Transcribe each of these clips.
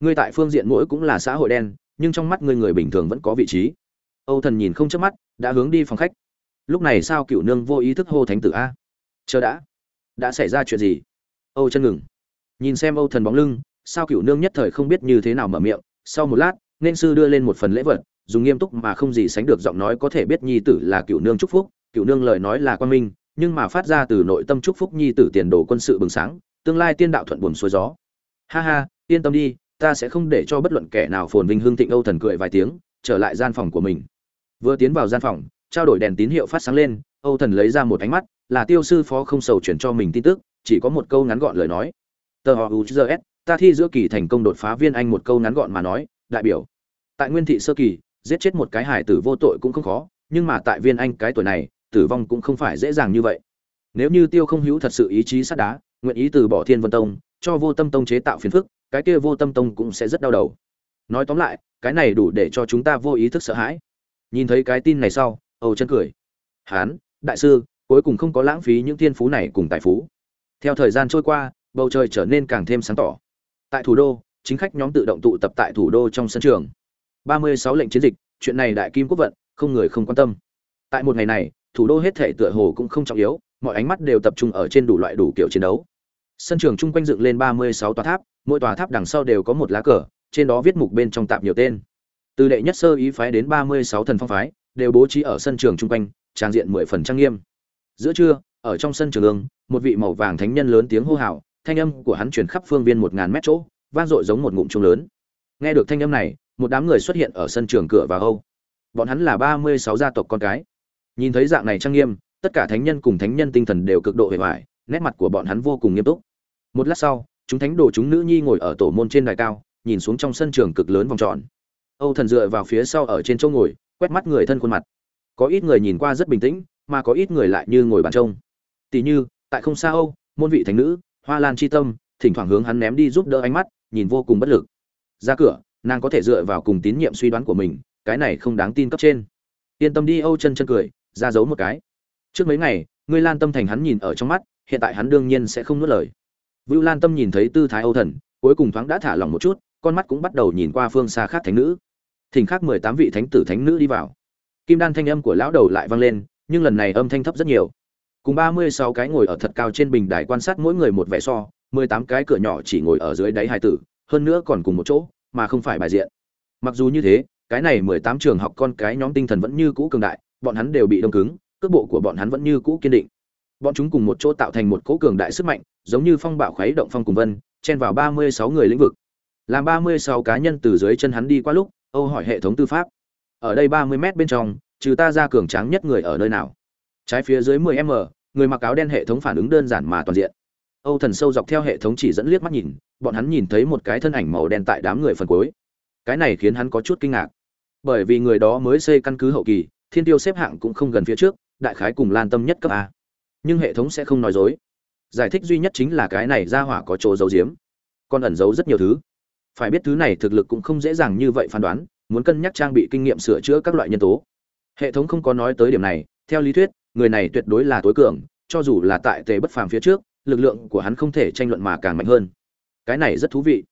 ngươi tại phương diện mỗi cũng là xã hội đen, nhưng trong mắt ngươi người bình thường vẫn có vị trí. Âu thần nhìn không chớp mắt, đã hướng đi phòng khách. Lúc này sao cựu nương vô ý thức hô thánh tử a? Chờ đã. Đã xảy ra chuyện gì? Âu chân ngừng. Nhìn xem âu thần bóng lưng, sao cựu nương nhất thời không biết như thế nào mở miệng. Sau một lát, nên sư đưa lên một phần lễ vật, dùng nghiêm túc mà không gì sánh được giọng nói có thể biết nhi tử là cựu nương chúc phúc, cựu nương lời nói là quan minh, nhưng mà phát ra từ nội tâm chúc phúc nhi tử tiền đồ quân sự bừng sáng, tương lai tiên đạo thuận buồm xuôi gió. Ha ha, yên tâm đi ta sẽ không để cho bất luận kẻ nào phồn vinh hương thịnh âu thần cười vài tiếng, trở lại gian phòng của mình. Vừa tiến vào gian phòng, trao đổi đèn tín hiệu phát sáng lên, âu thần lấy ra một ánh mắt, là tiêu sư phó không sầu chuyển cho mình tin tức, chỉ có một câu ngắn gọn lời nói. Tờ họ gs ta thi giữa kỳ thành công đột phá viên anh một câu ngắn gọn mà nói, đại biểu. Tại nguyên thị sơ kỳ, giết chết một cái hải tử vô tội cũng không khó, nhưng mà tại viên anh cái tuổi này, tử vong cũng không phải dễ dàng như vậy. Nếu như tiêu không hữu thật sự ý chí sắt đá, nguyện ý từ bỏ thiên vân tông, cho vô tâm tông chế tạo phiền phức cái kia vô tâm tông cũng sẽ rất đau đầu. Nói tóm lại, cái này đủ để cho chúng ta vô ý thức sợ hãi. Nhìn thấy cái tin này sau, âu chân cười. Hán, đại sư, cuối cùng không có lãng phí những thiên phú này cùng tài phú. Theo thời gian trôi qua, bầu trời trở nên càng thêm sáng tỏ. Tại thủ đô, chính khách nhóm tự động tụ tập tại thủ đô trong sân trường. Ba mươi sáu lệnh chiến dịch, chuyện này đại kim quốc vận, không người không quan tâm. Tại một ngày này, thủ đô hết thể tựa hồ cũng không trọng yếu, mọi ánh mắt đều tập trung ở trên đủ loại đủ kiểu chiến đấu. Sân trường chung quanh dựng lên ba mươi sáu tòa tháp mỗi tòa tháp đằng sau đều có một lá cờ, trên đó viết mục bên trong tạp nhiều tên. Từ đệ nhất sơ ý phái đến ba mươi sáu thần phong phái, đều bố trí ở sân trường chung quanh, trang diện mười phần trang nghiêm. Giữa trưa, ở trong sân trường ương, một vị màu vàng thánh nhân lớn tiếng hô hào, thanh âm của hắn truyền khắp phương viên một ngàn mét chỗ, vang dội giống một ngụm trung lớn. Nghe được thanh âm này, một đám người xuất hiện ở sân trường cửa và âu bọn hắn là ba mươi sáu gia tộc con cái. Nhìn thấy dạng này trang nghiêm, tất cả thánh nhân cùng thánh nhân tinh thần đều cực độ hề hoài, nét mặt của bọn hắn vô cùng nghiêm túc. Một lát sau chúng thánh đồ chúng nữ nhi ngồi ở tổ môn trên đài cao, nhìn xuống trong sân trường cực lớn vòng tròn. Âu thần dựa vào phía sau ở trên chỗ ngồi, quét mắt người thân khuôn mặt. Có ít người nhìn qua rất bình tĩnh, mà có ít người lại như ngồi bàn trông. Tỷ như, tại không xa âu, môn vị thánh nữ, hoa lan chi tâm, thỉnh thoảng hướng hắn ném đi giúp đỡ ánh mắt, nhìn vô cùng bất lực. Ra cửa, nàng có thể dựa vào cùng tín nhiệm suy đoán của mình, cái này không đáng tin cấp trên. Yên tâm đi, âu chân chân cười, ra giấu một cái. Trước mấy ngày, ngươi lan tâm thành hắn nhìn ở trong mắt, hiện tại hắn đương nhiên sẽ không nuốt lời vưu lan tâm nhìn thấy tư thái âu thần, cuối cùng thoáng đã thả lỏng một chút, con mắt cũng bắt đầu nhìn qua phương xa khác thánh nữ. Thỉnh khác mười tám vị thánh tử thánh nữ đi vào. Kim đan thanh âm của lão đầu lại vang lên, nhưng lần này âm thanh thấp rất nhiều. Cùng ba mươi sáu cái ngồi ở thật cao trên bình đài quan sát mỗi người một vẻ so, mười tám cái cửa nhỏ chỉ ngồi ở dưới đáy hai tử, hơn nữa còn cùng một chỗ, mà không phải bài diện. Mặc dù như thế, cái này mười tám trường học con cái nhóm tinh thần vẫn như cũ cường đại, bọn hắn đều bị đông cứng, cước bộ của bọn hắn vẫn như cũ kiên định bọn chúng cùng một chỗ tạo thành một cỗ cường đại sức mạnh, giống như phong bạo khuấy động phong cùng vân, chen vào ba mươi sáu người lĩnh vực. Làm ba mươi sáu cá nhân từ dưới chân hắn đi qua lúc, âu hỏi hệ thống tư pháp. Ở đây ba mươi m bên trong, trừ ta ra cường tráng nhất người ở nơi nào? Trái phía dưới 10 m, người mặc áo đen hệ thống phản ứng đơn giản mà toàn diện. Âu thần sâu dọc theo hệ thống chỉ dẫn liếc mắt nhìn, bọn hắn nhìn thấy một cái thân ảnh màu đen tại đám người phần cuối. Cái này khiến hắn có chút kinh ngạc. Bởi vì người đó mới xây căn cứ hậu kỳ, thiên tiêu xếp hạng cũng không gần phía trước, đại khái cùng lan tâm nhất cấp a nhưng hệ thống sẽ không nói dối. Giải thích duy nhất chính là cái này ra hỏa có chỗ giấu giếm. Còn ẩn giấu rất nhiều thứ. Phải biết thứ này thực lực cũng không dễ dàng như vậy phán đoán, muốn cân nhắc trang bị kinh nghiệm sửa chữa các loại nhân tố. Hệ thống không có nói tới điểm này, theo lý thuyết, người này tuyệt đối là tối cường, cho dù là tại tề bất phàm phía trước, lực lượng của hắn không thể tranh luận mà càng mạnh hơn. Cái này rất thú vị.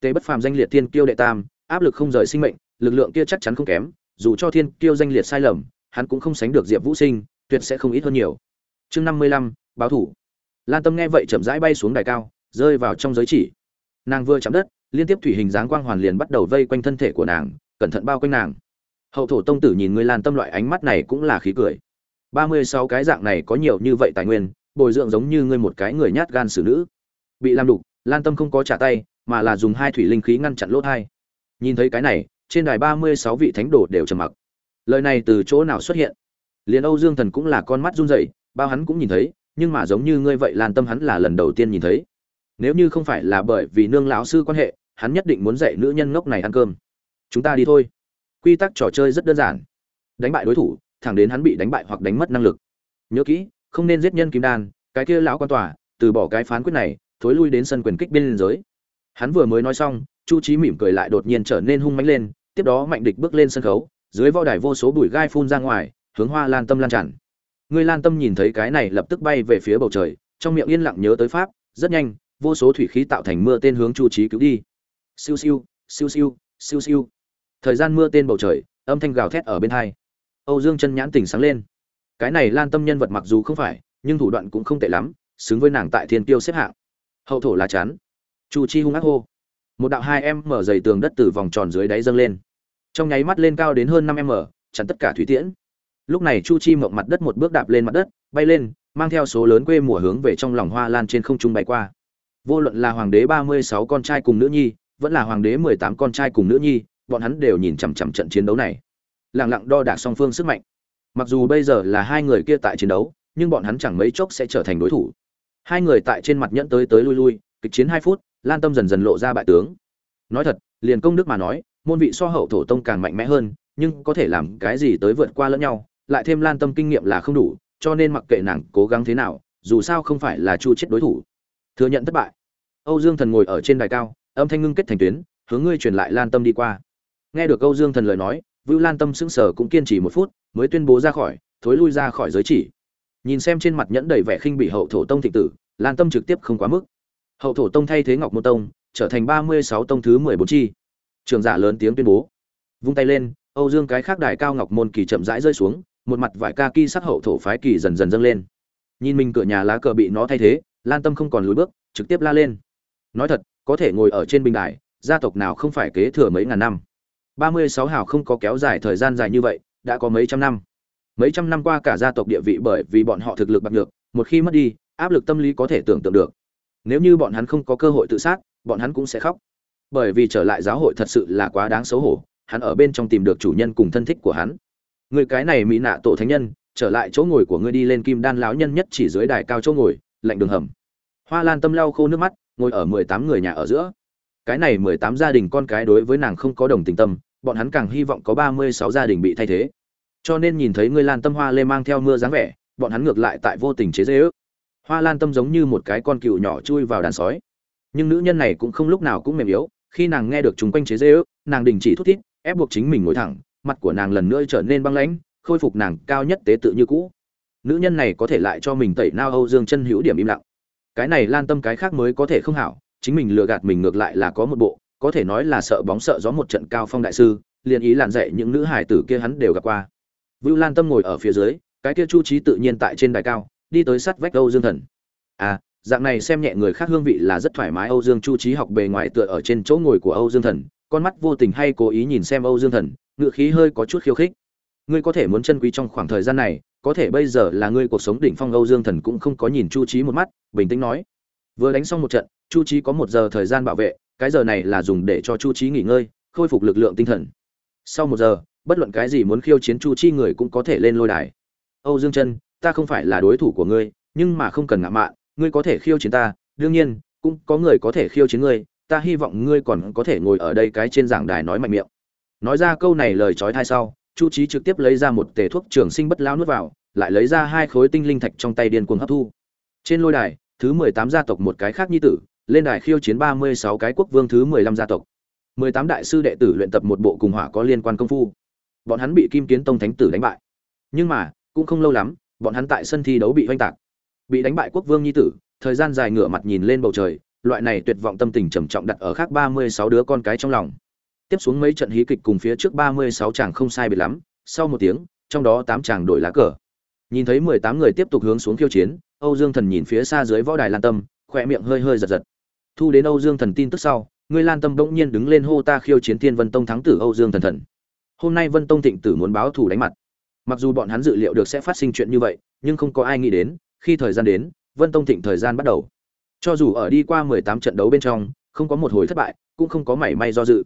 Tề bất phàm danh liệt thiên kiêu đệ tam, áp lực không rời sinh mệnh, lực lượng kia chắc chắn không kém, dù cho thiên kiêu danh liệt sai lầm, hắn cũng không sánh được diệp vũ sinh, tuyệt sẽ không ít hơn nhiều chương năm mươi lăm, báo thủ. Lan tâm nghe vậy chậm rãi bay xuống đài cao, rơi vào trong giới chỉ. Nàng vừa chạm đất, liên tiếp thủy hình dáng quang hoàn liền bắt đầu vây quanh thân thể của nàng, cẩn thận bao quanh nàng. Hậu thổ tông tử nhìn người lan tâm loại ánh mắt này cũng là khí cười. Ba mươi sáu cái dạng này có nhiều như vậy tài nguyên, bồi dưỡng giống như ngươi một cái người nhát gan xử nữ. Bị làm đục, lan tâm không có trả tay, mà là dùng hai thủy linh khí ngăn chặn lỗ hai. Nhìn thấy cái này, trên đài ba mươi sáu vị thánh đồ đều trầm mặc. Lời này từ chỗ nào xuất hiện? Liền âu dương thần cũng là con mắt run rẩy bao hắn cũng nhìn thấy, nhưng mà giống như ngươi vậy lan tâm hắn là lần đầu tiên nhìn thấy. Nếu như không phải là bởi vì nương lão sư quan hệ, hắn nhất định muốn dạy nữ nhân ngốc này ăn cơm. Chúng ta đi thôi. Quy tắc trò chơi rất đơn giản. Đánh bại đối thủ, thẳng đến hắn bị đánh bại hoặc đánh mất năng lực. Nhớ kỹ, không nên giết nhân kim đan, cái kia lão quan tòa, từ bỏ cái phán quyết này, thối lui đến sân quyền kích bên giới. Hắn vừa mới nói xong, chu trí mỉm cười lại đột nhiên trở nên hung mãnh lên, tiếp đó mạnh địch bước lên sân khấu, dưới võ đài vô số bụi gai phun ra ngoài, hướng hoa lan tâm lan tràn người lan tâm nhìn thấy cái này lập tức bay về phía bầu trời, trong miệng yên lặng nhớ tới pháp, rất nhanh, vô số thủy khí tạo thành mưa tên hướng chu Chí cứu đi. Siêu siêu siêu siêu siêu siêu. Thời gian mưa tên bầu trời, âm thanh gào thét ở bên hai. Âu dương chân nhãn tỉnh sáng lên. Cái này lan tâm nhân vật mặc dù không phải, nhưng thủ đoạn cũng không tệ lắm, xứng với nàng tại thiên tiêu xếp hạng. Hậu thổ là chán chu chi hung ác hô. Một đạo hai em mở dày tường đất từ vòng tròn dưới đáy dâng lên. Trong nháy mắt lên cao đến hơn năm m chắn tất cả thủy tiễn lúc này chu chi mộng mặt đất một bước đạp lên mặt đất, bay lên, mang theo số lớn quê mùa hướng về trong lòng hoa lan trên không trung bay qua. Vô luận là hoàng đế ba mươi sáu con trai cùng nữ nhi, vẫn là hoàng đế mười tám con trai cùng nữ nhi, bọn hắn đều nhìn chằm chằm trận chiến đấu này. Lẳng lặng đo đạc song phương sức mạnh. Mặc dù bây giờ là hai người kia tại chiến đấu, nhưng bọn hắn chẳng mấy chốc sẽ trở thành đối thủ. Hai người tại trên mặt nhẫn tới tới lui lui, kịch chiến hai phút, lan tâm dần dần lộ ra bại tướng. Nói thật, liền công đức mà nói, môn vị so hậu thổ tông càng mạnh mẽ hơn, nhưng có thể làm cái gì tới vượt qua lẫn nhau lại thêm lan tâm kinh nghiệm là không đủ, cho nên mặc kệ nàng cố gắng thế nào, dù sao không phải là chu chết đối thủ. Thừa nhận thất bại. Âu dương thần ngồi ở trên đài cao, âm thanh ngưng kết thành tuyến, hướng ngươi truyền lại lan tâm đi qua. Nghe được âu dương thần lời nói, vưu lan tâm sững sờ cũng kiên trì một phút, mới tuyên bố ra khỏi, thối lui ra khỏi giới chỉ. Nhìn xem trên mặt nhẫn đầy vẻ khinh bị hậu thổ tông thịnh tử, lan tâm trực tiếp không quá mức. Hậu thổ tông thay thế ngọc môn tông, trở thành ba mươi sáu tông thứ mười bốn chi. Trường giả lớn tiếng tuyên bố. Vung tay lên, âu dương cái khác đài cao ngọc môn kỳ chậm rãi rơi xuống một mặt vải ca ki sắc hậu thổ phái kỳ dần dần dâng lên. Nhìn mình cửa nhà lá cờ bị nó thay thế, lan tâm không còn lùi bước, trực tiếp la lên. Nói thật, có thể ngồi ở trên bình đài, gia tộc nào không phải kế thừa mấy ngàn năm? Ba mươi sáu hào không có kéo dài thời gian dài như vậy, đã có mấy trăm năm. Mấy trăm năm qua cả gia tộc địa vị bởi vì bọn họ thực lực bạc được một khi mất đi, áp lực tâm lý có thể tưởng tượng được. Nếu như bọn hắn không có cơ hội tự sát, bọn hắn cũng sẽ khóc. Bởi vì trở lại giáo hội thật sự là quá đáng xấu hổ, hắn ở bên trong tìm được chủ nhân cùng thân thích của hắn người cái này mỹ nạ tổ thánh nhân, trở lại chỗ ngồi của ngươi đi lên kim đan lão nhân nhất chỉ dưới đài cao chỗ ngồi, lạnh đường hầm. Hoa lan tâm lau khô nước mắt, ngồi ở mười tám người nhà ở giữa. Cái này mười tám gia đình con cái đối với nàng không có đồng tình tâm, bọn hắn càng hy vọng có ba mươi sáu gia đình bị thay thế. Cho nên nhìn thấy ngươi lan tâm hoa lê mang theo mưa dáng vẻ, bọn hắn ngược lại tại vô tình chế dễ ước hoa lan tâm giống như một cái con cừu nhỏ chui vào đàn sói. Nhưng nữ nhân này cũng không lúc nào cũng mềm yếu, khi nàng nghe được chúng quanh chế dễ ước nàng đình chỉ thút thít, ép buộc chính mình ngồi thẳng mặt của nàng lần nữa trở nên băng lãnh khôi phục nàng cao nhất tế tự như cũ. Nữ nhân này có thể lại cho mình tẩy nao âu dương chân hữu điểm im lặng. Cái này lan tâm cái khác mới có thể không hảo chính mình lừa gạt mình ngược lại là có một bộ có thể nói là sợ bóng sợ gió một trận cao phong đại sư liền ý làn dạy những nữ hải tử kia hắn đều gặp qua. Vưu Lan Tâm ngồi ở phía dưới, cái kia Chu Chí tự nhiên tại trên đài cao, đi tới sát vách Âu Dương Thần. À, dạng này xem nhẹ người khác hương vị là rất thoải mái Âu Dương Chu Chí học bề ngoài tựa ở trên chỗ ngồi của Âu Dương Thần, con mắt vô tình hay cố ý nhìn xem Âu Dương Thần, ngựa khí hơi có chút khiêu khích. Ngươi có thể muốn chân quý trong khoảng thời gian này, có thể bây giờ là ngươi cuộc sống đỉnh phong Âu Dương Thần cũng không có nhìn Chu Chí một mắt, bình tĩnh nói: Vừa đánh xong một trận, Chu Chí có một giờ thời gian bảo vệ, cái giờ này là dùng để cho Chu Chí nghỉ ngơi, khôi phục lực lượng tinh thần. Sau một giờ, bất luận cái gì muốn khiêu chiến chu chi người cũng có thể lên lôi đài âu dương chân ta không phải là đối thủ của ngươi nhưng mà không cần ngạo mạn ngươi có thể khiêu chiến ta đương nhiên cũng có người có thể khiêu chiến ngươi ta hy vọng ngươi còn có thể ngồi ở đây cái trên giảng đài nói mạnh miệng nói ra câu này lời trói thai sau, chu trí trực tiếp lấy ra một tề thuốc trường sinh bất lao nuốt vào, lại lấy ra hai khối tinh linh thạch trong tay điên cuồng hấp thu. Trên lôi đài, thứ mười tám gia tộc một cái khác nhi tử, lên đài khiêu chiến ba mươi sáu cái quốc vương thứ mười lăm gia tộc. mười tám đại sư đệ tử luyện tập một bộ cùng hỏa có liên quan công phu. Bọn hắn bị kim kiến tông thánh tử đánh bại. Nhưng mà, cũng không lâu lắm, bọn hắn tại sân thi đấu bị oanh tạc. Bị đánh bại quốc vương nhi tử, thời gian dài ngửa mặt nhìn lên bầu trời, loại này tuyệt vọng tâm tình trầm trọng đặt ở khác ba mươi sáu đứa con cái trong lòng tiếp xuống mấy trận hí kịch cùng phía trước ba mươi sáu chàng không sai biệt lắm, sau một tiếng, trong đó tám chàng đổi lá cờ. Nhìn thấy mười tám người tiếp tục hướng xuống khiêu chiến, âu dương thần nhìn phía xa dưới võ đài lan tâm, khỏe miệng hơi hơi giật giật. Thu đến âu dương thần tin tức sau, người lan tâm bỗng nhiên đứng lên hô ta khiêu chiến thiên vân tông thắng tử âu dương thần thần. Hôm nay vân tông thịnh tử muốn báo thù đánh mặt. Mặc dù bọn hắn dự liệu được sẽ phát sinh chuyện như vậy, nhưng không có ai nghĩ đến, khi thời gian đến, vân tông thịnh thời gian bắt đầu. Cho dù ở đi qua mười tám trận đấu bên trong, không có một hồi thất bại, cũng không có mảy may do dự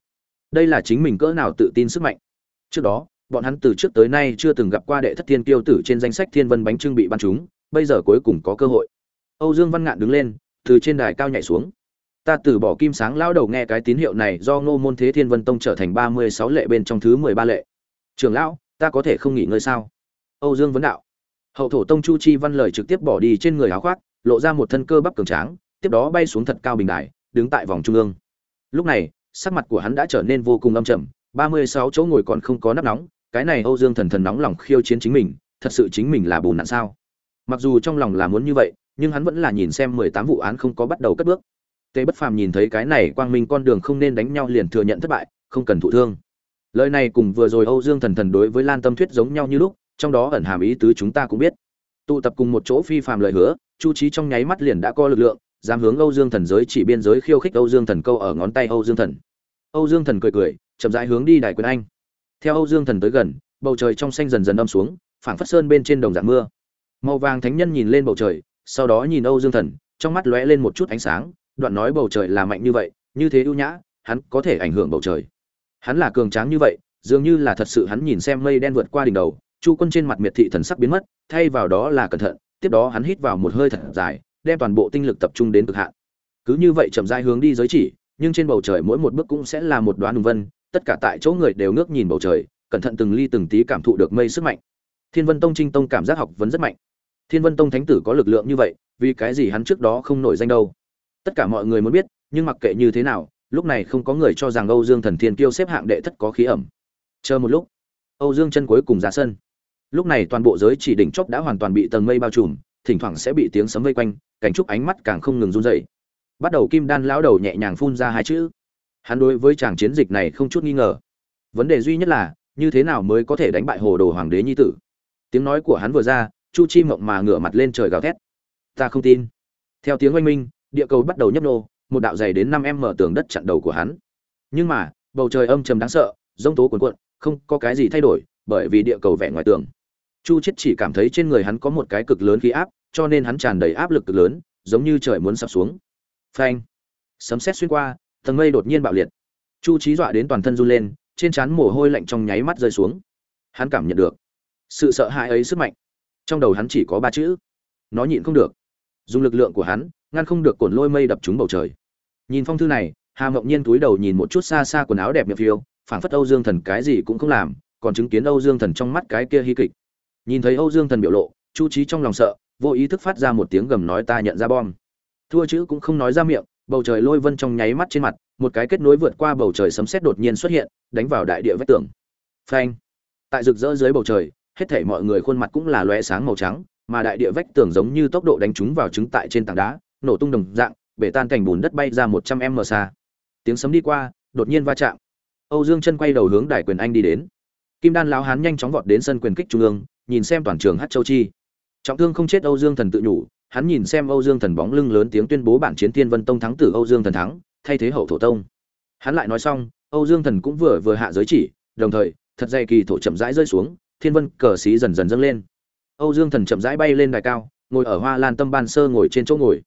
đây là chính mình cỡ nào tự tin sức mạnh. Trước đó, bọn hắn từ trước tới nay chưa từng gặp qua đệ thất thiên kiêu tử trên danh sách thiên vân bánh trưng bị bắn chúng bây giờ cuối cùng có cơ hội. Âu dương văn ngạn đứng lên, từ trên đài cao nhảy xuống. Ta từ bỏ kim sáng lão đầu nghe cái tín hiệu này do ngô môn thế thiên vân tông trở thành ba mươi sáu lệ bên trong thứ mười ba lệ. Trường lão, ta có thể không nghỉ ngơi sao? Âu dương vấn đạo. Hậu thổ tông chu chi văn lời trực tiếp bỏ đi trên người áo khoác, lộ ra một thân cơ bắp cường tráng, tiếp đó bay xuống thật cao bình đài, đứng tại vòng trung ương. Lúc này sắc mặt của hắn đã trở nên vô cùng âm trầm, ba mươi sáu chỗ ngồi còn không có nắp nóng, cái này âu dương thần thần nóng lòng khiêu chiến chính mình, thật sự chính mình là bùn nạn sao? Mặc dù trong lòng là muốn như vậy, nhưng hắn vẫn là nhìn xem mười tám vụ án không có bắt đầu cất bước. Tề bất phàm nhìn thấy cái này quang minh con đường không nên đánh nhau liền thừa nhận thất bại, không cần thụ thương. Lời này cùng vừa rồi âu dương thần thần đối với lan tâm thuyết giống nhau như lúc, trong đó ẩn hàm ý tứ chúng ta cũng biết. Tụ tập cùng một chỗ phi phàm lời hứa, chu Chí trong nháy mắt liền đã có lực lượng, dám hướng âu dương thần giới chỉ biên giới khiêu khích âu dương thần câu ở ngón tay âu dương thần âu dương thần cười cười, chậm rãi hướng đi đài quyền anh. Theo âu dương thần tới gần, bầu trời trong xanh dần dần âm xuống, phảng phất sơn bên trên đồng dạng mưa. Màu vàng thánh nhân nhìn lên bầu trời, sau đó nhìn âu dương thần, trong mắt lóe lên một chút ánh sáng, đoạn nói bầu trời là mạnh như vậy, như thế ưu nhã, hắn có thể ảnh hưởng bầu trời. Hắn là cường tráng như vậy, dường như là thật sự hắn nhìn xem mây đen vượt qua đỉnh đầu, chu quân trên mặt miệt thị thần sắc biến mất, thay vào đó là cẩn thận, tiếp đó hắn hít vào một hơi thật dài, đem toàn bộ tinh lực tập trung đến cực hạn. Cứ như vậy chậm rãi hướng đi giới chỉ nhưng trên bầu trời mỗi một bước cũng sẽ là một đoán hùng vân, tất cả tại chỗ người đều ngước nhìn bầu trời, cẩn thận từng ly từng tí cảm thụ được mây sức mạnh. Thiên vân tông trinh tông cảm giác học vấn rất mạnh. Thiên vân tông thánh tử có lực lượng như vậy, vì cái gì hắn trước đó không nổi danh đâu? Tất cả mọi người muốn biết, nhưng mặc kệ như thế nào, lúc này không có người cho rằng âu dương thần thiên kiêu xếp hạng đệ thất có khí ẩm. Chờ một lúc, âu dương chân cuối cùng ra sân. Lúc này toàn bộ giới chỉ đỉnh chóp đã hoàn toàn bị tầng mây bao trùm, thỉnh thoảng sẽ bị tiếng sấm vây quanh, cảnh trúc ánh mắt càng không ngừng run dậy bắt đầu kim đan lão đầu nhẹ nhàng phun ra hai chữ. Hắn đối với chàng chiến dịch này không chút nghi ngờ. Vấn đề duy nhất là, như thế nào mới có thể đánh bại hồ đồ hoàng đế nhi tử? Tiếng nói của hắn vừa ra, chu chi mộng mà ngửa mặt lên trời gào thét. Ta không tin. Theo tiếng oanh minh, địa cầu bắt đầu nhấp nô, một đạo dày đến năm em mở tường đất chặn đầu của hắn. Nhưng mà, bầu trời âm trầm đáng sợ, rông tố cuồn cuộn, không có cái gì thay đổi, bởi vì địa cầu vẽ ngoài tường. Chu chết chỉ cảm thấy trên người hắn có một cái cực lớn khí áp, cho nên hắn tràn đầy áp lực cực lớn, giống như trời muốn sập xuống phanh. Sấm sét xuyên qua, tầng mây đột nhiên bạo liệt. Chu trí dọa đến toàn thân run lên, trên trán mồ hôi lạnh trong nháy mắt rơi xuống. Hắn cảm nhận được sự sợ hãi ấy sức mạnh. Trong đầu hắn chỉ có ba chữ. Nó nhịn không được. Dùng lực lượng của hắn, ngăn không được cồn lôi mây đập trúng bầu trời. Nhìn phong thư này, hà mộng nhiên túi đầu nhìn một chút xa xa quần áo đẹp miệng phiêu, phảng phất âu dương thần cái gì cũng không làm, còn chứng kiến âu dương thần trong mắt cái kia hy kịch. Nhìn thấy âu dương thần biểu lộ, chu trí trong lòng sợ, vô ý thức phát ra một tiếng gầm nói ta nhận ra bom thua chữ cũng không nói ra miệng, bầu trời lôi vân trong nháy mắt trên mặt, một cái kết nối vượt qua bầu trời sấm sét đột nhiên xuất hiện, đánh vào đại địa vách tường. Phanh! Tại rực rỡ dưới bầu trời, hết thảy mọi người khuôn mặt cũng là loe sáng màu trắng, mà đại địa vách tường giống như tốc độ đánh trúng vào trứng tại trên tảng đá, nổ tung đồng dạng, bể tan cảnh bùn đất bay ra một trăm m xa. Tiếng sấm đi qua, đột nhiên va chạm. Âu dương chân quay đầu hướng đài quyền anh đi đến. Kim đan lão hán nhanh chóng vọt đến sân quyền kích trung ương, nhìn xem toàn trường hát châu chi. Trọng thương không chết âu dương thần tự nhủ hắn nhìn xem âu dương thần bóng lưng lớn tiếng tuyên bố bản chiến thiên vân tông thắng tử âu dương thần thắng, thay thế hậu thổ tông. Hắn lại nói xong, âu dương thần cũng vừa vừa hạ giới chỉ, đồng thời, thật dày kỳ thổ chậm rãi rơi xuống, thiên vân cờ xí dần dần dâng lên. Âu dương thần chậm rãi bay lên đài cao, ngồi ở hoa lan tâm ban sơ ngồi trên chỗ ngồi.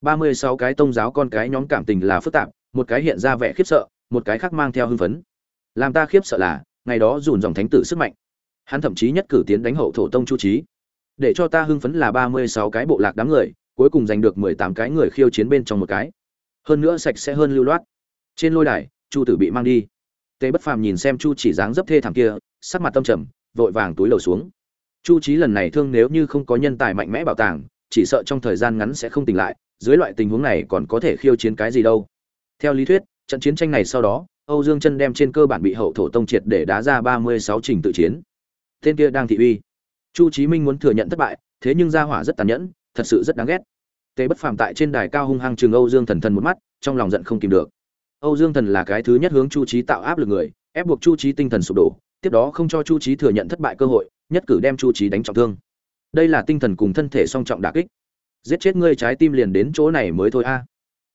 Ba mươi sáu cái tông giáo con cái nhóm cảm tình là phức tạp, một cái hiện ra vẻ khiếp sợ, một cái khác mang theo hưng phấn. Làm ta khiếp sợ là, ngày đó dùn dòng thánh tử sức mạnh. Hắn thậm chí nhất cử tiến đánh hậu thổ tông chu trí để cho ta hưng phấn là ba mươi sáu cái bộ lạc đám người, cuối cùng giành được mười tám cái người khiêu chiến bên trong một cái. Hơn nữa sạch sẽ hơn lưu loát. Trên lôi đài, chu tử bị mang đi. Tề bất phàm nhìn xem chu chỉ dáng dấp thê thảm kia, sắc mặt tâm trầm, vội vàng túi lầu xuống. Chu trí lần này thương nếu như không có nhân tài mạnh mẽ bảo tàng, chỉ sợ trong thời gian ngắn sẽ không tỉnh lại, dưới loại tình huống này còn có thể khiêu chiến cái gì đâu. Theo lý thuyết, trận chiến tranh này sau đó, âu dương chân đem trên cơ bản bị hậu thổ tông triệt để đá ra ba mươi sáu trình tự chiến. Tên kia đang thị uy chu chí minh muốn thừa nhận thất bại, thế nhưng gia hỏa rất tàn nhẫn, thật sự rất đáng ghét. Tề bất phàm tại trên đài cao hung hăng trường âu dương thần thần một mắt, trong lòng giận không kìm được. Âu dương thần là cái thứ nhất hướng chu chí tạo áp lực người, ép buộc chu chí tinh thần sụp đổ, tiếp đó không cho chu chí thừa nhận thất bại cơ hội, nhất cử đem chu chí đánh trọng thương. Đây là tinh thần cùng thân thể song trọng đả kích. Giết chết ngươi trái tim liền đến chỗ này mới thôi a.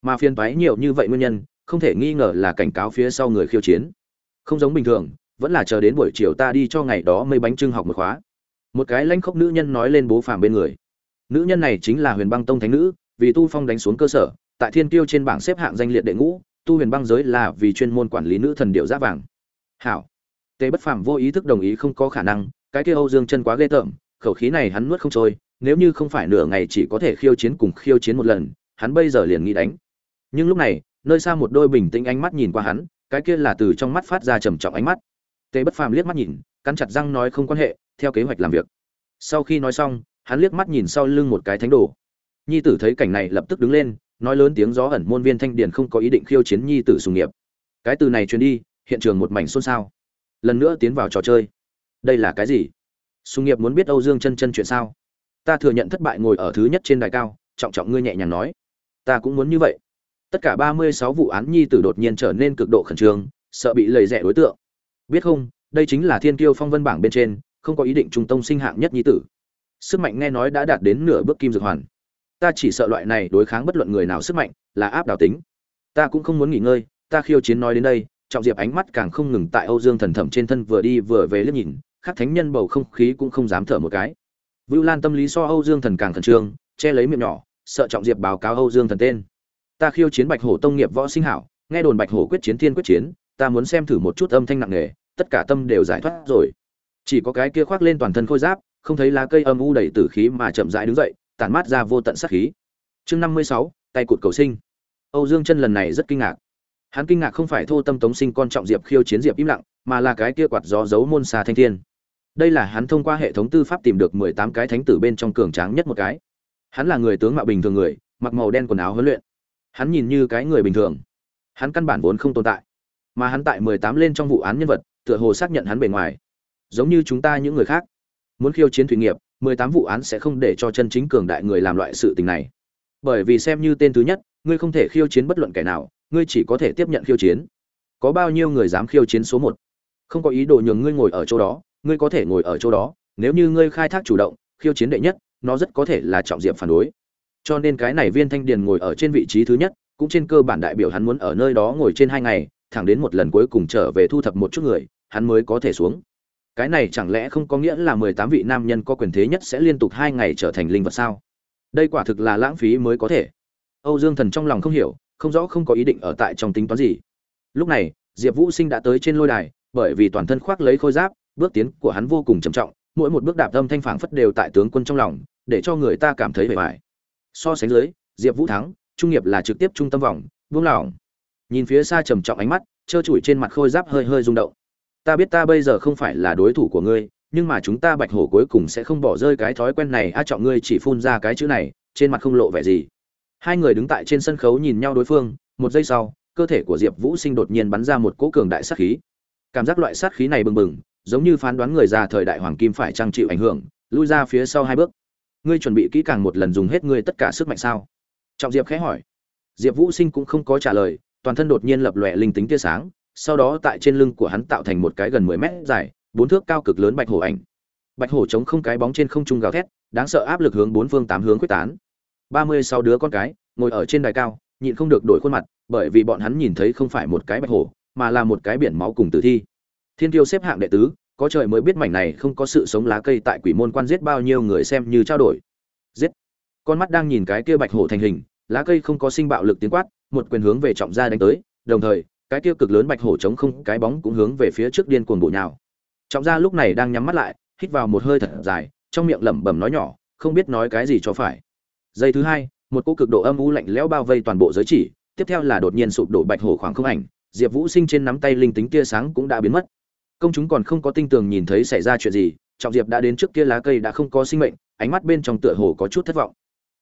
Mà phiền toái nhiều như vậy nguyên nhân, không thể nghi ngờ là cảnh cáo phía sau người khiêu chiến. Không giống bình thường, vẫn là chờ đến buổi chiều ta đi cho ngày đó mây bánh trưng học một khóa một cái lãnh khốc nữ nhân nói lên bố phàm bên người. Nữ nhân này chính là huyền băng tông thánh nữ, vì tu phong đánh xuống cơ sở, tại thiên tiêu trên bảng xếp hạng danh liệt đệ ngũ, tu huyền băng giới là vì chuyên môn quản lý nữ thần điệu giá vàng. Hảo. Tề bất phàm vô ý thức đồng ý không có khả năng, cái kia âu dương chân quá ghê tởm, khẩu khí này hắn nuốt không trôi, nếu như không phải nửa ngày chỉ có thể khiêu chiến cùng khiêu chiến một lần, hắn bây giờ liền nghĩ đánh. Nhưng lúc này, nơi xa một đôi bình tĩnh ánh mắt nhìn qua hắn, cái kia là từ trong mắt phát ra trầm trọng ánh mắt. Tề bất phàm liếc mắt nhìn, cắn chặt răng nói không quan hệ theo kế hoạch làm việc. Sau khi nói xong, hắn liếc mắt nhìn sau lưng một cái thánh đồ. Nhi tử thấy cảnh này lập tức đứng lên, nói lớn tiếng gió ẩn môn viên thanh điền không có ý định khiêu chiến nhi tử sùng nghiệp. Cái từ này truyền đi, hiện trường một mảnh xôn xao. Lần nữa tiến vào trò chơi. Đây là cái gì? Sùng nghiệp muốn biết âu dương chân chân chuyện sao? Ta thừa nhận thất bại ngồi ở thứ nhất trên đài cao, trọng trọng ngươi nhẹ nhàng nói. Ta cũng muốn như vậy. Tất cả ba mươi sáu vụ án nhi tử đột nhiên trở nên cực độ khẩn trương, sợ bị lầy rẻ đối tượng. Biết không, đây chính là thiên kiêu phong vân bảng bên trên không có ý định trung tông sinh hạng nhất nhi tử. Sức mạnh nghe nói đã đạt đến nửa bước kim dược hoàn. Ta chỉ sợ loại này đối kháng bất luận người nào sức mạnh là áp đảo tính. Ta cũng không muốn nghỉ ngơi, ta khiêu chiến nói đến đây, trọng diệp ánh mắt càng không ngừng tại âu dương thần thẩm trên thân vừa đi vừa về liếc nhìn, khắc thánh nhân bầu không khí cũng không dám thở một cái. Vưu lan tâm lý so âu dương thần càng khẩn trương, che lấy miệng nhỏ, sợ trọng diệp báo cáo âu dương thần tên. Ta khiêu chiến bạch hổ tông nghiệp võ sinh hảo, nghe đồn bạch hổ quyết chiến thiên quyết chiến, ta muốn xem thử một chút âm thanh nặng nề, tất cả tâm đều giải thoát rồi chỉ có cái kia khoác lên toàn thân khôi giáp, không thấy lá cây âm u đầy tử khí mà chậm rãi đứng dậy, tản mát ra vô tận sát khí. Chương năm mươi sáu, tay cụt cầu sinh. Âu dương chân lần này rất kinh ngạc. Hắn kinh ngạc không phải thô tâm tống sinh con trọng diệp khiêu chiến diệp im lặng, mà là cái kia quạt gió giấu môn xa thanh thiên. Đây là hắn thông qua hệ thống tư pháp tìm được mười tám cái thánh tử bên trong cường tráng nhất một cái. Hắn là người tướng mạo bình thường người, mặc màu đen quần áo huấn luyện. Hắn nhìn như cái người bình thường. Hắn căn bản vốn không tồn tại. Mà hắn tại mười tám lên trong vụ án nhân vật, tựa hồ xác nhận hắn bề ngoài giống như chúng ta những người khác. Muốn khiêu chiến thủy nghiệp, mười tám vụ án sẽ không để cho chân chính cường đại người làm loại sự tình này. Bởi vì xem như tên thứ nhất, ngươi không thể khiêu chiến bất luận kẻ nào, ngươi chỉ có thể tiếp nhận khiêu chiến. Có bao nhiêu người dám khiêu chiến số một? Không có ý đồ nhường ngươi ngồi ở chỗ đó, ngươi có thể ngồi ở chỗ đó. Nếu như ngươi khai thác chủ động, khiêu chiến đệ nhất, nó rất có thể là trọng diệm phản đối. Cho nên cái này viên thanh điền ngồi ở trên vị trí thứ nhất, cũng trên cơ bản đại biểu hắn muốn ở nơi đó ngồi trên hai ngày, thẳng đến một lần cuối cùng trở về thu thập một chút người, hắn mới có thể xuống cái này chẳng lẽ không có nghĩa là mười tám vị nam nhân có quyền thế nhất sẽ liên tục hai ngày trở thành linh vật sao? Đây quả thực là lãng phí mới có thể. Âu dương thần trong lòng không hiểu, không rõ không có ý định ở tại trong tính toán gì. Lúc này, diệp vũ sinh đã tới trên lôi đài, bởi vì toàn thân khoác lấy khôi giáp, bước tiến của hắn vô cùng trầm trọng, mỗi một bước đạp âm thanh phảng phất đều tại tướng quân trong lòng, để cho người ta cảm thấy bề vải. so sánh dưới, diệp vũ thắng, trung nghiệp là trực tiếp trung tâm vòng vương lỏng. Nhìn phía xa trầm trọng ánh mắt, trơ trụi trên mặt khôi giáp hơi hơi rung động ta biết ta bây giờ không phải là đối thủ của ngươi, nhưng mà chúng ta bạch hổ cuối cùng sẽ không bỏ rơi cái thói quen này. A trọng ngươi chỉ phun ra cái chữ này, trên mặt không lộ vẻ gì. Hai người đứng tại trên sân khấu nhìn nhau đối phương, một giây sau, cơ thể của diệp vũ sinh đột nhiên bắn ra một cỗ cường đại sát khí. Cảm giác loại sát khí này bừng bừng, giống như phán đoán người già thời đại hoàng kim phải trang chịu ảnh hưởng, lui ra phía sau hai bước. Ngươi chuẩn bị kỹ càng một lần dùng hết ngươi tất cả sức mạnh sao? Trọng diệp khẽ hỏi. Diệp vũ sinh cũng không có trả lời, toàn thân đột nhiên lập lòe linh tính tia sáng sau đó tại trên lưng của hắn tạo thành một cái gần mười mét dài, bốn thước cao cực lớn bạch hổ ảnh. Bạch hổ chống không cái bóng trên không trung gào thét, đáng sợ áp lực hướng bốn phương tám hướng quyết tán. Ba mươi sáu đứa con cái, ngồi ở trên đài cao, nhịn không được đổi khuôn mặt, bởi vì bọn hắn nhìn thấy không phải một cái bạch hổ, mà là một cái biển máu cùng tử thi. Thiên tiêu xếp hạng đệ tứ, có trời mới biết mảnh này không có sự sống lá cây tại quỷ môn quan giết bao nhiêu người xem như trao đổi. Giết! Con mắt đang nhìn cái kia bạch hổ thành hình, lá cây không có sinh bạo lực tiếng quát, một quyền hướng về trọng gia đánh tới, đồng thời cái kia cực lớn bạch hổ chống không, cái bóng cũng hướng về phía trước điên cuồng bổ nhào. Trọng gia lúc này đang nhắm mắt lại, hít vào một hơi thật dài, trong miệng lẩm bẩm nói nhỏ, không biết nói cái gì cho phải. Giây thứ hai, một cỗ cực độ âm u lạnh lẽo bao vây toàn bộ giới chỉ, tiếp theo là đột nhiên sụp đổ bạch hổ khoảng không ảnh, diệp vũ sinh trên nắm tay linh tính tia sáng cũng đã biến mất. Công chúng còn không có tinh tường nhìn thấy xảy ra chuyện gì, trọng diệp đã đến trước kia lá cây đã không có sinh mệnh, ánh mắt bên trong tựa hồ có chút thất vọng.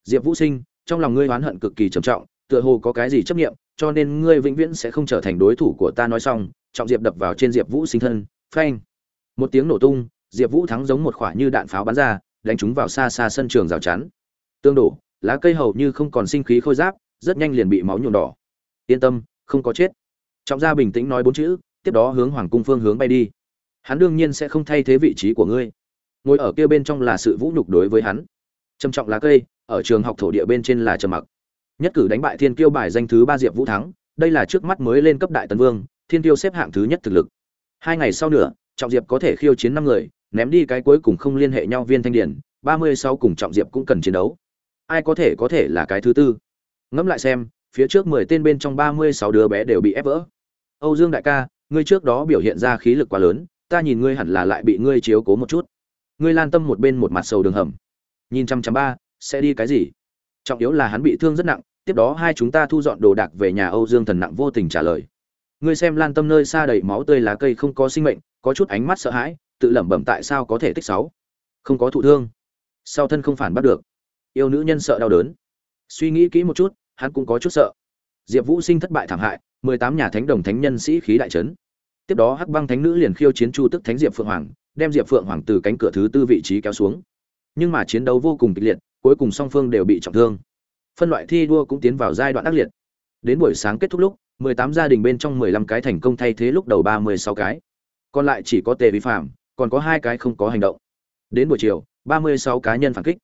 Diệp vũ sinh, trong lòng ngươi oán hận cực kỳ trầm trọng, tựa hồ có cái gì chấp nghiệm cho nên ngươi vĩnh viễn sẽ không trở thành đối thủ của ta nói xong, trọng diệp đập vào trên diệp vũ sinh thân, phanh. Một tiếng nổ tung, diệp vũ thắng giống một khoả như đạn pháo bắn ra, đánh chúng vào xa xa sân trường rào chắn. Tương đổ, lá cây hầu như không còn sinh khí khôi giáp, rất nhanh liền bị máu nhuộm đỏ. Yên tâm, không có chết. Trọng gia bình tĩnh nói bốn chữ, tiếp đó hướng hoàng cung phương hướng bay đi. Hắn đương nhiên sẽ không thay thế vị trí của ngươi. Ngồi ở kia bên trong là sự vũ nhục đối với hắn. Trầm trọng lá cây, ở trường học thổ địa bên trên là trầm mặc nhất cử đánh bại thiên kiêu bài danh thứ ba diệp vũ thắng, đây là trước mắt mới lên cấp đại tấn vương, thiên kiêu xếp hạng thứ nhất thực lực. Hai ngày sau nữa, trọng diệp có thể khiêu chiến năm người, ném đi cái cuối cùng không liên hệ nhau viên thanh điển, ba mươi sau cùng trọng diệp cũng cần chiến đấu. Ai có thể có thể là cái thứ tư? Ngẫm lại xem, phía trước mười tên bên trong ba mươi sáu đứa bé đều bị ép vỡ. Âu dương đại ca, ngươi trước đó biểu hiện ra khí lực quá lớn, ta nhìn ngươi hẳn là lại bị ngươi chiếu cố một chút. Ngươi lan tâm một bên một mặt sầu đường hầm. Nhìn chăm chăm ba, sẽ đi cái gì? Trọng yếu là hắn bị thương rất nặng, tiếp đó hai chúng ta thu dọn đồ đạc về nhà âu dương thần nặng vô tình trả lời. Ngươi xem lan tâm nơi xa đầy máu tươi lá cây không có sinh mệnh, có chút ánh mắt sợ hãi, tự lẩm bẩm tại sao có thể tích sáu? Không có thụ thương. Sau thân không phản bắt được. Yêu nữ nhân sợ đau đớn. Suy nghĩ kỹ một chút, hắn cũng có chút sợ. Diệp vũ sinh thất bại thảm hại, mười tám nhà thánh đồng thánh nhân sĩ khí đại trấn tiếp đó hắc băng thánh nữ liền khiêu chiến chu tức thánh diệp phượng hoàng, đem diệp phượng hoàng từ cánh cửa thứ tư vị trí kéo xuống. Nhưng mà chiến đấu vô cùng kịch liệt cuối cùng song phương đều bị trọng thương. Phân loại thi đua cũng tiến vào giai đoạn ác liệt. Đến buổi sáng kết thúc lúc 18 gia đình bên trong 15 cái thành công thay thế lúc đầu 36 cái. Còn lại chỉ có tề vi phạm còn có hai cái không có hành động. Đến buổi chiều 36 cá nhân phản kích.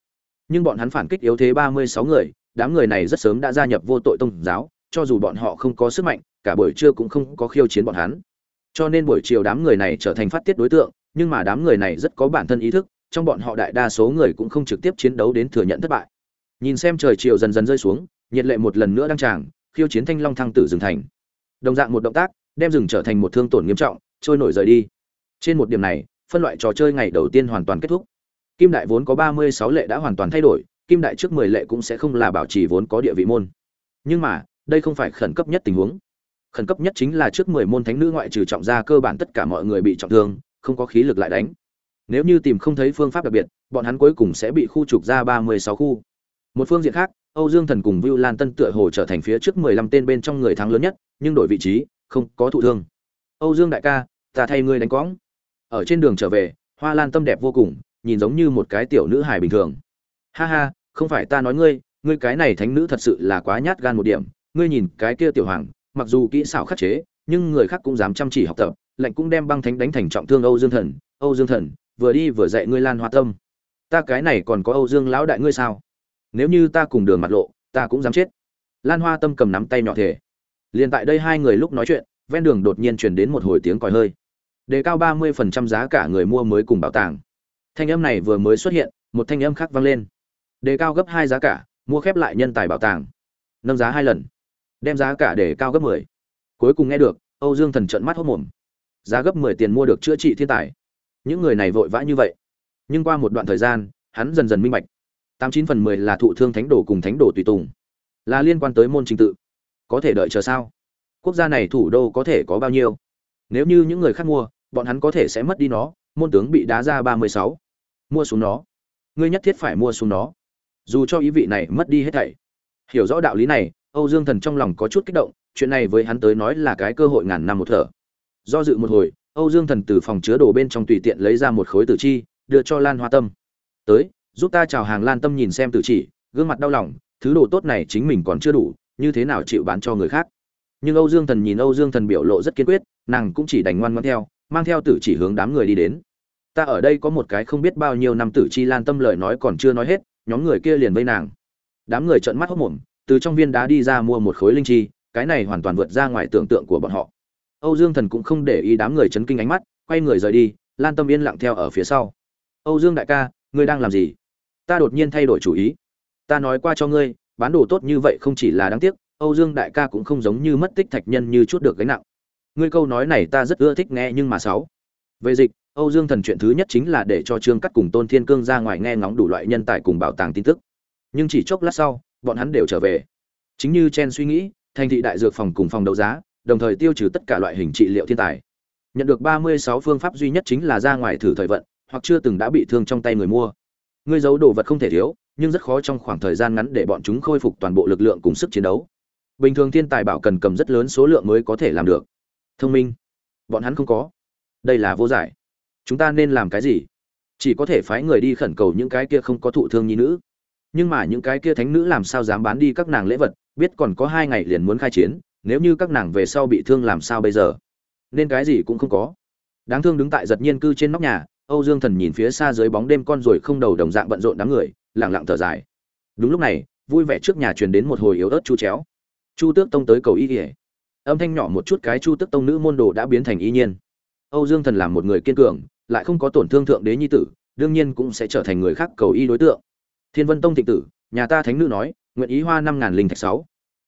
Nhưng bọn hắn phản kích yếu thế 36 người, đám người này rất sớm đã gia nhập vô tội tông giáo, cho dù bọn họ không có sức mạnh, cả buổi trưa cũng không có khiêu chiến bọn hắn. Cho nên buổi chiều đám người này trở thành phát tiết đối tượng, nhưng mà đám người này rất có bản thân ý thức trong bọn họ đại đa số người cũng không trực tiếp chiến đấu đến thừa nhận thất bại. Nhìn xem trời chiều dần dần rơi xuống, nhiệt lệ một lần nữa đăng tràng, khiêu chiến thanh long thăng tử rừng thành. Đồng dạng một động tác, đem rừng trở thành một thương tổn nghiêm trọng, trôi nổi rời đi. Trên một điểm này, phân loại trò chơi ngày đầu tiên hoàn toàn kết thúc. Kim đại vốn có ba mươi sáu lệ đã hoàn toàn thay đổi, kim đại trước mười lệ cũng sẽ không là bảo trì vốn có địa vị môn. Nhưng mà, đây không phải khẩn cấp nhất tình huống. Khẩn cấp nhất chính là trước mười môn thánh nữ ngoại trừ trọng gia cơ bản tất cả mọi người bị trọng thương, không có khí lực lại đánh nếu như tìm không thấy phương pháp đặc biệt, bọn hắn cuối cùng sẽ bị khu trục ra ba mươi sáu khu. Một phương diện khác, âu dương thần cùng vưu lan tân tựa hồ trở thành phía trước mười lăm tên bên trong người thắng lớn nhất, nhưng đổi vị trí, không có thụ thương. Âu dương đại ca, ta thay ngươi đánh quõng ở trên đường trở về, hoa lan tâm đẹp vô cùng, nhìn giống như một cái tiểu nữ hài bình thường. Ha ha, không phải ta nói ngươi ngươi cái này thánh nữ thật sự là quá nhát gan một điểm. Ngươi nhìn cái kia tiểu hoàng, mặc dù kỹ xảo khắc chế, nhưng người khác cũng dám chăm chỉ học tập lệnh cũng đem băng thánh đánh thành trọng thương âu dương thần. Âu dương thần vừa đi vừa dạy ngươi lan hoa tâm. Ta cái này còn có âu dương lão đại ngươi sao? Nếu như ta cùng đường mặt lộ, ta cũng dám chết. Lan hoa tâm cầm nắm tay nhỏ thể liền tại đây hai người lúc nói chuyện, ven đường đột nhiên truyền đến một hồi tiếng còi hơi. Đề cao ba mươi phần trăm giá cả người mua mới cùng bảo tàng. Thanh âm này vừa mới xuất hiện, một thanh âm khác vang lên. Đề cao gấp hai giá cả, mua khép lại nhân tài bảo tàng. Nâng giá hai lần. Đem giá cả để cao gấp mười. Cuối cùng nghe được, âu dương thần trận mắt hốc mồm. Giá gấp mười tiền mua được chữa trị thiên tài những người này vội vã như vậy. Nhưng qua một đoạn thời gian, hắn dần dần minh bạch. Tám chín phần mười là thụ thương thánh đồ cùng thánh đồ tùy tùng. Là liên quan tới môn trình tự. Có thể đợi chờ sao? Quốc gia này thủ đô có thể có bao nhiêu? Nếu như những người khác mua, bọn hắn có thể sẽ mất đi nó, môn tướng bị đá ra ba mươi sáu. Mua xuống nó. Ngươi nhất thiết phải mua xuống nó. Dù cho ý vị này mất đi hết thảy. Hiểu rõ đạo lý này, âu dương thần trong lòng có chút kích động, chuyện này với hắn tới nói là cái cơ hội ngàn năm một thở. Do dự một hồi âu dương thần từ phòng chứa đồ bên trong tùy tiện lấy ra một khối tử chi, đưa cho lan hoa tâm. Tới, giúp ta chào hàng lan tâm nhìn xem tử chỉ, gương mặt đau lòng, thứ đồ tốt này chính mình còn chưa đủ, như thế nào chịu bán cho người khác? Nhưng âu dương thần nhìn âu dương thần biểu lộ rất kiên quyết, nàng cũng chỉ đành ngoan ngoãn theo, mang theo tử chỉ hướng đám người đi đến. Ta ở đây có một cái không biết bao nhiêu năm tử chi lan tâm lời nói còn chưa nói hết, nhóm người kia liền vây nàng. Đám người trợn mắt hốt mồm từ trong viên đá đi ra mua một khối linh chi, cái này hoàn toàn vượt ra ngoài tưởng tượng của bọn họ âu dương thần cũng không để ý đám người chấn kinh ánh mắt, quay người rời đi, lan tâm yên lặng theo ở phía sau. Âu dương đại ca, ngươi đang làm gì? Ta đột nhiên thay đổi chủ ý. Ta nói qua cho ngươi, bán đồ tốt như vậy không chỉ là đáng tiếc, âu dương đại ca cũng không giống như mất tích thạch nhân như chút được gánh nặng. Ngươi câu nói này ta rất ưa thích nghe nhưng mà sáu. Về dịch, âu dương thần chuyện thứ nhất chính là để cho trương cắt cùng tôn thiên cương ra ngoài nghe ngóng đủ loại nhân tài cùng bảo tàng tin tức. Nhưng chỉ chốc lát sau, bọn hắn đều trở về. Chính như chen suy nghĩ, thành thị đại dược phòng cùng phòng đấu giá đồng thời tiêu trừ tất cả loại hình trị liệu thiên tài. Nhận được ba mươi sáu phương pháp duy nhất chính là ra ngoài thử thời vận, hoặc chưa từng đã bị thương trong tay người mua. Ngươi giấu đồ vật không thể thiếu, nhưng rất khó trong khoảng thời gian ngắn để bọn chúng khôi phục toàn bộ lực lượng cùng sức chiến đấu. Bình thường thiên tài bảo cần cầm rất lớn số lượng mới có thể làm được. Thông minh. Bọn hắn không có. Đây là vô giải. Chúng ta nên làm cái gì? Chỉ có thể phái người đi khẩn cầu những cái kia không có thụ thương nhi nữ. Nhưng mà những cái kia thánh nữ làm sao dám bán đi các nàng lễ vật, biết còn có hai ngày liền muốn khai chiến nếu như các nàng về sau bị thương làm sao bây giờ? Nên cái gì cũng không có. Đáng thương đứng tại giật nhiên cư trên nóc nhà, âu dương thần nhìn phía xa dưới bóng đêm con ruồi không đầu đồng dạng bận rộn đám người lẳng lặng thở dài. Đúng lúc này, vui vẻ trước nhà truyền đến một hồi yếu ớt chu chéo. Chu tước tông tới cầu y ỉa âm thanh nhỏ một chút cái chu tước tông nữ môn đồ đã biến thành y nhiên. Âu dương thần làm một người kiên cường, lại không có tổn thương thượng đế nhi tử, đương nhiên cũng sẽ trở thành người khác cầu y đối tượng. Thiên vân tông thịnh tử, nhà ta thánh nữ nói, nguyện ý hoa năm ngàn linh thạch sáu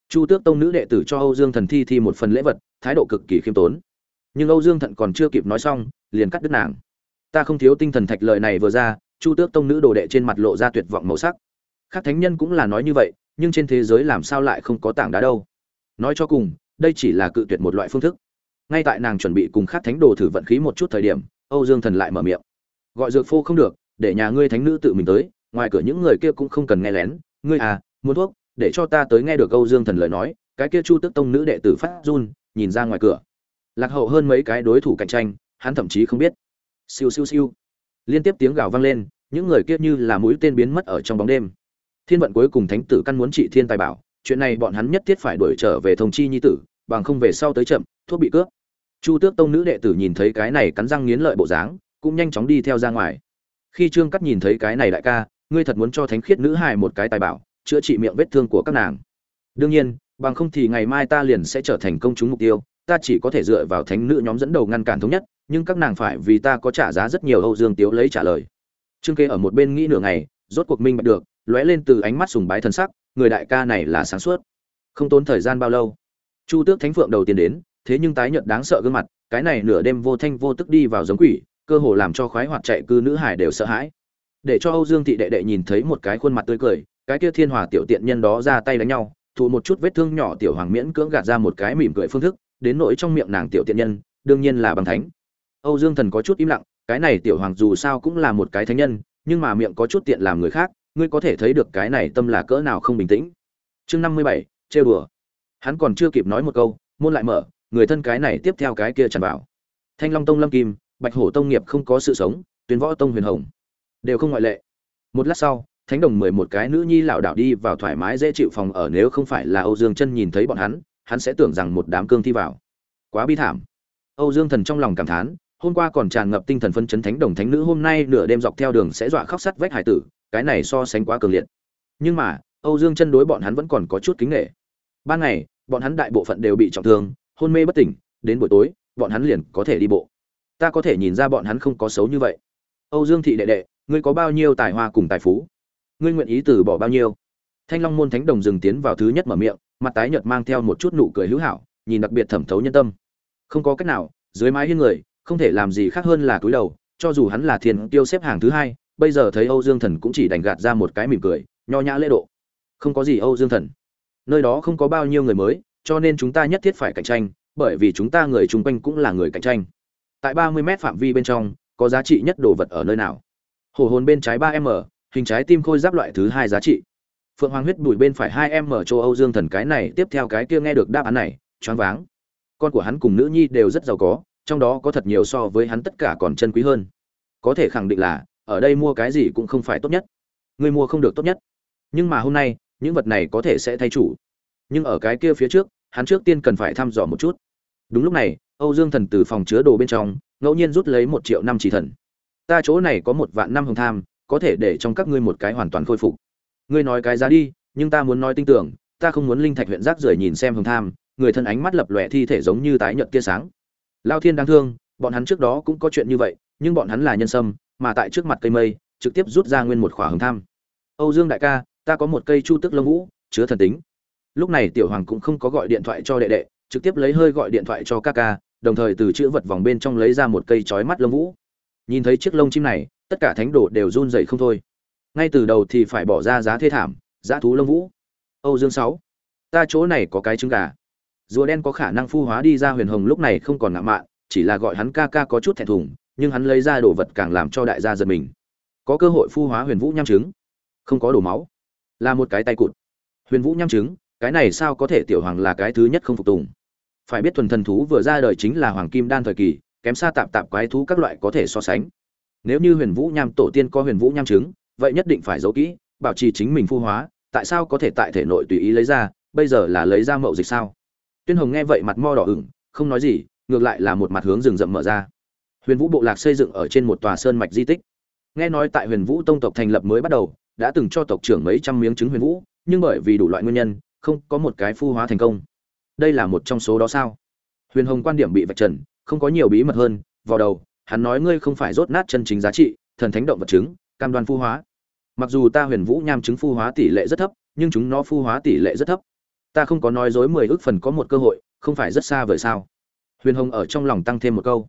chu tước tông nữ đệ tử cho âu dương thần thi thi một phần lễ vật, thái độ cực kỳ khiêm tốn. Nhưng âu dương thận còn chưa kịp nói xong, liền cắt đứt nàng. Ta không thiếu tinh thần thạch lời này vừa ra, chu tước tông nữ đồ đệ trên mặt lộ ra tuyệt vọng màu sắc. Khác thánh nhân cũng là nói như vậy, nhưng trên thế giới làm sao lại không có tảng đá đâu. Nói cho cùng, đây chỉ là cự tuyệt một loại phương thức. Ngay tại nàng chuẩn bị cùng khác thánh đồ thử vận khí một chút thời điểm, âu dương thần lại mở miệng. Gọi dược phô không được, để nhà ngươi thánh nữ tự mình tới, ngoài cửa những người kia cũng không cần nghe lén. Ngươi à muốn thuốc? Để cho ta tới nghe được âu dương thần lời nói, cái kia chu tức tông nữ đệ tử phát run, nhìn ra ngoài cửa. Lạc hậu hơn mấy cái đối thủ cạnh tranh, hắn thậm chí không biết. Siêu siêu siêu. Liên tiếp tiếng gào vang lên, những người kia như là mũi tên biến mất ở trong bóng đêm. Thiên vận cuối cùng thánh tử căn muốn trị thiên tài bảo, chuyện này bọn hắn nhất thiết phải đuổi trở về thông chi nhi tử, bằng không về sau tới chậm, thuốc bị cướp. Chu tước tông nữ đệ tử nhìn thấy cái này cắn răng nghiến lợi bộ dáng, cũng nhanh chóng đi theo ra ngoài. Khi trương cắt nhìn thấy cái này đại ca, ngươi thật muốn cho thánh khiết nữ hài một cái tài bảo chữa trị miệng vết thương của các nàng. Đương nhiên, bằng không thì ngày mai ta liền sẽ trở thành công chúng mục tiêu, ta chỉ có thể dựa vào thánh nữ nhóm dẫn đầu ngăn cản thống nhất, nhưng các nàng phải vì ta có trả giá rất nhiều âu dương tiếu lấy trả lời. Trương kê ở một bên nghĩ nửa ngày, rốt cuộc minh bạch được, lóe lên từ ánh mắt sùng bái thân sắc, người đại ca này là sáng suốt. Không tốn thời gian bao lâu, chu tước thánh phượng đầu tiên đến, thế nhưng tái nhợt đáng sợ gương mặt, cái này nửa đêm vô thanh vô tức đi vào giống quỷ, cơ hồ làm cho khoái hoạt chạy cư nữ hải đều sợ hãi. Để cho âu dương thị đệ đệ nhìn thấy một cái khuôn mặt tươi cười cái kia thiên hòa tiểu tiện nhân đó ra tay đánh nhau, thụ một chút vết thương nhỏ tiểu hoàng miễn cưỡng gạt ra một cái mỉm cười phương thức, đến nỗi trong miệng nàng tiểu tiện nhân, đương nhiên là bằng thánh. Âu dương thần có chút im lặng, cái này tiểu hoàng dù sao cũng là một cái thánh nhân, nhưng mà miệng có chút tiện làm người khác, ngươi có thể thấy được cái này tâm là cỡ nào không bình tĩnh. Chương năm mươi bảy, trêu đùa. Hắn còn chưa kịp nói một câu, môn lại mở, người thân cái này tiếp theo cái kia tràn vào. Thanh long tông lâm kim, bạch hổ tông nghiệp không có sự sống tuyến võ tông huyền hồng. Đều không ngoại lệ. Một lát sau thánh đồng mười một cái nữ nhi lảo đảo đi vào thoải mái dễ chịu phòng ở, nếu không phải là âu dương chân nhìn thấy bọn hắn hắn sẽ tưởng rằng một đám cương thi vào. Quá bi thảm. Âu dương thần trong lòng cảm thán, hôm qua còn tràn ngập tinh thần phân chấn thánh đồng thánh nữ, hôm nay nửa đêm dọc theo đường sẽ dọa khóc sắt vách hải tử, cái này so sánh quá cường liệt. Nhưng mà, âu dương chân đối bọn hắn vẫn còn có chút kính nghệ ban ngày, bọn hắn đại bộ phận đều bị trọng thương, hôn mê bất tỉnh, đến buổi tối, bọn hắn liền có thể đi bộ. Ta có thể nhìn ra bọn hắn không có xấu như vậy. Âu dương thị đệ đệ, ngươi có bao nhiêu tài hoa cùng tài phú? Ngươi nguyện ý từ bỏ bao nhiêu? Thanh long môn thánh đồng dừng tiến vào thứ nhất mở miệng, mặt tái nhợt mang theo một chút nụ cười hữu hảo, nhìn đặc biệt thẩm thấu nhân tâm. Không có cách nào, dưới mái hiên người, không thể làm gì khác hơn là cúi đầu, cho dù hắn là thiên tiêu xếp hàng thứ hai, bây giờ thấy âu dương thần cũng chỉ đành gạt ra một cái mỉm cười, nho nhã lễ độ. Không có gì âu dương thần. Nơi đó không có bao nhiêu người mới, cho nên chúng ta nhất thiết phải cạnh tranh, bởi vì chúng ta người chung quanh cũng là người cạnh tranh. Tại ba mươi mét phạm vi bên trong, có giá trị nhất đồ vật ở nơi nào? Hồ hồn bên trái ba m hình trái tim khôi giáp loại thứ hai giá trị. Phượng hoàng huyết bùi bên phải hai em mở châu âu dương thần cái này, tiếp theo cái kia nghe được đáp án này, choáng váng. Con của hắn cùng nữ nhi đều rất giàu có, trong đó có thật nhiều so với hắn tất cả còn chân quý hơn. Có thể khẳng định là, ở đây mua cái gì cũng không phải tốt nhất. Người mua không được tốt nhất. Nhưng mà hôm nay, những vật này có thể sẽ thay chủ. Nhưng ở cái kia phía trước, hắn trước tiên cần phải thăm dò một chút. Đúng lúc này, âu dương thần từ phòng chứa đồ bên trong, ngẫu nhiên rút lấy một triệu năm chỉ thần. Ta chỗ này có một vạn năm hồng tham có thể để trong các ngươi một cái hoàn toàn khôi phục. Ngươi nói cái giá đi, nhưng ta muốn nói tin tưởng, ta không muốn linh thạch huyện rác rưởi nhìn xem hồng tham, người thân ánh mắt lập lòe thi thể giống như tái nhợt tia sáng. Lao thiên đáng thương, bọn hắn trước đó cũng có chuyện như vậy, nhưng bọn hắn là nhân sâm, mà tại trước mặt cây mây, trực tiếp rút ra nguyên một khỏa hồng tham. Âu dương đại ca, ta có một cây chu tức lông vũ, chứa thần tính. Lúc này tiểu hoàng cũng không có gọi điện thoại cho đệ đệ, trực tiếp lấy hơi gọi điện thoại cho ca ca, đồng thời từ chữ vật vòng bên trong lấy ra một cây chói mắt lông vũ. Nhìn thấy chiếc lông chim này tất cả thánh đồ đều run rẩy không thôi. Ngay từ đầu thì phải bỏ ra giá thê thảm, giá thú lông vũ. Âu dương sáu, ta chỗ này có cái trứng gà. Rùa đen có khả năng phu hóa đi ra huyền hồng lúc này không còn ngạo mạn, chỉ là gọi hắn ca ca có chút thẹn thùng, nhưng hắn lấy ra đồ vật càng làm cho đại gia giật mình. Có cơ hội phu hóa huyền vũ nham trứng? Không có đổ máu. Là một cái tay cụt. Huyền vũ nham trứng, cái này sao có thể tiểu hoàng là cái thứ nhất không phục tùng? Phải biết thuần thần thú vừa ra đời chính là hoàng kim đan thời kỳ, kém xa tạp tạp quái thú các loại có thể so sánh nếu như huyền vũ nham tổ tiên có huyền vũ nham trứng vậy nhất định phải giấu kỹ, bảo trì chính mình phu hóa, tại sao có thể tại thể nội tùy ý lấy ra, bây giờ là lấy ra mậu dịch sao? Tuyên hồng nghe vậy mặt mo đỏ ửng, không nói gì, ngược lại là một mặt hướng rừng rậm mở ra. Huyền vũ bộ lạc xây dựng ở trên một tòa sơn mạch di tích. Nghe nói tại huyền vũ tông tộc thành lập mới bắt đầu, đã từng cho tộc trưởng mấy trăm miếng trứng huyền vũ, nhưng bởi vì đủ loại nguyên nhân, không có một cái phu hóa thành công. Đây là một trong số đó sao? Huyền hồng quan điểm bị vạch trần, không có nhiều bí mật hơn, vào đầu hắn nói ngươi không phải rốt nát chân chính giá trị, thần thánh động vật chứng, cam đoan phu hóa. Mặc dù ta huyền vũ nham chứng phu hóa tỷ lệ rất thấp, nhưng chúng nó phu hóa tỷ lệ rất thấp. Ta không có nói dối mười ước phần có một cơ hội, không phải rất xa vời sao? Huyền hồng ở trong lòng tăng thêm một câu.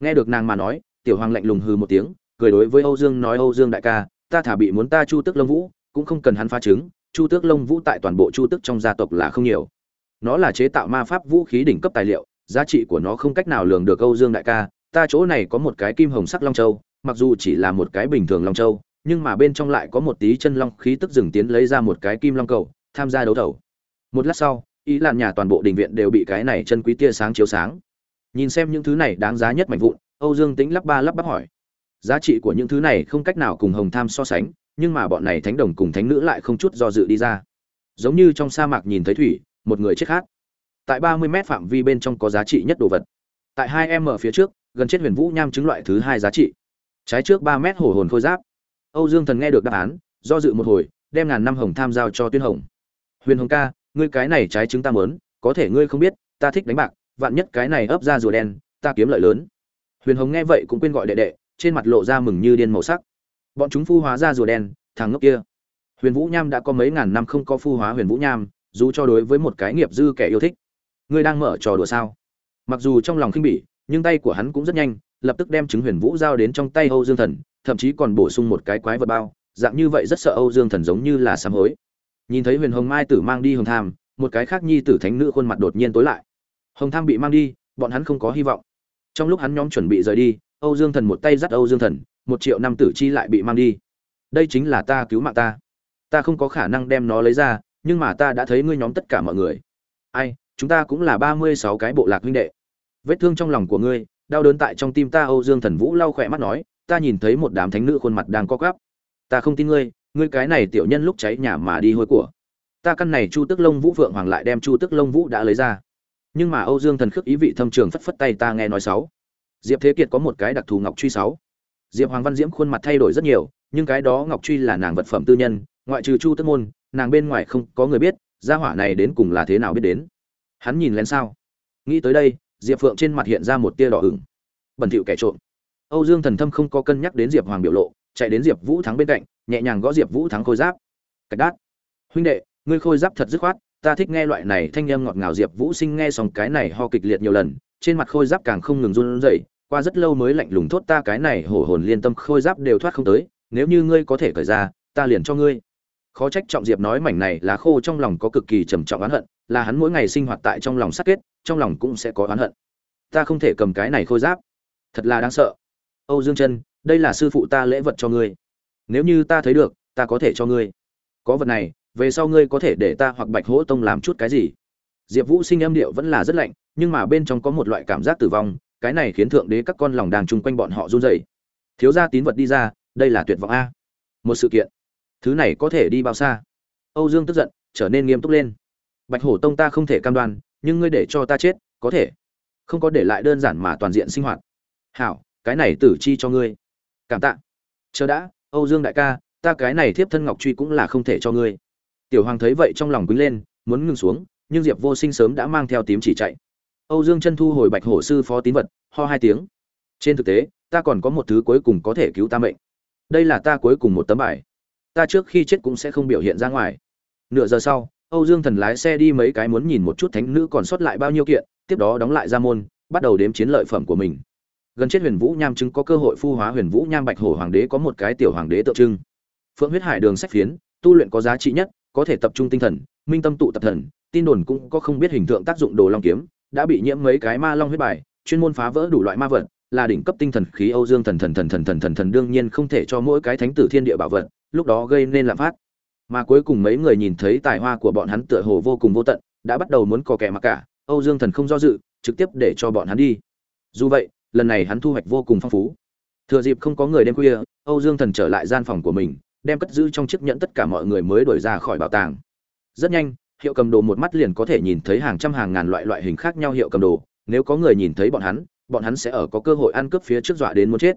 Nghe được nàng mà nói, tiểu hoàng lạnh lùng hừ một tiếng, cười đối với âu dương nói, âu dương đại ca, ta thả bị muốn ta chu tước Long vũ, cũng không cần hắn phá trứng chu tước Long vũ tại toàn bộ chu tước trong gia tộc là không nhiều. Nó là chế tạo ma pháp vũ khí đỉnh cấp tài liệu, giá trị của nó không cách nào lường được âu dương đại ca ta chỗ này có một cái kim hồng sắc long châu, mặc dù chỉ là một cái bình thường long châu, nhưng mà bên trong lại có một tí chân long khí tức dừng tiến lấy ra một cái kim long cầu, tham gia đấu thầu. Một lát sau, ý làn nhà toàn bộ đình viện đều bị cái này chân quý tia sáng chiếu sáng. Nhìn xem những thứ này đáng giá nhất mạnh vụn, âu dương tính lắp ba lắp bắp hỏi. Giá trị của những thứ này không cách nào cùng hồng tham so sánh, nhưng mà bọn này thánh đồng cùng thánh nữ lại không chút do dự đi ra. Giống như trong sa mạc nhìn thấy thủy, một người chết khác tại ba mươi mét phạm vi bên trong có giá trị nhất đồ vật. Tại hai em phía trước gần chết huyền vũ nham chứng loại thứ hai giá trị. Trái trước ba mét hổ hồn khôi giáp. Âu dương thần nghe được đáp án, do dự một hồi, đem ngàn năm hồng tham giao cho tuyên hồng. Huyền hồng ca, ngươi cái này trái trứng ta mớn có thể ngươi không biết, ta thích đánh bạc, vạn nhất cái này ấp ra rùa đen, ta kiếm lợi lớn. Huyền hồng nghe vậy cũng quên gọi đệ đệ, trên mặt lộ ra mừng như điên màu sắc. Bọn chúng phu hóa ra rùa đen, thằng ngốc kia. Huyền vũ nham đã có mấy ngàn năm không có phu hóa huyền vũ nham, dù cho đối với một cái nghiệp dư kẻ yêu thích. Ngươi đang mở trò đùa sao? Mặc dù trong lòng khinh bỉ nhưng tay của hắn cũng rất nhanh, lập tức đem trứng huyền vũ giao đến trong tay âu dương thần, thậm chí còn bổ sung một cái quái vật bao, dạng như vậy rất sợ âu dương thần giống như là sám hối. Nhìn thấy huyền hồng mai tử mang đi hồng tham, một cái khác nhi tử thánh nữ khuôn mặt đột nhiên tối lại. Hồng tham bị mang đi, bọn hắn không có hy vọng. Trong lúc hắn nhóm chuẩn bị rời đi, âu dương thần một tay dắt âu dương thần, một triệu năm tử chi lại bị mang đi. Đây chính là ta cứu mạng ta. Ta không có khả năng đem nó lấy ra, nhưng mà ta đã thấy ngươi nhóm tất cả mọi người. Ai, chúng ta cũng là ba mươi sáu cái bộ lạc huynh đệ vết thương trong lòng của ngươi, đau đớn tại trong tim ta, âu dương thần vũ lau khỏe mắt nói, ta nhìn thấy một đám thánh nữ khuôn mặt đang co quắp. Ta không tin ngươi ngươi cái này tiểu nhân lúc cháy nhà mà đi hôi của. Ta căn này chu tức lông vũ phượng hoàng lại đem chu tức lông vũ đã lấy ra. Nhưng mà âu dương thần khước ý vị thâm trường phất phất tay ta nghe nói sáu. Diệp thế kiệt có một cái đặc thù ngọc truy sáu. Diệp hoàng văn diễm khuôn mặt thay đổi rất nhiều, nhưng cái đó ngọc truy là nàng vật phẩm tư nhân, ngoại trừ chu tức môn, nàng bên ngoài không có người biết, gia hỏa này đến cùng là thế nào biết đến. Hắn nhìn lên sao? Nghĩ tới đây diệp phượng trên mặt hiện ra một tia đỏ ửng. Bẩn thỉu kẻ trộm. Âu dương thần thâm không có cân nhắc đến diệp hoàng biểu lộ, chạy đến diệp vũ thắng bên cạnh, nhẹ nhàng gõ diệp vũ thắng khôi giáp. Cạch đát. Huynh đệ, ngươi khôi giáp thật dứt khoát, ta thích nghe loại này thanh âm ngọt ngào diệp vũ sinh nghe xong cái này ho kịch liệt nhiều lần, trên mặt khôi giáp càng không ngừng run rẩy, qua rất lâu mới lạnh lùng thốt ta cái này hổ hồn liên tâm khôi giáp đều thoát không tới, nếu như ngươi có thể cởi ra, ta liền cho ngươi khó trách trọng diệp nói mảnh này là khô trong lòng có cực kỳ trầm trọng oán hận, là hắn mỗi ngày sinh hoạt tại trong lòng sát kết, trong lòng cũng sẽ có oán hận. Ta không thể cầm cái này khôi giáp. Thật là đáng sợ. Âu dương chân đây là sư phụ ta lễ vật cho ngươi. Nếu như ta thấy được, ta có thể cho ngươi. Có vật này, về sau ngươi có thể để ta hoặc bạch hỗ tông làm chút cái gì. Diệp vũ sinh âm điệu vẫn là rất lạnh, nhưng mà bên trong có một loại cảm giác tử vong, cái này khiến thượng đế các con lòng đàng chung quanh bọn họ run rẩy. Thiếu gia tín vật đi ra, đây là tuyệt vọng a. Một sự kiện thứ này có thể đi bao xa? Âu dương tức giận, trở nên nghiêm túc lên. Bạch hổ tông ta không thể cam đoan, nhưng ngươi để cho ta chết, có thể. Không có để lại đơn giản mà toàn diện sinh hoạt. Hảo, cái này tử chi cho ngươi. Cảm tạ. Chờ đã, âu dương đại ca, ta cái này thiếp thân ngọc truy cũng là không thể cho ngươi. Tiểu hoàng thấy vậy trong lòng quýnh lên, muốn ngừng xuống, nhưng diệp vô sinh sớm đã mang theo tím chỉ chạy. Âu dương chân thu hồi bạch hổ sư phó tín vật, ho hai tiếng. Trên thực tế, ta còn có một thứ cuối cùng có thể cứu ta mệnh. Đây là ta cuối cùng một tấm bài ta trước khi chết cũng sẽ không biểu hiện ra ngoài. Nửa giờ sau, âu dương thần lái xe đi mấy cái muốn nhìn một chút thánh nữ còn sót lại bao nhiêu kiện, tiếp đó đóng lại ra môn, bắt đầu đếm chiến lợi phẩm của mình. Gần chết huyền vũ nham chứng có cơ hội phu hóa huyền vũ nham bạch hổ hoàng đế có một cái tiểu hoàng đế tượng trưng. Phượng huyết hải đường sách phiến, tu luyện có giá trị nhất, có thể tập trung tinh thần, minh tâm tụ tập thần, tin đồn cũng có không biết hình tượng tác dụng đồ long kiếm, đã bị nhiễm mấy cái ma long huyết bài, chuyên môn phá vỡ đủ loại ma vật, là đỉnh cấp tinh thần khí âu dương thần thần thần thần thần thần thần đương nhiên không thể cho mỗi cái thánh tử thiên địa bảo vật lúc đó gây nên lạm phát. Mà cuối cùng mấy người nhìn thấy tài hoa của bọn hắn tựa hồ vô cùng vô tận, đã bắt đầu muốn cò kẻ mặc cả, âu dương thần không do dự, trực tiếp để cho bọn hắn đi. Dù vậy, lần này hắn thu hoạch vô cùng phong phú. Thừa dịp không có người đêm khuya, âu dương thần trở lại gian phòng của mình, đem cất giữ trong chiếc nhẫn tất cả mọi người mới đuổi ra khỏi bảo tàng. Rất nhanh, hiệu cầm đồ một mắt liền có thể nhìn thấy hàng trăm hàng ngàn loại loại hình khác nhau hiệu cầm đồ. Nếu có người nhìn thấy bọn hắn bọn hắn sẽ ở có cơ hội ăn cướp phía trước dọa đến muốn chết.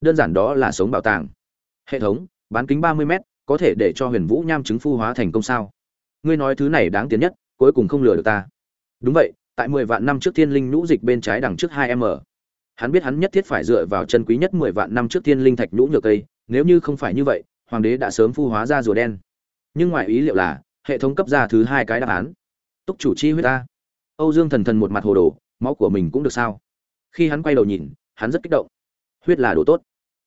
Đơn giản đó là sống bảo tàng. Hệ thống bán kính ba mươi m có thể để cho huyền vũ nham chứng phu hóa thành công sao? Ngươi nói thứ này đáng tiền nhất, cuối cùng không lừa được ta. Đúng vậy, tại mười vạn năm trước thiên linh nhũ dịch bên trái đằng trước hai m hắn biết hắn nhất thiết phải dựa vào chân quý nhất mười vạn năm trước thiên linh thạch nhũ nhược cây, nếu như không phải như vậy, hoàng đế đã sớm phu hóa ra rùa đen. Nhưng ngoài ý liệu là, hệ thống cấp ra thứ hai cái đáp án. Túc chủ chi huyết ta. Âu dương thần thần một mặt hồ đồ, máu của mình cũng được sao? Khi hắn quay đầu nhìn, hắn rất kích động. Huyết là đồ tốt.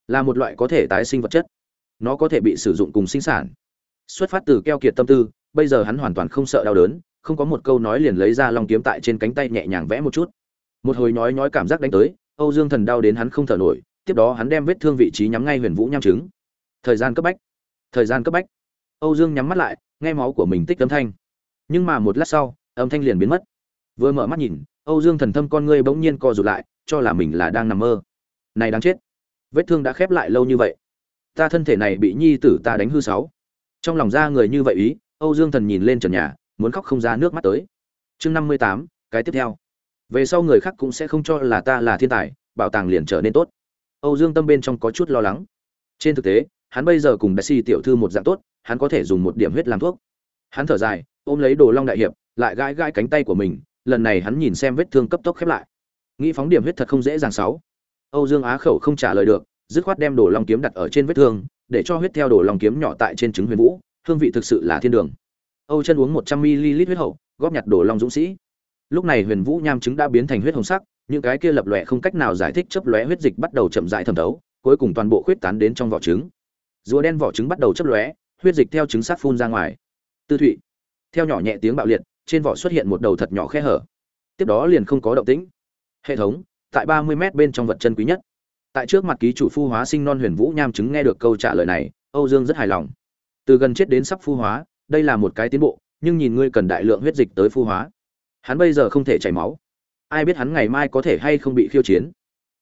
Là một loại có thể tái sinh vật chất nó có thể bị sử dụng cùng sinh sản. Xuất phát từ keo kiệt tâm tư, bây giờ hắn hoàn toàn không sợ đau đớn, không có một câu nói liền lấy ra long kiếm tại trên cánh tay nhẹ nhàng vẽ một chút. Một hồi nói nói cảm giác đánh tới, âu dương thần đau đến hắn không thở nổi, tiếp đó hắn đem vết thương vị trí nhắm ngay huyền vũ nham trứng. Thời gian cấp bách, thời gian cấp bách. Âu dương nhắm mắt lại, nghe máu của mình tích âm thanh. Nhưng mà một lát sau, âm thanh liền biến mất. Vừa mở mắt nhìn, âu dương thần thâm con ngươi bỗng nhiên co rụt lại, cho là mình là đang nằm mơ. Này đáng chết. Vết thương đã khép lại lâu như vậy ta thân thể này bị nhi tử ta đánh hư sáu. Trong lòng ra người như vậy ý, âu dương thần nhìn lên trần nhà, muốn khóc không ra nước mắt tới. Chương năm mươi tám, cái tiếp theo. Về sau người khác cũng sẽ không cho là ta là thiên tài, bảo tàng liền trở nên tốt. Âu dương tâm bên trong có chút lo lắng. Trên thực tế, hắn bây giờ cùng đại si tiểu thư một dạng tốt, hắn có thể dùng một điểm huyết làm thuốc. Hắn thở dài, ôm lấy đồ long đại hiệp, lại gãi gãi cánh tay của mình, lần này hắn nhìn xem vết thương cấp tốc khép lại. Nghĩ phóng điểm huyết thật không dễ dàng sáu. Âu dương á khẩu không trả lời được dứt khoát đem đồ long kiếm đặt ở trên vết thương, để cho huyết theo đồ long kiếm nhỏ tại trên trứng huyền vũ, hương vị thực sự là thiên đường. Âu chân uống một trăm ml huyết hậu, góp nhặt đồ long dũng sĩ. Lúc này huyền vũ nham trứng đã biến thành huyết hồng sắc, những cái kia lập lòe không cách nào giải thích chấp lóe huyết dịch bắt đầu chậm rãi thẩm thấu, cuối cùng toàn bộ khuyết tán đến trong vỏ trứng. Rùa đen vỏ trứng bắt đầu chấp lóe, huyết dịch theo trứng sát phun ra ngoài. Tư thụy, theo nhỏ nhẹ tiếng bạo liệt, trên vỏ xuất hiện một đầu thật nhỏ khe hở. Tiếp đó liền không có động tĩnh. Hệ thống, tại ba mươi m bên trong vật chân quý nhất tại trước mặt ký chủ phu hóa sinh non huyền vũ nham chứng nghe được câu trả lời này, âu dương rất hài lòng. Từ gần chết đến sắp phu hóa, đây là một cái tiến bộ, nhưng nhìn ngươi cần đại lượng huyết dịch tới phu hóa, hắn bây giờ không thể chảy máu. Ai biết hắn ngày mai có thể hay không bị khiêu chiến?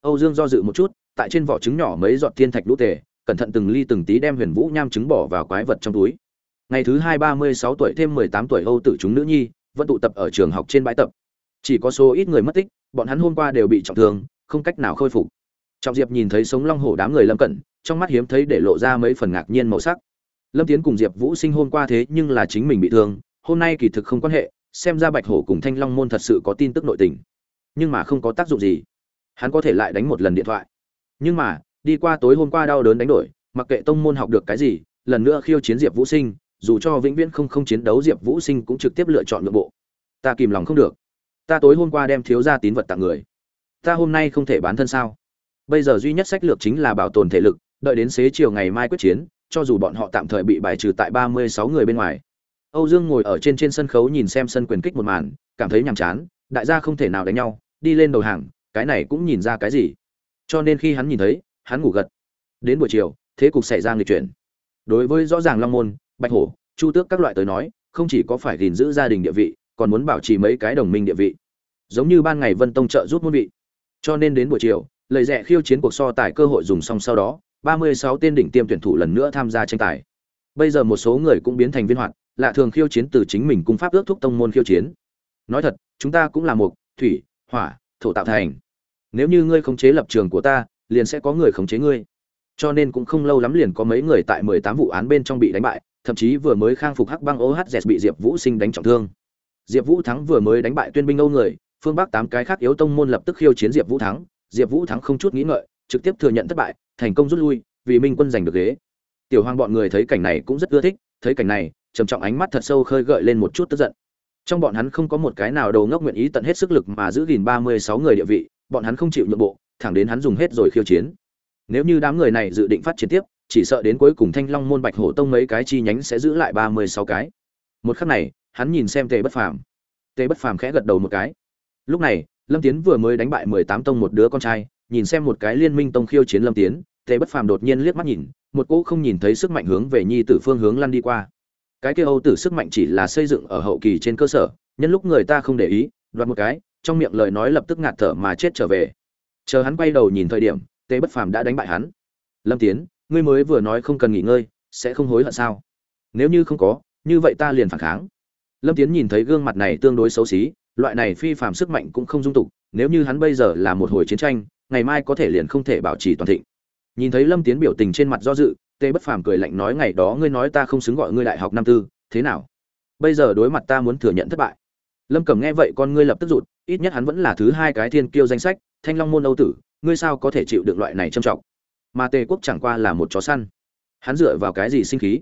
Âu dương do dự một chút, tại trên vỏ trứng nhỏ mấy giọt thiên thạch lũ tề, cẩn thận từng ly từng tí đem huyền vũ nham trứng bỏ vào quái vật trong túi. Ngày thứ hai ba mươi sáu tuổi thêm mười tám tuổi âu tử chúng nữ nhi, vẫn tụ tập ở trường học trên bãi tập. Chỉ có số ít người mất tích, bọn hắn hôm qua đều bị trọng thương, không cách nào khôi phục trọng diệp nhìn thấy sống long hổ đám người lâm cận, trong mắt hiếm thấy để lộ ra mấy phần ngạc nhiên màu sắc. Lâm tiến cùng diệp vũ sinh hôm qua thế nhưng là chính mình bị thương hôm nay kỳ thực không quan hệ xem ra bạch hổ cùng thanh long môn thật sự có tin tức nội tình. Nhưng mà không có tác dụng gì. Hắn có thể lại đánh một lần điện thoại. Nhưng mà đi qua tối hôm qua đau đớn đánh đổi mặc kệ tông môn học được cái gì lần nữa khiêu chiến diệp vũ sinh dù cho vĩnh viễn không không chiến đấu diệp vũ sinh cũng trực tiếp lựa chọn nội bộ. Ta kìm lòng không được. Ta tối hôm qua đem thiếu ra tín vật tặng người. Ta hôm nay không thể bán thân sao? Bây giờ duy nhất sách lược chính là bảo tồn thể lực, đợi đến xế chiều ngày mai quyết chiến, cho dù bọn họ tạm thời bị bài trừ tại ba mươi sáu người bên ngoài. Âu dương ngồi ở trên trên sân khấu nhìn xem sân quyền kích một màn, cảm thấy nhàm chán, đại gia không thể nào đánh nhau, đi lên đầu hàng, cái này cũng nhìn ra cái gì? Cho nên khi hắn nhìn thấy, hắn ngủ gật. Đến buổi chiều, thế cục xảy ra nghịch chuyển. Đối với rõ ràng long môn, bạch hổ, chu tước các loại tới nói, không chỉ có phải gìn giữ gia đình địa vị, còn muốn bảo trì mấy cái đồng minh địa vị. Giống như ban ngày vân tông trợ giúp môn vị. Cho nên đến buổi chiều lời rẻ khiêu chiến cuộc so tài cơ hội dùng xong sau đó 36 tên đỉnh tiêm tuyển thủ lần nữa tham gia tranh tài. Bây giờ một số người cũng biến thành viên hoạt, lạ thường khiêu chiến từ chính mình cung pháp ước thúc tông môn khiêu chiến. Nói thật, chúng ta cũng là một thủy, hỏa, thổ tạo thành. Nếu như ngươi khống chế lập trường của ta, liền sẽ có người khống chế ngươi. Cho nên cũng không lâu lắm liền có mấy người tại 18 vụ án bên trong bị đánh bại, thậm chí vừa mới khang phục hắc băng ohz bị diệp vũ sinh đánh trọng thương. Diệp vũ thắng vừa mới đánh bại tuyên binh âu người, phương bắc tám cái khác yếu tông môn lập tức khiêu chiến diệp vũ thắng diệp vũ thắng không chút nghĩ ngợi, trực tiếp thừa nhận thất bại, thành công rút lui, vì minh quân giành được ghế. Tiểu hoàng bọn người thấy cảnh này cũng rất ưa thích, thấy cảnh này, trầm trọng ánh mắt thật sâu khơi gợi lên một chút tức giận. Trong bọn hắn không có một cái nào đầu ngốc nguyện ý tận hết sức lực mà giữ gìn ba mươi sáu người địa vị, bọn hắn không chịu nhượng bộ, thẳng đến hắn dùng hết rồi khiêu chiến. Nếu như đám người này dự định phát triển tiếp, chỉ sợ đến cuối cùng thanh long môn bạch hổ tông mấy cái chi nhánh sẽ giữ lại ba mươi sáu cái. Một khắc này, hắn nhìn xem tề bất phàm. Tề bất phàm khẽ gật đầu một cái. Lúc này lâm tiến vừa mới đánh bại mười tám tông một đứa con trai, nhìn xem một cái liên minh tông khiêu chiến lâm tiến, tề bất phàm đột nhiên liếc mắt nhìn, một cỗ không nhìn thấy sức mạnh hướng về nhi tử phương hướng lăn đi qua. Cái kia âu tử sức mạnh chỉ là xây dựng ở hậu kỳ trên cơ sở, nhân lúc người ta không để ý, đoạt một cái, trong miệng lời nói lập tức ngạt thở mà chết trở về. Chờ hắn quay đầu nhìn thời điểm, tề bất phàm đã đánh bại hắn. Lâm tiến, ngươi mới vừa nói không cần nghỉ ngơi, sẽ không hối hận sao? Nếu như không có, như vậy ta liền phản kháng. Lâm tiến nhìn thấy gương mặt này tương đối xấu xí loại này phi phàm sức mạnh cũng không dung tục, nếu như hắn bây giờ là một hồi chiến tranh, ngày mai có thể liền không thể bảo trì toàn thịnh. Nhìn thấy lâm tiến biểu tình trên mặt do dự, tê bất phàm cười lạnh nói, ngày đó ngươi nói ta không xứng gọi ngươi đại học năm tư, thế nào? Bây giờ đối mặt ta muốn thừa nhận thất bại. Lâm cầm nghe vậy con ngươi lập tức rụt, ít nhất hắn vẫn là thứ hai cái thiên kiêu danh sách, thanh long môn âu tử, ngươi sao có thể chịu được loại này trầm trọng? Mà tề quốc chẳng qua là một chó săn. Hắn dựa vào cái gì sinh khí?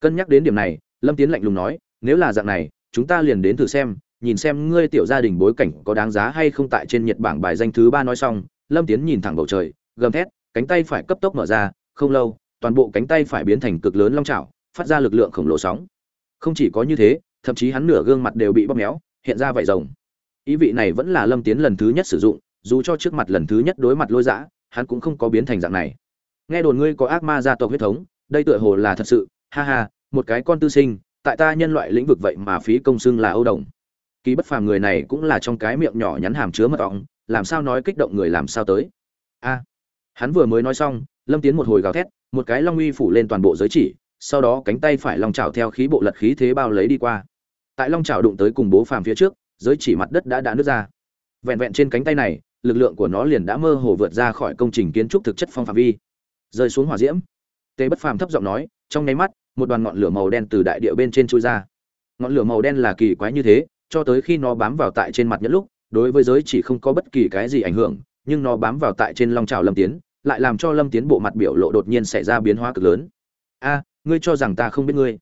Cân nhắc đến điểm này, lâm tiến lạnh lùng nói, nếu là dạng này, chúng ta liền đến thử xem nhìn xem ngươi tiểu gia đình bối cảnh có đáng giá hay không tại trên nhiệt bảng bài danh thứ ba nói xong, lâm tiến nhìn thẳng bầu trời, gầm thét, cánh tay phải cấp tốc mở ra, không lâu, toàn bộ cánh tay phải biến thành cực lớn long trào phát ra lực lượng khổng lồ sóng. Không chỉ có như thế, thậm chí hắn nửa gương mặt đều bị bóp méo, hiện ra vải rồng. Ý vị này vẫn là lâm tiến lần thứ nhất sử dụng, dù cho trước mặt lần thứ nhất đối mặt lôi dã, hắn cũng không có biến thành dạng này. Nghe đồn ngươi có ác ma gia tộc huyết thống, đây tựa hồ là thật sự, ha ha, một cái con tư sinh, tại ta nhân loại lĩnh vực vậy mà phí công xưng là âu đồng kỳ bất phàm người này cũng là trong cái miệng nhỏ nhắn hàm chứa mật ong, làm sao nói kích động người làm sao tới? A, hắn vừa mới nói xong, lâm tiến một hồi gào thét, một cái long uy phủ lên toàn bộ giới chỉ, sau đó cánh tay phải long chảo theo khí bộ lật khí thế bao lấy đi qua. Tại long chảo đụng tới cùng bố phàm phía trước, giới chỉ mặt đất đã đã nứt ra. Vẹn vẹn trên cánh tay này, lực lượng của nó liền đã mơ hồ vượt ra khỏi công trình kiến trúc thực chất phong phạm vi. Rơi xuống hỏa diễm tế bất phàm thấp giọng nói, trong nháy mắt, một đoàn ngọn lửa màu đen từ đại địa bên trên chui ra. Ngọn lửa màu đen là kỳ quái như thế cho tới khi nó bám vào tại trên mặt nhẫn lúc, đối với giới chỉ không có bất kỳ cái gì ảnh hưởng, nhưng nó bám vào tại trên long trào lâm tiến, lại làm cho lâm tiến bộ mặt biểu lộ đột nhiên xảy ra biến hóa cực lớn. A, ngươi cho rằng ta không biết ngươi?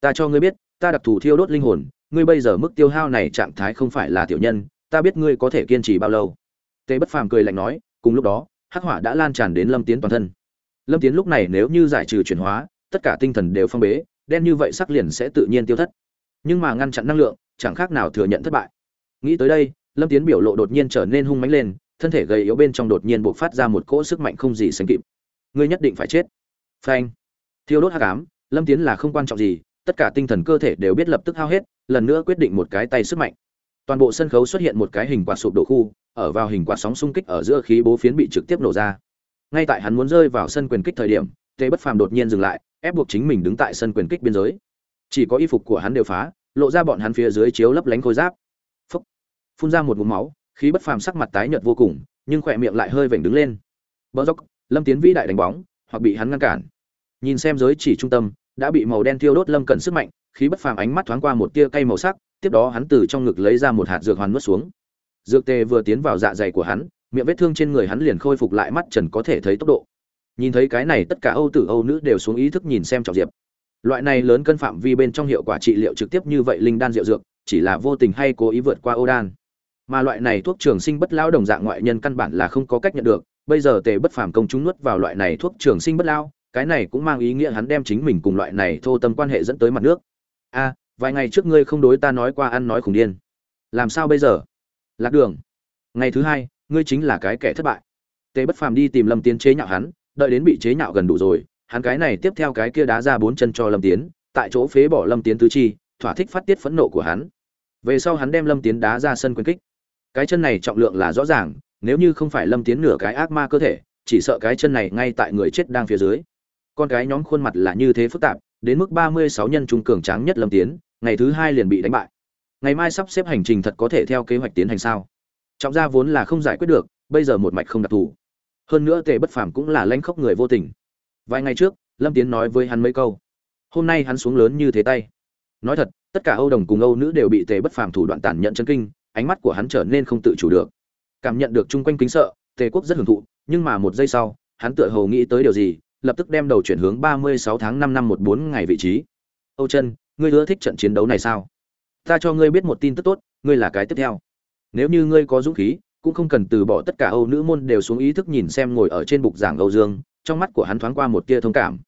Ta cho ngươi biết, ta đặc thù thiêu đốt linh hồn, ngươi bây giờ mức tiêu hao này trạng thái không phải là tiểu nhân, ta biết ngươi có thể kiên trì bao lâu. Tề bất phàm cười lạnh nói, cùng lúc đó, hắc hỏa đã lan tràn đến lâm tiến toàn thân. Lâm tiến lúc này nếu như giải trừ chuyển hóa, tất cả tinh thần đều phong bế, đen như vậy sắc liền sẽ tự nhiên tiêu thất. Nhưng mà ngăn chặn năng lượng chẳng khác nào thừa nhận thất bại. Nghĩ tới đây, lâm tiến biểu lộ đột nhiên trở nên hung mãnh lên, thân thể gầy yếu bên trong đột nhiên bộc phát ra một cỗ sức mạnh không gì sánh kịp. Ngươi nhất định phải chết. Phanh. Thiêu đốt hắc ám, lâm tiến là không quan trọng gì, tất cả tinh thần cơ thể đều biết lập tức hao hết, lần nữa quyết định một cái tay sức mạnh. Toàn bộ sân khấu xuất hiện một cái hình quạt sụp đổ khu, ở vào hình quạt sóng xung kích ở giữa khí bố phiến bị trực tiếp nổ ra. Ngay tại hắn muốn rơi vào sân quyền kích thời điểm, tề bất phàm đột nhiên dừng lại, ép buộc chính mình đứng tại sân quyền kích biên giới. Chỉ có y phục của hắn đều phá lộ ra bọn hắn phía dưới chiếu lấp lánh khôi giáp. Phúc. Phun ra một ngụm máu, khí bất phàm sắc mặt tái nhợt vô cùng, nhưng khỏe miệng lại hơi vểnh đứng lên. Bờ dốc, lâm tiến vĩ đại đánh bóng, hoặc bị hắn ngăn cản. Nhìn xem giới chỉ trung tâm, đã bị màu đen thiêu đốt lâm cận sức mạnh, khí bất phàm ánh mắt thoáng qua một tia cây màu sắc, tiếp đó hắn từ trong ngực lấy ra một hạt dược hoàn nuốt xuống. Dược tề vừa tiến vào dạ dày của hắn, miệng vết thương trên người hắn liền khôi phục lại mắt trần có thể thấy tốc độ. Nhìn thấy cái này tất cả âu tử, âu nữ đều xuống ý thức nhìn xem trọng diệp loại này lớn cân phạm vi bên trong hiệu quả trị liệu trực tiếp như vậy linh đan rượu dược, chỉ là vô tình hay cố ý vượt qua ô đan. Mà loại này thuốc trường sinh bất lao đồng dạng ngoại nhân căn bản là không có cách nhận được, bây giờ tề bất phàm công chúng nuốt vào loại này thuốc trường sinh bất lao cái này cũng mang ý nghĩa hắn đem chính mình cùng loại này thô tâm quan hệ dẫn tới mặt nước. A, vài ngày trước ngươi không đối ta nói qua ăn nói khủng điên. Làm sao bây giờ? Lạc đường. Ngày thứ hai, ngươi chính là cái kẻ thất bại. Tề bất phàm đi tìm lâm tiến chế nhạo hắn, đợi đến bị chế nhạo gần đủ rồi hắn cái này tiếp theo cái kia đá ra bốn chân cho lâm tiến, tại chỗ phế bỏ lâm tiến tứ chi, thỏa thích phát tiết phẫn nộ của hắn. Về sau hắn đem lâm tiến đá ra sân quyền kích. Cái chân này trọng lượng là rõ ràng, nếu như không phải lâm tiến nửa cái ác ma cơ thể, chỉ sợ cái chân này ngay tại người chết đang phía dưới. Con cái nhóm khuôn mặt là như thế phức tạp, đến mức ba mươi sáu nhân trung cường tráng nhất lâm tiến, ngày thứ hai liền bị đánh bại. Ngày mai sắp xếp hành trình thật có thể theo kế hoạch tiến hành sao? Trọng gia vốn là không giải quyết được, bây giờ một mạch không đặc thù. Hơn nữa tề bất phàm cũng là lãnh khốc người vô tình vài ngày trước, lâm tiến nói với hắn mấy câu. Hôm nay hắn xuống lớn như thế tay. Nói thật, tất cả âu đồng cùng âu nữ đều bị tề bất phàm thủ đoạn tàn nhẫn chân kinh, ánh mắt của hắn trở nên không tự chủ được. Cảm nhận được chung quanh kính sợ, tề quốc rất hưởng thụ, nhưng mà một giây sau, hắn tựa hồ nghĩ tới điều gì, lập tức đem đầu chuyển hướng ba mươi sáu tháng năm năm một bốn ngày vị trí. Âu chân ngươi ưa thích trận chiến đấu này sao? Ta cho ngươi biết một tin tức tốt, ngươi là cái tiếp theo. Nếu như ngươi có dũng khí, cũng không cần từ bỏ tất cả âu nữ môn đều xuống ý thức nhìn xem ngồi ở trên bục giảng âu dương trong mắt của hắn thoáng qua một tia thông cảm.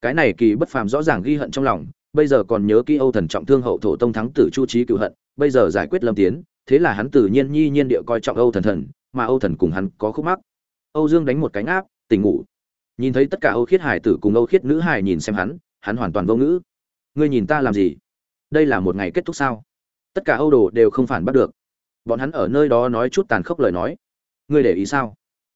Cái này kỳ bất phàm rõ ràng ghi hận trong lòng, bây giờ còn nhớ kỹ âu thần trọng thương hậu thổ tông thắng tử chu trí cựu hận, bây giờ giải quyết lâm tiến, thế là hắn tự nhiên nhi nhiên địa coi trọng âu thần thần, mà âu thần cùng hắn có khúc mắc. Âu dương đánh một cánh áp, tỉnh ngủ. Nhìn thấy tất cả âu khiết hải tử cùng âu khiết nữ hải nhìn xem hắn hắn hoàn toàn vô ngữ. Ngươi nhìn ta làm gì? Đây là một ngày kết thúc sao? Tất cả âu đồ đều không phản bắt được. Bọn hắn ở nơi đó nói chút tàn khốc lời nói. Ngươi để ý sao?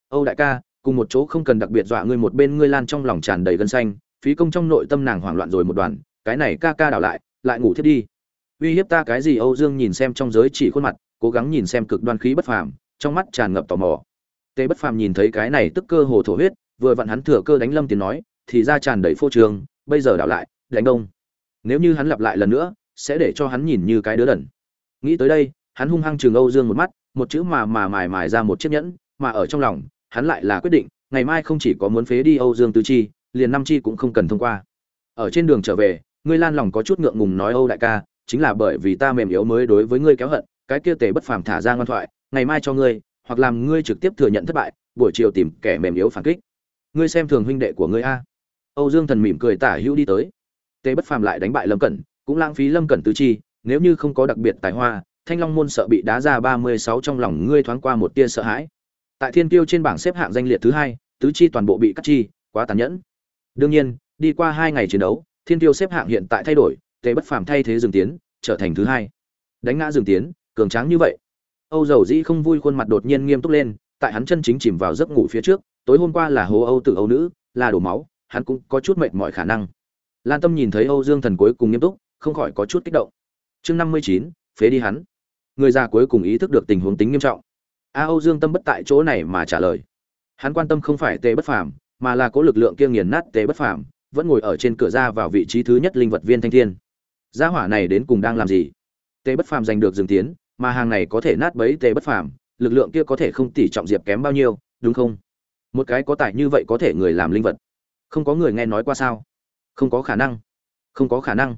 Âu đại ca cùng một chỗ không cần đặc biệt dọa ngươi một bên ngươi lan trong lòng tràn đầy gân xanh, phí công trong nội tâm nàng hoảng loạn rồi một đoàn, cái này ca ca đảo lại lại ngủ thiết đi. Uy hiếp ta cái gì, âu dương nhìn xem trong giới chỉ khuôn mặt, cố gắng nhìn xem cực đoan khí bất phàm, trong mắt tràn ngập tò mò. Tê bất phàm nhìn thấy cái này tức cơ hồ thổ huyết, vừa vặn hắn thừa cơ đánh lâm tiền nói, thì ra tràn đầy phô trường bây giờ đảo lại, đánh đông nếu như hắn lặp lại lần nữa, sẽ để cho hắn nhìn như cái đứa đần. Nghĩ tới đây, hắn hung hăng trường âu dương một mắt, một chữ mà mà mài mài ra một chiếc nhẫn, mà ở trong lòng hắn lại là quyết định, ngày mai không chỉ có muốn phế đi âu dương tứ chi, liền năm chi cũng không cần thông qua. Ở trên đường trở về, ngươi lan lòng có chút ngượng ngùng nói, âu đại ca, chính là bởi vì ta mềm yếu mới đối với ngươi kéo hận, cái kia tề bất phàm thả ra ngoan thoại, ngày mai cho ngươi, hoặc làm ngươi trực tiếp thừa nhận thất bại, buổi chiều tìm kẻ mềm yếu phản kích. Ngươi xem thường huynh đệ của ngươi a. Âu dương thần mỉm cười tả hữu đi tới. Tề bất phàm lại đánh bại lâm cẩn, cũng lãng phí lâm cẩn tứ chi, nếu như không có đặc biệt tài hoa, thanh long môn sợ bị đá ra ba mươi sáu trong lòng ngươi thoáng qua một tia sợ hãi tại thiên tiêu trên bảng xếp hạng danh liệt thứ hai, tứ chi toàn bộ bị cắt chi, quá tàn nhẫn. Đương nhiên, đi qua hai ngày chiến đấu, thiên tiêu xếp hạng hiện tại thay đổi, tề bất phàm thay thế dừng tiến, trở thành thứ hai. Đánh ngã dừng tiến, cường tráng như vậy. Âu dầu dĩ không vui khuôn mặt đột nhiên nghiêm túc lên, tại hắn chân chính chìm vào giấc ngủ phía trước, tối hôm qua là hố âu tự âu nữ, là đổ máu, hắn cũng có chút mệt mỏi khả năng. Lan tâm nhìn thấy âu dương thần cuối cùng nghiêm túc, không khỏi có chút kích động. Chương năm mươi chín, phế đi hắn. Người già cuối cùng ý thức được tình huống tính nghiêm trọng a âu dương tâm bất tại chỗ này mà trả lời. Hắn quan tâm không phải tề bất phàm, mà là cố lực lượng kia nghiền nát tề bất phàm, vẫn ngồi ở trên cửa ra vào vị trí thứ nhất linh vật viên thanh thiên. Gia hỏa này đến cùng đang làm gì? Tề bất phàm giành được dừng tiến, mà hàng này có thể nát bấy tề bất phàm, lực lượng kia có thể không tỷ trọng diệp kém bao nhiêu, đúng không? Một cái có tài như vậy có thể người làm linh vật. Không có người nghe nói qua sao? Không có khả năng. Không có khả năng.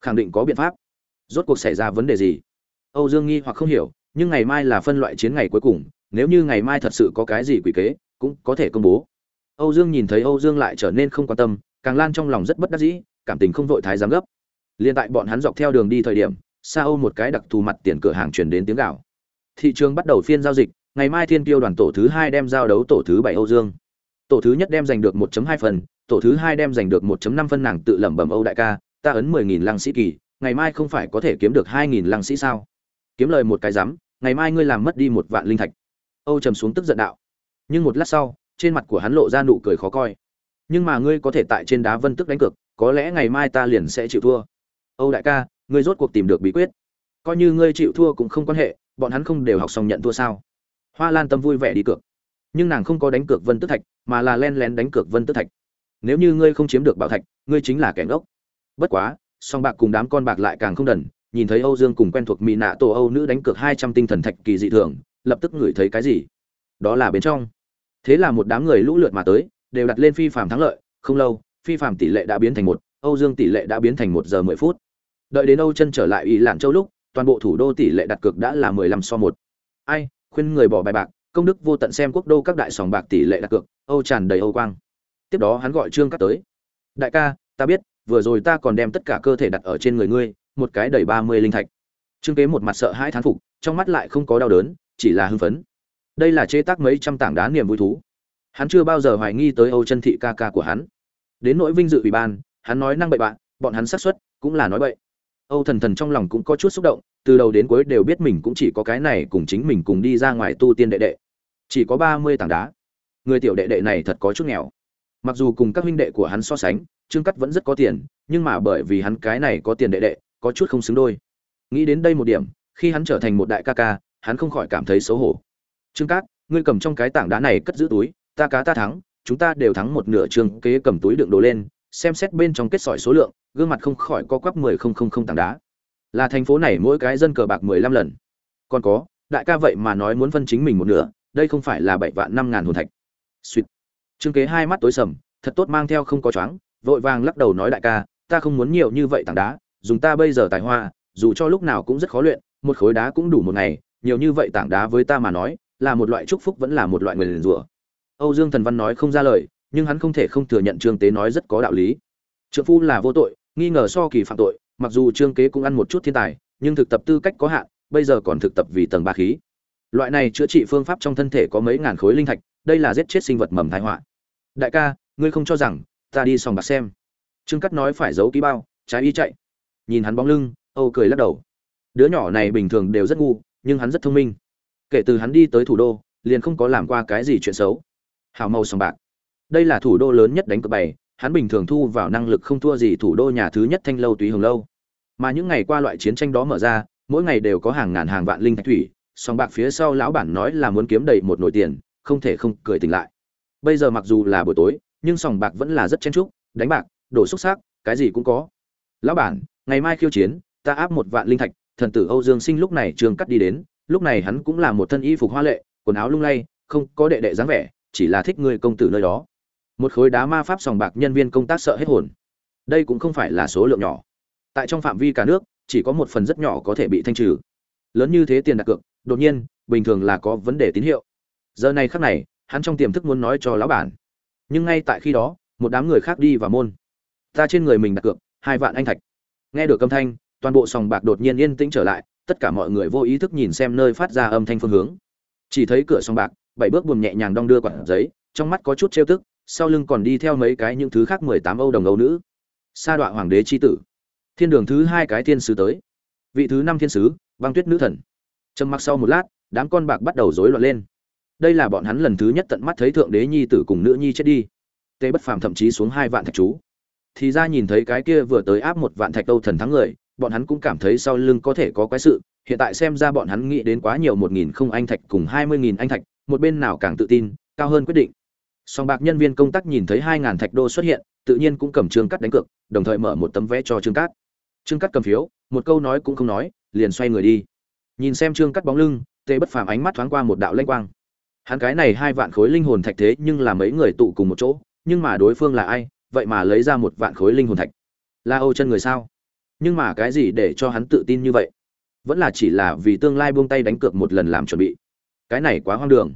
Khẳng định có biện pháp. Rốt cuộc xảy ra vấn đề gì? Âu dương nghi hoặc không hiểu nhưng ngày mai là phân loại chiến ngày cuối cùng, nếu như ngày mai thật sự có cái gì quỷ kế, cũng có thể công bố. Âu dương nhìn thấy âu dương lại trở nên không quan tâm, càng lan trong lòng rất bất đắc dĩ, cảm tình không vội thái giám gấp. Liên tại bọn hắn dọc theo đường đi thời điểm xa âu một cái đặc thù mặt tiền cửa hàng truyền đến tiếng gạo thị trường bắt đầu phiên giao dịch, ngày mai thiên tiêu đoàn tổ thứ hai đem giao đấu tổ thứ bảy âu dương. Tổ thứ nhất đem giành được 1.2 phần, tổ thứ hai đem giành được 1.5 phân nàng tự lẩm bẩm âu đại ca, ta ấn 10.000 lăng sĩ kỳ, ngày mai không phải có thể kiếm được 2.000 lăng sĩ sao? Kiếm lời một cái rắm, ngày mai ngươi làm mất đi một vạn linh thạch. Âu trầm xuống tức giận đạo. Nhưng một lát sau, trên mặt của hắn lộ ra nụ cười khó coi. Nhưng mà ngươi có thể tại trên đá vân tức đánh cược, có lẽ ngày mai ta liền sẽ chịu thua. Âu đại ca, ngươi rốt cuộc tìm được bí quyết. Coi như ngươi chịu thua cũng không quan hệ, bọn hắn không đều học xong nhận thua sao? Hoa lan tâm vui vẻ đi cược. Nhưng nàng không có đánh cược vân tức thạch, mà là len lén đánh cược vân tức thạch. Nếu như ngươi không chiếm được bảo thạch, ngươi chính là kẻ ngốc. Bất quá, song bạc cùng đám con bạc lại càng không đần nhìn thấy âu dương cùng quen thuộc mỹ nạ tổ âu nữ đánh cược hai trăm tinh thần thạch kỳ dị thường, lập tức ngửi thấy cái gì? Đó là bên trong. Thế là một đám người lũ lượt mà tới, đều đặt lên phi phàm thắng lợi. Không lâu, phi phàm tỷ lệ đã biến thành một, âu dương tỷ lệ đã biến thành một giờ mười phút. Đợi đến âu chân trở lại ủy lạn châu lúc, toàn bộ thủ đô tỷ lệ đặt cược đã là mười lăm so một. Ai, khuyên người bỏ bài bạc, công đức vô tận xem quốc đô các đại sòng bạc tỷ lệ đặt cược, âu tràn đầy âu quang. Tiếp đó hắn gọi trương Cát tới. Đại ca, ta biết, vừa rồi ta còn đem tất cả cơ thể đặt ở trên người ngươi một cái đầy ba mươi linh thạch. Trương kế một mặt sợ hãi thán phục, trong mắt lại không có đau đớn, chỉ là hưng phấn. Đây là chế tác mấy trăm tảng đá niềm vui thú. Hắn chưa bao giờ hoài nghi tới âu chân thị ca ca của hắn. Đến nỗi vinh dự ủy ban, hắn nói năng bậy bạn bọn hắn xác suất cũng là nói bậy. Âu thần thần trong lòng cũng có chút xúc động, từ đầu đến cuối đều biết mình cũng chỉ có cái này cùng chính mình cùng đi ra ngoài tu tiên đệ đệ. Chỉ có ba mươi tảng đá. Người tiểu đệ đệ này thật có chút nghèo. Mặc dù cùng các huynh đệ của hắn so sánh, trương cắt vẫn rất có tiền, nhưng mà bởi vì hắn cái này có tiền đệ đệ có chút không xứng đôi. Nghĩ đến đây một điểm, khi hắn trở thành một đại ca ca, hắn không khỏi cảm thấy xấu hổ. Trương cát, ngươi cầm trong cái tảng đá này cất giữ túi, ta cá ta thắng, chúng ta đều thắng một nửa trương kế cầm túi đựng đồ lên, xem xét bên trong kết sỏi số lượng, gương mặt không khỏi co quắp mười không không không tảng đá. Là thành phố này mỗi cái dân cờ bạc mười lăm lần. Còn có, đại ca vậy mà nói muốn phân chính mình một nửa, đây không phải là bảy vạn năm ngàn hồn thạch. Suýt trương kế hai mắt tối sầm, thật tốt mang theo không có choáng, vội vàng lắc đầu nói đại ca, ta không muốn nhiều như vậy tảng đá dùng ta bây giờ tài hoa, dù cho lúc nào cũng rất khó luyện, một khối đá cũng đủ một ngày, nhiều như vậy tảng đá với ta mà nói, là một loại chúc phúc vẫn là một loại người liền rủa. Âu dương thần văn nói không ra lời, nhưng hắn không thể không thừa nhận trương tế nói rất có đạo lý. Trượng phu là vô tội, nghi ngờ so kỳ phạm tội, mặc dù trương kế cũng ăn một chút thiên tài, nhưng thực tập tư cách có hạn, bây giờ còn thực tập vì tầng ba khí. Loại này chữa trị phương pháp trong thân thể có mấy ngàn khối linh thạch, đây là giết chết sinh vật mầm thái họa. Đại ca, ngươi không cho rằng, ta đi sòng bạc xem. Trương cắt nói phải giấu ký bao, trái y chạy nhìn hắn bóng lưng, âu cười lắc đầu. Đứa nhỏ này bình thường đều rất ngu, nhưng hắn rất thông minh. Kể từ hắn đi tới thủ đô, liền không có làm qua cái gì chuyện xấu. Hào màu sòng bạc. Đây là thủ đô lớn nhất đánh cờ bày, hắn bình thường thu vào năng lực không thua gì thủ đô nhà thứ nhất thanh lâu túy hồng lâu. Mà những ngày qua loại chiến tranh đó mở ra, mỗi ngày đều có hàng ngàn hàng vạn linh thạch thủy, sòng bạc phía sau lão bản nói là muốn kiếm đầy một nồi tiền, không thể không cười tỉnh lại. Bây giờ mặc dù là buổi tối, nhưng sòng bạc vẫn là rất chen trúc đánh bạc đổ xúc xác, cái gì cũng có. Lão bản ngày mai khiêu chiến, ta áp một vạn linh thạch, thần tử âu dương sinh lúc này trường cắt đi đến, lúc này hắn cũng là một thân y phục hoa lệ, quần áo lung lay, không có đệ đệ dáng vẻ, chỉ là thích người công tử nơi đó. Một khối đá ma pháp sòng bạc nhân viên công tác sợ hết hồn. Đây cũng không phải là số lượng nhỏ. Tại trong phạm vi cả nước, chỉ có một phần rất nhỏ có thể bị thanh trừ. Lớn như thế tiền đặt cược, đột nhiên, bình thường là có vấn đề tín hiệu. Giờ này khắc này, hắn trong tiềm thức muốn nói cho lão bản. Nhưng ngay tại khi đó, một đám người khác đi vào môn. Ta trên người mình đặt cược, hai vạn anh thạch nghe được âm thanh, toàn bộ sòng bạc đột nhiên yên tĩnh trở lại, tất cả mọi người vô ý thức nhìn xem nơi phát ra âm thanh phương hướng. Chỉ thấy cửa sòng bạc, bảy bước buồm nhẹ nhàng đong đưa quản giấy, trong mắt có chút trêu tức, sau lưng còn đi theo mấy cái những thứ khác mười tám âu đồng âu nữ. Sa đọa hoàng đế c h i tử. Thiên đường thứ hai cái thiên sứ tới. Vị thứ năm thiên sứ, băng tuyết nữ thần. Trầm mặc sau một lát, đám con bạc bắt đầu rối loạn lên. Đây là bọn hắn lần thứ nhất tận mắt thấy thượng đế nhi tử cùng nữ nhi chết đi. Tê bất phàm thậm chí xuống hai vạn thạch chú thì ra nhìn thấy cái kia vừa tới áp một vạn thạch đâu thần thắng người, bọn hắn cũng cảm thấy sau lưng có thể có quái sự. Hiện tại xem ra bọn hắn nghĩ đến quá nhiều một nghìn không anh thạch cùng hai mươi nghìn anh thạch, một bên nào càng tự tin, cao hơn quyết định. Song bạc nhân viên công tác nhìn thấy hai ngàn thạch đô xuất hiện, tự nhiên cũng cầm trương cắt đánh cược, đồng thời mở một tấm vé cho trương cắt. Trương cắt cầm phiếu, một câu nói cũng không nói, liền xoay người đi. Nhìn xem trương cắt bóng lưng, tê bất phàm ánh mắt thoáng qua một đạo lanh quang. Hắn cái này hai vạn khối linh hồn thạch thế nhưng là mấy người tụ cùng một chỗ, nhưng mà đối phương là ai vậy mà lấy ra một vạn khối linh hồn thạch. Là âu chân người sao? Nhưng mà cái gì để cho hắn tự tin như vậy? Vẫn là chỉ là vì tương lai buông tay đánh cược một lần làm chuẩn bị. Cái này quá hoang đường.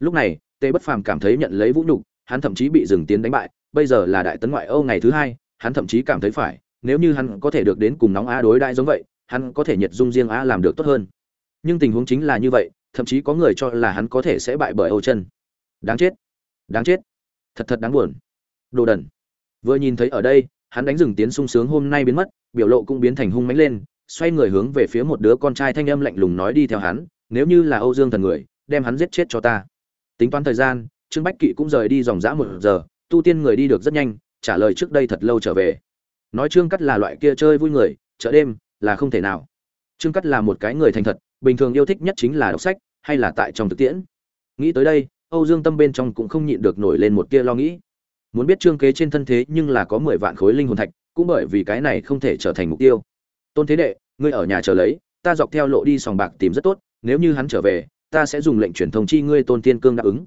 Lúc này tề bất phàm cảm thấy nhận lấy vũ nhục, hắn thậm chí bị dừng tiến đánh bại. Bây giờ là đại tấn ngoại âu ngày thứ hai, hắn thậm chí cảm thấy phải, nếu như hắn có thể được đến cùng nóng á đối đại giống vậy, hắn có thể nhiệt dung riêng á làm được tốt hơn. Nhưng tình huống chính là như vậy, thậm chí có người cho là hắn có thể sẽ bại bởi âu chân. Đáng chết. Đáng chết. Thật thật đáng buồn. Đồ đần vừa nhìn thấy ở đây, hắn đánh rừng tiến sung sướng hôm nay biến mất, biểu lộ cũng biến thành hung mánh lên, xoay người hướng về phía một đứa con trai thanh âm lạnh lùng nói đi theo hắn, nếu như là âu dương thần người, đem hắn giết chết cho ta. Tính toán thời gian, trương bách kỵ cũng rời đi dòng dã một giờ, tu tiên người đi được rất nhanh, trả lời trước đây thật lâu trở về. Nói trương cắt là loại kia chơi vui người, chợ đêm là không thể nào. Trương cắt là một cái người thành thật, bình thường yêu thích nhất chính là đọc sách, hay là tại trong thực tiễn. Nghĩ tới đây, âu dương tâm bên trong cũng không nhịn được nổi lên một kia lo nghĩ muốn biết trương kế trên thân thế nhưng là có mười vạn khối linh hồn thạch, cũng bởi vì cái này không thể trở thành mục tiêu. Tôn thế đệ, ngươi ở nhà chờ lấy, ta dọc theo lộ đi sòng bạc tìm rất tốt, nếu như hắn trở về, ta sẽ dùng lệnh truyền thông chi ngươi tôn tiên cương đáp ứng.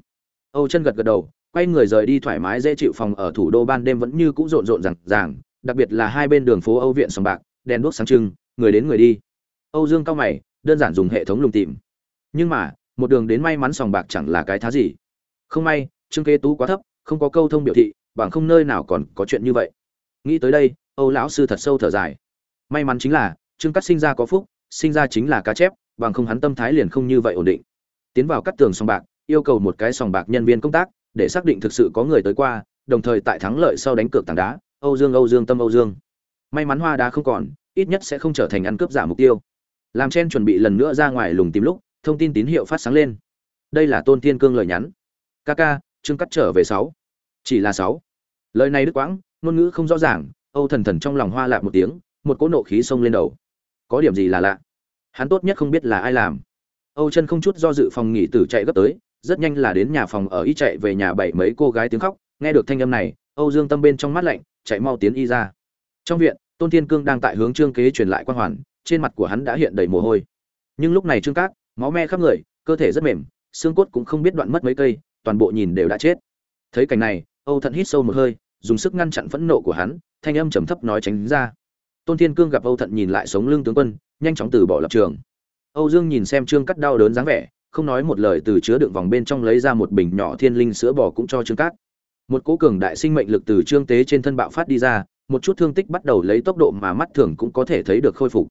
Âu chân gật gật đầu, quay người rời đi thoải mái dễ chịu phòng ở thủ đô ban đêm vẫn như cũ rộn rộn rằng ràng, đặc biệt là hai bên đường phố âu viện sòng bạc, đèn đuốc sáng trưng, người đến người đi. Âu dương cao mày, đơn giản dùng hệ thống lùng tìm. Nhưng mà, một đường đến may mắn sòng bạc chẳng là cái thá gì. Không may, trương kế tú quá thấp không có câu thông biểu thị, bằng không nơi nào còn có chuyện như vậy. Nghĩ tới đây, âu lão sư thật sâu thở dài. May mắn chính là, trương cắt sinh ra có phúc, sinh ra chính là cá chép, bằng không hắn tâm thái liền không như vậy ổn định. Tiến vào cắt tường sòng bạc, yêu cầu một cái sòng bạc nhân viên công tác, để xác định thực sự có người tới qua, đồng thời tại thắng lợi sau đánh cược tảng đá, âu dương âu dương, tâm âu dương. May mắn hoa đá không còn, ít nhất sẽ không trở thành ăn cướp giả mục tiêu. Làm chen chuẩn bị lần nữa ra ngoài lùng tìm lúc, thông tin tín hiệu phát sáng lên. Đây là tôn thiên cương lời nhắn. Ca ca trương cắt trở về sáu. Chỉ là sáu. Lời này đứt quãng, ngôn ngữ không rõ ràng, âu thần thần trong lòng hoa lạ một tiếng, một cỗ nộ khí xông lên đầu. Có điểm gì là lạ? Hắn tốt nhất không biết là ai làm. Âu chân không chút do dự phòng nghỉ tử chạy gấp tới, rất nhanh là đến nhà phòng ở y chạy về nhà bảy mấy cô gái tiếng khóc, nghe được thanh âm này, âu dương tâm bên trong mắt lạnh, chạy mau tiến y ra. Trong viện, tôn thiên cương đang tại hướng trương kế truyền lại quan hoàn, trên mặt của hắn đã hiện đầy mồ hôi. Nhưng lúc này trương cát, máu me khắp người, cơ thể rất mềm, xương cốt cũng không biết đoạn mất mấy cây toàn bộ nhìn đều đã chết. Thấy cảnh này, âu thận hít sâu một hơi, dùng sức ngăn chặn phẫn nộ của hắn, thanh âm trầm thấp nói tránh ra. Tôn thiên cương gặp âu thận nhìn lại sống lưng tướng quân, nhanh chóng từ bỏ lập trường. Âu dương nhìn xem trương cắt đau đớn dáng vẻ, không nói một lời từ chứa đựng vòng bên trong lấy ra một bình nhỏ thiên linh sữa bò cũng cho trương cát. Một cố cường đại sinh mệnh lực từ trương tế trên thân bạo phát đi ra, một chút thương tích bắt đầu lấy tốc độ mà mắt thường cũng có thể thấy được khôi phục.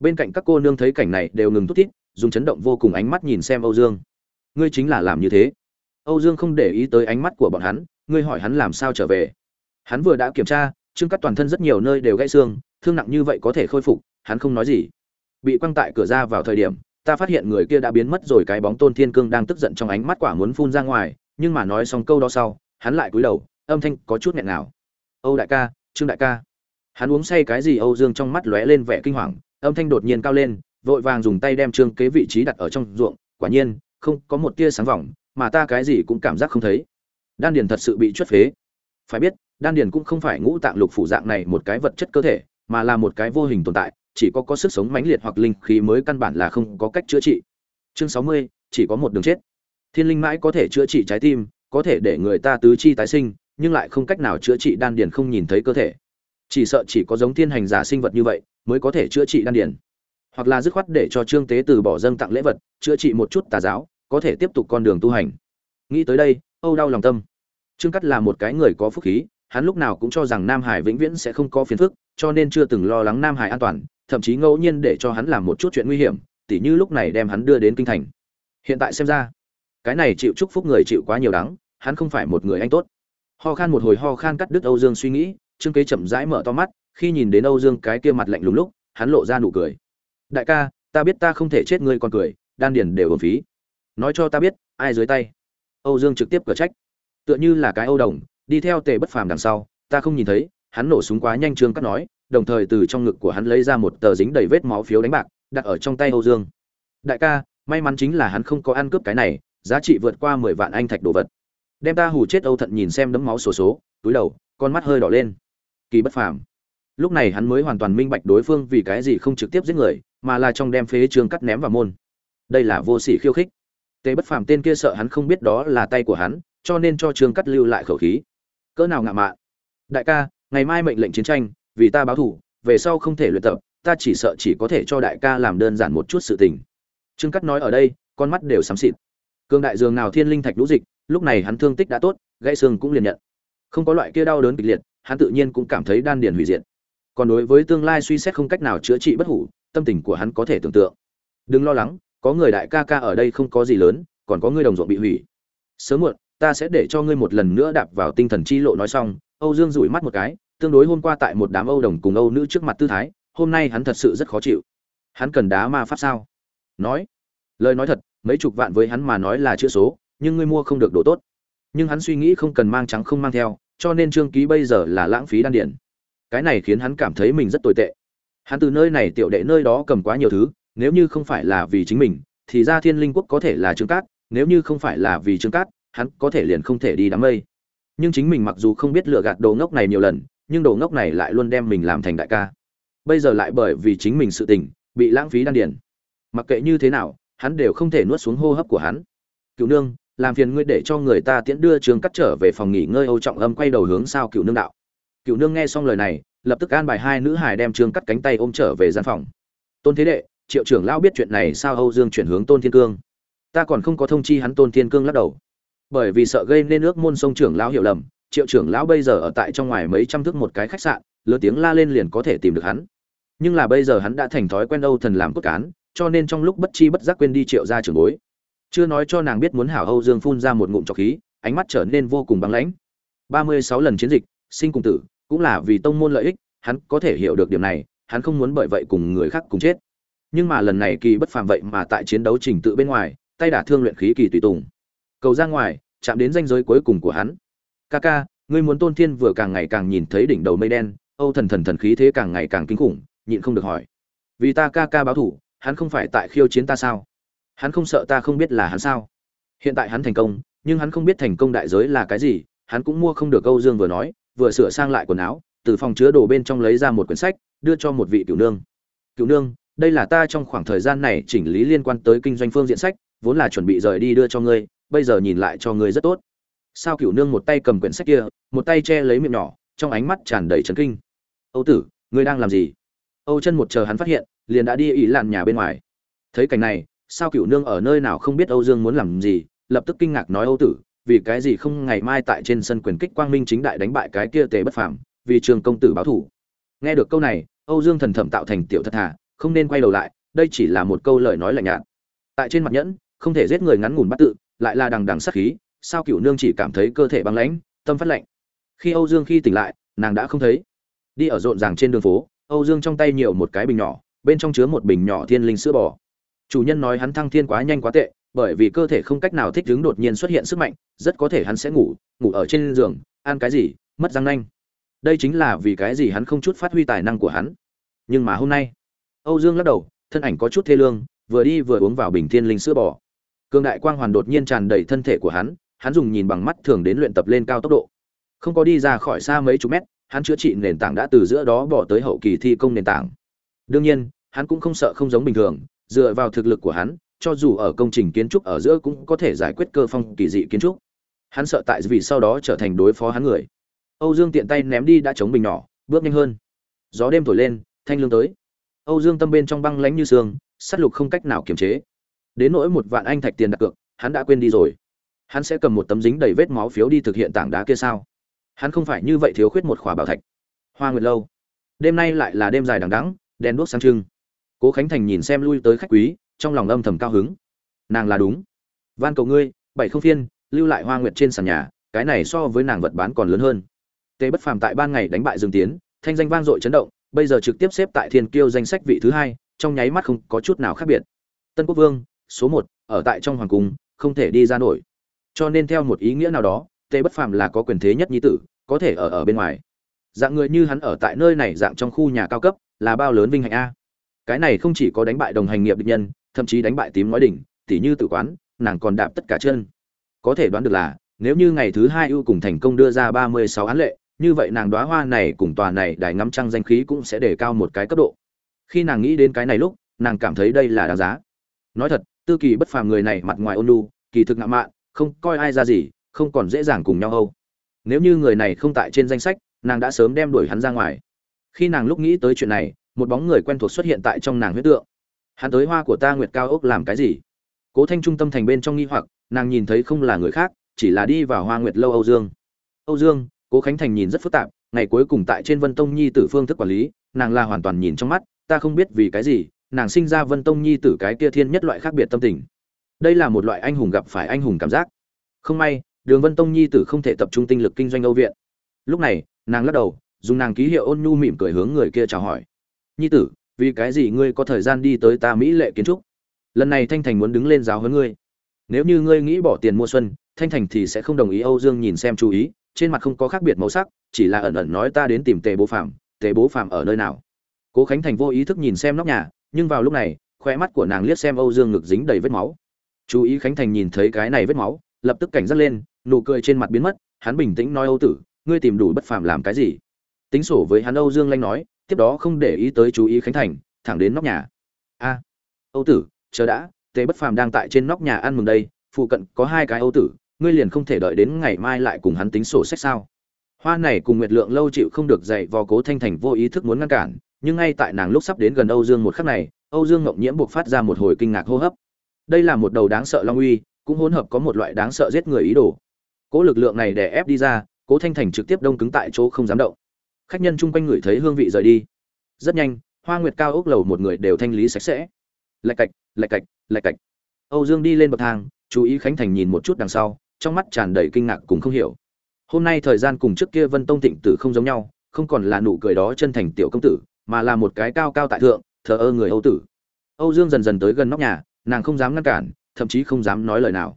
Bên cạnh các cô nương thấy cảnh này đều ngừng thút thít, dùng chấn động vô cùng ánh mắt nhìn xem âu dương. Ngươi chính là làm như thế? Âu dương không để ý tới ánh mắt của bọn hắn, ngươi hỏi hắn làm sao trở về. Hắn vừa đã kiểm tra, trương cắt toàn thân rất nhiều nơi đều gãy xương, thương nặng như vậy có thể khôi phục, hắn không nói gì. Bị quăng tại cửa ra vào thời điểm, ta phát hiện người kia đã biến mất rồi, cái bóng tôn thiên cương đang tức giận trong ánh mắt quả muốn phun ra ngoài, nhưng mà nói xong câu đó sau, hắn lại cúi đầu, âm thanh có chút nghẹn nào âu đại ca, trương đại ca. Hắn uống say cái gì âu dương trong mắt lóe lên vẻ kinh hoàng, âm thanh đột nhiên cao lên, vội vàng dùng tay đem trương kế vị trí đặt ở trong ruộng, quả nhiên, không có một tia sáng vòng mà ta cái gì cũng cảm giác không thấy. Đan điền thật sự bị chuất phế. Phải biết, đan điền cũng không phải ngũ tạng lục phủ dạng này một cái vật chất cơ thể, mà là một cái vô hình tồn tại, chỉ có có sức sống mãnh liệt hoặc linh khí mới căn bản là không có cách chữa trị. Chương sáu mươi, chỉ có một đường chết. Thiên linh mãi có thể chữa trị trái tim, có thể để người ta tứ chi tái sinh, nhưng lại không cách nào chữa trị đan điền không nhìn thấy cơ thể. Chỉ sợ chỉ có giống thiên hành giả sinh vật như vậy, mới có thể chữa trị đan điền. Hoặc là dứt khoát để cho trương tế từ bỏ dâng tặng lễ vật, chữa trị một chút tà giáo có thể tiếp tục con đường tu hành. Nghĩ tới đây, âu đau lòng tâm. Trương cắt là một cái người có phúc khí, hắn lúc nào cũng cho rằng nam hải vĩnh viễn sẽ không có phiền phức, cho nên chưa từng lo lắng nam hải an toàn, thậm chí ngẫu nhiên để cho hắn làm một chút chuyện nguy hiểm, tỉ như lúc này đem hắn đưa đến kinh thành. Hiện tại xem ra, cái này chịu chúc phúc người chịu quá nhiều đắng, hắn không phải một người anh tốt. Ho khan một hồi ho khan cắt đứt âu dương suy nghĩ, trương kế chậm rãi mở to mắt, khi nhìn đến âu dương cái kia mặt lạnh lùng lúc, hắn lộ ra nụ cười. Đại ca, ta biết ta không thể chết ngươi còn cười, đan điền đều ổn phí nói cho ta biết ai dưới tay. Âu dương trực tiếp cửa trách. Tựa như là cái âu đồng đi theo tề bất phàm đằng sau ta không nhìn thấy hắn nổ súng quá nhanh trương cắt nói đồng thời từ trong ngực của hắn lấy ra một tờ dính đầy vết máu phiếu đánh bạc đặt ở trong tay âu dương. Đại ca may mắn chính là hắn không có ăn cướp cái này giá trị vượt qua mười vạn anh thạch đồ vật. Đem ta hù chết âu thận nhìn xem đấm máu sổ số, số túi đầu con mắt hơi đỏ lên. Kỳ bất phàm. Lúc này hắn mới hoàn toàn minh bạch đối phương vì cái gì không trực tiếp giết người mà là trong đem phế trương cắt ném vào môn. Đây là vô sỉ khiêu khích tề bất phàm tên kia sợ hắn không biết đó là tay của hắn, cho nên cho trương cắt lưu lại khẩu khí. Cỡ nào ngạo mạn. Đại ca, ngày mai mệnh lệnh chiến tranh, vì ta báo thủ, về sau không thể luyện tập, ta chỉ sợ chỉ có thể cho đại ca làm đơn giản một chút sự tình. Trương cắt nói ở đây, con mắt đều xám xịt. Cương đại dường nào thiên linh thạch lũ dịch, lúc này hắn thương tích đã tốt, gãy xương cũng liền nhận. Không có loại kia đau đớn kịch liệt, hắn tự nhiên cũng cảm thấy đan điền hủy diệt. Còn đối với tương lai suy xét không cách nào chữa trị bất hủ, tâm tình của hắn có thể tưởng tượng. Đừng lo lắng có người đại ca ca ở đây không có gì lớn, còn có ngươi đồng ruộng bị hủy. Sớm muộn, ta sẽ để cho ngươi một lần nữa đạp vào tinh thần chi lộ nói xong, âu dương rủi mắt một cái, tương đối hôm qua tại một đám âu đồng cùng âu nữ trước mặt tư thái, hôm nay hắn thật sự rất khó chịu. Hắn cần đá ma pháp sao? Nói. Lời nói thật, mấy chục vạn với hắn mà nói là chữ số, nhưng ngươi mua không được đồ tốt. Nhưng hắn suy nghĩ không cần mang trắng không mang theo, cho nên trương ký bây giờ là lãng phí đan điển cái này khiến hắn cảm thấy mình rất tồi tệ. Hắn từ nơi này tiểu đệ nơi đó cầm quá nhiều thứ nếu như không phải là vì chính mình, thì ra thiên linh quốc có thể là trương cát, nếu như không phải là vì trương cát, hắn có thể liền không thể đi đám mây. Nhưng chính mình mặc dù không biết lựa gạt đồ ngốc này nhiều lần, nhưng đồ ngốc này lại luôn đem mình làm thành đại ca. Bây giờ lại bởi vì chính mình sự tình, bị lãng phí đan điền. mặc kệ như thế nào, hắn đều không thể nuốt xuống hô hấp của hắn. Cựu nương, làm phiền ngươi để cho người ta tiễn đưa trường cắt trở về phòng nghỉ ngơi âu trọng âm quay đầu hướng sao cựu nương đạo. Cựu nương nghe xong lời này, lập tức an bài hai nữ hải đem trương cắt cánh tay ôm trở về gian phòng. Tôn thế đệ triệu trưởng lão biết chuyện này sao âu dương chuyển hướng tôn thiên cương? Ta còn không có thông chi hắn tôn thiên cương lắc đầu. Bởi vì sợ gây nên ước môn sông trưởng lão hiểu lầm, triệu trưởng lão bây giờ ở tại trong ngoài mấy trăm thước một cái khách sạn, lớn tiếng la lên liền có thể tìm được hắn. Nhưng là bây giờ hắn đã thành thói quen âu thần làm cốt cán, cho nên trong lúc bất chi bất giác quên đi triệu ra trưởng bối. Chưa nói cho nàng biết muốn hảo âu dương phun ra một ngụm trọc khí, ánh mắt trở nên vô cùng băng lãnh. Ba mươi sáu lần chiến dịch, sinh cùng tử, cũng là vì tông môn lợi ích, hắn có thể hiểu được điểm này, hắn không muốn bởi vậy cùng người khác cùng chết nhưng mà lần này kỳ bất phàm vậy mà tại chiến đấu trình tự bên ngoài, tay đả thương luyện khí kỳ tùy tùng. Cầu ra ngoài, chạm đến danh giới cuối cùng của hắn. Ca ca ngươi muốn tôn thiên vừa càng ngày càng nhìn thấy đỉnh đầu mây đen, âu thần thần thần khí thế càng ngày càng kinh khủng, nhịn không được hỏi. Vì ta ca ca báo thủ, hắn không phải tại khiêu chiến ta sao? Hắn không sợ ta không biết là hắn sao? Hiện tại hắn thành công, nhưng hắn không biết thành công đại giới là cái gì, hắn cũng mua không được âu dương vừa nói, vừa sửa sang lại quần áo, từ phòng chứa đồ bên trong lấy ra một quyển sách, đưa cho một vị cựu nương. Cựu nương đây là ta trong khoảng thời gian này chỉnh lý liên quan tới kinh doanh phương diện sách, vốn là chuẩn bị rời đi đưa cho ngươi, bây giờ nhìn lại cho ngươi rất tốt. Sao cựu nương một tay cầm quyển sách kia, một tay che lấy miệng nhỏ, trong ánh mắt tràn đầy trấn kinh. Âu tử, ngươi đang làm gì? Âu chân một chờ hắn phát hiện, liền đã đi ý làn nhà bên ngoài. Thấy cảnh này, sao cựu nương ở nơi nào không biết âu dương muốn làm gì, lập tức kinh ngạc nói âu tử, vì cái gì không ngày mai tại trên sân quyền kích quang minh chính đại đánh bại cái kia tề bất phàm, vì trường công tử báo thủ. Nghe được câu này, âu dương thần thẩm tạo thành tiểu thật thà không nên quay đầu lại, đây chỉ là một câu lời nói lạnh nhạt. Tại trên mặt nhẫn, không thể giết người ngắn ngủn bắt tự, lại là đằng đằng sát khí, sao cựu nương chỉ cảm thấy cơ thể băng lãnh, tâm phát lạnh. Khi âu dương khi tỉnh lại, nàng đã không thấy. Đi ở rộn ràng trên đường phố, âu dương trong tay nhiều một cái bình nhỏ, bên trong chứa một bình nhỏ thiên linh sữa bò. Chủ nhân nói hắn thăng thiên quá nhanh quá tệ, bởi vì cơ thể không cách nào thích ứng đột nhiên xuất hiện sức mạnh, rất có thể hắn sẽ ngủ ngủ ở trên giường, ăn cái gì, mất răng nanh. Đây chính là vì cái gì hắn không chút phát huy tài năng của hắn. Nhưng mà hôm nay âu dương lắc đầu, thân ảnh có chút thê lương, vừa đi vừa uống vào bình thiên linh sữa bò. Cương đại quang hoàn đột nhiên tràn đầy thân thể của hắn hắn dùng nhìn bằng mắt thường đến luyện tập lên cao tốc độ. Không có đi ra khỏi xa mấy chục mét, hắn chữa trị nền tảng đã từ giữa đó bỏ tới hậu kỳ thi công nền tảng. Đương nhiên, hắn cũng không sợ không giống bình thường, dựa vào thực lực của hắn, cho dù ở công trình kiến trúc ở giữa cũng có thể giải quyết cơ phong kỳ dị kiến trúc. Hắn sợ tại vì sau đó trở thành đối phó hắn người. Âu dương tiện tay ném đi đã chống bình nhỏ, bước nhanh hơn. Gió đêm thổi lên, thanh lương tới âu dương tâm bên trong băng lãnh như sương sát lục không cách nào kiềm chế. Đến nỗi một vạn anh thạch tiền đặt cược, hắn đã quên đi rồi. Hắn sẽ cầm một tấm dính đầy vết máu phiếu đi thực hiện tảng đá kia sao? Hắn không phải như vậy thiếu khuyết một khỏa bảo thạch. Hoa nguyệt lâu. Đêm nay lại là đêm dài đằng đẵng, đèn đuốc sáng trưng. Cố khánh thành nhìn xem lui tới khách quý, trong lòng âm thầm cao hứng. Nàng là đúng. Van cầu ngươi, bảy không phiên, lưu lại hoa nguyệt trên sàn nhà, cái này so với nàng vật bán còn lớn hơn. Tề bất phàm tại ban ngày đánh bại dương tiến, thanh danh vang dội chấn động bây giờ trực tiếp xếp tại thiên kiêu danh sách vị thứ hai, trong nháy mắt không có chút nào khác biệt. Tân quốc vương, số một, ở tại trong hoàng cung, không thể đi ra nổi. Cho nên theo một ý nghĩa nào đó, tề bất phàm là có quyền thế nhất nhi tử, có thể ở ở bên ngoài. Dạng người như hắn ở tại nơi này dạng trong khu nhà cao cấp, là bao lớn vinh hạnh a. Cái này không chỉ có đánh bại đồng hành nghiệp địch nhân, thậm chí đánh bại tím nói đỉnh, tỉ như tử quán, nàng còn đạp tất cả chân. Có thể đoán được là, nếu như ngày thứ hai ưu cùng thành công đưa ra ba mươi sáu án lệ như vậy nàng đóa hoa này cùng tòa này đài ngắm trăng danh khí cũng sẽ đề cao một cái cấp độ. Khi nàng nghĩ đến cái này lúc nàng cảm thấy đây là đáng giá. Nói thật tư kỳ bất phàm người này mặt ngoài ôn nhu, kỳ thực ngạo mạn không coi ai ra gì không còn dễ dàng cùng nhau âu. Nếu như người này không tại trên danh sách nàng đã sớm đem đuổi hắn ra ngoài. Khi nàng lúc nghĩ tới chuyện này một bóng người quen thuộc xuất hiện tại trong nàng huyết tượng. Hắn tới hoa của ta nguyệt cao ốc làm cái gì? Cố thanh trung tâm thành bên trong nghi hoặc nàng nhìn thấy không là người khác chỉ là đi vào hoa nguyệt lâu âu dương. Âu dương cố khánh thành nhìn rất phức tạp, ngày cuối cùng tại trên vân tông nhi tử phương thức quản lý, nàng là hoàn toàn nhìn trong mắt, ta không biết vì cái gì, nàng sinh ra vân tông nhi tử cái kia thiên nhất loại khác biệt tâm tình. Đây là một loại anh hùng gặp phải anh hùng cảm giác. Không may, đường vân tông nhi tử không thể tập trung tinh lực kinh doanh âu viện. Lúc này, nàng lắc đầu, dùng nàng ký hiệu ôn nhu mỉm cười hướng người kia chào hỏi. Nhi tử, vì cái gì ngươi có thời gian đi tới ta mỹ lệ kiến trúc? Lần này thanh thành muốn đứng lên giáo hơn ngươi. Nếu như ngươi nghĩ bỏ tiền mua xuân, thanh thành thì sẽ không đồng ý âu dương nhìn xem chú ý trên mặt không có khác biệt màu sắc, chỉ là ẩn ẩn nói ta đến tìm tề bố phạm tề bố phạm ở nơi nào. Cố khánh thành vô ý thức nhìn xem nóc nhà, nhưng vào lúc này khoe mắt của nàng liếc xem âu dương ngực dính đầy vết máu. Chú ý khánh thành nhìn thấy cái này vết máu, lập tức cảnh giác lên, nụ cười trên mặt biến mất, hắn bình tĩnh nói, âu tử, ngươi tìm đủ bất phàm làm cái gì? Tính sổ với hắn âu dương lanh nói, tiếp đó không để ý tới chú ý khánh thành, thẳng đến nóc nhà. A, âu tử, chờ đã, tề bất phàm đang tại trên nóc nhà ăn mừng đây, phụ cận có hai cái âu tử ngươi liền không thể đợi đến ngày mai lại cùng hắn tính sổ sách sao? Hoa này cùng nguyệt lượng lâu chịu không được dạy vò cố thanh thành vô ý thức muốn ngăn cản, nhưng ngay tại nàng lúc sắp đến gần âu dương một khắc này, âu dương ngộng nhiễm buộc phát ra một hồi kinh ngạc hô hấp. Đây là một đầu đáng sợ long uy, cũng hỗn hợp có một loại đáng sợ giết người ý đồ. Cố lực lượng này đè ép đi ra, cố thanh thành trực tiếp đông cứng tại chỗ không dám động. Khách nhân chung quanh ngửi thấy hương vị rời đi. Rất nhanh, hoa nguyệt cao ốc lầu một người đều thanh lý sạch sẽ. Lạch cạch lạch cạch lạch cạch. Âu dương đi lên bậc thang, chú ý khánh thành nhìn một chút đằng sau trong mắt tràn đầy kinh ngạc cùng không hiểu. Hôm nay thời gian cùng trước kia vân tông thịnh tử không giống nhau, không còn là nụ cười đó chân thành tiểu công tử, mà là một cái cao cao tại thượng, thờ ơ người âu tử. Âu dương dần dần tới gần nóc nhà, nàng không dám ngăn cản, thậm chí không dám nói lời nào.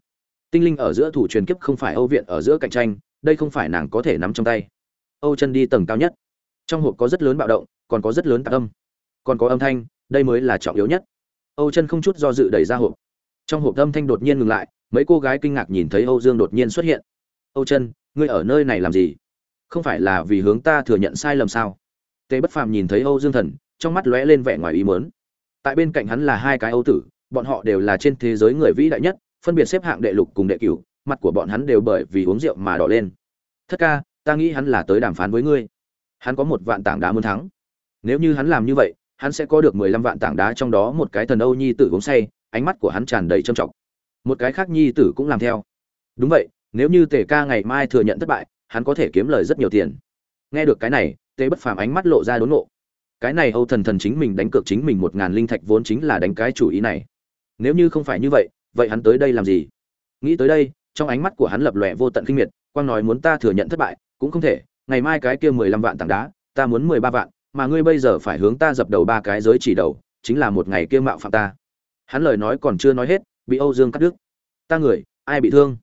Tinh linh ở giữa thủ truyền kiếp không phải âu viện ở giữa cạnh tranh, đây không phải nàng có thể nắm trong tay. Âu chân đi tầng cao nhất. Trong hộp có rất lớn bạo động, còn có rất lớn tạc âm. Còn có âm thanh, đây mới là trọng yếu nhất. Âu chân không chút do dự đẩy ra hộp trong hộp âm thanh đột nhiên ngừng lại, mấy cô gái kinh ngạc nhìn thấy âu dương đột nhiên xuất hiện. Âu chân ngươi ở nơi này làm gì? Không phải là vì hướng ta thừa nhận sai lầm sao? Tề bất phàm nhìn thấy âu dương thần, trong mắt lóe lên vẻ ngoài ý mớn tại bên cạnh hắn là hai cái âu tử, bọn họ đều là trên thế giới người vĩ đại nhất, phân biệt xếp hạng đệ lục cùng đệ cửu, mặt của bọn hắn đều bởi vì uống rượu mà đỏ lên. Thất ca, ta nghĩ hắn là tới đàm phán với ngươi. Hắn có một vạn tảng đá muốn thắng. Nếu như hắn làm như vậy, hắn sẽ có được mười lăm vạn tảng đá trong đó một cái thần âu nhi tử uống say ánh mắt của hắn tràn đầy trầm trọng. Một cái khác nhi tử cũng làm theo. Đúng vậy, nếu như tề ca ngày mai thừa nhận thất bại, hắn có thể kiếm lời rất nhiều tiền. Nghe được cái này, tề bất phàm ánh mắt lộ ra đốn nộ cái này âu thần thần chính mình đánh cược chính mình một ngàn linh thạch vốn chính là đánh cái chủ ý này. Nếu như không phải như vậy vậy hắn tới đây làm gì? Nghĩ tới đây, trong ánh mắt của hắn lập lòe vô tận kinh miệt, quang nói muốn ta thừa nhận thất bại, cũng không thể, ngày mai cái kia mười lăm vạn tảng đá, ta muốn mười ba vạn, mà ngươi bây giờ phải hướng ta dập đầu ba cái giới chỉ đầu, chính là một ngày kia mạo phạm ta hắn lời nói còn chưa nói hết, bị âu dương cắt đứt. Ta người, ai bị thương?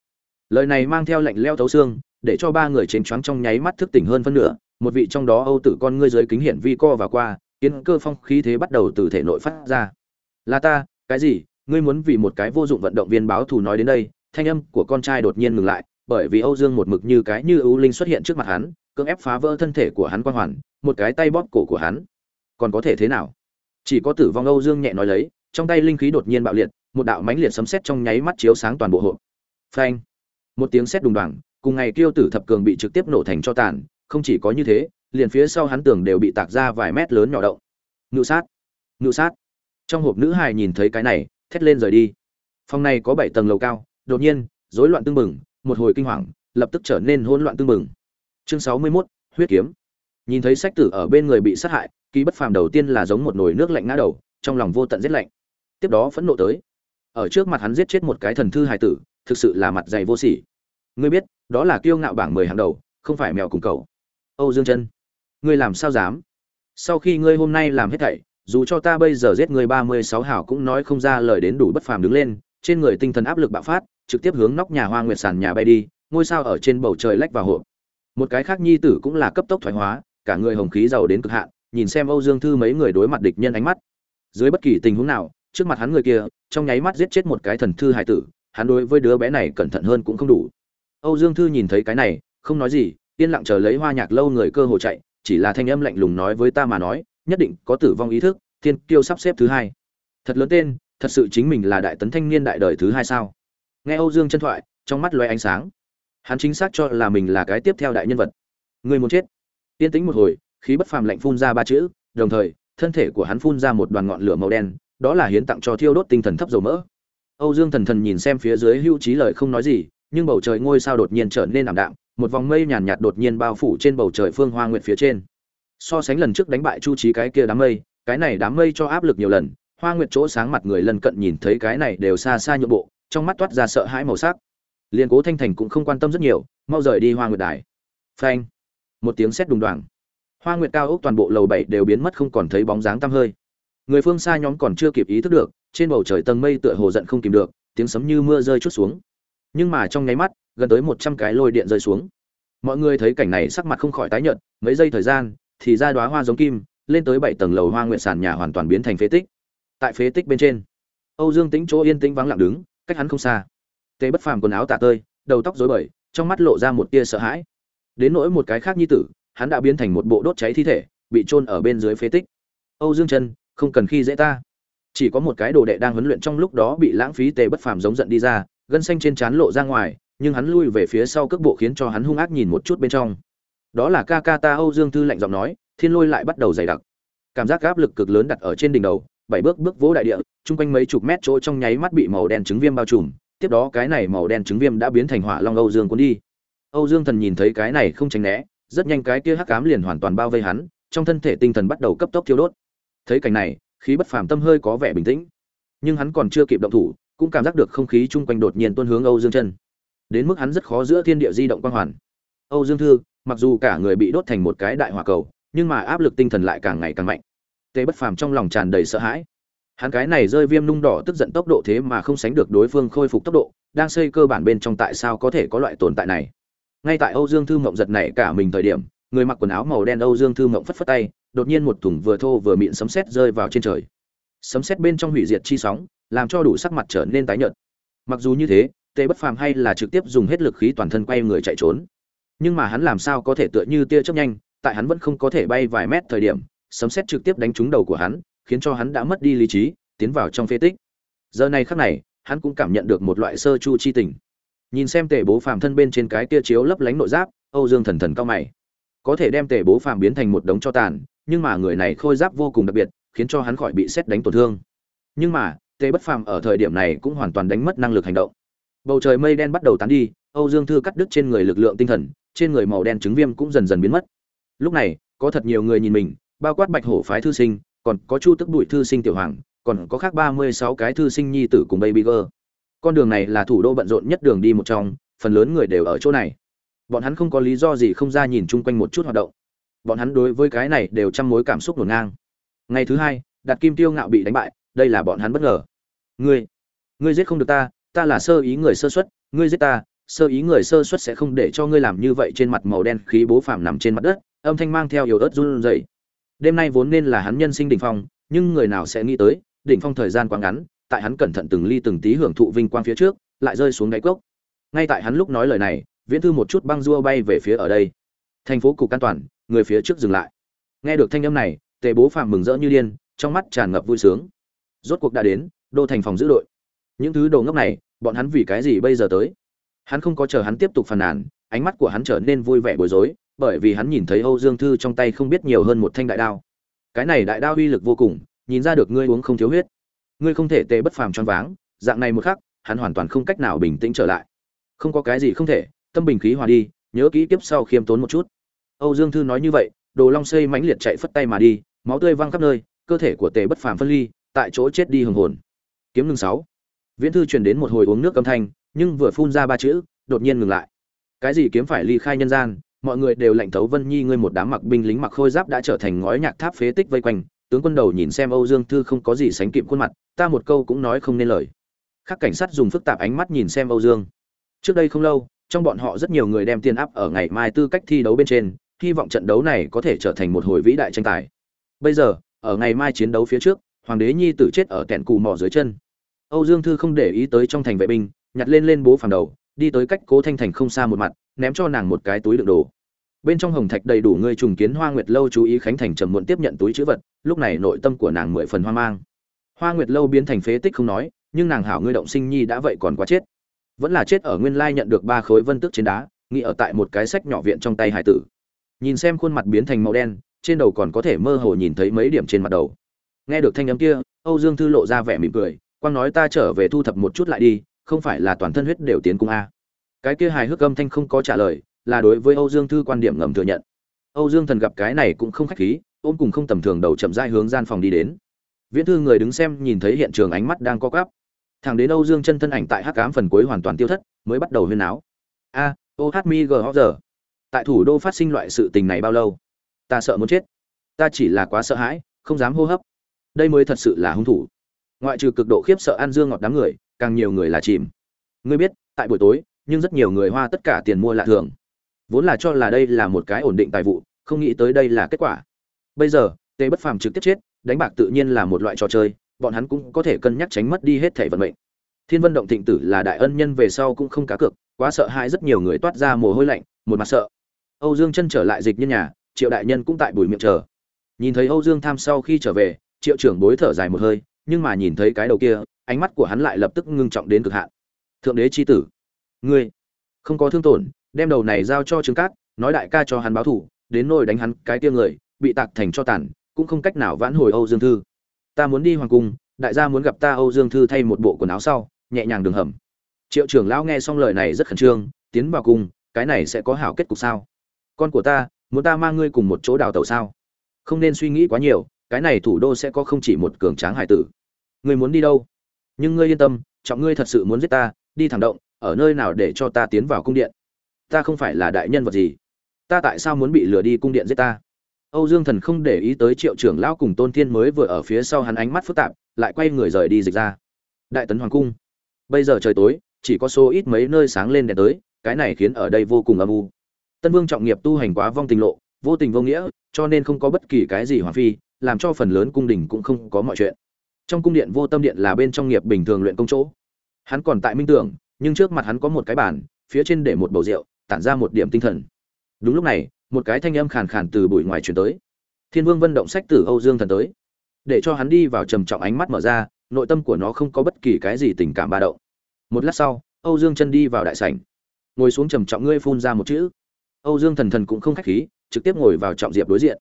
Lời này mang theo lệnh leo thấu xương, để cho ba người chênh choáng trong nháy mắt thức tỉnh hơn phân nửa. Một vị trong đó âu tử con ngươi dưới kính hiển vi co và qua, kiến cơ phong khí thế bắt đầu từ thể nội phát ra. Là ta, cái gì? Ngươi muốn vì một cái vô dụng vận động viên báo thù nói đến đây? Thanh âm của con trai đột nhiên ngừng lại, bởi vì âu dương một mực như cái như ưu linh xuất hiện trước mặt hắn, cưỡng ép phá vỡ thân thể của hắn quang hoàn, một cái tay bóp cổ của hắn. Còn có thể thế nào? Chỉ có tử vong âu dương nhẹ nói lấy trong tay linh khí đột nhiên bạo liệt một đạo mãnh liệt sấm sét trong nháy mắt chiếu sáng toàn bộ hộ phanh! Một tiếng sét đùng đoàng cùng ngày kiêu tử thập cường bị trực tiếp nổ thành cho tàn không chỉ có như thế liền phía sau hắn tường đều bị tạc ra vài mét lớn nhỏ động. Ngự sát! Ngự sát! Trong hộp nữ hài nhìn thấy cái này thét lên rời đi. Phòng này có bảy tầng lầu cao đột nhiên rối loạn tương mừng một hồi kinh hoàng lập tức trở nên hỗn loạn tương mừng chương sáu mươi 61, huyết kiếm. Nhìn thấy sách tử ở bên người bị sát hại ký bất phàm đầu tiên là giống một nồi nước lạnh ngã đầu trong lòng vô tận giết lạnh tiếp đó phẫn nộ tới. Ở trước mặt hắn giết chết một cái thần thư hài tử, thực sự là mặt dày vô sỉ. Ngươi biết, đó là kiêu ngạo bảng mười hàng đầu, không phải mèo cùng cầu âu dương chân ngươi làm sao dám? Sau khi ngươi hôm nay làm hết thảy, dù cho ta bây giờ giết ngươi ba mươi sáu hảo cũng nói không ra lời đến đủ bất phàm đứng lên, trên người tinh thần áp lực bạo phát, trực tiếp hướng nóc nhà hoa nguyệt sàn nhà bay đi, ngôi sao ở trên bầu trời lách vào hộp. Một cái khác nhi tử cũng là cấp tốc thoái hóa, cả người hồng khí giàu đến cực hạn, nhìn xem âu dương thư mấy người đối mặt địch nhân ánh mắt. Dưới bất kỳ tình huống nào trước mặt hắn người kia, trong nháy mắt giết chết một cái thần thư hải tử, hắn đối với đứa bé này cẩn thận hơn cũng không đủ. Âu dương thư nhìn thấy cái này, không nói gì, yên lặng chờ lấy hoa nhạc lâu người cơ hồ chạy, chỉ là thanh âm lạnh lùng nói với ta mà nói, nhất định có tử vong ý thức, thiên kiêu sắp xếp thứ hai. Thật lớn tên, thật sự chính mình là đại tấn thanh niên đại đời thứ hai sao? Nghe âu dương chân thoại, trong mắt loe ánh sáng. Hắn chính xác cho là mình là cái tiếp theo đại nhân vật. Người muốn chết. Yên tĩnh một hồi, khí bất phàm lạnh phun ra ba chữ, đồng thời, thân thể của hắn phun ra một đoàn ngọn lửa màu đen đó là hiến tặng cho thiêu đốt tinh thần thấp dầu mỡ. Âu dương thần thần nhìn xem phía dưới hưu trí lời không nói gì, nhưng bầu trời ngôi sao đột nhiên trở nên ảm đạm, một vòng mây nhàn nhạt đột nhiên bao phủ trên bầu trời phương hoa nguyệt phía trên. So sánh lần trước đánh bại chu trí cái kia đám mây, cái này đám mây cho áp lực nhiều lần, hoa nguyệt chỗ sáng mặt người lân cận nhìn thấy cái này đều xa xa nhượng bộ, trong mắt toát ra sợ hãi màu sắc. Liền cố thanh thành cũng không quan tâm rất nhiều, mau rời đi hoa nguyệt đài. Phanh. Một tiếng sét đùng đoàng. Hoa nguyệt cao ốc toàn bộ lầu bảy đều biến mất không còn thấy bóng dáng tăm hơi người phương xa nhóm còn chưa kịp ý thức được, trên bầu trời tầng mây tựa hồ giận không kìm được, tiếng sấm như mưa rơi chút xuống. Nhưng mà trong nháy mắt, gần tới một trăm cái lôi điện rơi xuống. Mọi người thấy cảnh này sắc mặt không khỏi tái nhợt, mấy giây thời gian, thì ra đóa hoa giống kim, lên tới bảy tầng lầu hoa nguyện sàn nhà hoàn toàn biến thành phế tích. Tại phế tích bên trên, âu dương tính chỗ yên tĩnh vắng lặng đứng, cách hắn không xa. Tê bất phàm quần áo tả tơi, đầu tóc rối bời, trong mắt lộ ra một tia sợ hãi. Đến nỗi một cái khác như tử, hắn đã biến thành một bộ đốt cháy thi thể, bị chôn ở bên dưới phế tích. Âu dương chân không cần khi dễ ta. Chỉ có một cái đồ đệ đang huấn luyện trong lúc đó bị lãng phí tề bất phàm giống giận đi ra, gân xanh trên trán lộ ra ngoài, nhưng hắn lui về phía sau cước bộ khiến cho hắn hung ác nhìn một chút bên trong. Đó là ca ca ta âu dương thư lạnh giọng nói, thiên lôi lại bắt đầu dày đặc. Cảm giác áp lực cực lớn đặt ở trên đỉnh đầu, bảy bước bước vỗ đại địa, chung quanh mấy chục mét chỗ trong nháy mắt bị màu đen trứng viêm bao trùm, tiếp đó cái này màu đen trứng viêm đã biến thành hỏa long âu dương cuốn đi. Âu dương thần nhìn thấy cái này không tránh né, rất nhanh cái kia hắc ám liền hoàn toàn bao vây hắn, trong thân thể tinh thần bắt đầu cấp tốc thiêu đốt thấy cảnh này, khí bất phàm tâm hơi có vẻ bình tĩnh. Nhưng hắn còn chưa kịp động thủ, cũng cảm giác được không khí chung quanh đột nhiên tuôn hướng âu dương chân. Đến mức hắn rất khó giữa thiên địa di động quang hoàn. Âu dương thư, mặc dù cả người bị đốt thành một cái đại hỏa cầu, nhưng mà áp lực tinh thần lại càng ngày càng mạnh. Tê bất phàm trong lòng tràn đầy sợ hãi. Hắn cái này rơi viêm nung đỏ tức giận tốc độ thế mà không sánh được đối phương khôi phục tốc độ, đang xây cơ bản bên trong tại sao có thể có loại tồn tại này. Ngay tại âu dương thư mộng giật này cả mình thời điểm người mặc quần áo màu đen âu dương thư mộng phất phất tay, đột nhiên một thùng vừa thô vừa mịn sấm sét rơi vào trên trời. Sấm sét bên trong hủy diệt chi sóng, làm cho đủ sắc mặt trở nên tái nhợt. Mặc dù như thế, Tề bất phàm hay là trực tiếp dùng hết lực khí toàn thân quay người chạy trốn. Nhưng mà hắn làm sao có thể tựa như tia chớp nhanh, tại hắn vẫn không có thể bay vài mét thời điểm, sấm sét trực tiếp đánh trúng đầu của hắn, khiến cho hắn đã mất đi lý trí, tiến vào trong phế tích. Giờ này khắc này, hắn cũng cảm nhận được một loại sơ chu chi tình. Nhìn xem tề bố phàm thân bên trên cái kia chiếu lấp lánh nội giáp, âu dương thần thần cao mày có thể đem tề bố phàm biến thành một đống cho tàn, nhưng mà người này khôi giáp vô cùng đặc biệt, khiến cho hắn khỏi bị xét đánh tổn thương. Nhưng mà, tề bất phàm ở thời điểm này cũng hoàn toàn đánh mất năng lực hành động. Bầu trời mây đen bắt đầu tán đi, âu dương thư cắt đứt trên người lực lượng tinh thần, trên người màu đen trứng viêm cũng dần dần biến mất. Lúc này, có thật nhiều người nhìn mình, bao quát bạch hổ phái thư sinh, còn có chu tức bụi thư sinh tiểu hoàng, còn có khác ba mươi sáu cái thư sinh nhi tử cùng baby girl. Con đường này là thủ đô bận rộn nhất đường đi một trong, phần lớn người đều ở chỗ này bọn hắn không có lý do gì không ra nhìn chung quanh một chút hoạt động. Bọn hắn đối với cái này đều trăm mối cảm xúc ngổn ngang. Ngày thứ hai đặt kim tiêu ngạo bị đánh bại, đây là bọn hắn bất ngờ. Ngươi ngươi giết không được ta ta là sơ ý người sơ xuất ngươi giết ta, sơ ý người sơ xuất sẽ không để cho ngươi làm như vậy trên mặt màu đen khí bố phàm nằm trên mặt đất, âm thanh mang theo yếu ớt run rẩy. Đêm nay vốn nên là hắn nhân sinh đỉnh phong, nhưng người nào sẽ nghĩ tới, đỉnh phong thời gian quá ngắn, tại hắn cẩn thận từng ly từng tí hưởng thụ vinh quang phía trước, lại rơi xuống đáy cốc. Ngay tại hắn lúc nói lời này viễn thư một chút băng rua bay về phía ở đây. Thành phố cục an toàn, người phía trước dừng lại. Nghe được thanh âm này, tề bố phạm mừng rỡ như điên, trong mắt tràn ngập vui sướng. Rốt cuộc đã đến, đô thành phòng giữ đội. Những thứ đồ ngốc này, bọn hắn vì cái gì bây giờ tới? Hắn không có chờ hắn tiếp tục phàn nàn, ánh mắt của hắn trở nên vui vẻ bối rối, bởi vì hắn nhìn thấy âu dương thư trong tay không biết nhiều hơn một thanh đại đao. Cái này đại đao uy lực vô cùng, nhìn ra được ngươi uống không thiếu huyết. Ngươi không thể tề bất phàm choáng váng, dạng này một khắc, hắn hoàn toàn không cách nào bình tĩnh trở lại. Không có cái gì không thể tâm bình khí hòa đi, nhớ kỹ tiếp sau khiêm tốn một chút. Âu dương thư nói như vậy, đồ long xây mãnh liệt chạy phất tay mà đi, máu tươi văng khắp nơi, cơ thể của tề bất phàm phân ly, tại chỗ chết đi hừng hồn. Kiếm ngừng sáu. Viễn thư truyền đến một hồi uống nước âm thanh, nhưng vừa phun ra ba chữ, đột nhiên ngừng lại. Cái gì kiếm phải ly khai nhân gian, mọi người đều lạnh thấu vân nhi ngươi một đám mặc binh lính mặc khôi giáp đã trở thành ngói nhạc tháp phế tích vây quanh, tướng quân đầu nhìn xem âu dương thư không có gì sánh kịp khuôn mặt, ta một câu cũng nói không nên lời. Các cảnh sát dùng phức tạp ánh mắt nhìn xem âu dương. Trước đây không lâu trong bọn họ rất nhiều người đem tiền áp ở ngày mai tư cách thi đấu bên trên, hy vọng trận đấu này có thể trở thành một hồi vĩ đại tranh tài. Bây giờ, ở ngày mai chiến đấu phía trước, hoàng đế nhi tử chết ở tẹn cù mỏ dưới chân. Âu dương thư không để ý tới trong thành vệ binh, nhặt lên lên bố phàm đầu, đi tới cách cố thanh thành không xa một mặt, ném cho nàng một cái túi đựng đồ. Bên trong hồng thạch đầy đủ người trùng kiến hoa nguyệt lâu chú ý khánh thành trầm muộn tiếp nhận túi chữ vật, lúc này nội tâm của nàng mười phần hoang mang. Hoa nguyệt lâu biến thành phế tích không nói, nhưng nàng hảo ngươi động sinh nhi đã vậy còn quá chết vẫn là chết ở nguyên lai nhận được ba khối vân tước trên đá, nghĩ ở tại một cái sách nhỏ viện trong tay hải tử. Nhìn xem khuôn mặt biến thành màu đen, trên đầu còn có thể mơ hồ nhìn thấy mấy điểm trên mặt đầu. Nghe được thanh âm kia, âu dương thư lộ ra vẻ mỉm cười, quang nói ta trở về thu thập một chút lại đi, không phải là toàn thân huyết đều tiến cung a. Cái kia hài hước âm thanh không có trả lời, là đối với âu dương thư quan điểm ngầm thừa nhận. Âu dương thần gặp cái này cũng không khách khí, ôm cùng không tầm thường đầu chậm rãi hướng gian phòng đi đến. Viễn thư người đứng xem nhìn thấy hiện trường ánh mắt đang co quắp thẳng đến âu dương chân thân ảnh tại hắc cám phần cuối hoàn toàn tiêu thất, mới bắt đầu huyên áo a, ô hát mi g giờ. Tại thủ đô phát sinh loại sự tình này bao lâu? Ta sợ muốn chết. Ta chỉ là quá sợ hãi, không dám hô hấp. Đây mới thật sự là hung thủ. Ngoại trừ cực độ khiếp sợ an dương ngọt đám người, càng nhiều người là chìm. Ngươi biết, tại buổi tối, nhưng rất nhiều người hoa tất cả tiền mua lạ thường. Vốn là cho là đây là một cái ổn định tài vụ, không nghĩ tới đây là kết quả. Bây giờ tề bất phàm trực tiếp chết, đánh bạc tự nhiên là một loại trò chơi bọn hắn cũng có thể cân nhắc tránh mất đi hết thể vận mệnh. Thiên vân động thịnh tử là đại ân nhân về sau cũng không cá cược, quá sợ hãi rất nhiều người toát ra mồ hôi lạnh, một mặt sợ. Âu dương chân trở lại dịch nhân nhà, triệu đại nhân cũng tại bùi miệng chờ. Nhìn thấy âu dương tham sau khi trở về, triệu trưởng bối thở dài một hơi, nhưng mà nhìn thấy cái đầu kia, ánh mắt của hắn lại lập tức ngưng trọng đến cực hạn. Thượng đế chi tử, ngươi không có thương tổn, đem đầu này giao cho trương cát, nói đại ca cho hắn báo thủ đến nôi đánh hắn cái kia người, bị tạc thành cho tàn, cũng không cách nào vãn hồi âu dương thư ta muốn đi hoàng cung, đại gia muốn gặp ta âu dương thư thay một bộ quần áo sau, nhẹ nhàng đường hầm. Triệu trưởng lão nghe xong lời này rất khẩn trương, tiến vào cung, cái này sẽ có hảo kết cục sao? Con của ta, muốn ta mang ngươi cùng một chỗ đào tẩu sao? Không nên suy nghĩ quá nhiều, cái này thủ đô sẽ có không chỉ một cường tráng hải tử. Ngươi muốn đi đâu? Nhưng ngươi yên tâm, trọng ngươi thật sự muốn giết ta, đi thẳng động, ở nơi nào để cho ta tiến vào cung điện? Ta không phải là đại nhân vật gì. Ta tại sao muốn bị lừa đi cung điện giết ta? Âu dương thần không để ý tới triệu trưởng lão cùng tôn thiên mới vừa ở phía sau hắn ánh mắt phức tạp, lại quay người rời đi dịch ra. Đại tấn hoàng cung. Bây giờ trời tối, chỉ có số ít mấy nơi sáng lên đèn tới, cái này khiến ở đây vô cùng âm u. Tân vương trọng nghiệp tu hành quá vong tình lộ, vô tình vô nghĩa, cho nên không có bất kỳ cái gì hoàng phi, làm cho phần lớn cung đình cũng không có mọi chuyện. Trong cung điện vô tâm điện là bên trong nghiệp bình thường luyện công chỗ. Hắn còn tại minh tưởng, nhưng trước mặt hắn có một cái bàn, phía trên để một bầu rượu, tản ra một điểm tinh thần. Đúng lúc này một cái thanh âm khàn khàn từ bụi ngoài truyền tới. Thiên vương vân động sách tử âu dương thần tới. Để cho hắn đi vào trầm trọng ánh mắt mở ra, nội tâm của nó không có bất kỳ cái gì tình cảm ba động. Một lát sau, âu dương chân đi vào đại sảnh. Ngồi xuống trầm trọng ngươi phun ra một chữ. Âu dương thần thần cũng không khách khí, trực tiếp ngồi vào trọng diệp đối diện.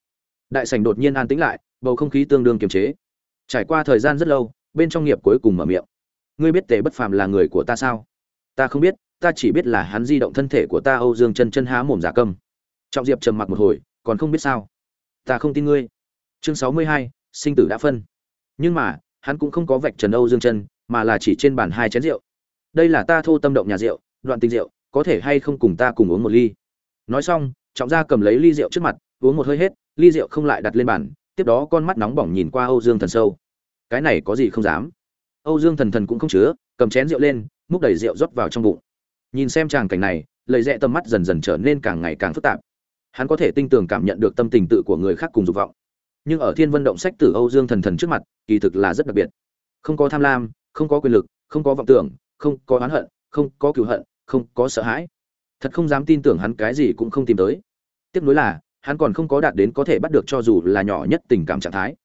Đại sảnh đột nhiên an tĩnh lại, bầu không khí tương đương kiềm chế. Trải qua thời gian rất lâu, bên trong nghiệp cuối cùng mở miệng. Ngươi biết tề bất phàm là người của ta sao? Ta không biết, ta chỉ biết là hắn di động thân thể của ta âu dương chân chân há mồm giả câm trọng diệp trầm mặc một hồi, còn không biết sao. Ta không tin ngươi. Chương sáu mươi hai, sinh tử đã phân. Nhưng mà, hắn cũng không có vạch trần âu dương chân, mà là chỉ trên bàn hai chén rượu. Đây là ta thô tâm động nhà rượu, đoạn tình rượu, có thể hay không cùng ta cùng uống một ly. Nói xong, trọng gia cầm lấy ly rượu trước mặt, uống một hơi hết, ly rượu không lại đặt lên bàn, tiếp đó con mắt nóng bỏng nhìn qua âu dương thần sâu. Cái này có gì không dám? Âu dương thần thần cũng không chứa, cầm chén rượu lên, múc đầy rượu rót vào trong bụng. Nhìn xem tràng cảnh này, lời rẽ tâm mắt dần dần trở nên càng ngày càng phức tạp hắn có thể tinh tường cảm nhận được tâm tình tự của người khác cùng dục vọng. Nhưng ở thiên vân động sách tử âu dương thần thần trước mặt, kỳ thực là rất đặc biệt. Không có tham lam, không có quyền lực, không có vọng tưởng, không có oán hận, không có cựu hận, không có sợ hãi. Thật không dám tin tưởng hắn cái gì cũng không tìm tới. Tiếp nối là, hắn còn không có đạt đến có thể bắt được cho dù là nhỏ nhất tình cảm trạng thái.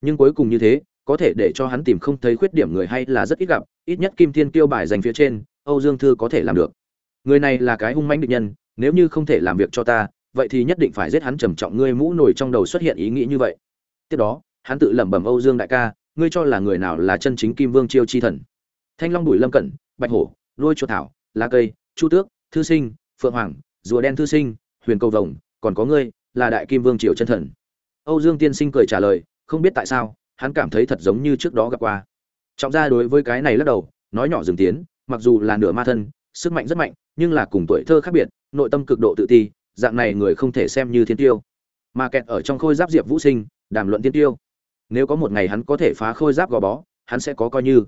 Nhưng cuối cùng như thế, có thể để cho hắn tìm không thấy khuyết điểm người hay là rất ít gặp, ít nhất kim thiên Tiêu bài dành phía trên, âu dương thư có thể làm được. Người này là cái hung mãnh địch nhân, nếu như không thể làm việc cho ta vậy thì nhất định phải giết hắn trầm trọng, ngươi mũ nổi trong đầu xuất hiện ý nghĩ như vậy. Tiếp đó, hắn tự lẩm bẩm âu dương đại ca, ngươi cho là người nào là chân chính kim vương chiêu chi thần? Thanh long bùi lâm cẩn, bạch hổ đuôi chuột thảo, lá cây, chu tước, thư sinh, phượng hoàng, rùa đen thư sinh, huyền cầu vồng, còn có ngươi, là đại kim vương triều chân thần. Âu dương tiên sinh cười trả lời, không biết tại sao, hắn cảm thấy thật giống như trước đó gặp qua. Trọng gia đối với cái này lắc đầu, nói nhỏ dừng tiến, mặc dù là nửa ma thân, sức mạnh rất mạnh, nhưng là cùng tuổi thơ khác biệt, nội tâm cực độ tự ti dạng này người không thể xem như thiên tiêu. Mà kẹt ở trong khôi giáp diệp vũ sinh, đàm luận thiên tiêu. Nếu có một ngày hắn có thể phá khôi giáp gò bó, hắn sẽ có coi như.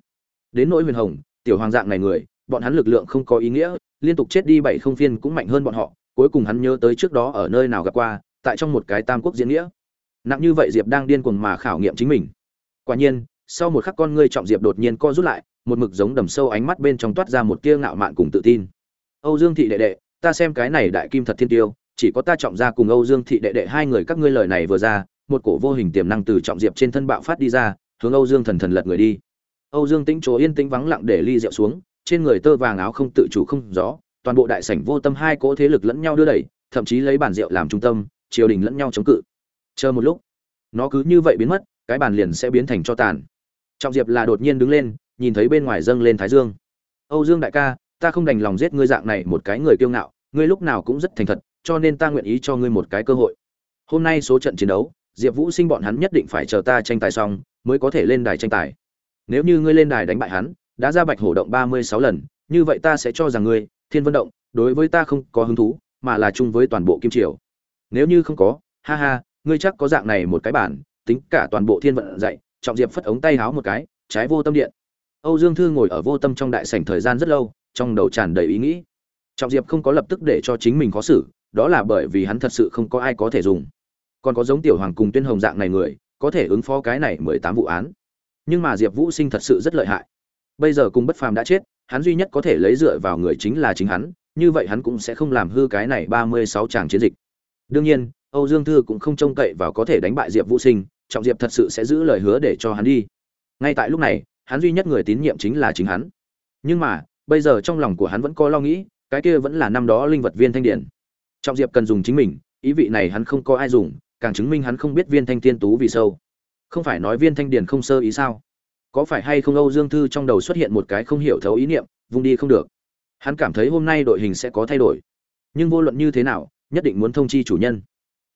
Đến nỗi huyền hồng, tiểu hoàng dạng này người, bọn hắn lực lượng không có ý nghĩa, liên tục chết đi bảy không phiên cũng mạnh hơn bọn họ, cuối cùng hắn nhớ tới trước đó ở nơi nào gặp qua, tại trong một cái tam quốc diễn nghĩa. Nặng như vậy diệp đang điên cuồng mà khảo nghiệm chính mình. Quả nhiên, sau một khắc con ngươi trọng diệp đột nhiên co rút lại, một mực giống đầm sâu ánh mắt bên trong toát ra một tia ngạo mạn cùng tự tin. Âu dương thị đệ đệ ta xem cái này đại kim thật thiên tiêu chỉ có ta trọng gia cùng âu dương thị đệ đệ hai người các ngươi lời này vừa ra một cổ vô hình tiềm năng từ trọng diệp trên thân bạo phát đi ra hướng âu dương thần thần lật người đi. Âu dương tĩnh chỗ yên tĩnh vắng lặng để ly rượu xuống trên người tơ vàng áo không tự chủ không rõ, toàn bộ đại sảnh vô tâm hai cỗ thế lực lẫn nhau đưa đẩy thậm chí lấy bàn rượu làm trung tâm triều đình lẫn nhau chống cự. Chờ một lúc nó cứ như vậy biến mất cái bàn liền sẽ biến thành cho tàn. Trọng diệp là đột nhiên đứng lên nhìn thấy bên ngoài dâng lên thái dương. Âu dương đại ca ta không đành lòng giết ngươi dạng này một cái người kiêu ngạo, ngươi lúc nào cũng rất thành thật, cho nên ta nguyện ý cho ngươi một cái cơ hội. Hôm nay số trận chiến đấu, diệp vũ sinh bọn hắn nhất định phải chờ ta tranh tài xong, mới có thể lên đài tranh tài. Nếu như ngươi lên đài đánh bại hắn, đã ra bạch hổ động ba mươi sáu lần, như vậy ta sẽ cho rằng ngươi, thiên vân động, đối với ta không có hứng thú, mà là chung với toàn bộ kim triều. Nếu như không có, ha ha, ngươi chắc có dạng này một cái bản, tính cả toàn bộ thiên vận dạy, trọng diệp phất ống tay háo một cái, trái vô tâm điện. Âu dương thư ngồi ở vô tâm trong đại sảnh thời gian rất lâu trong đầu tràn đầy ý nghĩ. Trọng diệp không có lập tức để cho chính mình khó xử, đó là bởi vì hắn thật sự không có ai có thể dùng. Còn có giống tiểu hoàng cùng tuyên hồng dạng này người, có thể ứng phó cái này mười tám vụ án. Nhưng mà diệp vũ sinh thật sự rất lợi hại. Bây giờ cùng bất phàm đã chết, hắn duy nhất có thể lấy dựa vào người chính là chính hắn, như vậy hắn cũng sẽ không làm hư cái này ba mươi sáu tràng chiến dịch. Đương nhiên, âu dương thư cũng không trông cậy vào có thể đánh bại diệp vũ sinh, trọng diệp thật sự sẽ giữ lời hứa để cho hắn đi. Ngay tại lúc này, hắn duy nhất người tín nhiệm chính là chính hắn. Nhưng mà bây giờ trong lòng của hắn vẫn có lo nghĩ, cái kia vẫn là năm đó linh vật viên thanh điển. Trọng diệp cần dùng chính mình, ý vị này hắn không có ai dùng, càng chứng minh hắn không biết viên thanh tiên tú vì sâu. Không phải nói viên thanh điển không sơ ý sao? Có phải hay không âu dương thư trong đầu xuất hiện một cái không hiểu thấu ý niệm, vung đi không được. Hắn cảm thấy hôm nay đội hình sẽ có thay đổi. Nhưng vô luận như thế nào, nhất định muốn thông chi chủ nhân.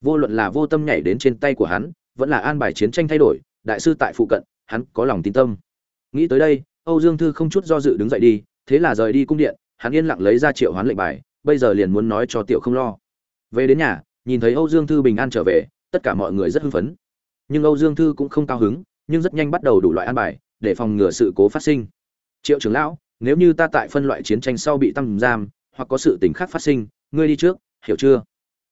Vô luận là vô tâm nhảy đến trên tay của hắn, vẫn là an bài chiến tranh thay đổi, đại sư tại phụ cận, hắn có lòng tin tâm. Nghĩ tới đây, âu dương thư không chút do dự đứng dậy đi thế là rời đi cung điện, hắn yên lặng lấy ra triệu hoán lệnh bài, bây giờ liền muốn nói cho tiểu không lo. Về đến nhà, nhìn thấy âu dương thư bình an trở về, tất cả mọi người rất hưng phấn. Nhưng âu dương thư cũng không cao hứng, nhưng rất nhanh bắt đầu đủ loại an bài, để phòng ngừa sự cố phát sinh. Triệu trưởng lão, nếu như ta tại phân loại chiến tranh sau bị tăng giam, hoặc có sự tình khác phát sinh, ngươi đi trước, hiểu chưa?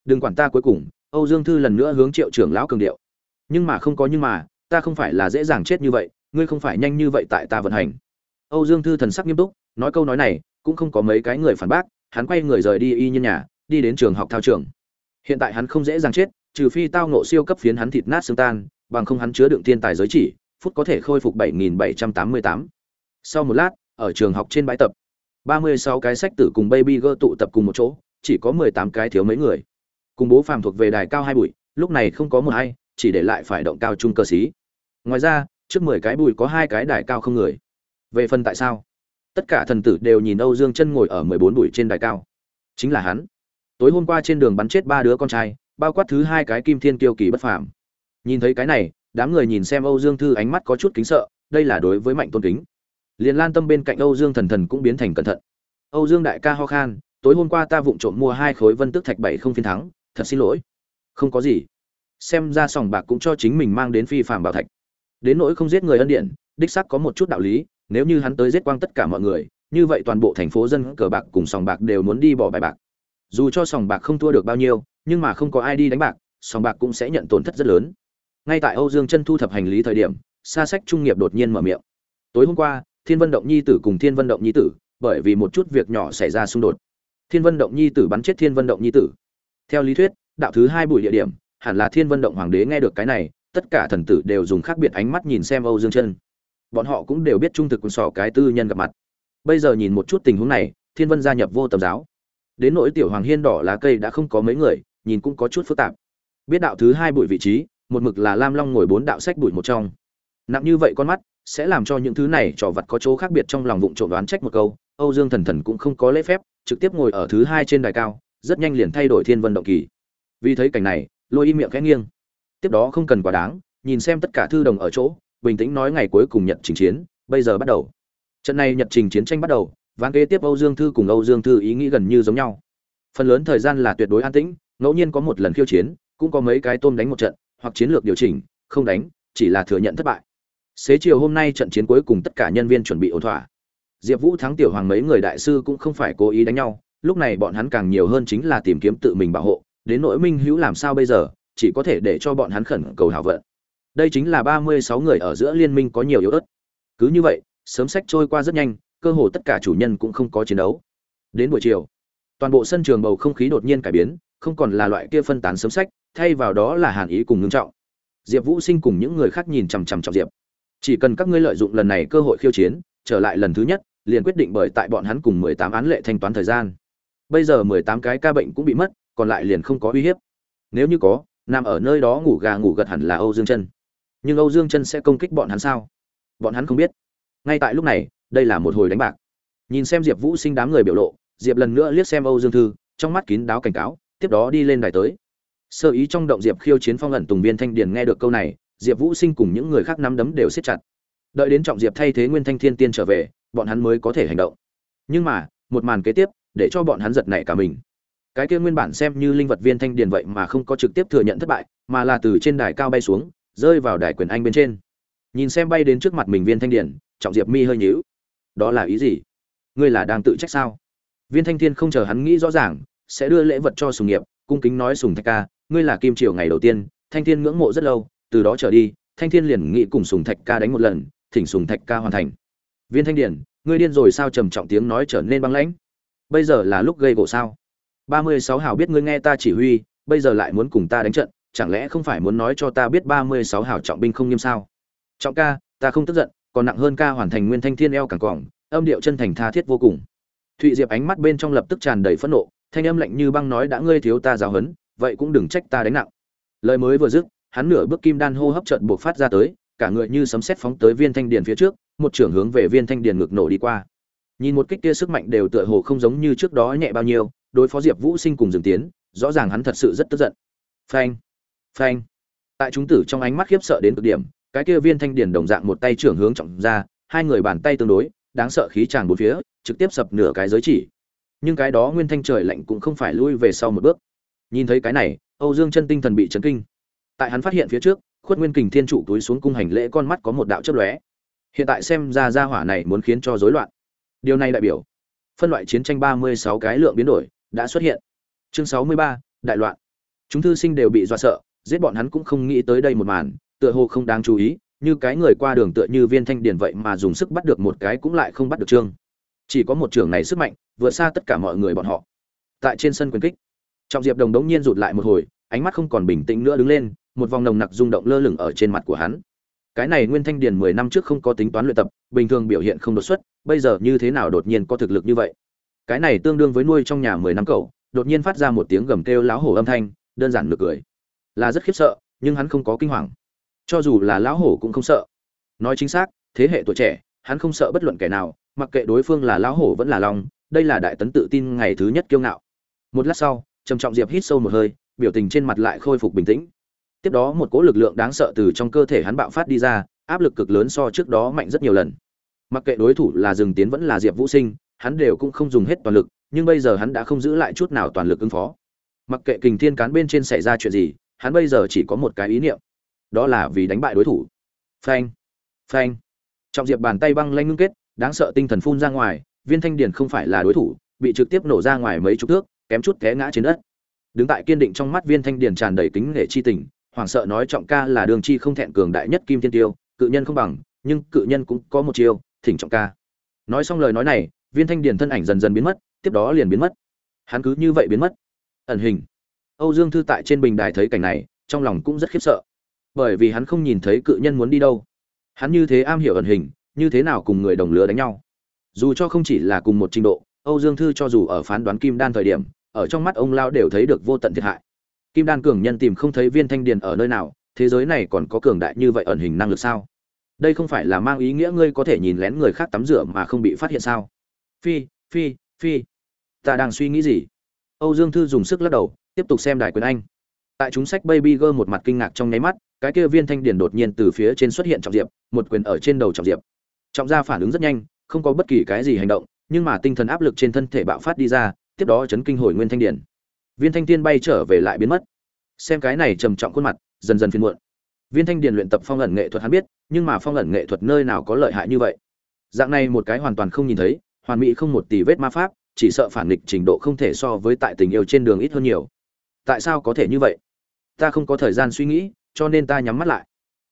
Đừng quản ta cuối cùng, âu dương thư lần nữa hướng triệu trưởng lão cường điệu. Nhưng mà không có nhưng mà, ta không phải là dễ dàng chết như vậy, ngươi không phải nhanh như vậy tại ta vận hành. Âu dương thư thần sắc nghiêm túc nói câu nói này, cũng không có mấy cái người phản bác, hắn quay người rời đi y như nhà, đi đến trường học thao trường. Hiện tại hắn không dễ dàng chết, trừ phi tao nộ siêu cấp phiến hắn thịt nát xương tan, bằng không hắn chứa đựng thiên tài giới chỉ, phút có thể khôi phục 7788. sau một lát, ở trường học trên bãi tập 36 cái sách tử cùng baby girl tụ tập cùng một chỗ, chỉ có 18 cái thiếu mấy người. Cùng bố phàm thuộc về đài cao hai bụi, lúc này không có một ai, chỉ để lại phải động cao trung cơ sĩ. Ngoài ra, trước 10 cái bụi có hai cái đài cao không người. Về phần tại sao? Tất cả thần tử đều nhìn âu dương chân ngồi ở 14 bụi trên đài cao. Chính là hắn. Tối hôm qua trên đường bắn chết ba đứa con trai, bao quát thứ hai cái kim thiên kiêu kỳ bất phàm. Nhìn thấy cái này, đám người nhìn xem âu dương thư ánh mắt có chút kính sợ, đây là đối với mạnh tôn kính. Liền lan tâm bên cạnh âu dương thần thần cũng biến thành cẩn thận. Âu dương đại ca ho khan, tối hôm qua ta vụng trộm mua hai khối vân tức thạch bảy không phiên thắng, thật xin lỗi. Không có gì. Xem ra sòng bạc cũng cho chính mình mang đến phi phạm bảo thạch. Đến nỗi không giết người ân điện, đích sắc có một chút đạo lý nếu như hắn tới giết quang tất cả mọi người, như vậy toàn bộ thành phố dân cờ bạc cùng sòng bạc đều muốn đi bỏ bài bạc. Dù cho sòng bạc không thua được bao nhiêu, nhưng mà không có ai đi đánh bạc, sòng bạc cũng sẽ nhận tổn thất rất lớn. Ngay tại âu dương chân thu thập hành lý thời điểm xa sách trung nghiệp đột nhiên mở miệng. Tối hôm qua, thiên vân động nhi tử cùng thiên vân động nhi tử, bởi vì một chút việc nhỏ xảy ra xung đột. Thiên vân động nhi tử bắn chết thiên vân động nhi tử. Theo lý thuyết, đạo thứ hai buổi địa điểm, hẳn là thiên vân động hoàng đế nghe được cái này, tất cả thần tử đều dùng khác biệt ánh mắt nhìn xem âu dương chân bọn họ cũng đều biết trung thực quần sỏ cái tư nhân gặp mặt. Bây giờ nhìn một chút tình huống này, thiên vân gia nhập vô tầm giáo. Đến nỗi tiểu hoàng hiên đỏ lá cây đã không có mấy người, nhìn cũng có chút phức tạp. Biết đạo thứ hai bụi vị trí, một mực là lam long ngồi bốn đạo sách bụi một trong. Nặng như vậy con mắt, sẽ làm cho những thứ này trò vật có chỗ khác biệt trong lòng vụng trộm đoán trách một câu, âu dương thần thần cũng không có lễ phép, trực tiếp ngồi ở thứ hai trên đài cao, rất nhanh liền thay đổi thiên vân động kỳ. Vì thấy cảnh này, lôi im miệng khẽ nghiêng. Tiếp đó không cần quá đáng, nhìn xem tất cả thư đồng ở chỗ bình tĩnh nói ngày cuối cùng nhận trình chiến, bây giờ bắt đầu. Trận này nhật trình chiến tranh bắt đầu, ván kế tiếp âu dương thư cùng âu dương thư ý nghĩ gần như giống nhau. Phần lớn thời gian là tuyệt đối an tĩnh, ngẫu nhiên có một lần khiêu chiến, cũng có mấy cái tôm đánh một trận, hoặc chiến lược điều chỉnh, không đánh, chỉ là thừa nhận thất bại. Xế chiều hôm nay trận chiến cuối cùng tất cả nhân viên chuẩn bị ổn thỏa. Diệp vũ thắng, tiểu hoàng mấy người đại sư cũng không phải cố ý đánh nhau, lúc này bọn hắn càng nhiều hơn chính là tìm kiếm tự mình bảo hộ, đến nỗi minh hữu làm sao bây giờ, chỉ có thể để cho bọn hắn khẩn cầu hảo vận đây chính là ba mươi sáu người ở giữa liên minh có nhiều yếu ớt. Cứ như vậy, sớm sách trôi qua rất nhanh, cơ hồ tất cả chủ nhân cũng không có chiến đấu. Đến buổi chiều, toàn bộ sân trường bầu không khí đột nhiên cải biến, không còn là loại kia phân tán sớm sách, thay vào đó là hàn ý cùng ngưng trọng. Diệp vũ sinh cùng những người khác nhìn chằm chằm trọng diệp. Chỉ cần các ngươi lợi dụng lần này cơ hội khiêu chiến, trở lại lần thứ nhất, liền quyết định bởi tại bọn hắn cùng mười tám án lệ thanh toán thời gian. Bây giờ mười tám cái ca bệnh cũng bị mất, còn lại liền không có uy hiếp. Nếu như có, nằm ở nơi đó ngủ gà ngủ gật hẳn là âu dương chân nhưng âu dương chân sẽ công kích bọn hắn sao? Bọn hắn không biết. Ngay tại lúc này, đây là một hồi đánh bạc. Nhìn xem diệp vũ sinh đám người biểu lộ, diệp lần nữa liếc xem âu dương thư, trong mắt kín đáo cảnh cáo, tiếp đó đi lên đài tới. Sơ ý trong động diệp khiêu chiến phong ẩn tùng viên thanh điền nghe được câu này, diệp vũ sinh cùng những người khác nắm đấm đều siết chặt. Đợi đến trọng diệp thay thế nguyên thanh thiên tiên trở về, bọn hắn mới có thể hành động. Nhưng mà, một màn kế tiếp, để cho bọn hắn giật nảy cả mình. Cái kia nguyên bản xem như linh vật viên thanh điền vậy mà không có trực tiếp thừa nhận thất bại, mà là từ trên đài cao bay xuống rơi vào đài quyền anh bên trên. Nhìn xem bay đến trước mặt mình viên thanh điển trọng diệp mi hơi nhíu. Đó là ý gì? Ngươi là đang tự trách sao? Viên thanh thiên không chờ hắn nghĩ rõ ràng, sẽ đưa lễ vật cho sùng nghiệp, cung kính nói sùng thạch ca, ngươi là kim triều ngày đầu tiên, thanh thiên ngưỡng mộ rất lâu, từ đó trở đi, thanh thiên liền nghĩ cùng sùng thạch ca đánh một lần, thỉnh sùng thạch ca hoàn thành. Viên thanh điển ngươi điên rồi sao trầm trọng tiếng nói trở nên băng lãnh? Bây giờ là lúc gây gỗ sao? Ba mươi sáu hào biết ngươi nghe ta chỉ huy, bây giờ lại muốn cùng ta đánh trận chẳng lẽ không phải muốn nói cho ta biết ba mươi sáu hảo trọng binh không nghiêm sao? Trọng ca ta không tức giận còn nặng hơn ca hoàn thành nguyên thanh thiên eo càng cỏng âm điệu chân thành tha thiết vô cùng. Thụy diệp ánh mắt bên trong lập tức tràn đầy phẫn nộ thanh âm lạnh như băng nói đã ngươi thiếu ta giáo huấn, vậy cũng đừng trách ta đánh nặng. Lời mới vừa dứt hắn nửa bước kim đan hô hấp trận buộc phát ra tới cả người như sấm sét phóng tới viên thanh điền phía trước một trưởng hướng về viên thanh điền ngực nổ đi qua. Nhìn một kích kia sức mạnh đều tựa hồ không giống như trước đó nhẹ bao nhiêu đối phó diệp vũ sinh cùng dừng tiến rõ ràng hắn thật sự rất tức giận. Phanh! Phanh. Tại chúng tử trong ánh mắt khiếp sợ đến cực điểm, cái kia viên thanh điển đồng dạng một tay trưởng hướng trọng ra, hai người bàn tay tương đối, đáng sợ khí tràn bốn phía, trực tiếp sập nửa cái giới chỉ. Nhưng cái đó nguyên thanh trời lạnh cũng không phải lui về sau một bước. Nhìn thấy cái này, âu dương chân tinh thần bị chấn kinh. Tại hắn phát hiện phía trước, khuất nguyên kình thiên trụ túi xuống cung hành lễ con mắt có một đạo chất lóe. Hiện tại xem ra gia hỏa này muốn khiến cho rối loạn. Điều này đại biểu, phân loại chiến tranh ba mươi sáu cái lượng biến đổi đã xuất hiện. Chương sáu mươi ba, đại loạn. Chúng thư sinh đều bị dọa sợ giết bọn hắn cũng không nghĩ tới đây một màn, tựa hồ không đáng chú ý, như cái người qua đường tựa như viên thanh điển vậy mà dùng sức bắt được một cái cũng lại không bắt được trương. Chỉ có một trường này sức mạnh, vượt xa tất cả mọi người bọn họ. Tại trên sân quyền kích, trọng diệp đồng đống nhiên rụt lại một hồi, ánh mắt không còn bình tĩnh nữa đứng lên, một vòng nồng nặc rung động lơ lửng ở trên mặt của hắn. Cái này nguyên thanh điền mười năm trước không có tính toán luyện tập, bình thường biểu hiện không đột xuất, bây giờ như thế nào đột nhiên có thực lực như vậy? Cái này tương đương với nuôi trong nhà mười năm cậu, đột nhiên phát ra một tiếng gầm kêu láo hổ âm thanh, đơn giản nực cười là rất khiếp sợ, nhưng hắn không có kinh hoàng. Cho dù là lão hổ cũng không sợ. Nói chính xác, thế hệ tuổi trẻ, hắn không sợ bất luận kẻ nào, mặc kệ đối phương là lão hổ vẫn là long, đây là đại tấn tự tin ngày thứ nhất kiêu ngạo. Một lát sau, trầm trọng diệp hít sâu một hơi, biểu tình trên mặt lại khôi phục bình tĩnh. Tiếp đó một cỗ lực lượng đáng sợ từ trong cơ thể hắn bạo phát đi ra, áp lực cực lớn so trước đó mạnh rất nhiều lần. Mặc kệ đối thủ là rừng tiến vẫn là diệp vũ sinh, hắn đều cũng không dùng hết toàn lực, nhưng bây giờ hắn đã không giữ lại chút nào toàn lực ứng phó. Mặc kệ kình thiên cán bên trên xảy ra chuyện gì hắn bây giờ chỉ có một cái ý niệm, đó là vì đánh bại đối thủ. Phanh phanh. Trọng diệp bàn tay băng lanh ngưng kết, đáng sợ tinh thần phun ra ngoài, viên thanh điền không phải là đối thủ, bị trực tiếp nổ ra ngoài mấy chục thước, kém chút té ngã trên đất. Đứng tại kiên định trong mắt viên thanh điền tràn đầy kính nghệ chi tình, hoảng sợ nói trọng ca là đường chi không thẹn cường đại nhất kim thiên tiêu, cự nhân không bằng, nhưng cự nhân cũng có một chiêu, thỉnh trọng ca. Nói xong lời nói này, viên thanh điền thân ảnh dần dần biến mất, tiếp đó liền biến mất. Hắn cứ như vậy biến mất. Ẩn hình âu dương thư tại trên bình đài thấy cảnh này, trong lòng cũng rất khiếp sợ. Bởi vì hắn không nhìn thấy cự nhân muốn đi đâu. Hắn như thế am hiểu ẩn hình, như thế nào cùng người đồng lứa đánh nhau. Dù cho không chỉ là cùng một trình độ, âu dương thư cho dù ở phán đoán kim đan thời điểm, ở trong mắt ông lao đều thấy được vô tận thiệt hại. Kim đan cường nhân tìm không thấy viên thanh điền ở nơi nào, thế giới này còn có cường đại như vậy ẩn hình năng lực sao? Đây không phải là mang ý nghĩa ngươi có thể nhìn lén người khác tắm rửa mà không bị phát hiện sao? Phi phi phi. Ta đang suy nghĩ gì? Âu dương thư dùng sức lắc đầu tiếp tục xem đài quyền anh. Tại chúng sách baby girl một mặt kinh ngạc trong nháy mắt cái kia viên thanh điển đột nhiên từ phía trên xuất hiện trọng diệp một quyền ở trên đầu trọng diệp. Trọng gia phản ứng rất nhanh không có bất kỳ cái gì hành động nhưng mà tinh thần áp lực trên thân thể bạo phát đi ra tiếp đó chấn kinh hồi nguyên thanh điển, viên thanh tiên bay trở về lại biến mất. Xem cái này trầm trọng khuôn mặt dần dần phiền muộn. Viên thanh điển luyện tập phong ẩn nghệ thuật hắn biết nhưng mà phong ẩn nghệ thuật nơi nào có lợi hại như vậy? Dạng này một cái hoàn toàn không nhìn thấy hoàn mỹ không một tỷ vết ma pháp chỉ sợ phản nghịch trình độ không thể so với tại tình yêu trên đường ít hơn nhiều tại sao có thể như vậy? Ta không có thời gian suy nghĩ, cho nên ta nhắm mắt lại.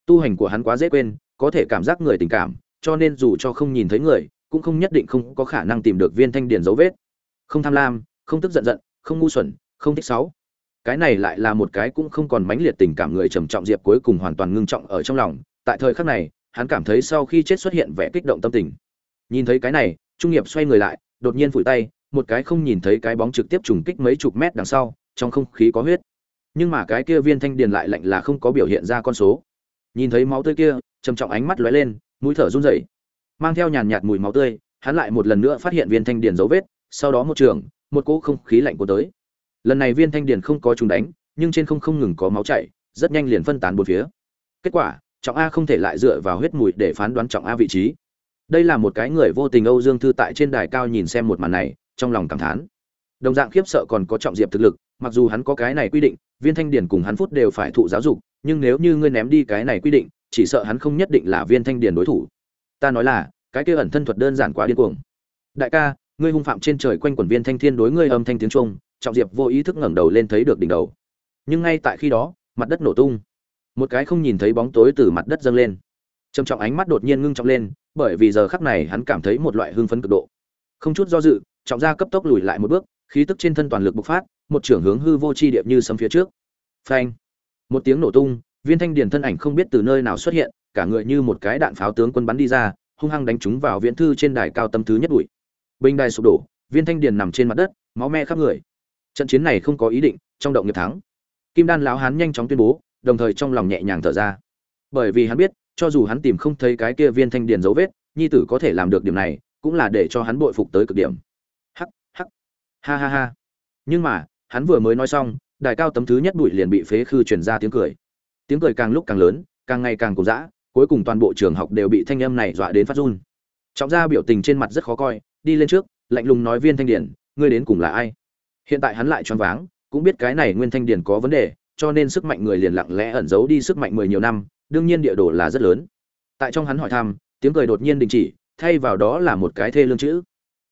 Tu hành của hắn quá dễ quên, có thể cảm giác người tình cảm, cho nên dù cho không nhìn thấy người, cũng không nhất định không có khả năng tìm được viên thanh điển dấu vết. Không tham lam, không tức giận giận, không ngu xuẩn, không thích sáu cái này lại là một cái cũng không còn mãnh liệt tình cảm người trầm trọng diệp cuối cùng hoàn toàn ngưng trọng ở trong lòng. Tại thời khắc này, hắn cảm thấy sau khi chết xuất hiện vẻ kích động tâm tình. Nhìn thấy cái này, trung nghiệp xoay người lại, đột nhiên phủi tay, một cái không nhìn thấy cái bóng trực tiếp trùng kích mấy chục mét đằng sau trong không khí có huyết. Nhưng mà cái kia viên thanh điền lại lạnh là không có biểu hiện ra con số. Nhìn thấy máu tươi kia, trầm trọng ánh mắt lóe lên, mũi thở run rẩy. Mang theo nhàn nhạt mùi máu tươi, hắn lại một lần nữa phát hiện viên thanh điền dấu vết, sau đó một trường, một cỗ không khí lạnh của tới. Lần này viên thanh điền không có trùng đánh, nhưng trên không không ngừng có máu chảy, rất nhanh liền phân tán bốn phía. Kết quả, trọng a không thể lại dựa vào huyết mùi để phán đoán trọng a vị trí. Đây là một cái người vô tình âu dương thư tại trên đài cao nhìn xem một màn này, trong lòng cảm thán. Đồng dạng khiếp sợ còn có trọng diệp thực lực mặc dù hắn có cái này quy định, viên thanh điền cùng hắn phút đều phải thụ giáo dục, nhưng nếu như ngươi ném đi cái này quy định, chỉ sợ hắn không nhất định là viên thanh điền đối thủ. Ta nói là, cái kia ẩn thân thuật đơn giản quá điên cuồng. Đại ca, ngươi hung phạm trên trời quanh quần viên thanh thiên đối ngươi âm thanh tiếng trung, trọng diệp vô ý thức ngẩng đầu lên thấy được đỉnh đầu. Nhưng ngay tại khi đó, mặt đất nổ tung. Một cái không nhìn thấy bóng tối từ mặt đất dâng lên. Trầm trọng ánh mắt đột nhiên ngưng trọng lên, bởi vì giờ khắc này hắn cảm thấy một loại hưng phấn cực độ. Không chút do dự, trọng gia cấp tốc lùi lại một bước, khí tức trên thân toàn lực bộc phát một trưởng hướng hư vô chi điệp như sấm phía trước. Phanh. Một tiếng nổ tung, viên thanh điền thân ảnh không biết từ nơi nào xuất hiện, cả người như một cái đạn pháo tướng quân bắn đi ra, hung hăng đánh trúng vào viễn thư trên đài cao tâm thứ nhất bụi bình đài sụp đổ, viên thanh điền nằm trên mặt đất, máu me khắp người. Trận chiến này không có ý định, trong động nghiệp thắng. Kim đan lão hán nhanh chóng tuyên bố, đồng thời trong lòng nhẹ nhàng thở ra. Bởi vì hắn biết, cho dù hắn tìm không thấy cái kia viên thanh điền dấu vết, nhi tử có thể làm được điểm này, cũng là để cho hắn bội phục tới cực điểm. Hắc hắc. Ha ha ha. Nhưng mà hắn vừa mới nói xong, đài cao tấm thứ nhất bụi liền bị phế khư truyền ra tiếng cười. Tiếng cười càng lúc càng lớn, càng ngày càng cổ dã, cuối cùng toàn bộ trường học đều bị thanh âm này dọa đến phát run. Trọng gia biểu tình trên mặt rất khó coi, đi lên trước, lạnh lùng nói viên thanh điển, ngươi đến cùng là ai? Hiện tại hắn lại choáng váng, cũng biết cái này nguyên thanh điển có vấn đề, cho nên sức mạnh người liền lặng lẽ ẩn giấu đi sức mạnh mười nhiều năm, đương nhiên địa đồ là rất lớn. Tại trong hắn hỏi thăm, tiếng cười đột nhiên đình chỉ, thay vào đó là một cái thê lương chữ.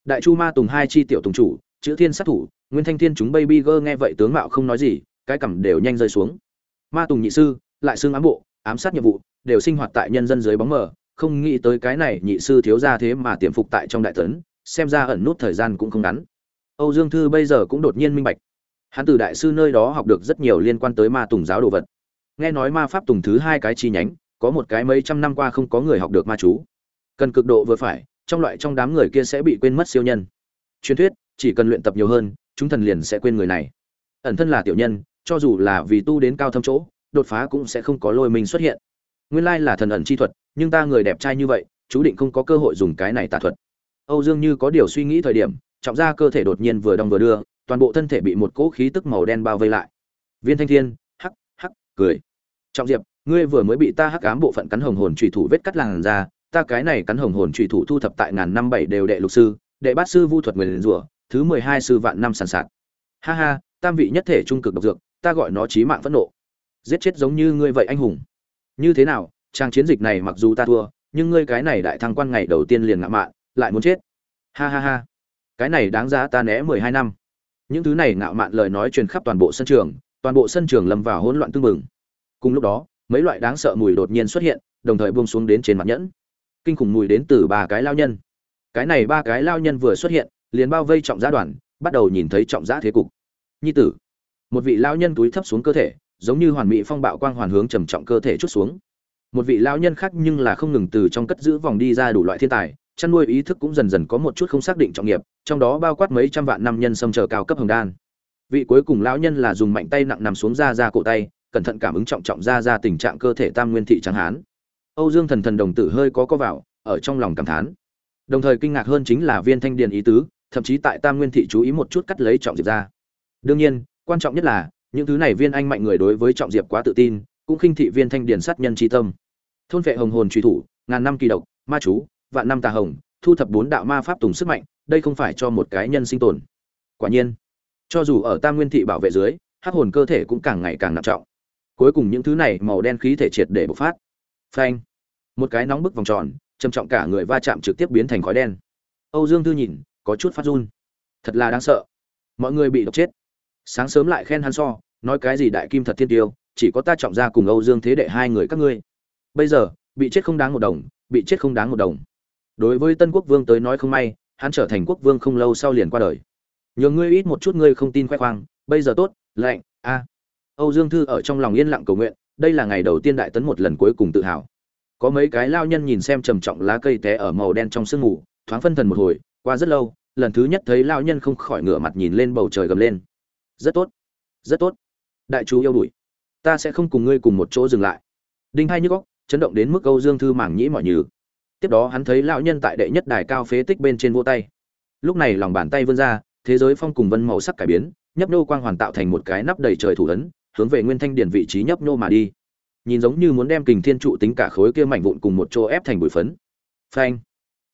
Đại chu ma tùng hai chi tiểu tùng chủ chữ thiên sát thủ, nguyên thanh thiên chúng baby girl nghe vậy tướng mạo không nói gì, cái cằm đều nhanh rơi xuống. Ma tùng nhị sư, lại xương ám bộ, ám sát nhiệm vụ, đều sinh hoạt tại nhân dân dưới bóng mờ, không nghĩ tới cái này nhị sư thiếu ra thế mà tiềm phục tại trong đại tấn, xem ra ẩn nút thời gian cũng không ngắn. Âu dương thư bây giờ cũng đột nhiên minh bạch. Hắn từ đại sư nơi đó học được rất nhiều liên quan tới ma tùng giáo đồ vật. Nghe nói ma pháp tùng thứ hai cái chi nhánh, có một cái mấy trăm năm qua không có người học được ma chú. Cần cực độ vừa phải, trong loại trong đám người kia sẽ bị quên mất siêu nhân. Truyền thuyết chỉ cần luyện tập nhiều hơn, chúng thần liền sẽ quên người này. Ẩn thân là tiểu nhân, cho dù là vì tu đến cao thâm chỗ, đột phá cũng sẽ không có lôi mình xuất hiện. Nguyên lai là thần ẩn chi thuật, nhưng ta người đẹp trai như vậy, chú định không có cơ hội dùng cái này tà thuật. Âu dương như có điều suy nghĩ thời điểm, trọng ra cơ thể đột nhiên vừa đong vừa đưa, toàn bộ thân thể bị một cỗ khí tức màu đen bao vây lại. Viên thanh thiên, hắc hắc, cười. Trọng diệp, ngươi vừa mới bị ta hắc ám bộ phận cắn hồng hồn trùy thủ vết cắt làn ra ta cái này cắn hồng hồn trùy thủ thu thập tại ngàn năm bảy đều đệ lục sư, đệ bát sư vu thuật người liền rủa thứ mười hai sư vạn năm sàn sạt. Ha ha, tam vị nhất thể trung cực độc dược, ta gọi nó chí mạng phẫn nộ. Giết chết giống như ngươi vậy anh hùng. Như thế nào trang chiến dịch này mặc dù ta thua, nhưng ngươi cái này đại thăng quan ngày đầu tiên liền ngạo mạn, lại muốn chết. Ha ha ha. Cái này đáng giá ta né mười hai năm. Những thứ này ngạo mạn lời nói truyền khắp toàn bộ sân trường, toàn bộ sân trường lâm vào hỗn loạn tương mừng cùng lúc đó, mấy loại đáng sợ mùi đột nhiên xuất hiện, đồng thời buông xuống đến trên mặt nhẫn. Kinh khủng mùi đến từ ba cái lao nhân. Cái này ba cái lao nhân vừa xuất hiện liền bao vây trọng giá đoàn, bắt đầu nhìn thấy trọng giá thế cục. Nhi tử, một vị lao nhân túi thấp xuống cơ thể, giống như hoàn mỹ phong bạo quang hoàn hướng trầm trọng cơ thể chút xuống. Một vị lao nhân khác nhưng là không ngừng từ trong cất giữ vòng đi ra đủ loại thiên tài, chăn nuôi ý thức cũng dần dần có một chút không xác định trọng nghiệp, trong đó bao quát mấy trăm vạn năm nhân xâm chờ cao cấp hồng đan. Vị cuối cùng lão nhân là dùng mạnh tay nặng nằm xuống ra ra cổ tay, cẩn thận cảm ứng trọng trọng ra ra tình trạng cơ thể tam nguyên thị trắng hán. Âu dương thần thần đồng tử hơi có có vào, ở trong lòng cảm thán. Đồng thời kinh ngạc hơn chính là viên thanh điền ý tứ thậm chí tại tam nguyên thị chú ý một chút cắt lấy trọng diệp ra. Đương nhiên, quan trọng nhất là, những thứ này viên anh mạnh người đối với trọng diệp quá tự tin, cũng khinh thị viên thanh điển sát nhân tri tâm. Thôn vệ hồng hồn truy thủ, ngàn năm kỳ độc, ma chú, vạn năm tà hồng, thu thập bốn đạo ma pháp tùng sức mạnh, đây không phải cho một cái nhân sinh tồn. Quả nhiên, cho dù ở tam nguyên thị bảo vệ dưới, hắc hồn cơ thể cũng càng ngày càng nặng trọng. Cuối cùng những thứ này màu đen khí thể triệt để bộc phát. Phanh! Một cái nóng bức vòng tròn, trầm trọng cả người va chạm trực tiếp biến thành khói đen. Âu dương thư nhìn có chút phát run. Thật là đáng sợ. Mọi người bị độc chết. Sáng sớm lại khen hắn so, nói cái gì đại kim thật thiên tiêu, chỉ có ta trọng ra cùng âu dương thế đệ hai người các ngươi. Bây giờ, bị chết không đáng một đồng, bị chết không đáng một đồng. Đối với tân quốc vương tới nói không may, hắn trở thành quốc vương không lâu sau liền qua đời. Nhường ngươi ít một chút ngươi không tin khoe khoang, bây giờ tốt, lạnh, a. À. Âu dương thư ở trong lòng yên lặng cầu nguyện, đây là ngày đầu tiên đại tấn một lần cuối cùng tự hào. Có mấy cái lao nhân nhìn xem trầm trọng lá cây té ở màu đen trong sương mù, thoáng phân thần một hồi qua rất lâu, lần thứ nhất thấy lao nhân không khỏi ngửa mặt nhìn lên bầu trời gầm lên. Rất tốt rất tốt. Đại chú yêu đuổi. Ta sẽ không cùng ngươi cùng một chỗ dừng lại. Đinh hai như góc chấn động đến mức câu dương thư mảng nhĩ mọi nhừ. Tiếp đó hắn thấy lão nhân tại đệ nhất đài cao phế tích bên trên vô tay. Lúc này lòng bàn tay vươn ra, thế giới phong cùng vân màu sắc cải biến, nhấp nô quang hoàn tạo thành một cái nắp đầy trời thủ ấn, hướng về nguyên thanh điển vị trí nhấp nô mà đi. Nhìn giống như muốn đem kình thiên trụ tính cả khối kia mảnh vụn cùng một chỗ ép thành bụi phấn. Phanh.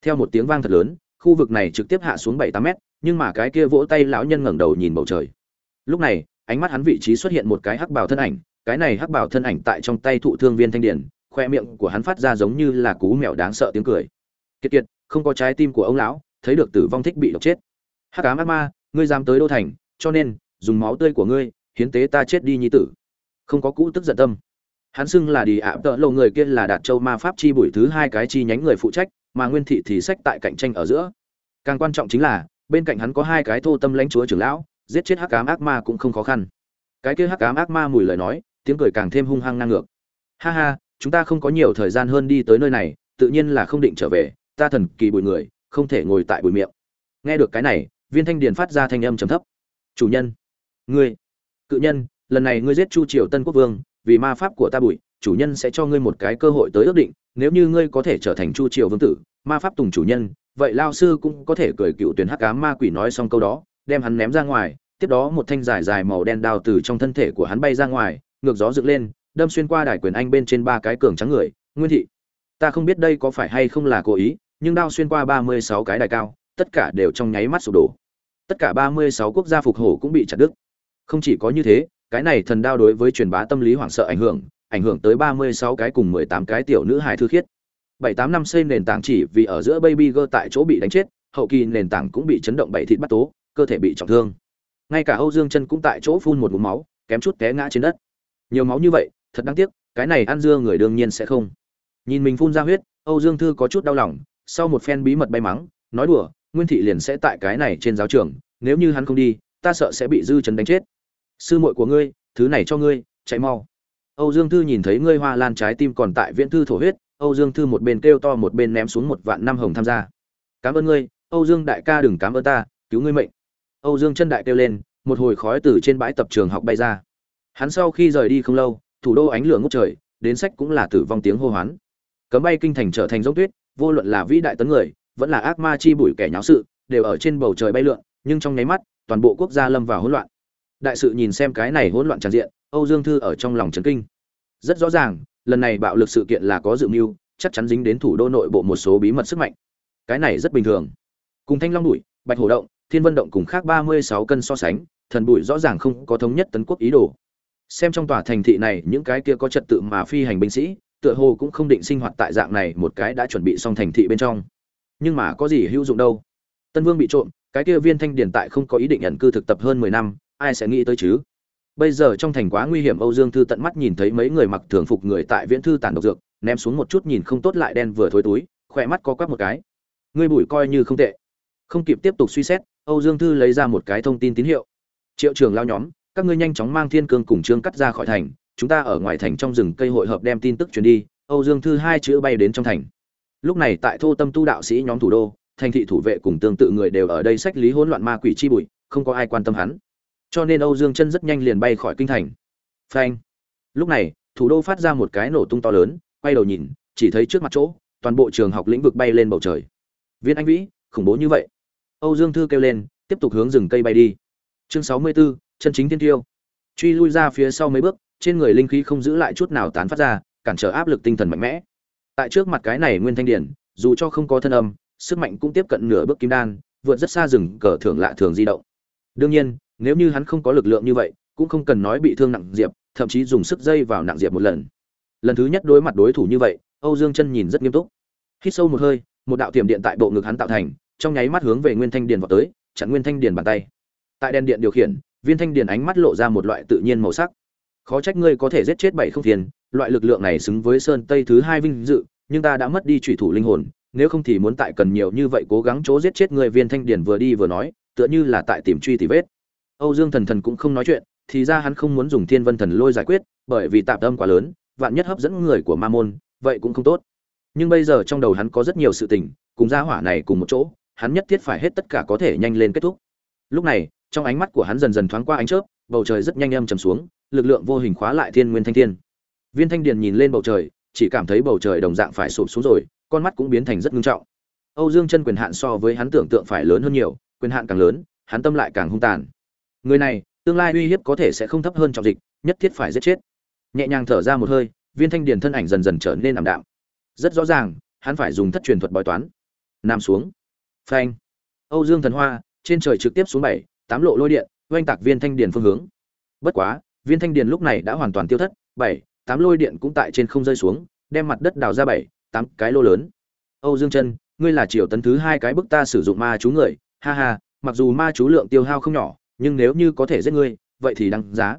Theo một tiếng vang thật lớn khu vực này trực tiếp hạ xuống bảy tám mét, nhưng mà cái kia vỗ tay lão nhân ngẩng đầu nhìn bầu trời. Lúc này, ánh mắt hắn vị trí xuất hiện một cái hắc bào thân ảnh, cái này hắc bào thân ảnh tại trong tay thụ thương viên thanh điển, khoe miệng của hắn phát ra giống như là cú mèo đáng sợ tiếng cười. Kiệt kiệt, không có trái tim của ông lão, thấy được tử vong thích bị độc chết. Hắc ám ác ma, ngươi dám tới đô thành, cho nên, dùng máu tươi của ngươi, hiến tế ta chết đi nhi tử. Không có cũ tức giận tâm. Hắn xưng là đi ạ tợ lộ người kia là đạt châu ma pháp chi bụi thứ hai cái chi nhánh người phụ trách mà nguyên thị thì sách tại cạnh tranh ở giữa. Càng quan trọng chính là, bên cạnh hắn có hai cái thô tâm lãnh chúa trưởng lão, giết chết hắc ám ác ma cũng không khó khăn. Cái kia hắc ám ác ma mùi lời nói, tiếng cười càng thêm hung hăng ngang ngược. Ha ha, chúng ta không có nhiều thời gian hơn đi tới nơi này, tự nhiên là không định trở về, ta thần kỳ bùi người, không thể ngồi tại bùi miệng. Nghe được cái này, viên thanh điền phát ra thanh âm trầm thấp. Chủ nhân. Ngươi. Cự nhân, lần này ngươi giết chu triều tân quốc vương, vì ma pháp của ta bụi chủ nhân sẽ cho ngươi một cái cơ hội tới ước định, nếu như ngươi có thể trở thành chu triều vương tử ma pháp tùng chủ nhân, vậy lao sư cũng có thể cười cựu tuyển hắc ám ma quỷ nói xong câu đó, đem hắn ném ra ngoài, tiếp đó một thanh dài dài màu đen đao từ trong thân thể của hắn bay ra ngoài, ngược gió dựng lên, đâm xuyên qua đài quyền anh bên trên ba cái cường trắng người, nguyên thị, ta không biết đây có phải hay không là cố ý, nhưng đao xuyên qua ba mươi sáu cái đài cao, tất cả đều trong nháy mắt sụp đổ. Tất cả ba mươi sáu quốc gia phục hổ cũng bị chặt đứt. Không chỉ có như thế, cái này thần đao đối với truyền bá tâm lý hoảng sợ ảnh hưởng ảnh hưởng tới ba mươi sáu cái cùng mười tám cái tiểu nữ hài thư khiết bảy tám năm xây nền tảng chỉ vì ở giữa baby girl tại chỗ bị đánh chết, hậu kỳ nền tảng cũng bị chấn động bảy thịt bắt tố, cơ thể bị trọng thương. Ngay cả âu dương chân cũng tại chỗ phun một ngụm máu, kém chút té ngã trên đất. Nhiều máu như vậy, thật đáng tiếc, cái này ăn dưa người đương nhiên sẽ không. Nhìn mình phun ra huyết, âu dương thư có chút đau lòng, sau một phen bí mật bay mắng, nói đùa, nguyên thị liền sẽ tại cái này trên giáo trường, nếu như hắn không đi, ta sợ sẽ bị dư chấn đánh chết. Sư muội của ngươi, thứ này cho ngươi, chạy mau. Âu dương thư nhìn thấy ngươi hoa lan trái tim còn tại viễn thư thổ huyết âu dương thư một bên kêu to một bên ném xuống một vạn năm hồng tham gia. Cảm ơn ngươi, âu dương đại ca đừng cảm ơn ta, cứu ngươi mệnh. Âu dương chân đại kêu lên, một hồi khói từ trên bãi tập trường học bay ra. Hắn sau khi rời đi không lâu, thủ đô ánh lửa ngút trời, đến sách cũng là tử vong tiếng hô hoán. Cấm bay kinh thành trở thành giống tuyết, vô luận là vĩ đại tấn người, vẫn là ác ma chi bụi kẻ nháo sự, đều ở trên bầu trời bay lượn, nhưng trong nháy mắt, toàn bộ quốc gia lâm vào hỗn loạn. Đại sự nhìn xem cái này hỗn loạn tràn diện, âu dương thư ở trong lòng chấn kinh. Rất rõ ràng lần này bạo lực sự kiện là có dự mưu, chắc chắn dính đến thủ đô nội bộ một số bí mật sức mạnh. Cái này rất bình thường. Cùng thanh long đuổi, bạch hổ động, thiên vân động cùng khác ba mươi sáu cân so sánh, thần bụi rõ ràng không có thống nhất tấn quốc ý đồ. Xem trong tòa thành thị này, những cái kia có trật tự mà phi hành binh sĩ, tựa hồ cũng không định sinh hoạt tại dạng này một cái đã chuẩn bị xong thành thị bên trong. Nhưng mà có gì hữu dụng đâu? Tân vương bị trộm, cái kia viên thanh điển tại không có ý định nhận cư thực tập hơn mười năm, ai sẽ nghĩ tới chứ? Bây giờ trong thành quá nguy hiểm, âu dương thư tận mắt nhìn thấy mấy người mặc thường phục người tại viễn thư tàn độc dược, ném xuống một chút nhìn không tốt lại đen vừa thối túi, khỏe mắt có quắc một cái. Ngươi bùi coi như không tệ. Không kịp tiếp tục suy xét, âu dương thư lấy ra một cái thông tin tín hiệu. Triệu trường lao nhóm, các ngươi nhanh chóng mang thiên cương cùng trương cắt ra khỏi thành, chúng ta ở ngoài thành trong rừng cây hội hợp đem tin tức truyền đi, âu dương thư hai chữ bay đến trong thành. Lúc này tại thô tâm tu đạo sĩ nhóm thủ đô, thành thị thủ vệ cùng tương tự người đều ở đây sách lý hỗn loạn ma quỷ chi bụi, không có ai quan tâm hắn cho nên âu dương chân rất nhanh liền bay khỏi kinh thành. Phanh. Lúc này thủ đô phát ra một cái nổ tung to lớn quay đầu nhìn chỉ thấy trước mặt chỗ toàn bộ trường học lĩnh vực bay lên bầu trời. Viên anh vĩ khủng bố như vậy. Âu dương thư kêu lên tiếp tục hướng rừng cây bay đi. Chương sáu mươi 64, chân chính tiên tiêu. Truy lui ra phía sau mấy bước trên người linh khí không giữ lại chút nào tán phát ra cản trở áp lực tinh thần mạnh mẽ. Tại trước mặt cái này nguyên thanh điển dù cho không có thân âm sức mạnh cũng tiếp cận nửa bước kim đan vượt rất xa rừng cờ thường lạ thường di động. Đương nhiên nếu như hắn không có lực lượng như vậy, cũng không cần nói bị thương nặng diệp, thậm chí dùng sức dây vào nặng diệp một lần. Lần thứ nhất đối mặt đối thủ như vậy, âu dương chân nhìn rất nghiêm túc. Hít sâu một hơi, một đạo tiềm điện tại bộ ngực hắn tạo thành, trong nháy mắt hướng về nguyên thanh điền vào tới, chặn nguyên thanh điền bàn tay. Tại đèn điện điều khiển, viên thanh điền ánh mắt lộ ra một loại tự nhiên màu sắc. Khó trách ngươi có thể giết chết bảy không thiên loại lực lượng này xứng với sơn tây thứ hai vinh dự, nhưng ta đã mất đi thủy thủ linh hồn, nếu không thì muốn tại cần nhiều như vậy cố gắng chỗ giết chết ngươi, viên thanh điền vừa đi vừa nói, tựa như là tại tìm truy tì vết âu dương thần thần cũng không nói chuyện, thì ra hắn không muốn dùng thiên vân thần lôi giải quyết, bởi vì tạp âm quá lớn, vạn nhất hấp dẫn người của ma môn, vậy cũng không tốt. Nhưng bây giờ trong đầu hắn có rất nhiều sự tình, cùng gia hỏa này cùng một chỗ, hắn nhất thiết phải hết tất cả có thể nhanh lên kết thúc. Lúc này, trong ánh mắt của hắn dần dần thoáng qua ánh chớp, bầu trời rất nhanh âm trầm xuống, lực lượng vô hình khóa lại thiên nguyên thanh thiên. Viên thanh điền nhìn lên bầu trời, chỉ cảm thấy bầu trời đồng dạng phải sụp xuống rồi, con mắt cũng biến thành rất ngưng trọng. Âu dương chân quyền hạn so với hắn tưởng tượng phải lớn hơn nhiều, quyền hạn càng lớn, hắn tâm lại càng hung tàn người này, tương lai uy hiếp có thể sẽ không thấp hơn trọng dịch, nhất thiết phải giết chết. Nhẹ nhàng thở ra một hơi, viên thanh điền thân ảnh dần dần trở nên ảm đạm. Rất rõ ràng, hắn phải dùng thất truyền thuật bói toán. Nam xuống. Phanh. Âu dương thần hoa, trên trời trực tiếp xuống bảy, tám lộ lôi điện, oanh tạc viên thanh điền phương hướng. Bất quá, viên thanh điền lúc này đã hoàn toàn tiêu thất, bảy, tám lôi điện cũng tại trên không rơi xuống, đem mặt đất đào ra bảy, tám cái lô lớn. Âu dương chân ngươi là triều tấn thứ hai cái bức ta sử dụng ma chú người, ha ha, mặc dù ma chú lượng tiêu hao không nhỏ nhưng nếu như có thể giết ngươi, vậy thì đăng giá.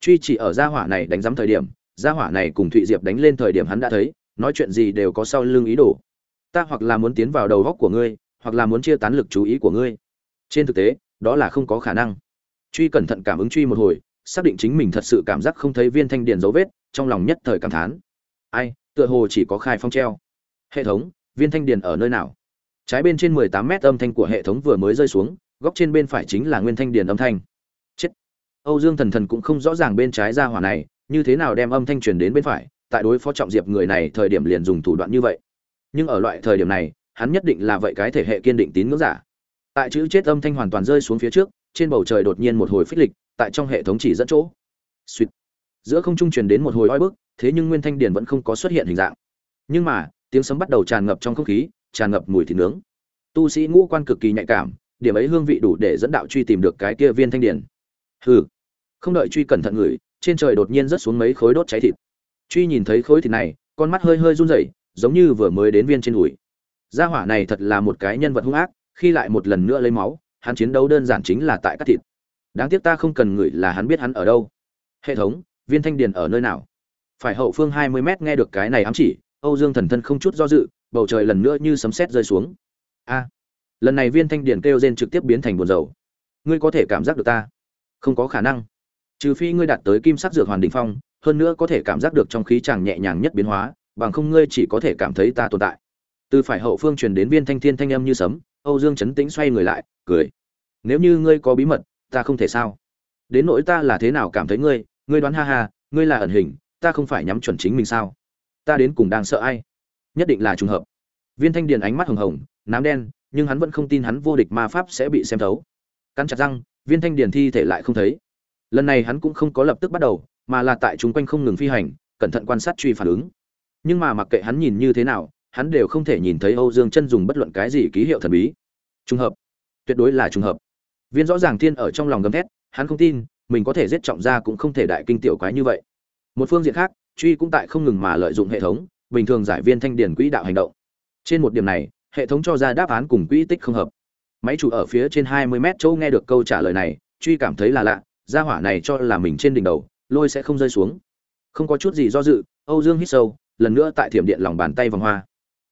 Truy chỉ ở gia hỏa này đánh giám thời điểm, gia hỏa này cùng thụy diệp đánh lên thời điểm hắn đã thấy, nói chuyện gì đều có sau lưng ý đồ. Ta hoặc là muốn tiến vào đầu góc của ngươi, hoặc là muốn chia tán lực chú ý của ngươi. Trên thực tế, đó là không có khả năng. Truy cẩn thận cảm ứng truy một hồi, xác định chính mình thật sự cảm giác không thấy viên thanh điền dấu vết, trong lòng nhất thời cảm thán. Ai, tựa hồ chỉ có khai phong treo. Hệ thống, viên thanh điền ở nơi nào? Trái bên trên mười tám mét âm thanh của hệ thống vừa mới rơi xuống góc trên bên phải chính là nguyên thanh điền âm thanh. Chết! Âu dương thần thần cũng không rõ ràng bên trái ra hỏa này, như thế nào đem âm thanh truyền đến bên phải, tại đối phó trọng diệp người này thời điểm liền dùng thủ đoạn như vậy. Nhưng ở loại thời điểm này, hắn nhất định là vậy cái thể hệ kiên định tín ngưỡng giả. Tại chữ chết âm thanh hoàn toàn rơi xuống phía trước, trên bầu trời đột nhiên một hồi phích lịch, tại trong hệ thống chỉ dẫn chỗ. Suýt giữa không trung truyền đến một hồi oi bức, thế nhưng nguyên thanh điền vẫn không có xuất hiện hình dạng. Nhưng mà, tiếng sấm bắt đầu tràn ngập trong không khí, tràn ngập mùi thịt nướng. Tu sĩ ngũ quan cực kỳ nhạy cảm điểm ấy hương vị đủ để dẫn đạo truy tìm được cái kia viên thanh điển. hừ. Không đợi truy cẩn thận người, trên trời đột nhiên rớt xuống mấy khối đốt cháy thịt. Truy nhìn thấy khối thịt này, con mắt hơi hơi run rẩy, giống như vừa mới đến viên trên đùi. Gia hỏa này thật là một cái nhân vật hung ác, khi lại một lần nữa lấy máu, hắn chiến đấu đơn giản chính là tại cắt thịt. Đáng tiếc ta không cần người là hắn biết hắn ở đâu. Hệ thống, viên thanh điền ở nơi nào? Phải hậu phương hai mươi mét nghe được cái này ám chỉ, âu dương thần thân không chút do dự, bầu trời lần nữa như sấm sét rơi xuống. A lần này viên thanh điển kêu rên trực tiếp biến thành buồn dầu ngươi có thể cảm giác được ta? Không có khả năng. Trừ phi ngươi đạt tới kim sắc dược hoàn đỉnh phong, hơn nữa có thể cảm giác được trong khí chàng nhẹ nhàng nhất biến hóa, bằng không ngươi chỉ có thể cảm thấy ta tồn tại. Từ phải hậu phương truyền đến viên thanh thiên thanh âm như sấm, âu dương chấn tĩnh xoay người lại, cười. Nếu như ngươi có bí mật, ta không thể sao? Đến nỗi ta là thế nào cảm thấy ngươi ngươi đoán ha ha, ngươi là ẩn hình, ta không phải nhắm chuẩn chính mình sao? Ta đến cùng đang sợ ai? Nhất định là trùng hợp. Viên thanh điền ánh mắt hồng hồng, nám đen nhưng hắn vẫn không tin hắn vô địch ma pháp sẽ bị xem thấu. Cắn chặt răng, viên thanh điền thi thể lại không thấy. Lần này hắn cũng không có lập tức bắt đầu, mà là tại chúng quanh không ngừng phi hành, cẩn thận quan sát truy phản ứng. Nhưng mà mặc kệ hắn nhìn như thế nào, hắn đều không thể nhìn thấy âu dương chân dùng bất luận cái gì ký hiệu thần bí. Trùng hợp. Tuyệt đối là trùng hợp. Viên rõ ràng thiên ở trong lòng gầm thét, hắn không tin, mình có thể giết trọng ra cũng không thể đại kinh tiểu quái như vậy. Một phương diện khác, truy cũng tại không ngừng mà lợi dụng hệ thống, bình thường giải viên thanh điển quỹ đạo hành động. Trên một điểm này hệ thống cho ra đáp án cùng quỹ tích không hợp. Máy chủ ở phía trên hai mươi mét châu nghe được câu trả lời này, truy cảm thấy là lạ, gia hỏa này cho là mình trên đỉnh đầu, lôi sẽ không rơi xuống. Không có chút gì do dự, âu dương hít sâu, lần nữa tại thiểm điện lòng bàn tay vòng hoa.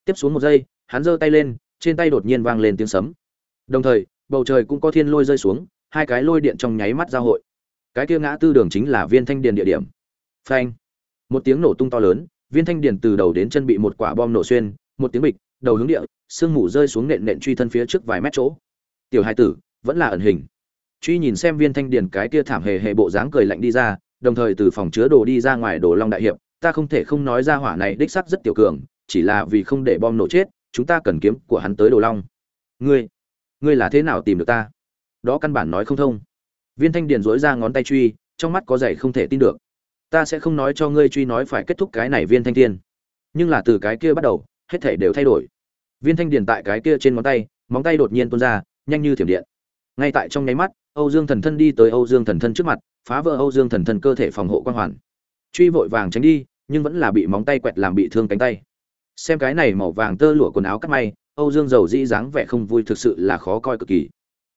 Tiếp xuống một giây, hắn giơ tay lên, trên tay đột nhiên vang lên tiếng sấm. Đồng thời, bầu trời cũng có thiên lôi rơi xuống, hai cái lôi điện trong nháy mắt giao hội. Cái kia ngã tư đường chính là viên thanh điền địa điểm. Phanh! Một tiếng nổ tung to lớn, viên thanh điền từ đầu đến chân bị một quả bom nổ xuyên, một tiếng bịch, đầu hướng địa sương mù rơi xuống nện nện truy thân phía trước vài mét chỗ. Tiểu hai tử, vẫn là ẩn hình. Truy nhìn xem viên thanh điền cái kia thảm hề hề bộ dáng cười lạnh đi ra, đồng thời từ phòng chứa đồ đi ra ngoài đồ long đại hiệp, ta không thể không nói ra hỏa này đích sắc rất tiểu cường, chỉ là vì không để bom nổ chết, chúng ta cần kiếm của hắn tới đồ long. Ngươi ngươi là thế nào tìm được ta? Đó căn bản nói không thông. Viên thanh điền dối ra ngón tay truy, trong mắt có giày không thể tin được. Ta sẽ không nói cho ngươi truy nói phải kết thúc cái này viên thanh thiên. Nhưng là từ cái kia bắt đầu, hết thể đều thay đổi viên thanh điền tại cái kia trên ngón tay, móng tay đột nhiên tuôn ra, nhanh như thiểm điện. Ngay tại trong nháy mắt, âu dương thần thân đi tới âu dương thần thân trước mặt, phá vỡ âu dương thần thân cơ thể phòng hộ quan hoàn. Truy vội vàng tránh đi, nhưng vẫn là bị móng tay quẹt làm bị thương cánh tay. Xem cái này màu vàng tơ lụa quần áo cắt may, âu dương giàu dĩ dáng vẻ không vui thực sự là khó coi cực kỳ.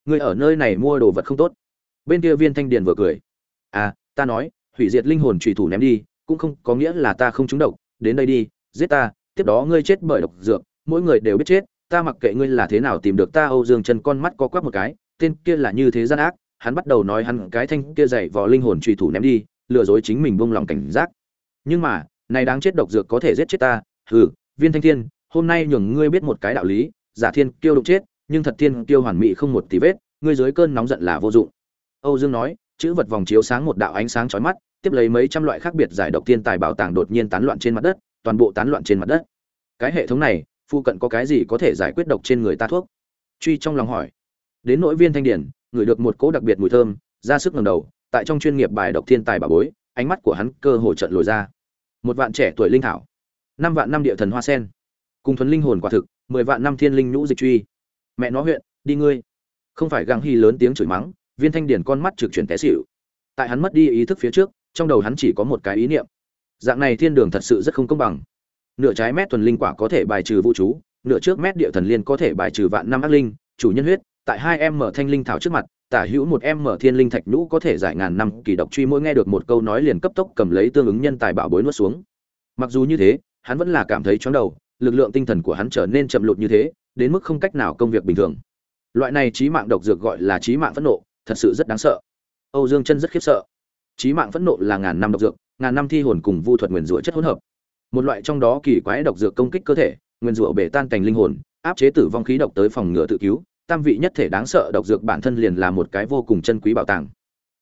Ngươi ở nơi này mua đồ vật không tốt. Bên kia viên thanh điền vừa cười. À ta nói, hủy diệt linh hồn trùy thủ ném đi, cũng không có nghĩa là ta không trúng độc, đến đây đi, giết ta, tiếp đó ngươi chết bởi độc dược mỗi người đều biết chết, ta mặc kệ ngươi là thế nào tìm được ta, âu dương chân con mắt co quắp một cái, tên kia là như thế gian ác, hắn bắt đầu nói hắn cái thanh kia dày vò linh hồn trùy thủ ném đi, lừa dối chính mình buông lòng cảnh giác. Nhưng mà, này đáng chết độc dược có thể giết chết ta, hừ, viên thanh thiên, hôm nay nhường ngươi biết một cái đạo lý, giả thiên kiêu đụng chết, nhưng thật thiên kiêu hoàn mỹ không một tí vết, ngươi dưới cơn nóng giận là vô dụng. Âu dương nói, chữ vật vòng chiếu sáng một đạo ánh sáng chói mắt, tiếp lấy mấy trăm loại khác biệt giải độc thiên tài bảo tàng đột nhiên tán loạn trên mặt đất, toàn bộ tán loạn trên mặt đất. Cái hệ thống này phụ cận có cái gì có thể giải quyết độc trên người ta thuốc? Truy trong lòng hỏi. Đến nội viên thanh điển, ngửi được một cỗ đặc biệt mùi thơm, ra sức ngầm đầu, tại trong chuyên nghiệp bài độc thiên tài bà bối, ánh mắt của hắn cơ hồ trận lồi ra. Một vạn trẻ tuổi linh thảo, năm vạn năm địa thần hoa sen, cùng thuấn linh hồn quả thực, mười vạn năm thiên linh nhũ dịch truy. Mẹ nó huyện, đi ngươi. Không phải găng hy lớn tiếng chửi mắng, viên thanh điển con mắt trực chuyển té xịu tại hắn mất đi ý thức phía trước, trong đầu hắn chỉ có một cái ý niệm. Dạng này thiên đường thật sự rất không công bằng nửa trái mét thuần linh quả có thể bài trừ vũ chú, nửa trước mét địa thần liên có thể bài trừ vạn năm ác linh, chủ nhân huyết, tại hai em mở thanh linh thảo trước mặt, tả hữu một em mở thiên linh thạch nhũ có thể giải ngàn năm, kỳ độc truy mỗi nghe được một câu nói liền cấp tốc cầm lấy tương ứng nhân tài bảo bối nuốt xuống. Mặc dù như thế, hắn vẫn là cảm thấy chóng đầu, lực lượng tinh thần của hắn trở nên chậm lụt như thế, đến mức không cách nào công việc bình thường. Loại này trí mạng độc dược gọi là trí mạng phẫn nộ, thật sự rất đáng sợ. Âu dương chân rất khiếp sợ. Trí mạng phẫn nộ là ngàn năm độc dược, ngàn năm thi hồn cùng vu thuật nguyền rủa chất hỗn hợp một loại trong đó kỳ quái độc dược công kích cơ thể, nguyên rủa bể tan cành linh hồn, áp chế tử vong khí độc tới phòng ngừa tự cứu. Tam vị nhất thể đáng sợ độc dược bản thân liền là một cái vô cùng chân quý bảo tàng.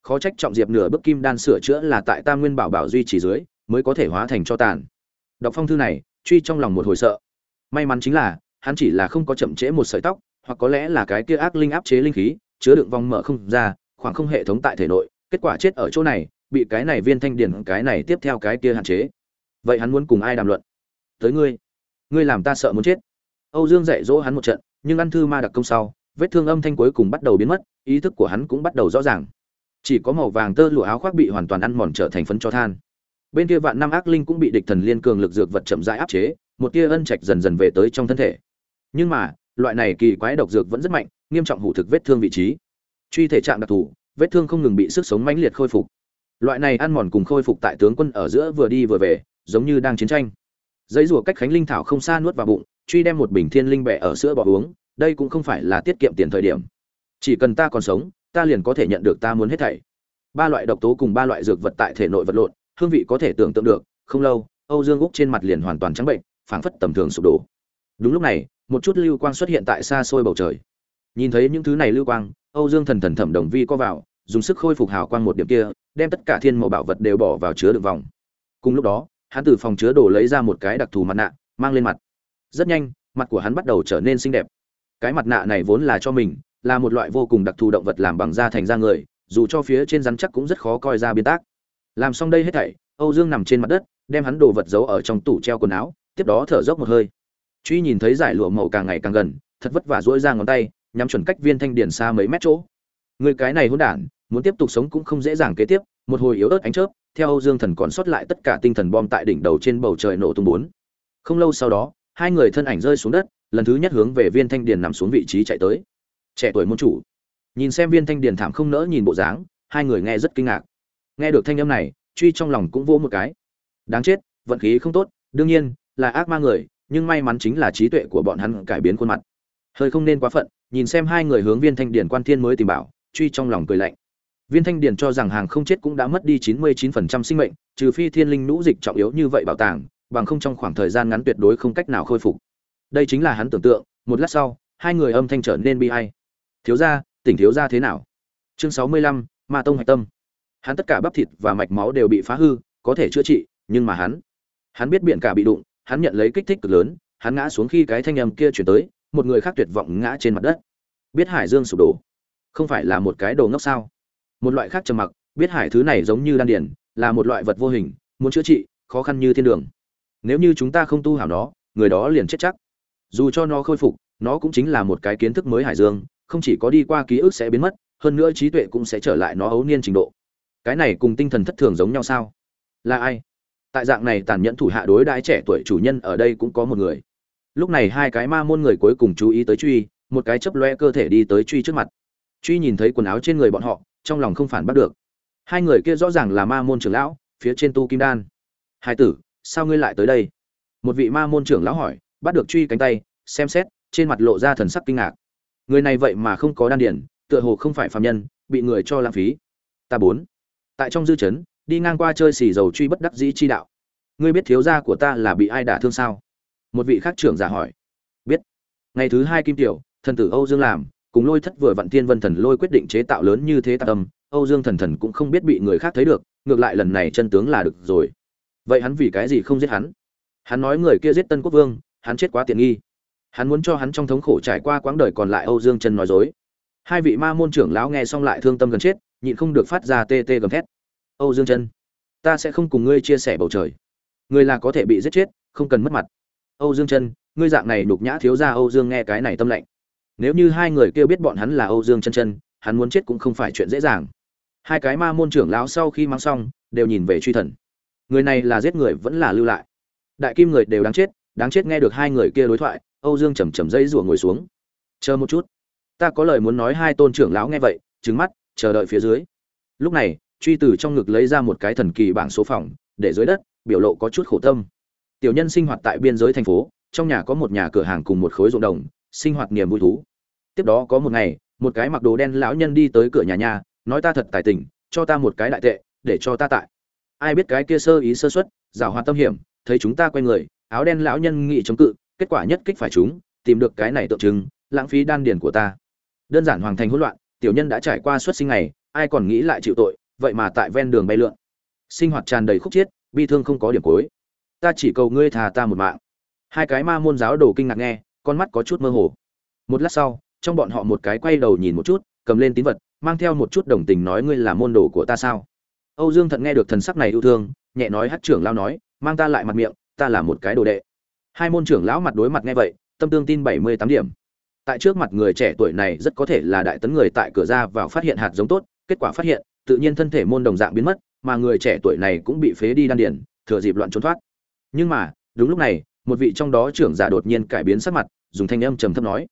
Khó trách trọng diệp nửa bức kim đan sửa chữa là tại tam nguyên bảo bảo duy trì dưới, mới có thể hóa thành cho tàn. Đọc phong thư này, truy trong lòng một hồi sợ. May mắn chính là, hắn chỉ là không có chậm trễ một sợi tóc, hoặc có lẽ là cái kia ác linh áp chế linh khí, chứa đựng vòng mở không ra, khoảng không hệ thống tại thể nội, kết quả chết ở chỗ này, bị cái này viên thanh điển, cái này tiếp theo cái kia hạn chế vậy hắn muốn cùng ai đàm luận? Tới ngươi. Ngươi làm ta sợ muốn chết. Âu dương dạy dỗ hắn một trận, nhưng ăn thư ma đặc công sau, vết thương âm thanh cuối cùng bắt đầu biến mất, ý thức của hắn cũng bắt đầu rõ ràng. Chỉ có màu vàng tơ lụa áo khoác bị hoàn toàn ăn mòn trở thành phấn cho than. Bên kia vạn năm ác linh cũng bị địch thần liên cường lực dược vật chậm rãi áp chế, một tia ân trạch dần dần về tới trong thân thể. Nhưng mà, loại này kỳ quái độc dược vẫn rất mạnh, nghiêm trọng hủ thực vết thương vị trí. Truy thể trạng đặc thù, vết thương không ngừng bị sức sống mãnh liệt khôi phục. Loại này ăn mòn cùng khôi phục tại tướng quân ở giữa vừa đi vừa về giống như đang chiến tranh. Giấy rùa cách khánh linh thảo không xa nuốt vào bụng, truy đem một bình thiên linh bẹ ở sữa bỏ uống, đây cũng không phải là tiết kiệm tiền thời điểm. Chỉ cần ta còn sống, ta liền có thể nhận được ta muốn hết thảy. Ba loại độc tố cùng ba loại dược vật tại thể nội vật lộn, hương vị có thể tưởng tượng được, không lâu, âu dương úc trên mặt liền hoàn toàn trắng bệnh, phảng phất tầm thường sụp đổ. Đúng lúc này, một chút lưu quang xuất hiện tại xa xôi bầu trời. Nhìn thấy những thứ này lưu quang, âu dương thần thần thẩm đồng vi co vào, dùng sức khôi phục hào quang một điểm kia, đem tất cả thiên màu bảo vật đều bỏ vào chứa đựng vòng. Cùng lúc đó hắn từ phòng chứa đồ lấy ra một cái đặc thù mặt nạ, mang lên mặt. Rất nhanh, mặt của hắn bắt đầu trở nên xinh đẹp. Cái mặt nạ này vốn là cho mình, là một loại vô cùng đặc thù động vật làm bằng da thành da người, dù cho phía trên rắn chắc cũng rất khó coi ra biến tác. Làm xong đây hết thảy, âu dương nằm trên mặt đất, đem hắn đồ vật giấu ở trong tủ treo quần áo, tiếp đó thở dốc một hơi. Truy nhìn thấy giải lụa màu càng ngày càng gần, thật vất vả dỗi ra ngón tay, nhắm chuẩn cách viên thanh điển xa mấy mét chỗ. Người cái này hôn đản, muốn tiếp tục sống cũng không dễ dàng kế tiếp một hồi yếu ớt ánh chớp, theo âu dương thần còn sót lại tất cả tinh thần bom tại đỉnh đầu trên bầu trời nổ tung bốn. Không lâu sau đó, hai người thân ảnh rơi xuống đất, lần thứ nhất hướng về viên thanh điền nằm xuống vị trí chạy tới. Trẻ tuổi môn chủ. Nhìn xem viên thanh điền thảm không nỡ nhìn bộ dáng, hai người nghe rất kinh ngạc. Nghe được thanh âm này, truy trong lòng cũng vỗ một cái. Đáng chết, vận khí không tốt, đương nhiên, là ác ma người, nhưng may mắn chính là trí tuệ của bọn hắn cải biến khuôn mặt. Hơi không nên quá phận, nhìn xem hai người hướng viên thanh điền quan thiên mới tìm bảo, truy trong lòng cười lạnh viên thanh điền cho rằng hàng không chết cũng đã mất đi chín mươi chín phần trăm sinh mệnh, trừ phi thiên linh nũ dịch trọng yếu như vậy bảo tàng, bằng không trong khoảng thời gian ngắn tuyệt đối không cách nào khôi phục. Đây chính là hắn tưởng tượng, một lát sau, hai người âm thanh trở nên bi ai. thiếu gia, tỉnh thiếu gia thế nào? Chương sáu mươi lăm, ma tông hạch tâm. Hắn tất cả bắp thịt và mạch máu đều bị phá hư, có thể chữa trị, nhưng mà hắn hắn biết biển cả bị đụng, hắn nhận lấy kích thích cực lớn, hắn ngã xuống khi cái thanh âm kia chuyển tới, một người khác tuyệt vọng ngã trên mặt đất. Biết hải dương sụp đổ, không phải là một cái đồ ngốc sao? Một loại khác trầm mặc, biết hải thứ này giống như đan điển là một loại vật vô hình, muốn chữa trị, khó khăn như thiên đường. Nếu như chúng ta không tu hảo nó, người đó liền chết chắc. Dù cho nó khôi phục, nó cũng chính là một cái kiến thức mới hải dương, không chỉ có đi qua ký ức sẽ biến mất, hơn nữa trí tuệ cũng sẽ trở lại nó ấu niên trình độ. Cái này cùng tinh thần thất thường giống nhau sao? Là ai? Tại dạng này tàn nhẫn thủ hạ đối đãi trẻ tuổi chủ nhân ở đây cũng có một người. Lúc này hai cái ma môn người cuối cùng chú ý tới truy, một cái chấp loe cơ thể đi tới truy trước mặt. Truy nhìn thấy quần áo trên người bọn họ trong lòng không phản bắt được. Hai người kia rõ ràng là ma môn trưởng lão, phía trên tu kim đan. Hai tử, sao ngươi lại tới đây? Một vị ma môn trưởng lão hỏi, bắt được truy cánh tay, xem xét, trên mặt lộ ra thần sắc kinh ngạc. Người này vậy mà không có đan điển, tựa hồ không phải phạm nhân, bị người cho lãng phí. Ta bốn. Tại trong dư chấn, đi ngang qua chơi xì dầu truy bất đắc dĩ chi đạo. Ngươi biết thiếu gia của ta là bị ai đả thương sao? Một vị khác trưởng giả hỏi. Biết. Ngày thứ hai kim tiểu, thần tử âu dương làm cùng lôi thất vừa vặn thiên vân thần lôi quyết định chế tạo lớn như thế tạc tâm âu dương thần thần cũng không biết bị người khác thấy được, ngược lại lần này chân tướng là được rồi. Vậy hắn vì cái gì không giết hắn? Hắn nói người kia giết tân quốc vương, hắn chết quá tiện nghi. Hắn muốn cho hắn trong thống khổ trải qua quãng đời còn lại âu dương chân nói dối. Hai vị ma môn trưởng lão nghe xong lại thương tâm gần chết, nhịn không được phát ra tê tê gầm thét. Âu dương chân, ta sẽ không cùng ngươi chia sẻ bầu trời. Người là có thể bị giết chết, không cần mất mặt. Âu dương chân, ngươi dạng này đục nhã thiếu ra âu dương nghe cái này tâm lạnh nếu như hai người kia biết bọn hắn là âu dương chân chân, hắn muốn chết cũng không phải chuyện dễ dàng. Hai cái ma môn trưởng lão sau khi mang xong, đều nhìn về truy thần. Người này là giết người vẫn là lưu lại. Đại kim người đều đáng chết đáng chết nghe được hai người kia đối thoại, âu dương chầm chậm dây rủa ngồi xuống. Chờ một chút. Ta có lời muốn nói hai tôn trưởng lão nghe vậy trứng mắt, chờ đợi phía dưới. Lúc này, truy Tử trong ngực lấy ra một cái thần kỳ bảng số phòng, để dưới đất, biểu lộ có chút khổ tâm. Tiểu nhân sinh hoạt tại biên giới thành phố, trong nhà có một nhà cửa hàng cùng một khối ruộng đồng sinh hoạt niềm vui thú. Tiếp đó có một ngày một cái mặc đồ đen lão nhân đi tới cửa nhà nhà nói ta thật tài tình cho ta một cái đại tệ để cho ta tại. Ai biết cái kia sơ ý sơ xuất giảo hoạt tâm hiểm thấy chúng ta quay người áo đen lão nhân nghị chống cự kết quả nhất kích phải chúng tìm được cái này tượng trưng lãng phí đan điền của ta. Đơn giản hoàng thành hỗn loạn tiểu nhân đã trải qua xuất sinh ngày, ai còn nghĩ lại chịu tội vậy mà tại ven đường bay lượn. Sinh hoạt tràn đầy khúc chiết bi thương không có điểm cuối. Ta chỉ cầu ngươi thà ta một mạng. Hai cái ma môn giáo đồ kinh ngạc nghe con mắt có chút mơ hồ. Một lát sau, trong bọn họ một cái quay đầu nhìn một chút, cầm lên tín vật, mang theo một chút đồng tình nói ngươi là môn đồ của ta sao? Âu dương thận nghe được thần sắc này yêu thương, nhẹ nói hát trưởng lao nói, mang ta lại mặt miệng, ta là một cái đồ đệ. Hai môn trưởng lão mặt đối mặt nghe vậy, tâm tương tin bảy mươi tám điểm. Tại trước mặt người trẻ tuổi này rất có thể là đại tấn người tại cửa ra vào phát hiện hạt giống tốt, kết quả phát hiện, tự nhiên thân thể môn đồng dạng biến mất, mà người trẻ tuổi này cũng bị phế đi đan điển thừa dịp loạn trốn thoát. Nhưng mà, đúng lúc này một vị trong đó trưởng giả đột nhiên cải biến sắc mặt, dùng thanh âm trầm thấp nói,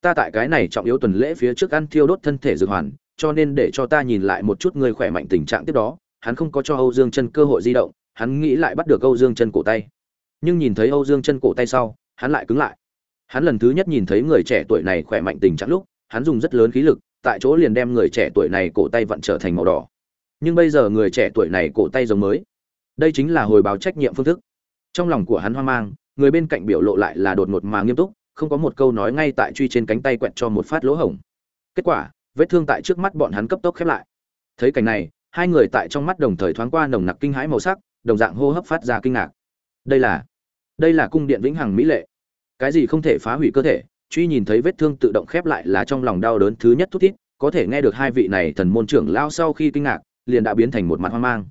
ta tại cái này trọng yếu tuần lễ phía trước ăn thiêu đốt thân thể dược hoàn, cho nên để cho ta nhìn lại một chút người khỏe mạnh tình trạng tiếp đó, hắn không có cho âu dương chân cơ hội di động, hắn nghĩ lại bắt được âu dương chân cổ tay. Nhưng nhìn thấy âu dương chân cổ tay sau, hắn lại cứng lại. Hắn lần thứ nhất nhìn thấy người trẻ tuổi này khỏe mạnh tình trạng lúc, hắn dùng rất lớn khí lực, tại chỗ liền đem người trẻ tuổi này cổ tay vặn trở thành màu đỏ. Nhưng bây giờ người trẻ tuổi này cổ tay giống mới. Đây chính là hồi báo trách nhiệm phương thức. Trong lòng của hắn hoang mang người bên cạnh biểu lộ lại là đột ngột mà nghiêm túc, không có một câu nói ngay tại truy trên cánh tay quẹt cho một phát lỗ hổng. Kết quả, vết thương tại trước mắt bọn hắn cấp tốc khép lại. Thấy cảnh này, hai người tại trong mắt đồng thời thoáng qua nồng nặc kinh hãi màu sắc, đồng dạng hô hấp phát ra kinh ngạc. Đây là đây là cung điện vĩnh hằng mỹ lệ. Cái gì không thể phá hủy cơ thể, truy nhìn thấy vết thương tự động khép lại là trong lòng đau đớn thứ nhất thút thít, có thể nghe được hai vị này thần môn trưởng lao sau khi kinh ngạc, liền đã biến thành một mặt hoang mang.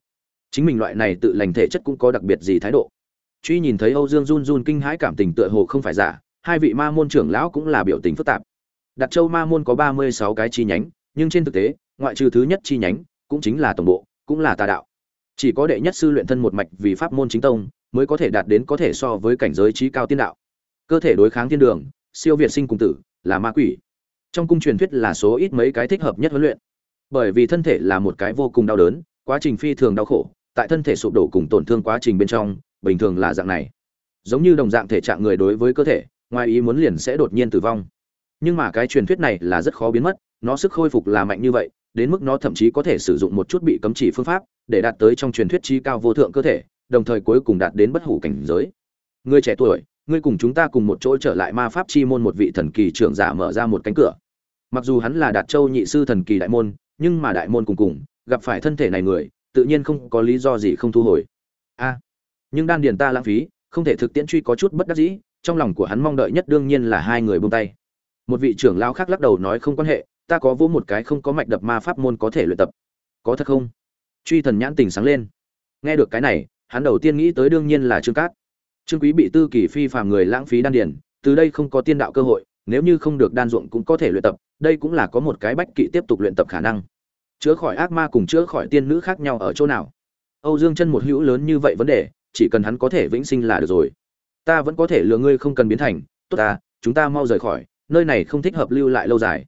Chính mình loại này tự lành thể chất cũng có đặc biệt gì thái độ? Truy nhìn thấy âu dương run run kinh hãi cảm tình tựa hồ không phải giả, hai vị ma môn trưởng lão cũng là biểu tình phức tạp. Đặt châu ma môn có ba mươi sáu cái chi nhánh, nhưng trên thực tế, ngoại trừ thứ nhất chi nhánh, cũng chính là tổng bộ, cũng là tà đạo. Chỉ có đệ nhất sư luyện thân một mạch vì pháp môn chính tông, mới có thể đạt đến có thể so với cảnh giới trí cao tiên đạo. Cơ thể đối kháng thiên đường, siêu việt sinh cùng tử, là ma quỷ. Trong cung truyền thuyết là số ít mấy cái thích hợp nhất huấn luyện. Bởi vì thân thể là một cái vô cùng đau đớn, quá trình phi thường đau khổ, tại thân thể sụp đổ cùng tổn thương quá trình bên trong bình thường là dạng này. Giống như đồng dạng thể trạng người đối với cơ thể, ngoài ý muốn liền sẽ đột nhiên tử vong. Nhưng mà cái truyền thuyết này là rất khó biến mất, nó sức khôi phục là mạnh như vậy, đến mức nó thậm chí có thể sử dụng một chút bị cấm chỉ phương pháp để đạt tới trong truyền thuyết chi cao vô thượng cơ thể, đồng thời cuối cùng đạt đến bất hủ cảnh giới. Người trẻ tuổi, ngươi cùng chúng ta cùng một chỗ trở lại ma pháp chi môn một vị thần kỳ trưởng giả mở ra một cánh cửa. Mặc dù hắn là đạt châu nhị sư thần kỳ đại môn, nhưng mà đại môn cùng cùng, gặp phải thân thể này người, tự nhiên không có lý do gì không thu hồi. A nhưng đan điền ta lãng phí, không thể thực tiễn truy có chút bất đắc dĩ, trong lòng của hắn mong đợi nhất đương nhiên là hai người buông tay. Một vị trưởng lao khác lắc đầu nói không quan hệ, ta có vỗ một cái không có mạch đập ma pháp môn có thể luyện tập. Có thật không? Truy thần nhãn tình sáng lên. Nghe được cái này, hắn đầu tiên nghĩ tới đương nhiên là trương cát. Trương quý bị tư kỳ phi phàm người lãng phí đan điền, từ đây không có tiên đạo cơ hội, nếu như không được đan ruộng cũng có thể luyện tập, đây cũng là có một cái bách kỵ tiếp tục luyện tập khả năng. Chữa khỏi ác ma cùng chữa khỏi tiên nữ khác nhau ở chỗ nào? Âu dương chân một hữu lớn như vậy vấn đề chỉ cần hắn có thể vĩnh sinh là được rồi. Ta vẫn có thể lừa ngươi không cần biến thành, tốt ta, chúng ta mau rời khỏi, nơi này không thích hợp lưu lại lâu dài.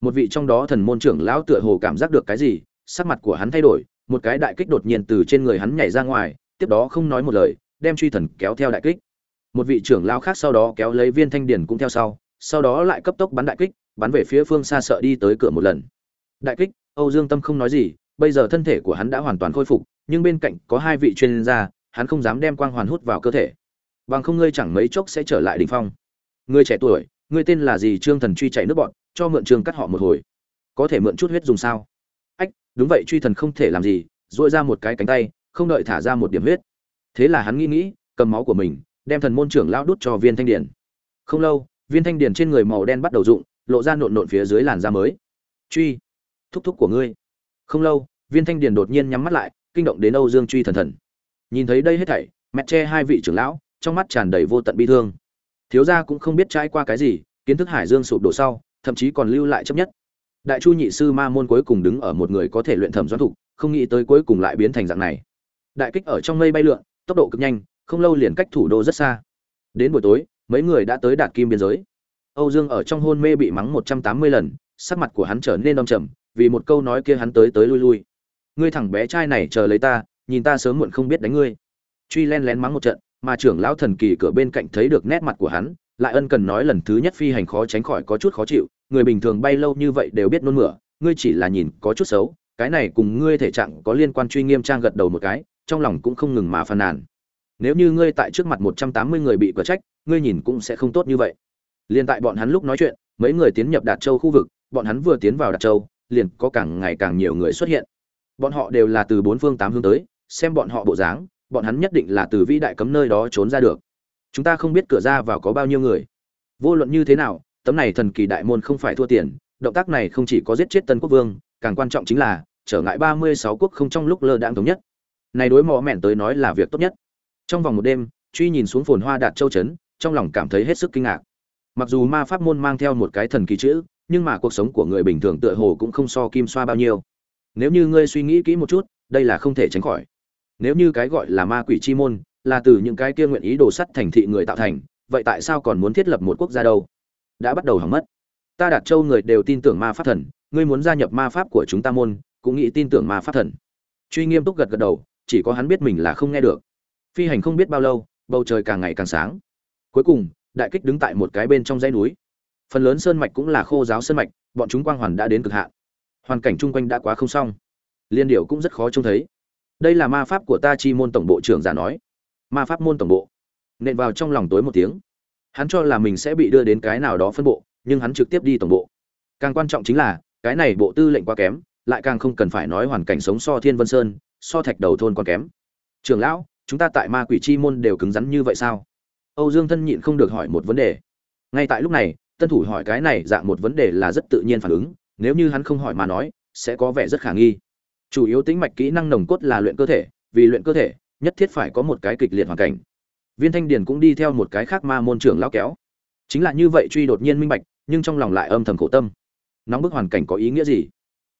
Một vị trong đó thần môn trưởng lão tựa hồ cảm giác được cái gì, sắc mặt của hắn thay đổi, một cái đại kích đột nhiên từ trên người hắn nhảy ra ngoài, tiếp đó không nói một lời, đem truy thần kéo theo đại kích. Một vị trưởng lão khác sau đó kéo lấy viên thanh điển cũng theo sau sau đó lại cấp tốc bắn đại kích, bắn về phía phương xa sợ đi tới cửa một lần. Đại kích, âu dương tâm không nói gì, bây giờ thân thể của hắn đã hoàn toàn khôi phục, nhưng bên cạnh có hai vị chuyên gia hắn không dám đem quang hoàn hút vào cơ thể. Bằng không ngươi chẳng mấy chốc sẽ trở lại đỉnh phong. Ngươi trẻ tuổi, ngươi tên là gì? Trương thần truy chạy nước bọn, cho mượn trương cắt họ một hồi. Có thể mượn chút huyết dùng sao? Ách, đúng vậy, truy thần không thể làm gì dội ra một cái cánh tay, không đợi thả ra một điểm huyết. Thế là hắn nghĩ nghĩ, cầm máu của mình, đem thần môn trưởng lão đút cho viên thanh điển không lâu, viên thanh điển trên người màu đen bắt đầu rụng, lộ ra nộn nộn phía dưới làn da mới. Truy, thúc thúc của ngươi. Không lâu, viên thanh điển đột nhiên nhắm mắt lại, kinh động đến âu dương truy thần thần nhìn thấy đây hết thảy, mẹ che hai vị trưởng lão, trong mắt tràn đầy vô tận bi thương. Thiếu gia cũng không biết trải qua cái gì, kiến thức hải dương sụp đổ sau, thậm chí còn lưu lại chấp nhất. Đại chu nhị sư ma môn cuối cùng đứng ở một người có thể luyện thẩm doãn thục, không nghĩ tới cuối cùng lại biến thành dạng này. Đại kích ở trong mây bay lượn, tốc độ cực nhanh, không lâu liền cách thủ đô rất xa. Đến buổi tối, mấy người đã tới đạt kim biên giới. Âu dương ở trong hôn mê bị mắng một trăm tám mươi lần, sắc mặt của hắn trở nên đông trầm, vì một câu nói kia hắn tới tới lui lui. Ngươi thằng bé trai này chờ lấy ta nhìn ta sớm muộn không biết đánh ngươi. Truy len lén mắng một trận, mà trưởng lão thần kỳ cửa bên cạnh thấy được nét mặt của hắn, lại ân cần nói lần thứ nhất phi hành khó tránh khỏi có chút khó chịu, người bình thường bay lâu như vậy đều biết nôn mửa, ngươi chỉ là nhìn có chút xấu, cái này cùng ngươi thể trạng có liên quan truy nghiêm trang gật đầu một cái, trong lòng cũng không ngừng mà phàn nàn. Nếu như ngươi tại trước mặt một trăm tám mươi người bị quả trách, ngươi nhìn cũng sẽ không tốt như vậy. Liền tại bọn hắn lúc nói chuyện, mấy người tiến nhập đạt châu khu vực, bọn hắn vừa tiến vào đạt châu, liền có càng ngày càng nhiều người xuất hiện. Bọn họ đều là từ bốn phương tám hướng tới xem bọn họ bộ dáng, bọn hắn nhất định là từ vĩ đại cấm nơi đó trốn ra được. Chúng ta không biết cửa ra vào có bao nhiêu người. Vô luận như thế nào, tấm này thần kỳ đại môn không phải thua tiền, động tác này không chỉ có giết chết tân quốc vương, càng quan trọng chính là, trở ngại ba mươi sáu quốc không trong lúc lơ đãng thống nhất. Này đối mò mẹn tới nói là việc tốt nhất. Trong vòng một đêm, truy nhìn xuống phồn hoa đạt châu chấn, trong lòng cảm thấy hết sức kinh ngạc. Mặc dù ma pháp môn mang theo một cái thần kỳ chữ, nhưng mà cuộc sống của người bình thường tựa hồ cũng không so kim xoa bao nhiêu. Nếu như ngươi suy nghĩ kỹ một chút, đây là không thể tránh khỏi nếu như cái gọi là ma quỷ chi môn là từ những cái kia nguyện ý đồ sắt thành thị người tạo thành, vậy tại sao còn muốn thiết lập một quốc gia đâu? Đã bắt đầu hỏng mất. Ta đạt châu người đều tin tưởng ma pháp thần, ngươi muốn gia nhập ma pháp của chúng ta môn, cũng nghĩ tin tưởng ma pháp thần. Truy nghiêm túc gật gật đầu, chỉ có hắn biết mình là không nghe được. Phi hành không biết bao lâu, bầu trời càng ngày càng sáng. Cuối cùng, đại kích đứng tại một cái bên trong dãy núi. Phần lớn sơn mạch cũng là khô giáo sơn mạch, bọn chúng quang hoàn đã đến cực hạn. Hoàn cảnh chung quanh đã quá không xong. Liên điệu cũng rất khó trông thấy đây là ma pháp của ta, chi môn tổng bộ trưởng giả nói. Ma pháp môn tổng bộ. Nện vào trong lòng tối một tiếng. Hắn cho là mình sẽ bị đưa đến cái nào đó phân bộ, nhưng hắn trực tiếp đi tổng bộ. Càng quan trọng chính là, cái này bộ tư lệnh quá kém, lại càng không cần phải nói hoàn cảnh sống so thiên vân sơn, so thạch đầu thôn còn kém. Trường lão, chúng ta tại ma quỷ chi môn đều cứng rắn như vậy sao? Âu dương thân nhịn không được hỏi một vấn đề. Ngay tại lúc này, tân thủ hỏi cái này dạng một vấn đề là rất tự nhiên phản ứng, nếu như hắn không hỏi mà nói, sẽ có vẻ rất khả nghi chủ yếu tính mạch kỹ năng nồng cốt là luyện cơ thể, vì luyện cơ thể, nhất thiết phải có một cái kịch liệt hoàn cảnh. Viên thanh điền cũng đi theo một cái khác ma môn trưởng lao kéo. Chính là như vậy truy đột nhiên minh bạch, nhưng trong lòng lại âm thầm khổ tâm. Nóng bức hoàn cảnh có ý nghĩa gì?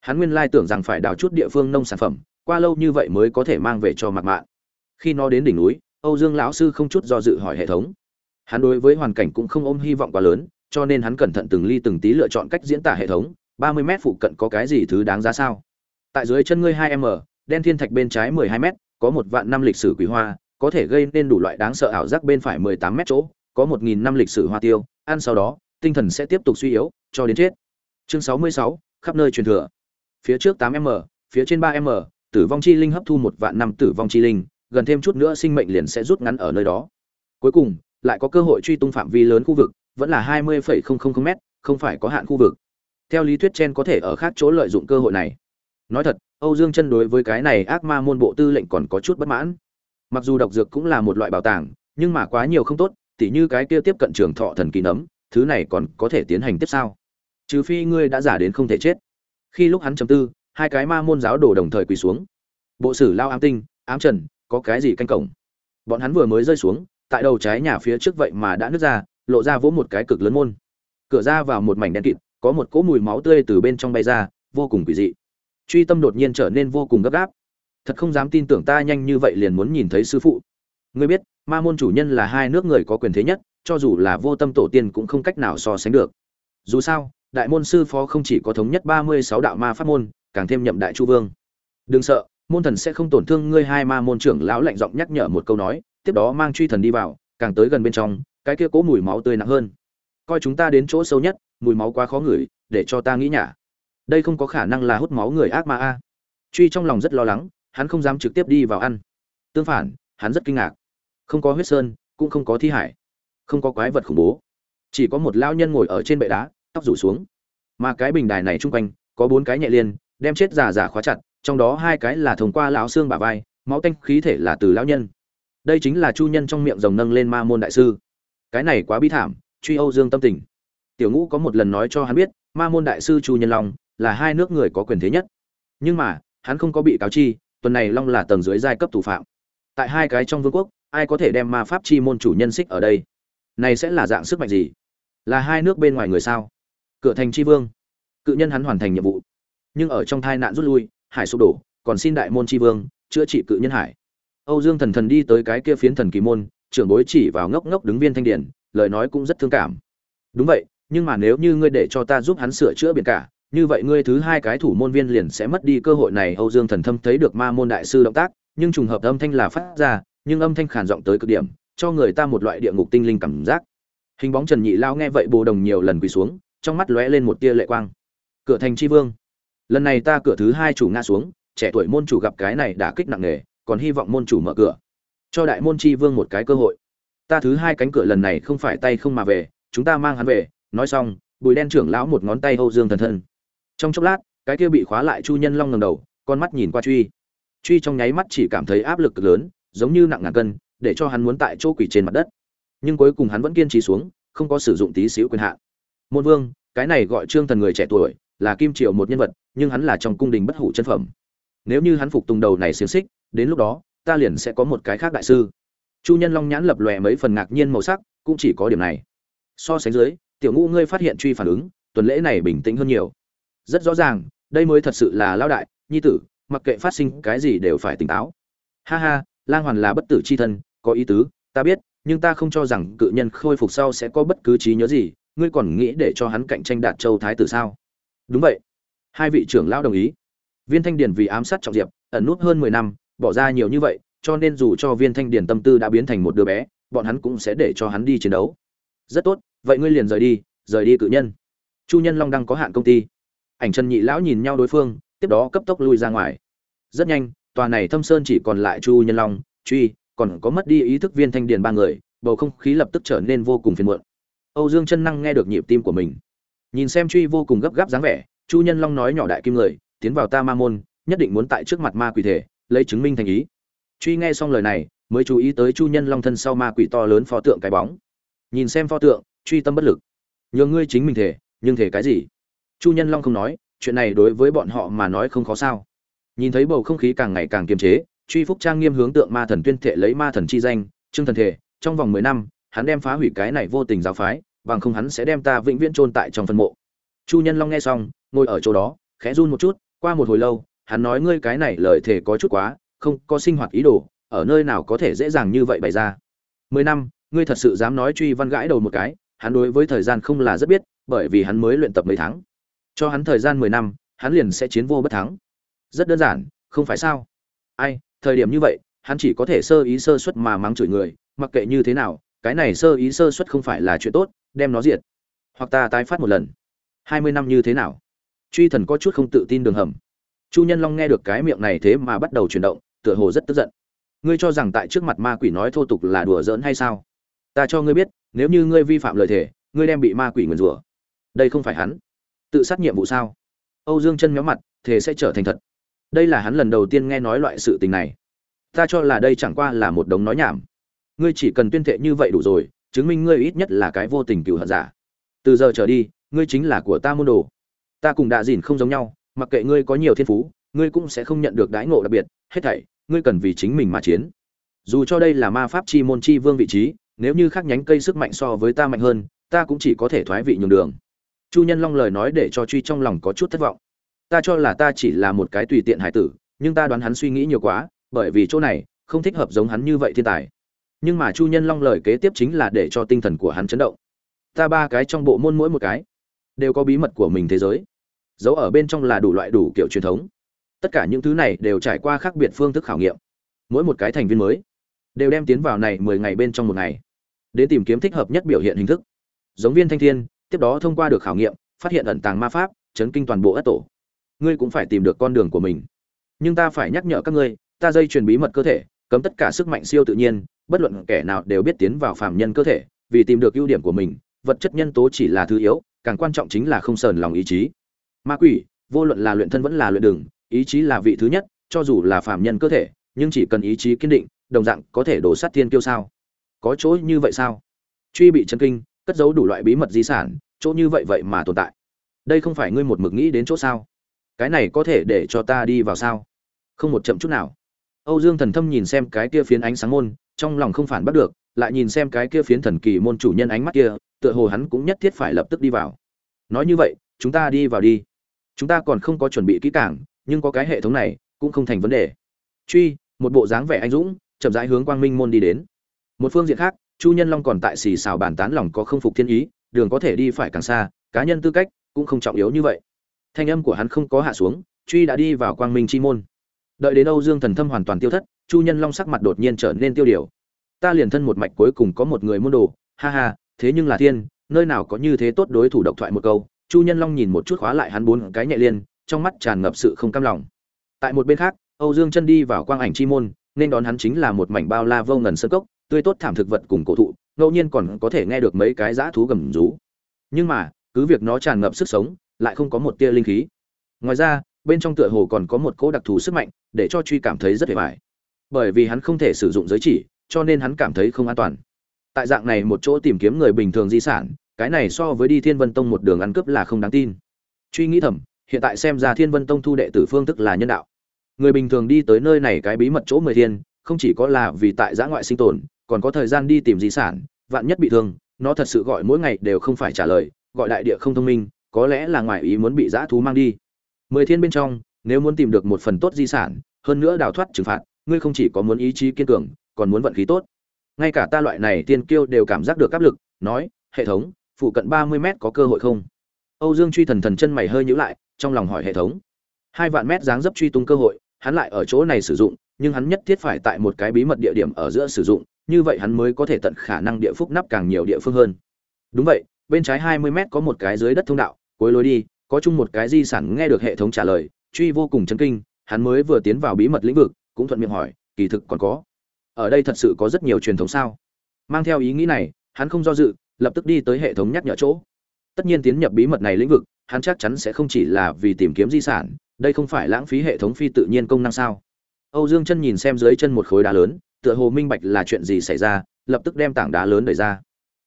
Hắn nguyên lai tưởng rằng phải đào chút địa phương nông sản phẩm, qua lâu như vậy mới có thể mang về cho mặt mạng khi nó đến đỉnh núi, âu dương lão sư không chút do dự hỏi hệ thống. Hắn đối với hoàn cảnh cũng không ôm hy vọng quá lớn, cho nên hắn cẩn thận từng ly từng tí lựa chọn cách diễn tả hệ thống, ba mươi m phụ cận có cái gì thứ đáng giá sao? Tại dưới chân ngươi hai m, đen thiên thạch bên trái mười hai m có một vạn năm lịch sử quý hoa, có thể gây nên đủ loại đáng sợ ảo giác bên phải mười tám m chỗ, có một nghìn năm lịch sử hoa tiêu, ăn sau đó, tinh thần sẽ tiếp tục suy yếu, cho đến chết. Chương sáu mươi sáu, khắp nơi truyền thừa. Phía trước tám m, phía trên ba m, tử vong chi linh hấp thu một vạn năm tử vong chi linh, gần thêm chút nữa sinh mệnh liền sẽ rút ngắn ở nơi đó. Cuối cùng, lại có cơ hội truy tung phạm vi lớn khu vực, vẫn là hai mươi m không phải có hạn khu vực. Theo lý thuyết trên có thể ở khác chỗ lợi dụng cơ hội này nói thật, âu dương chân đối với cái này ác ma môn bộ tư lệnh còn có chút bất mãn. Mặc dù độc dược cũng là một loại bảo tàng, nhưng mà quá nhiều không tốt, tỉ như cái kia tiếp cận trường thọ thần kỳ nấm, thứ này còn có thể tiến hành tiếp sao trừ phi ngươi đã giả đến không thể chết. Khi lúc hắn chấm tư, hai cái ma môn giáo đồ đồng thời quỳ xuống. Bộ sử lao ám tinh, ám trần, có cái gì canh cổng? Bọn hắn vừa mới rơi xuống, tại đầu trái nhà phía trước vậy mà đã nứt ra, lộ ra vỗ một cái cực lớn môn. Cửa ra vào một mảnh đen kịt, có một cỗ mùi máu tươi từ bên trong bay ra, vô cùng quỷ dị truy tâm đột nhiên trở nên vô cùng gấp gáp. Thật không dám tin tưởng ta nhanh như vậy liền muốn nhìn thấy sư phụ. Ngươi biết, ma môn chủ nhân là hai nước người có quyền thế nhất, cho dù là vô tâm tổ tiên cũng không cách nào so sánh được. Dù sao, đại môn sư phó không chỉ có thống nhất ba mươi sáu đạo ma pháp môn, càng thêm nhậm đại chu vương. Đừng sợ, môn thần sẽ không tổn thương ngươi, hai ma môn trưởng lão lạnh giọng nhắc nhở một câu nói, tiếp đó mang truy thần đi vào, càng tới gần bên trong, cái kia cố mùi máu tươi nặng hơn. Coi chúng ta đến chỗ sâu nhất, mùi máu quá khó ngửi, để cho ta nghĩ nhả đây không có khả năng là hút máu người ác ma a. Truy trong lòng rất lo lắng, hắn không dám trực tiếp đi vào ăn. Tương phản, hắn rất kinh ngạc. Không có huyết sơn, cũng không có thi hải. Không có quái vật khủng bố. Chỉ có một lao nhân ngồi ở trên bệ đá, tóc rủ xuống. Mà cái bình đài này chung quanh, có bốn cái nhẹ liên đem chết giả giả khóa chặt, trong đó hai cái là thông qua lão xương bả vai, máu tanh khí thể là từ lão nhân. Đây chính là chu nhân trong miệng rồng nâng lên ma môn đại sư. Cái này quá bi thảm, truy âu dương tâm tình. Tiểu ngũ có một lần nói cho hắn biết, ma môn đại sư chu nhân long là hai nước người có quyền thế nhất. Nhưng mà, hắn không có bị cáo chi, tuần này long là tầng dưới giai cấp thủ phạm. Tại hai cái trong vương quốc, ai có thể đem ma pháp chi môn chủ nhân xích ở đây? Này sẽ là dạng sức mạnh gì? Là hai nước bên ngoài người sao? Cửa thành chi vương. Cự nhân hắn hoàn thành nhiệm vụ. Nhưng ở trong thai nạn rút lui, hải sụp đổ, còn xin đại môn chi vương, chữa trị cự nhân hải. Âu dương thần thần đi tới cái kia phiến thần kỳ môn, trưởng bối chỉ vào ngốc ngốc đứng viên thanh điển, lời nói cũng rất thương cảm. Đúng vậy, nhưng mà nếu như ngươi để cho ta giúp hắn sửa chữa biển cả như vậy ngươi thứ hai cái thủ môn viên liền sẽ mất đi cơ hội này. Âu dương thần thâm thấy được ma môn đại sư động tác, nhưng trùng hợp âm thanh là phát ra, nhưng âm thanh khản giọng tới cực điểm, cho người ta một loại địa ngục tinh linh cảm giác. Hình bóng trần nhị lao nghe vậy bồ đồng nhiều lần quỳ xuống, trong mắt lóe lên một tia lệ quang. Cửa thành tri vương. Lần này ta cửa thứ hai chủ ngã xuống, trẻ tuổi môn chủ gặp cái này đã kích nặng nề, còn hy vọng môn chủ mở cửa. Cho đại môn tri vương một cái cơ hội. Ta thứ hai cánh cửa lần này không phải tay không mà về, chúng ta mang hắn về. Nói xong, bùi đen trưởng lão một ngón tay âu dương thần thân trong chốc lát, cái kia bị khóa lại chu nhân long ngầm đầu, con mắt nhìn qua truy. Truy trong nháy mắt chỉ cảm thấy áp lực cực lớn, giống như nặng ngàn cân, để cho hắn muốn tại chỗ quỷ trên mặt đất. Nhưng cuối cùng hắn vẫn kiên trì xuống, không có sử dụng tí xíu quyền hạn. Môn vương, cái này gọi trương thần người trẻ tuổi, là kim triều một nhân vật, nhưng hắn là trong cung đình bất hủ chân phẩm. Nếu như hắn phục tùng đầu này xiềng xích, đến lúc đó, ta liền sẽ có một cái khác đại sư. Chu nhân long nhãn lập lòe mấy phần ngạc nhiên màu sắc, cũng chỉ có điểm này. So sánh dưới, tiểu ngũ ngươi phát hiện truy phản ứng, tuần lễ này bình tĩnh hơn nhiều rất rõ ràng, đây mới thật sự là lao đại, nhi tử, mặc kệ phát sinh cái gì đều phải tỉnh táo. Ha ha, lang hoàn là bất tử c h i thân, có ý tứ, ta biết, nhưng ta không cho rằng cự nhân khôi phục sau sẽ có bất cứ trí nhớ gì, ngươi còn nghĩ để cho hắn cạnh tranh đạt châu thái tử sao? Đúng vậy. Hai vị trưởng lão đồng ý. Viên thanh điền vì ám sát trọng diệp, ẩn nút hơn mười năm, bỏ ra nhiều như vậy, cho nên dù cho viên thanh điền tâm tư đã biến thành một đứa bé, bọn hắn cũng sẽ để cho hắn đi chiến đấu. Rất tốt, vậy ngươi liền rời đi rời đi cự nhân. Chu nhân long đang có hạn công ty ảnh trần nhị lão nhìn nhau đối phương, tiếp đó cấp tốc lui ra ngoài. Rất nhanh, tòa này thâm sơn chỉ còn lại chu nhân long, truy, còn có mất đi ý thức viên thanh điền ba người, bầu không khí lập tức trở nên vô cùng phiền muộn. Âu dương chân năng nghe được nhịp tim của mình. Nhìn xem truy vô cùng gấp gáp dáng vẻ, chu nhân long nói nhỏ đại kim người, tiến vào ta ma môn, nhất định muốn tại trước mặt ma quỷ thể, lấy chứng minh thành ý. Truy nghe xong lời này, mới chú ý tới chu nhân long thân sau ma quỷ to lớn pho tượng cái bóng. Nhìn xem pho tượng, truy tâm bất lực. Nhờ ngươi chính mình thể, nhưng thể cái gì? Chu nhân long không nói, chuyện này đối với bọn họ mà nói không khó sao. Nhìn thấy bầu không khí càng ngày càng kiềm chế, truy phúc trang nghiêm hướng tượng ma thần tuyên thệ lấy ma thần chi danh, Trương thần thể, trong vòng mười năm, hắn đem phá hủy cái này vô tình giáo phái, bằng không hắn sẽ đem ta vĩnh viễn chôn tại trong phân mộ. Chu nhân long nghe xong, ngồi ở chỗ đó, khẽ run một chút, qua một hồi lâu, hắn nói, ngươi cái này lời thề có chút quá, không có sinh hoạt ý đồ, ở nơi nào có thể dễ dàng như vậy bày ra? Mười năm, ngươi thật sự dám nói truy văn gãi đầu một cái, hắn đối với thời gian không là rất biết, bởi vì hắn mới luyện tập mấy tháng cho hắn thời gian mười năm, hắn liền sẽ chiến vô bất thắng. Rất đơn giản, không phải sao? Ai, thời điểm như vậy, hắn chỉ có thể sơ ý sơ suất mà mắng chửi người, mặc kệ như thế nào, cái này sơ ý sơ suất không phải là chuyện tốt, đem nó diệt. Hoặc ta tái phát một lần. Hai mươi năm như thế nào? Truy thần có chút không tự tin đường hầm. Chu nhân long nghe được cái miệng này thế mà bắt đầu chuyển động, tựa hồ rất tức giận. Ngươi cho rằng tại trước mặt ma quỷ nói thô tục là đùa giỡn hay sao? Ta cho ngươi biết, nếu như ngươi vi phạm lời thề, ngươi đem bị ma quỷ nguyền rủa. Đây không phải hắn tự sát nhiệm vụ sao? Âu dương chân méo mặt, thế sẽ trở thành thật. Đây là hắn lần đầu tiên nghe nói loại sự tình này. Ta cho là đây chẳng qua là một đống nói nhảm. Ngươi chỉ cần tuyên thệ như vậy đủ rồi, chứng minh ngươi ít nhất là cái vô tình cựu hận giả. Từ giờ trở đi, ngươi chính là của ta môn đồ. Ta cùng đạ dìn không giống nhau, mặc kệ ngươi có nhiều thiên phú, ngươi cũng sẽ không nhận được đãi ngộ đặc biệt, hết thảy, ngươi cần vì chính mình mà chiến. Dù cho đây là ma pháp chi môn chi vương vị trí, nếu như khác nhánh cây sức mạnh so với ta mạnh hơn, ta cũng chỉ có thể thoái vị nhường đường chu nhân long lời nói để cho truy trong lòng có chút thất vọng. Ta cho là ta chỉ là một cái tùy tiện hải tử, nhưng ta đoán hắn suy nghĩ nhiều quá, bởi vì chỗ này, không thích hợp giống hắn như vậy thiên tài. Nhưng mà chu nhân long lời kế tiếp chính là để cho tinh thần của hắn chấn động. Ta ba cái trong bộ môn mỗi một cái, đều có bí mật của mình thế giới. Giấu ở bên trong là đủ loại đủ kiểu truyền thống. Tất cả những thứ này đều trải qua khác biệt phương thức khảo nghiệm. Mỗi một cái thành viên mới, đều đem tiến vào này mười ngày bên trong một ngày, đến tìm kiếm thích hợp nhất biểu hiện hình thức. Giống viên thanh thiên tiếp đó thông qua được khảo nghiệm, phát hiện ẩn tàng ma pháp, chấn kinh toàn bộ ất tổ. Ngươi cũng phải tìm được con đường của mình. Nhưng ta phải nhắc nhở các ngươi, ta dây truyền bí mật cơ thể, cấm tất cả sức mạnh siêu tự nhiên, bất luận kẻ nào đều biết tiến vào phàm nhân cơ thể, vì tìm được ưu điểm của mình, vật chất nhân tố chỉ là thứ yếu, càng quan trọng chính là không sờn lòng ý chí. Ma quỷ, vô luận là luyện thân vẫn là luyện đường, ý chí là vị thứ nhất, cho dù là phàm nhân cơ thể, nhưng chỉ cần ý chí kiên định, đồng dạng có thể đổ sát thiên kiêu sao? Có chỗ như vậy sao? Truy bị chấn kinh cất giấu đủ loại bí mật di sản, chỗ như vậy vậy mà tồn tại. Đây không phải ngươi một mực nghĩ đến chỗ sao? Cái này có thể để cho ta đi vào sao? Không một chậm chút nào. Âu dương thần thâm nhìn xem cái kia phiến ánh sáng môn, trong lòng không phản bắt được, lại nhìn xem cái kia phiến thần kỳ môn chủ nhân ánh mắt kia, tựa hồ hắn cũng nhất thiết phải lập tức đi vào. Nói như vậy, chúng ta đi vào đi. Chúng ta còn không có chuẩn bị kỹ càng, nhưng có cái hệ thống này cũng không thành vấn đề. Truy, một bộ dáng vẻ anh dũng, chậm rãi hướng quang minh môn đi đến. Một phương diện khác chu nhân long còn tại xì xào bàn tán lòng có không phục thiên ý, đường có thể đi phải càng xa, cá nhân tư cách cũng không trọng yếu như vậy. Thanh âm của hắn không có hạ xuống, truy đã đi vào quang minh chi môn. Đợi đến âu dương thần thâm hoàn toàn tiêu thất, chu nhân long sắc mặt đột nhiên trở nên tiêu điều. Ta liền thân một mạch cuối cùng có một người môn đồ, ha ha, thế nhưng là thiên, nơi nào có như thế tốt đối thủ độc thoại một câu. Chu nhân long nhìn một chút khóa lại hắn bốn cái nhẹ liên, trong mắt tràn ngập sự không cam lòng. Tại một bên khác, âu dương chân đi vào quang ảnh chi môn, nên đón hắn chính là một mảnh bao la vô ngần sơ cốc tươi tốt thảm thực vật cùng cổ thụ, ngẫu nhiên còn có thể nghe được mấy cái dã thú gầm rú. Nhưng mà, cứ việc nó tràn ngập sức sống, lại không có một tia linh khí. Ngoài ra, bên trong tựa hồ còn có một cỗ đặc thù sức mạnh, để cho truy cảm thấy rất hề vải bởi vì hắn không thể sử dụng giới chỉ, cho nên hắn cảm thấy không an toàn. Tại dạng này một chỗ tìm kiếm người bình thường di sản, cái này so với đi thiên vân tông một đường ăn cướp là không đáng tin. Truy nghĩ thầm, hiện tại xem ra thiên vân tông thu đệ tử phương thức là nhân đạo. Người bình thường đi tới nơi này cái bí mật chỗ mười thiên, không chỉ có là vì tại giã ngoại sinh tồn còn có thời gian đi tìm di sản, vạn nhất bị thương, nó thật sự gọi mỗi ngày đều không phải trả lời, gọi đại địa không thông minh, có lẽ là ngoài ý muốn bị dã thú mang đi. Mười thiên bên trong, nếu muốn tìm được một phần tốt di sản, hơn nữa đào thoát trừng phạt, ngươi không chỉ có muốn ý chí kiên cường, còn muốn vận khí tốt. Ngay cả ta loại này tiên kiêu đều cảm giác được áp lực, nói, hệ thống, phụ cận ba mươi mét có cơ hội không? Âu dương truy thần thần chân mày hơi nhữ lại, trong lòng hỏi hệ thống. Hai vạn mét dáng dấp truy tung cơ hội, hắn lại ở chỗ này sử dụng, nhưng hắn nhất thiết phải tại một cái bí mật địa điểm ở giữa sử dụng như vậy hắn mới có thể tận khả năng địa phúc nắp càng nhiều địa phương hơn. Đúng vậy, bên trái hai mươi mét có một cái dưới đất thông đạo, cuối lối đi, có chung một cái di sản nghe được hệ thống trả lời, truy vô cùng chấn kinh, hắn mới vừa tiến vào bí mật lĩnh vực, cũng thuận miệng hỏi, kỳ thực còn có. Ở đây thật sự có rất nhiều truyền thống sao? Mang theo ý nghĩ này, hắn không do dự, lập tức đi tới hệ thống nhắc nhở chỗ. Tất nhiên tiến nhập bí mật này lĩnh vực, hắn chắc chắn sẽ không chỉ là vì tìm kiếm di sản, đây không phải lãng phí hệ thống phi tự nhiên công năng sao? Âu dương chân nhìn xem dưới chân một khối đá lớn tựa hồ minh bạch là chuyện gì xảy ra, lập tức đem tảng đá lớn đẩy ra.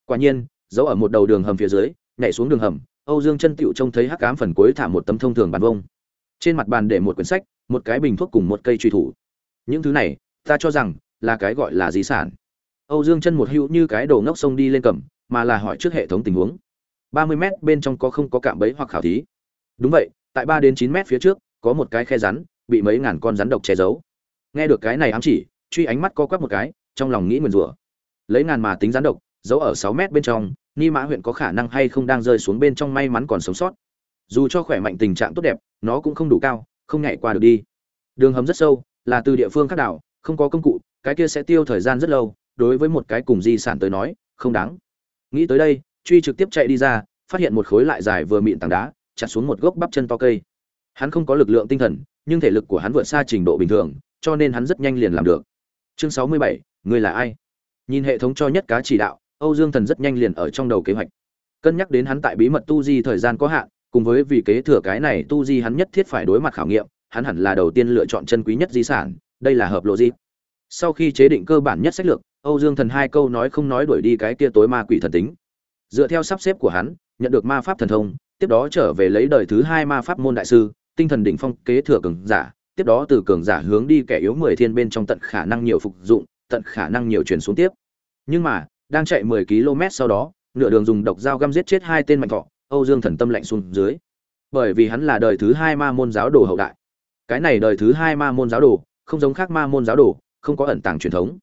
Quả nhiên giấu ở một đầu đường hầm phía dưới, nhảy xuống đường hầm, âu dương chân tựu trông thấy hắc cám phần cuối thả một tấm thông thường bàn vông. Trên mặt bàn để một quyển sách, một cái bình thuốc cùng một cây truy thủ. Những thứ này, ta cho rằng, là cái gọi là di sản. Âu dương chân một hữu như cái đồ ngốc sông đi lên cầm, mà là hỏi trước hệ thống tình huống. Ba mươi m bên trong có không có cạm bẫy hoặc khảo thí? Đúng vậy, tại ba đến chín m phía trước, có một cái khe rắn, bị mấy ngàn con rắn độc che giấu. Nghe được cái này ám chỉ truy ánh mắt co quắp một cái, trong lòng nghĩ nguyền rủa. Lấy ngàn mà tính gián độc, giấu ở sáu mét bên trong, ni mã huyện có khả năng hay không đang rơi xuống bên trong may mắn còn sống sót. Dù cho khỏe mạnh tình trạng tốt đẹp, nó cũng không đủ cao, không nhảy qua được đi. Đường hầm rất sâu, là từ địa phương khác đảo, không có công cụ, cái kia sẽ tiêu thời gian rất lâu, đối với một cái cùng di sản tới nói, không đáng. Nghĩ tới đây, truy trực tiếp chạy đi ra, phát hiện một khối lại dài vừa mịn tảng đá, chặt xuống một gốc bắp chân to cây. Hắn không có lực lượng tinh thần, nhưng thể lực của hắn vượt xa trình độ bình thường, cho nên hắn rất nhanh liền làm được chương sáu mươi bảy người là ai? Nhìn hệ thống cho nhất cá chỉ đạo, âu dương thần rất nhanh liền ở trong đầu kế hoạch. Cân nhắc đến hắn tại bí mật tu di thời gian có hạn, cùng với vì kế thừa cái này tu di hắn nhất thiết phải đối mặt khảo nghiệm, hắn hẳn là đầu tiên lựa chọn chân quý nhất di sản, đây là hợp lộ di. Sau khi chế định cơ bản nhất sách lược, âu dương thần hai câu nói không nói đuổi đi cái kia tối ma quỷ thần tính. Dựa theo sắp xếp của hắn, nhận được ma pháp thần thông, tiếp đó trở về lấy đời thứ hai ma pháp môn đại sư, tinh thần đỉnh phong kế thừa cường giả tiếp đó từ cường giả hướng đi kẻ yếu mười thiên bên trong tận khả năng nhiều phục dụng, tận khả năng nhiều truyền xuống tiếp. Nhưng mà, đang chạy mười km sau đó, nửa đường dùng độc dao găm giết chết hai tên mạnh thọ, âu dương thần tâm lạnh xuống dưới. Bởi vì hắn là đời thứ hai ma môn giáo đồ hậu đại. Cái này đời thứ hai ma môn giáo đồ, không giống khác ma môn giáo đồ, không có ẩn tàng truyền thống.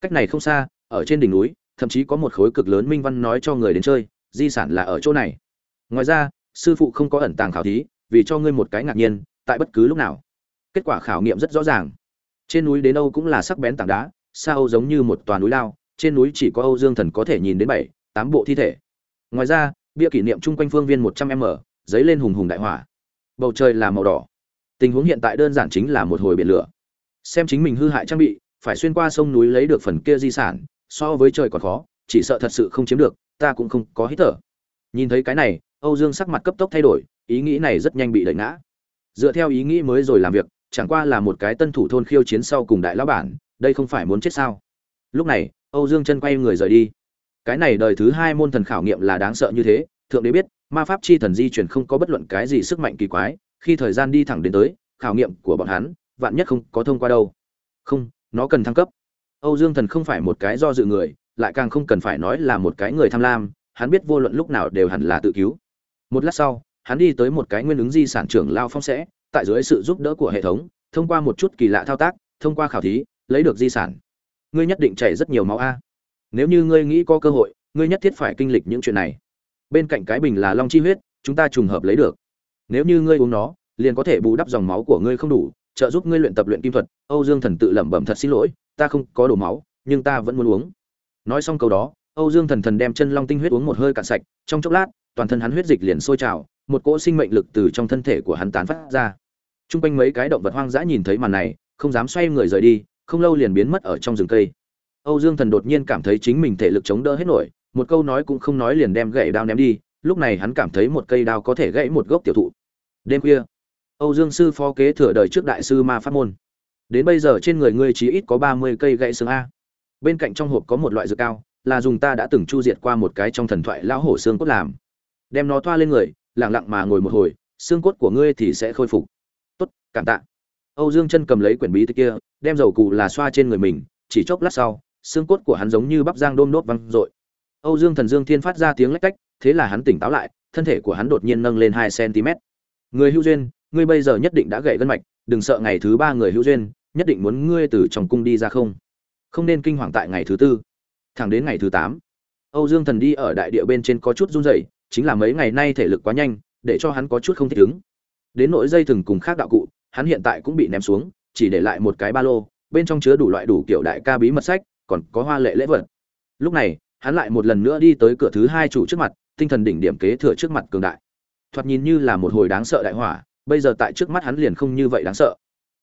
Cách này không xa, ở trên đỉnh núi, thậm chí có một khối cực lớn minh văn nói cho người đến chơi, di sản là ở chỗ này. Ngoài ra, sư phụ không có ẩn tàng khảo thí, vì cho ngươi một cái ngạc nhiên, tại bất cứ lúc nào kết quả khảo nghiệm rất rõ ràng. Trên núi đến âu cũng là sắc bén tảng đá, xa âu giống như một toàn núi lao, trên núi chỉ có âu dương thần có thể nhìn đến bảy, tám bộ thi thể. Ngoài ra, bia kỷ niệm chung quanh phương viên một trăm m dấy lên hùng hùng đại hỏa. Bầu trời là màu đỏ. Tình huống hiện tại đơn giản chính là một hồi biển lửa. Xem chính mình hư hại trang bị, phải xuyên qua sông núi lấy được phần kia di sản, so với trời còn khó, chỉ sợ thật sự không chiếm được, ta cũng không có hít thở. Nhìn thấy cái này, âu dương sắc mặt cấp tốc thay đổi, ý nghĩ này rất nhanh bị đẩy ngã. Dựa theo ý nghĩ mới rồi làm việc chẳng qua là một cái tân thủ thôn khiêu chiến sau cùng đại lão bản, đây không phải muốn chết sao? Lúc này, âu dương chân quay người rời đi. Cái này đời thứ hai môn thần khảo nghiệm là đáng sợ như thế, thượng đế biết, ma pháp chi thần di chuyển không có bất luận cái gì sức mạnh kỳ quái, khi thời gian đi thẳng đến tới, khảo nghiệm của bọn hắn, vạn nhất không có thông qua đâu. Không, nó cần thăng cấp. Âu dương thần không phải một cái do dự người, lại càng không cần phải nói là một cái người tham lam, hắn biết vô luận lúc nào đều hẳn là tự cứu. Một lát sau, hắn đi tới một cái nguyên ứng di sản trưởng lao phong sẽ tại dưới sự giúp đỡ của hệ thống, thông qua một chút kỳ lạ thao tác, thông qua khảo thí, lấy được di sản. Ngươi nhất định chảy rất nhiều máu a. Nếu như ngươi nghĩ có cơ hội, ngươi nhất thiết phải kinh lịch những chuyện này. Bên cạnh cái bình là long chi huyết, chúng ta trùng hợp lấy được. Nếu như ngươi uống nó, liền có thể bù đắp dòng máu của ngươi không đủ, trợ giúp ngươi luyện tập luyện kim thuật. Âu dương thần tự lẩm bẩm thật xin lỗi, ta không có đổ máu, nhưng ta vẫn muốn uống. Nói xong câu đó, âu dương thần thần đem chân long tinh huyết uống một hơi cạn sạch, trong chốc lát, toàn thân hắn huyết dịch liền sôi trào, một cỗ sinh mệnh lực từ trong thân thể của hắn tán phát ra. Trung quanh mấy cái động vật hoang dã nhìn thấy màn này, không dám xoay người rời đi, không lâu liền biến mất ở trong rừng cây. Âu dương thần đột nhiên cảm thấy chính mình thể lực chống đỡ hết nổi, một câu nói cũng không nói liền đem gậy đao ném đi, lúc này hắn cảm thấy một cây đao có thể gãy một gốc tiểu thụ. Đêm khuya, âu dương sư phó kế thừa đời trước đại sư ma pháp môn. Đến bây giờ trên người ngươi chỉ ít có ba mươi cây gãy xương a. Bên cạnh trong hộp có một loại dược cao, là dùng ta đã từng chu diệt qua một cái trong thần thoại lão hổ xương cốt làm. Đem nó thoa lên người lẳng lặng mà ngồi một hồi, xương cốt của ngươi thì sẽ khôi phục cảm tạ. Âu dương chân cầm lấy quyển bí tịch kia, đem dầu cù là xoa trên người mình, chỉ chốc lát sau, xương cốt của hắn giống như bắp giang đôm nốt văng r âu dương thần dương thiên phát ra tiếng lách cách, thế là hắn tỉnh táo lại, thân thể của hắn đột nhiên nâng lên hai cm. Người hữu duyên, ngươi bây giờ nhất định đã gậy gân mạch, đừng sợ ngày thứ ba người hữu duyên, nhất định muốn ngươi từ trong cung đi ra không? Không nên kinh hoàng tại ngày thứ tư, thẳng đến ngày thứ tám. Âu dương thần đi ở đại địa bên trên có chút run rẩy, chính là mấy ngày nay thể lực quá nhanh, để cho hắn có chút không thích ứng. Đến nỗi dây thừng cùng khác đạo cụ hắn hiện tại cũng bị ném xuống chỉ để lại một cái ba lô bên trong chứa đủ loại đủ kiểu đại ca bí mật sách còn có hoa lệ lễ vật. Lúc này hắn lại một lần nữa đi tới cửa thứ hai chủ trước mặt tinh thần đỉnh điểm kế thừa trước mặt cường đại. Thoạt nhìn như là một hồi đáng sợ đại hỏa bây giờ tại trước mắt hắn liền không như vậy đáng sợ.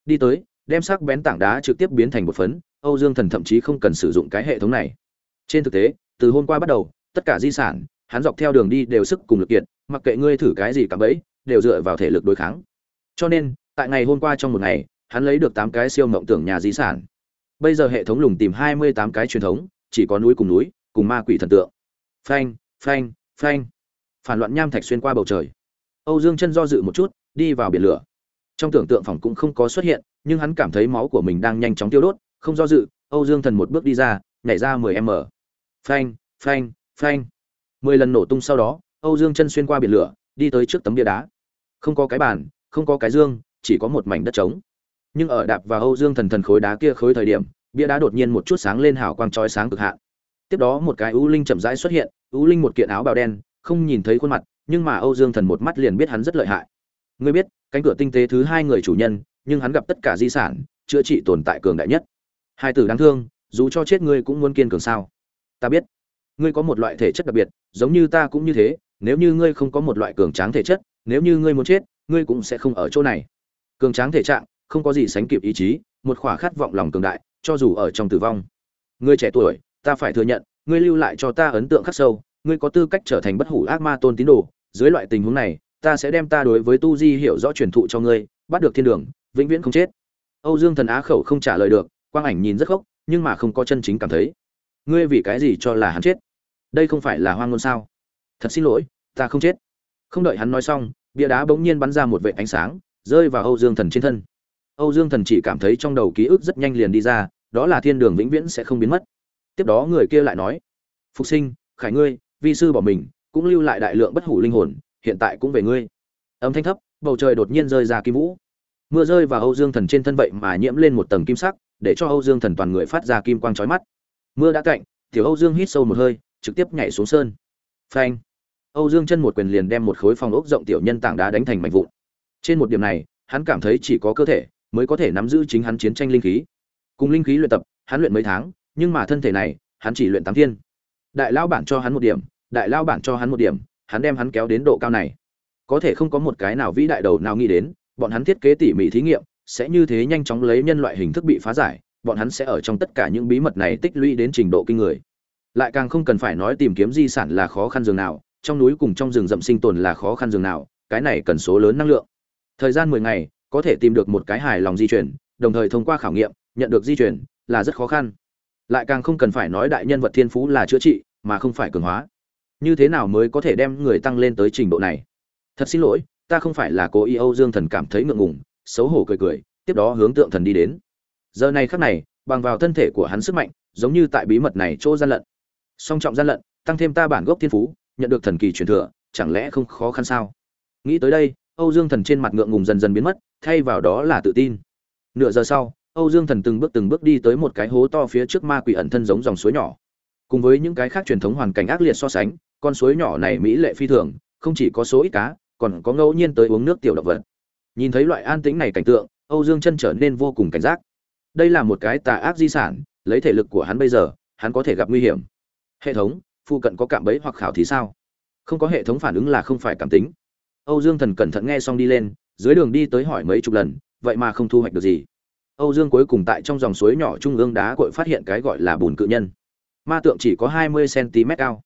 Đi tới đem sắc bén tảng đá trực tiếp biến thành một phấn âu dương thần thậm chí không cần sử dụng cái hệ thống này. Trên thực tế từ hôm qua bắt đầu tất cả di sản hắn dọc theo đường đi đều sức cùng lực kiện, mặc kệ ngươi thử cái gì cả bẫy, đều dựa vào thể lực đối kháng. Cho nên tại ngày hôm qua trong một ngày, hắn lấy được tám cái siêu mộng tưởng nhà di sản. Bây giờ hệ thống lùng tìm hai mươi tám cái truyền thống, chỉ có núi cùng núi, cùng ma quỷ thần tượng. Phanh phanh phanh. Phản loạn nham thạch xuyên qua bầu trời. Âu dương chân do dự một chút, đi vào biển lửa. Trong tưởng tượng phòng cũng không có xuất hiện, nhưng hắn cảm thấy máu của mình đang nhanh chóng tiêu đốt, không do dự, âu dương thần một bước đi ra, nhảy ra 10 m. Phanh phanh phanh. Mười lần nổ tung sau đó, âu dương chân xuyên qua biển lửa, đi tới trước tấm bia đá. Không có cái bàn, không có cái dương chỉ có một mảnh đất trống. Nhưng ở đạp vào âu dương thần thần khối đá kia khối thời điểm, bia đá đột nhiên một chút sáng lên hào quang chói sáng cực hạn. Tiếp đó một cái ưu linh chậm rãi xuất hiện ưu linh một kiện áo bào đen, không nhìn thấy khuôn mặt, nhưng mà âu dương thần một mắt liền biết hắn rất lợi hại. Ngươi biết, cánh cửa tinh tế thứ hai người chủ nhân, nhưng hắn gặp tất cả di sản, chữa trị tồn tại cường đại nhất. Hai tử đáng thương, dù cho chết ngươi cũng muốn kiên cường sao? Ta biết. Ngươi có một loại thể chất đặc biệt, giống như ta cũng như thế, nếu như ngươi không có một loại cường tráng thể chất, nếu như ngươi muốn chết, ngươi cũng sẽ không ở chỗ này cường tráng thể trạng, không có gì sánh kịp ý chí, một khỏa khát vọng lòng cường đại, cho dù ở trong tử vong. Ngươi trẻ tuổi, ta phải thừa nhận, ngươi lưu lại cho ta ấn tượng khắc sâu, ngươi có tư cách trở thành bất hủ ác ma tôn tín đồ. Dưới loại tình huống này, ta sẽ đem ta đối với tu di hiểu rõ truyền thụ cho ngươi, bắt được thiên đường, vĩnh viễn không chết. Âu dương thần á khẩu không trả lời được, quang ảnh nhìn rất khóc nhưng mà không có chân chính cảm thấy. Ngươi vì cái gì cho là hắn chết? Đây không phải là hoang ngôn sao? Thật xin lỗi, ta không chết. Không đợi hắn nói xong, bia đá bỗng nhiên bắn ra một vệ ánh sáng rơi vào âu dương thần trên thân. Âu dương thần chỉ cảm thấy trong đầu ký ức rất nhanh liền đi ra, đó là thiên đường vĩnh viễn sẽ không biến mất. Tiếp đó người kia lại nói, phục sinh, khải ngươi, vi sư bỏ mình, cũng lưu lại đại lượng bất hủ linh hồn, hiện tại cũng về ngươi. Âm thanh thấp, bầu trời đột nhiên rơi ra kim vũ. Mưa rơi vào âu dương thần trên thân vậy mà nhiễm lên một tầng kim sắc, để cho âu dương thần toàn người phát ra kim quang trói mắt. Mưa đã cạnh tiểu âu dương hít sâu một hơi, trực tiếp nhảy xuống sơn. Phanh! Âu dương chân một quyền liền đem một khối phòng ốc rộng tiểu nhân tảng đá đánh thành mảnh vụn trên một điểm này, hắn cảm thấy chỉ có cơ thể mới có thể nắm giữ chính hắn chiến tranh linh khí. Cùng linh khí luyện tập, hắn luyện mấy tháng, nhưng mà thân thể này, hắn chỉ luyện tám thiên. Đại lao bản cho hắn một điểm, đại lao bản cho hắn một điểm, hắn đem hắn kéo đến độ cao này. Có thể không có một cái nào vĩ đại đầu nào nghĩ đến, bọn hắn thiết kế tỉ mỉ thí nghiệm, sẽ như thế nhanh chóng lấy nhân loại hình thức bị phá giải, bọn hắn sẽ ở trong tất cả những bí mật này tích lũy đến trình độ kinh người. Lại càng không cần phải nói tìm kiếm di sản là khó khăn dường nào, trong núi cùng trong rừng rậm sinh tồn là khó khăn dường nào, cái này cần số lớn năng lượng thời gian mười ngày, có thể tìm được một cái hài lòng di chuyển, đồng thời thông qua khảo nghiệm, nhận được di chuyển là rất khó khăn. Lại càng không cần phải nói đại nhân vật thiên phú là chữa trị, mà không phải cường hóa. Như thế nào mới có thể đem người tăng lên tới trình độ này? Thật xin lỗi, ta không phải là cố ý âu dương thần cảm thấy ngượng ngùng, xấu hổ cười cười, tiếp đó hướng tượng thần đi đến. Giờ này khắc này, bằng vào thân thể của hắn sức mạnh, giống như tại bí mật này chỗ gian lận. Song trọng gian lận, tăng thêm ta bản gốc thiên phú, nhận được thần kỳ truyền thừa, chẳng lẽ không khó khăn sao? Nghĩ tới đây âu dương thần trên mặt ngượng ngùng dần dần biến mất, thay vào đó là tự tin. Nửa giờ sau, âu dương thần từng bước từng bước đi tới một cái hố to phía trước ma quỷ ẩn thân giống dòng suối nhỏ. Cùng với những cái khác truyền thống hoàn cảnh ác liệt so sánh, con suối nhỏ này mỹ lệ phi thường, không chỉ có số ít cá, còn có ngẫu nhiên tới uống nước tiểu động vật. Nhìn thấy loại an tĩnh này cảnh tượng, âu dương chân trở nên vô cùng cảnh giác. Đây là một cái tà ác di sản, lấy thể lực của hắn bây giờ, hắn có thể gặp nguy hiểm. Hệ thống phụ cận có cạm bẫy hoặc khảo thí sao? Không có hệ thống phản ứng là không phải cảm tính âu dương thần cẩn thận nghe xong đi lên, dưới đường đi tới hỏi mấy chục lần, vậy mà không thu hoạch được gì. Âu dương cuối cùng tại trong dòng suối nhỏ trung ương đá cội phát hiện cái gọi là bùn cự nhân. Ma tượng chỉ có hai mươi cm cao.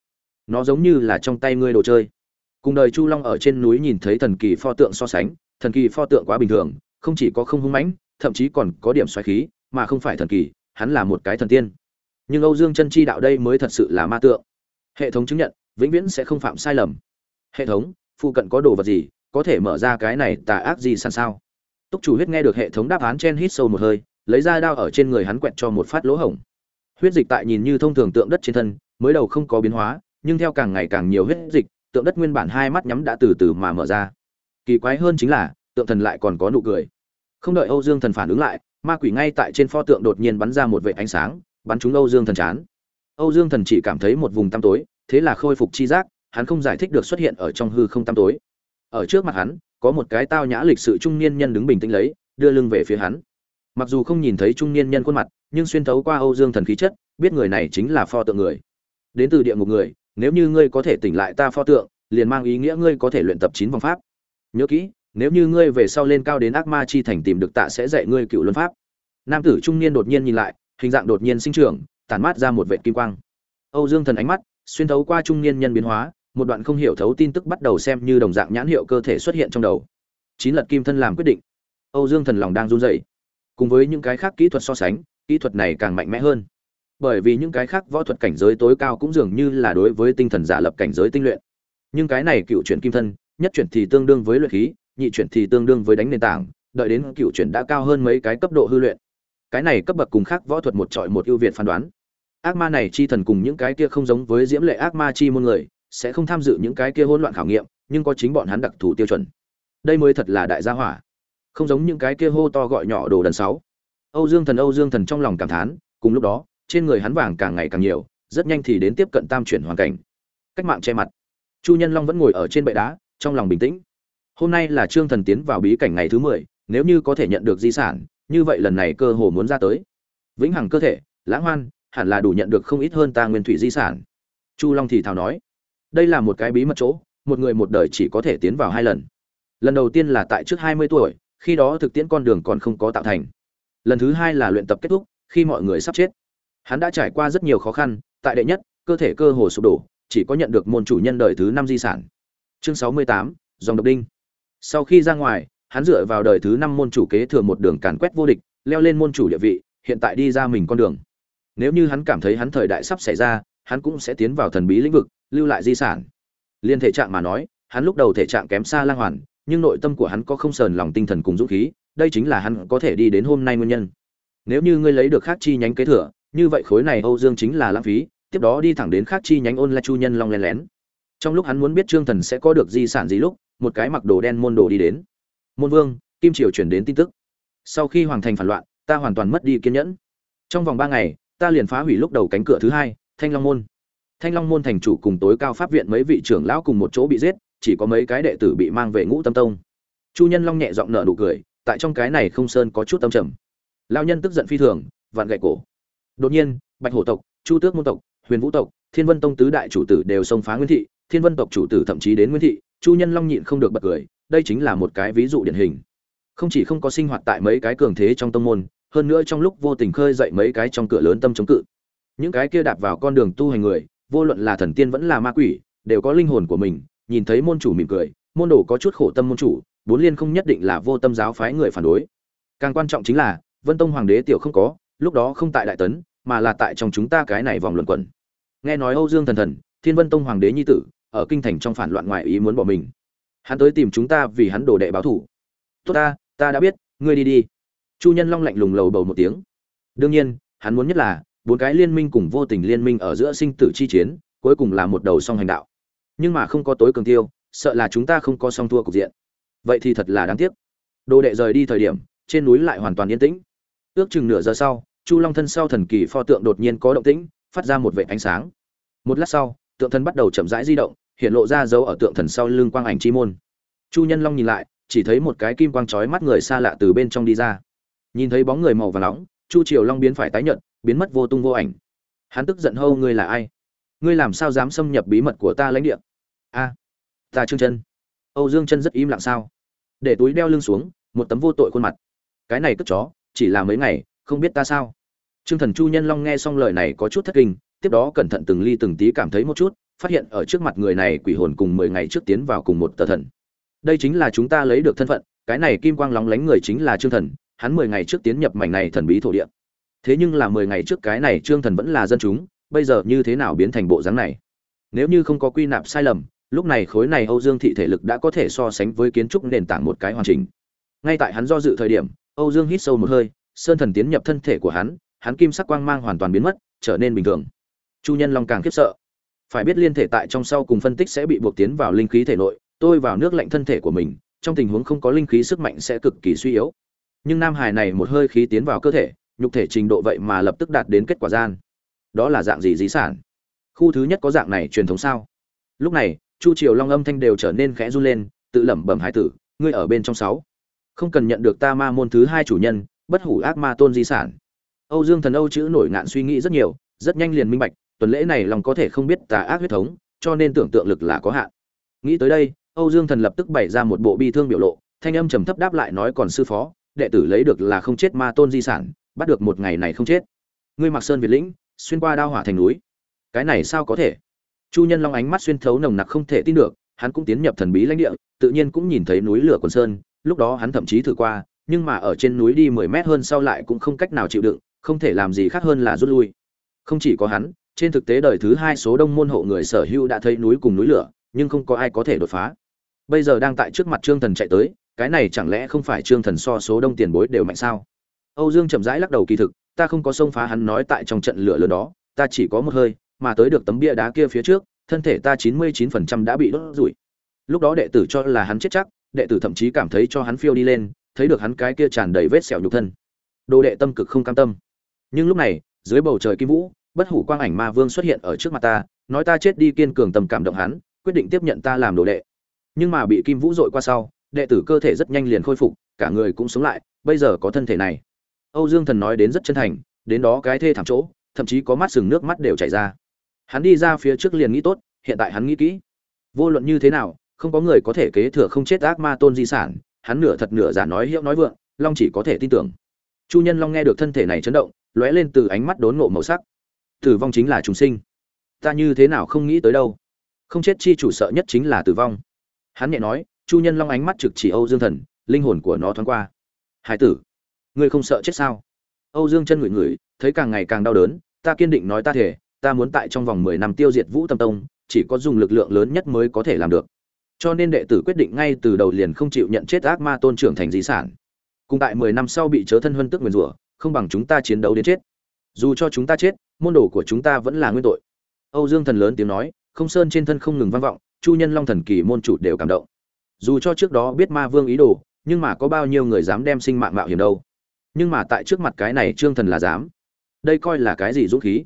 Nó giống như là trong tay ngươi đồ chơi. Cùng đời chu long ở trên núi nhìn thấy thần kỳ pho tượng so sánh, thần kỳ pho tượng quá bình thường, không chỉ có không hung mãnh, thậm chí còn có điểm xoáy khí, mà không phải thần kỳ, hắn là một cái thần tiên. Nhưng âu dương chân chi đạo đây mới thật sự là ma tượng. Hệ thống chứng nhận, vĩnh viễn sẽ không phạm sai lầm. Hệ thống phụ cận có đồ vật gì, có thể mở ra cái này tà ác gì sẵn sao? Túc chủ huyết nghe được hệ thống đáp án chen hít sâu một hơi, lấy ra đao ở trên người hắn quẹt cho một phát lỗ hổng. Huyết dịch tại nhìn như thông thường tượng đất trên thân, mới đầu không có biến hóa, nhưng theo càng ngày càng nhiều huyết dịch, tượng đất nguyên bản hai mắt nhắm đã từ từ mà mở ra. Kỳ quái hơn chính là, tượng thần lại còn có nụ cười. Không đợi âu dương thần phản ứng lại, ma quỷ ngay tại trên pho tượng đột nhiên bắn ra một vệ ánh sáng, bắn trúng âu dương thần chán. Âu dương thần chỉ cảm thấy một vùng tăm tối, thế là khôi phục chi giác hắn không giải thích được xuất hiện ở trong hư không tăm tối. Ở trước mặt hắn, có một cái tao nhã lịch sự trung niên nhân đứng bình tĩnh lấy, đưa lưng về phía hắn. Mặc dù không nhìn thấy trung niên nhân khuôn mặt, nhưng xuyên thấu qua âu dương thần khí chất, biết người này chính là pho tượng người. Đến từ địa ngục người, nếu như ngươi có thể tỉnh lại ta pho tượng, liền mang ý nghĩa ngươi có thể luyện tập chín vòng pháp. Nhớ kỹ, nếu như ngươi về sau lên cao đến ác ma chi thành tìm được tạ sẽ dạy ngươi cựu luân pháp. Nam tử trung niên đột nhiên nhìn lại, hình dạng đột nhiên sinh trưởng, tản mát ra một vệ kim quang. Âu dương thần ánh mắt, xuyên thấu qua trung niên nhân biến hóa một đoạn không hiểu thấu tin tức bắt đầu xem như đồng dạng nhãn hiệu cơ thể xuất hiện trong đầu. Chín lật kim thân làm quyết định. Âu dương thần lòng đang run rẩy. Cùng với những cái khác kỹ thuật so sánh, kỹ thuật này càng mạnh mẽ hơn. Bởi vì những cái khác võ thuật cảnh giới tối cao cũng dường như là đối với tinh thần giả lập cảnh giới tinh luyện. Nhưng cái này cựu chuyển kim thân, nhất chuyển thì tương đương với luyện khí, nhị chuyển thì tương đương với đánh nền tảng, đợi đến cựu chuyển đã cao hơn mấy cái cấp độ hư luyện. Cái này cấp bậc cùng khác võ thuật một trọi một ưu việt phán đoán. Ác ma này chi thần cùng những cái kia không giống với diễm lệ ác ma chi môn người sẽ không tham dự những cái kia hỗn loạn khảo nghiệm, nhưng có chính bọn hắn đặc thù tiêu chuẩn. Đây mới thật là đại gia hỏa. Không giống những cái kia hô to gọi nhỏ đồ đần sáu. Âu dương thần, âu dương thần trong lòng cảm thán, cùng lúc đó, trên người hắn vàng càng ngày càng nhiều, rất nhanh thì đến tiếp cận tam chuyển hoàn cảnh. Cách mạng che mặt. Chu nhân long vẫn ngồi ở trên bệ đá, trong lòng bình tĩnh. Hôm nay là trương thần tiến vào bí cảnh ngày thứ mười, nếu như có thể nhận được di sản, như vậy lần này cơ hồ muốn ra tới. Vĩnh hằng cơ thể, lãng hoan, hẳn là đủ nhận được không ít hơn ta nguyên thủy di sản. Chu long thì thào nói đây là một cái bí mật chỗ, một người một đời chỉ có thể tiến vào hai lần. Lần đầu tiên là tại trước hai mươi tuổi, khi đó thực tiễn con đường còn không có tạo thành. Lần thứ hai là luyện tập kết thúc, khi mọi người sắp chết. Hắn đã trải qua rất nhiều khó khăn, tại đệ nhất, cơ thể cơ hồ sụp đổ, chỉ có nhận được môn chủ nhân đời thứ năm di sản. Chương sáu mươi tám, dòng độc đinh. Sau khi ra ngoài, hắn dựa vào đời thứ năm môn chủ kế thừa một đường càn quét vô địch, leo lên môn chủ địa vị, hiện tại đi ra mình con đường. Nếu như hắn cảm thấy hắn thời đại sắp xảy ra hắn cũng sẽ tiến vào thần bí lĩnh vực, lưu lại di sản. Liên thể trạng mà nói, hắn lúc đầu thể trạng kém xa lang hoàn, nhưng nội tâm của hắn có không sờn lòng tinh thần cùng dũng khí, đây chính là hắn có thể đi đến hôm nay nguyên nhân. Nếu như ngươi lấy được khác chi nhánh kế thừa, như vậy khối này âu dương chính là lãng phí, tiếp đó đi thẳng đến khác chi nhánh ôn la chu nhân long lén lén. Trong lúc hắn muốn biết trương thần sẽ có được di sản gì lúc, một cái mặc đồ đen môn đồ đi đến. Môn vương, kim triều chuyển đến tin tức. Sau khi hoàng thành phản loạn, ta hoàn toàn mất đi kiên nhẫn. Trong vòng ba ngày, ta liền phá hủy lúc đầu cánh cửa thứ hai thanh long môn. Thanh long môn thành chủ cùng tối cao pháp viện mấy vị trưởng lão cùng một chỗ bị giết, chỉ có mấy cái đệ tử bị mang về ngũ tâm tông. Chu nhân long nhẹ giọng nở nụ cười, tại trong cái này không sơn có chút tâm trầm. Lao nhân tức giận phi thường, vặn gậy cổ. Đột nhiên, bạch hổ tộc, chu tước môn tộc, huyền vũ tộc, thiên vân tông tứ đại chủ tử đều xông phá nguyên thị, thiên vân tộc chủ tử thậm chí đến nguyên thị, chu nhân long nhịn không được bật cười, đây chính là một cái ví dụ điển hình. Không chỉ không có sinh hoạt tại mấy cái cường thế trong tông môn, hơn nữa trong lúc vô tình khơi dậy mấy cái trong cửa lớn tâm chống cự những cái kia đạp vào con đường tu hành người, vô luận là thần tiên vẫn là ma quỷ, đều có linh hồn của mình, nhìn thấy môn chủ mỉm cười, môn đồ có chút khổ tâm môn chủ, bốn liên không nhất định là vô tâm giáo phái người phản đối. Càng quan trọng chính là, vân tông hoàng đế tiểu không có, lúc đó không tại đại tấn, mà là tại trong chúng ta cái này vòng luận quẩn. Nghe nói âu dương thần thần, thiên vân tông hoàng đế nhi tử, ở kinh thành trong phản loạn ngoài ý muốn bỏ mình. Hắn tới tìm chúng ta vì hắn đổ đệ báo thủ tốt ta ta đã biết, ngươi đi đi. Chu nhân long lạnh lùng lầu bầu một tiếng. Đương nhiên, hắn muốn nhất là bốn cái liên minh cùng vô tình liên minh ở giữa sinh tử chi chiến, cuối cùng là một đầu song hành đạo. Nhưng mà không có tối cường tiêu, sợ là chúng ta không có song thua cục diện. Vậy thì thật là đáng tiếc. Đồ đệ rời đi thời điểm, trên núi lại hoàn toàn yên tĩnh. Ước chừng nửa giờ sau, chu long thân sau thần kỳ pho tượng đột nhiên có động tĩnh, phát ra một vệt ánh sáng. Một lát sau, tượng thần bắt đầu chậm rãi di động, hiện lộ ra dấu ở tượng thần sau lưng quang ảnh chi môn. Chu nhân long nhìn lại, chỉ thấy một cái kim quang chói mắt người xa lạ từ bên trong đi ra. Nhìn thấy bóng người màu vàng nóng, chu triều long biến phải tái nhợt biến mất vô tung vô ảnh. Hắn tức giận hâu ngươi là ai? Ngươi làm sao dám xâm nhập bí mật của ta lãnh địa? A, ta trương chân. Âu dương chân rất im lặng sao? Để túi đeo lưng xuống, một tấm vô tội khuôn mặt. Cái này cất chó, chỉ là mấy ngày, không biết ta sao? Trương thần chu nhân long nghe xong lời này có chút thất kinh, tiếp đó cẩn thận từng ly từng tí cảm thấy một chút, phát hiện ở trước mặt người này quỷ hồn cùng mười ngày trước tiến vào cùng một tờ thần. Đây chính là chúng ta lấy được thân phận, cái này kim quang lóng lánh người chính là trương thần, hắn mười ngày trước tiến nhập mảnh này thần bí thổ địa thế nhưng là mười ngày trước cái này trương thần vẫn là dân chúng, bây giờ như thế nào biến thành bộ dáng này? Nếu như không có quy nạp sai lầm, lúc này khối này âu dương thị thể lực đã có thể so sánh với kiến trúc nền tảng một cái hoàn chỉnh. Ngay tại hắn do dự thời điểm, âu dương hít sâu một hơi, sơn thần tiến nhập thân thể của hắn hắn kim sắc quang mang hoàn toàn biến mất, trở nên bình thường. Chu nhân long càng khiếp sợ. Phải biết liên thể tại trong sau cùng phân tích sẽ bị buộc tiến vào linh khí thể nội, tôi vào nước lạnh thân thể của mình, trong tình huống không có linh khí sức mạnh sẽ cực kỳ suy yếu. Nhưng nam hải này một hơi khí tiến vào cơ thể nhục thể trình độ vậy mà lập tức đạt đến kết quả gian. Đó là dạng gì di sản? Khu thứ nhất có dạng này truyền thống sao? Lúc này, chu triều long âm thanh đều trở nên khẽ run lên, tự lẩm bẩm hải tử, ngươi ở bên trong sáu. Không cần nhận được ta ma môn thứ hai chủ nhân, bất hủ ác ma tôn di sản. Âu dương thần âu chữ nổi ngạn suy nghĩ rất nhiều, rất nhanh liền minh bạch, tuần lễ này lòng có thể không biết tà ác huyết thống, cho nên tưởng tượng lực là có hạn. Nghĩ tới đây, âu dương thần lập tức bày ra một bộ bi thương biểu lộ, thanh âm trầm thấp đáp lại nói còn sư phó, đệ tử lấy được là không chết ma tôn di sản bắt được một ngày này không chết. Ngươi mặc sơn việt lĩnh, xuyên qua đao hỏa thành núi. Cái này sao có thể? Chu nhân long ánh mắt xuyên thấu nồng nặc không thể tin được, hắn cũng tiến nhập thần bí lãnh địa, tự nhiên cũng nhìn thấy núi lửa quần sơn, lúc đó hắn thậm chí thử qua, nhưng mà ở trên núi đi mười mét hơn sau lại cũng không cách nào chịu đựng, không thể làm gì khác hơn là rút lui. Không chỉ có hắn, trên thực tế đời thứ hai số đông môn hộ người sở hữu đã thấy núi cùng núi lửa, nhưng không có ai có thể đột phá. Bây giờ đang tại trước mặt trương thần chạy tới, cái này chẳng lẽ không phải trương thần so số đông tiền bối đều mạnh sao? Âu dương chậm rãi lắc đầu kỳ thực, ta không có xông phá hắn nói tại trong trận lửa lớn đó, ta chỉ có một hơi, mà tới được tấm bia đá kia phía trước, thân thể ta chín mươi chín phần trăm đã bị đốt rủi lúc đó đệ tử cho là hắn chết chắc, đệ tử thậm chí cảm thấy cho hắn phiêu đi lên, thấy được hắn cái kia tràn đầy vết sẹo nhục thân. Đồ đệ tâm cực không cam tâm. Nhưng lúc này, dưới bầu trời kim vũ, bất hủ quang ảnh ma vương xuất hiện ở trước mặt ta, nói ta chết đi kiên cường tầm cảm động hắn, quyết định tiếp nhận ta làm đồ đệ. Nhưng mà bị kim vũ dội qua sau, đệ tử cơ thể rất nhanh liền khôi phục, cả người cũng sống lại, bây giờ có thân thể này âu dương thần nói đến rất chân thành, đến đó cái thê thảm chỗ, thậm chí có mắt sừng nước mắt đều chảy ra. Hắn đi ra phía trước liền nghĩ tốt, hiện tại hắn nghĩ kỹ. Vô luận như thế nào, không có người có thể kế thừa không chết ác ma tôn di sản, hắn nửa thật nửa giả nói hiệu nói vượng, long chỉ có thể tin tưởng. Chu nhân long nghe được thân thể này chấn động, lóe lên từ ánh mắt đốn ngộ màu sắc. Tử vong chính là chúng sinh. Ta như thế nào không nghĩ tới đâu. Không chết chi chủ sợ nhất chính là tử vong. Hắn nhẹ nói, chu nhân long ánh mắt trực chỉ âu dương thần, linh hồn của nó thoáng qua. Hải tử ngươi không sợ chết sao? Âu dương chân ngửi ngửi, thấy càng ngày càng đau đớn, ta kiên định nói ta thể ta muốn tại trong vòng mười năm tiêu diệt vũ tâm tông, chỉ có dùng lực lượng lớn nhất mới có thể làm được. Cho nên đệ tử quyết định ngay từ đầu liền không chịu nhận chết ác ma tôn trưởng thành di sản. Cùng tại mười năm sau bị chớ thân huân tức nguyền rủa, không bằng chúng ta chiến đấu đến chết. Dù cho chúng ta chết, môn đồ của chúng ta vẫn là nguyên tội. Âu dương thần lớn tiếng nói, không sơn trên thân không ngừng vang vọng, chu nhân long thần kỳ môn chủ đều cảm động. Dù cho trước đó biết ma vương ý đồ, nhưng mà có bao nhiêu người dám đem sinh mạng mạo hiểm đâu nhưng mà tại trước mặt cái này trương thần là dám. Đây coi là cái gì dũng khí?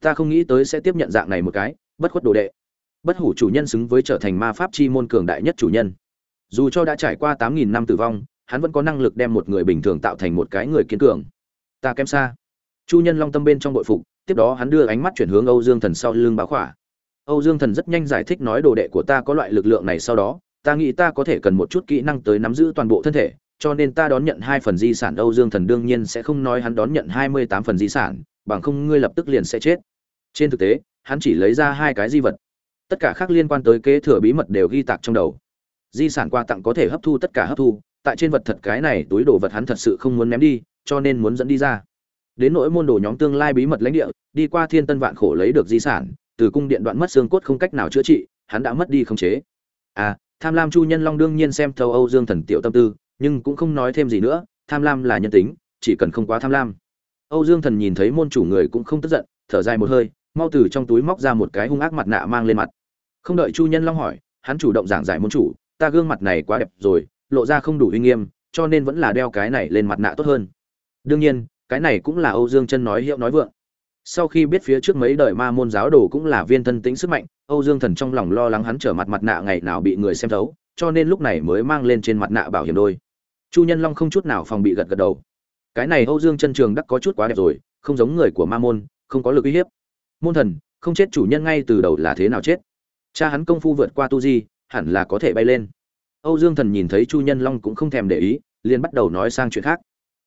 Ta không nghĩ tới sẽ tiếp nhận dạng này một cái, bất khuất đồ đệ. Bất hủ chủ nhân xứng với trở thành ma pháp chi môn cường đại nhất chủ nhân. Dù cho đã trải qua tám nghìn năm tử vong, hắn vẫn có năng lực đem một người bình thường tạo thành một cái người kiên cường. Ta kém xa. Chu nhân long tâm bên trong bội phục, tiếp đó hắn đưa ánh mắt chuyển hướng âu dương thần sau lưng báo khỏa. Âu dương thần rất nhanh giải thích nói đồ đệ của ta có loại lực lượng này sau đó, ta nghĩ ta có thể cần một chút kỹ năng tới nắm giữ toàn bộ thân thể cho nên ta đón nhận hai phần di sản âu dương thần đương nhiên sẽ không nói hắn đón nhận hai mươi tám phần di sản, bằng không ngươi lập tức liền sẽ chết. Trên thực tế, hắn chỉ lấy ra hai cái di vật. Tất cả khác liên quan tới kế thừa bí mật đều ghi tạc trong đầu. Di sản quà tặng có thể hấp thu tất cả hấp thu, tại trên vật thật cái này túi đồ vật hắn thật sự không muốn ném đi, cho nên muốn dẫn đi ra. Đến nỗi môn đồ nhóm tương lai bí mật lãnh địa, đi qua thiên tân vạn khổ lấy được di sản, từ cung điện đoạn mất xương cốt không cách nào chữa trị, hắn đã mất đi khống chế. À tham lam chu nhân long đương nhiên xem thấu âu dương thần tiểu tâm tư nhưng cũng không nói thêm gì nữa, tham lam là nhân tính, chỉ cần không quá tham lam. Âu dương thần nhìn thấy môn chủ người cũng không tức giận, thở dài một hơi, mau từ trong túi móc ra một cái hung ác mặt nạ mang lên mặt. Không đợi chu nhân long hỏi, hắn chủ động giảng giải môn chủ, ta gương mặt này quá đẹp rồi, lộ ra không đủ uy nghiêm, cho nên vẫn là đeo cái này lên mặt nạ tốt hơn. Đương nhiên, cái này cũng là âu dương chân nói hiệu nói vượng. Sau khi biết phía trước mấy đời ma môn giáo đồ cũng là viên thân tính sức mạnh, âu dương thần trong lòng lo lắng hắn trở mặt mặt nạ ngày nào bị người xem thấu, cho nên lúc này mới mang lên trên mặt nạ bảo hiểm đôi chu nhân long không chút nào phòng bị gật gật đầu. Cái này âu dương chân trường đắc có chút quá đẹp rồi, không giống người của ma môn, không có lực uy hiếp. Môn thần, không chết chủ nhân ngay từ đầu là thế nào chết? Cha hắn công phu vượt qua tu di, hẳn là có thể bay lên. Âu dương thần nhìn thấy chu nhân long cũng không thèm để ý, liền bắt đầu nói sang chuyện khác.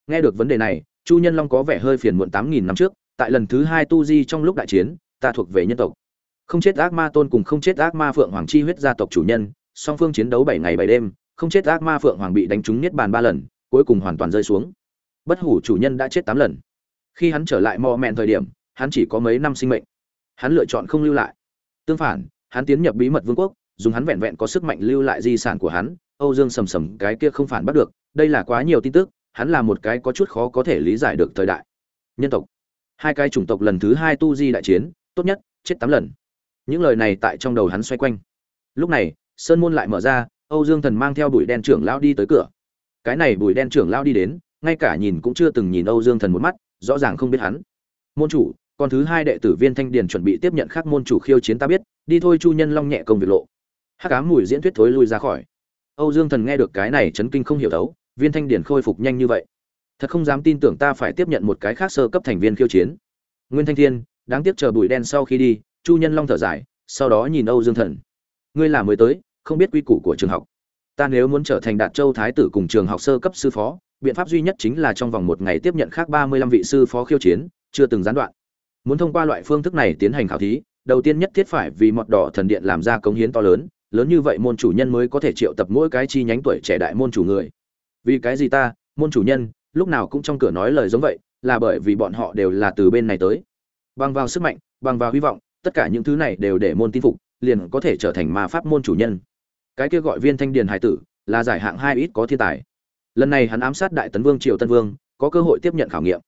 Nghe được vấn đề này, chu nhân long có vẻ hơi phiền muộn tám nghìn năm trước, tại lần thứ hai tu di trong lúc đại chiến, ta thuộc về nhân tộc. Không chết ác ma tôn cùng không chết ác ma phượng hoàng chi huyết gia tộc chủ nhân, song phương chiến đấu bảy ngày bảy đêm không chết ác ma phượng hoàng bị đánh trúng niết bàn ba lần, cuối cùng hoàn toàn rơi xuống. Bất hủ chủ nhân đã chết tám lần. Khi hắn trở lại mò mẹn thời điểm, hắn chỉ có mấy năm sinh mệnh. Hắn lựa chọn không lưu lại. Tương phản, hắn tiến nhập bí mật vương quốc, dùng hắn vẹn vẹn có sức mạnh lưu lại di sản của hắn, âu dương sầm sầm cái kia không phản bắt được, đây là quá nhiều tin tức, hắn là một cái có chút khó có thể lý giải được thời đại. Nhân tộc. Hai cái chủng tộc lần thứ hai tu di đại chiến, tốt nhất, chết tám lần. Những lời này tại trong đầu hắn xoay quanh. Lúc này, sơn môn lại mở ra âu dương thần mang theo bụi đen trưởng lão đi tới cửa. Cái này bụi đen trưởng lão đi đến, ngay cả nhìn cũng chưa từng nhìn âu dương thần một mắt, rõ ràng không biết hắn. Môn chủ còn thứ hai đệ tử viên thanh điền chuẩn bị tiếp nhận khác môn chủ khiêu chiến ta biết, đi thôi chu nhân long nhẹ công việc lộ. Hắc Ám mùi diễn thuyết thối lui ra khỏi. Âu dương thần nghe được cái này chấn kinh không hiểu thấu, viên thanh điền khôi phục nhanh như vậy. Thật không dám tin tưởng ta phải tiếp nhận một cái khác sơ cấp thành viên khiêu chiến. Nguyên thanh thiên, đáng tiếc chờ bụi đen sau khi đi, chu nhân long thở dài, sau đó nhìn âu dương thần. Ngươi là mới tới không biết quy củ của trường học. Ta nếu muốn trở thành đạt châu thái tử cùng trường học sơ cấp sư phó, biện pháp duy nhất chính là trong vòng một ngày tiếp nhận khác ba mươi lăm vị sư phó khiêu chiến, chưa từng gián đoạn. Muốn thông qua loại phương thức này tiến hành khảo thí, đầu tiên nhất thiết phải vì mọt đỏ thần điện làm ra cống hiến to lớn lớn như vậy môn chủ nhân mới có thể triệu tập mỗi cái chi nhánh tuổi trẻ đại môn chủ người. Vì cái gì ta, môn chủ nhân, lúc nào cũng trong cửa nói lời giống vậy, là bởi vì bọn họ đều là từ bên này tới. Bằng vào sức mạnh, bằng vào hy vọng, tất cả những thứ này đều để môn tin phục, liền có thể trở thành ma pháp môn chủ nhân cái kia gọi viên thanh điền hải tử, là giải hạng hai ít có thiên tài. Lần này hắn ám sát đại tấn vương triều tân vương, có cơ hội tiếp nhận khảo nghiệm.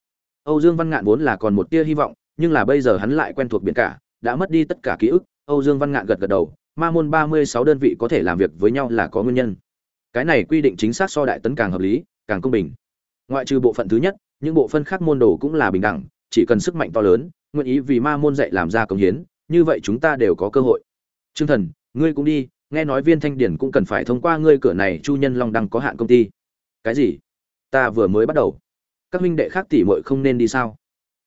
Âu dương văn ngạn vốn là còn một tia hy vọng, nhưng là bây giờ hắn lại quen thuộc biển cả, đã mất đi tất cả ký ức. Âu dương văn ngạn gật gật đầu, ma môn ba mươi sáu đơn vị có thể làm việc với nhau là có nguyên nhân. Cái này quy định chính xác so đại tấn càng hợp lý, càng công bình. Ngoại trừ bộ phận thứ nhất, những bộ phân khác môn đồ cũng là bình đẳng, chỉ cần sức mạnh to lớn, nguyện ý vì ma môn dạy làm ra công hiến, như vậy chúng ta đều có cơ hội. Trương thần, ngươi cũng đi nghe nói viên thanh điển cũng cần phải thông qua ngươi cửa này, chu nhân long đăng có hạn công ty. Cái gì? Ta vừa mới bắt đầu. Các huynh đệ khác tỷ muội không nên đi sao?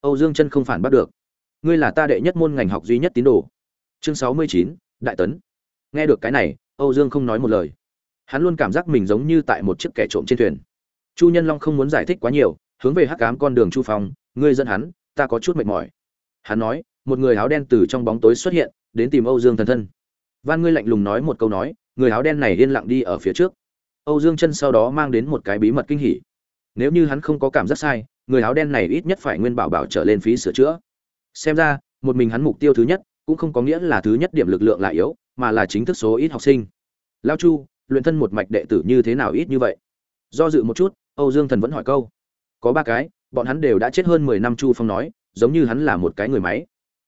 Âu dương chân không phản bắt được. Ngươi là ta đệ nhất môn ngành học duy nhất tín đồ. Chương sáu mươi chín, đại tấn. Nghe được cái này, âu dương không nói một lời. Hắn luôn cảm giác mình giống như tại một chiếc kẻ trộm trên thuyền. Chu nhân long không muốn giải thích quá nhiều, hướng về hắc cám con đường chu phong, ngươi dẫn hắn, ta có chút mệt mỏi. Hắn nói, một người áo đen từ trong bóng tối xuất hiện, đến tìm âu dương thần thân van ngươi lạnh lùng nói một câu nói, người áo đen này yên lặng đi ở phía trước. Âu dương chân sau đó mang đến một cái bí mật kinh hỉ. Nếu như hắn không có cảm giác sai, người áo đen này ít nhất phải nguyên bảo bảo trở lên phí sửa chữa. Xem ra, một mình hắn mục tiêu thứ nhất, cũng không có nghĩa là thứ nhất điểm lực lượng là yếu, mà là chính thức số ít học sinh. Lao chu, luyện thân một mạch đệ tử như thế nào ít như vậy? Do dự một chút, âu dương thần vẫn hỏi câu. Có ba cái, bọn hắn đều đã chết hơn mười năm chu phong nói, giống như hắn là một cái người máy.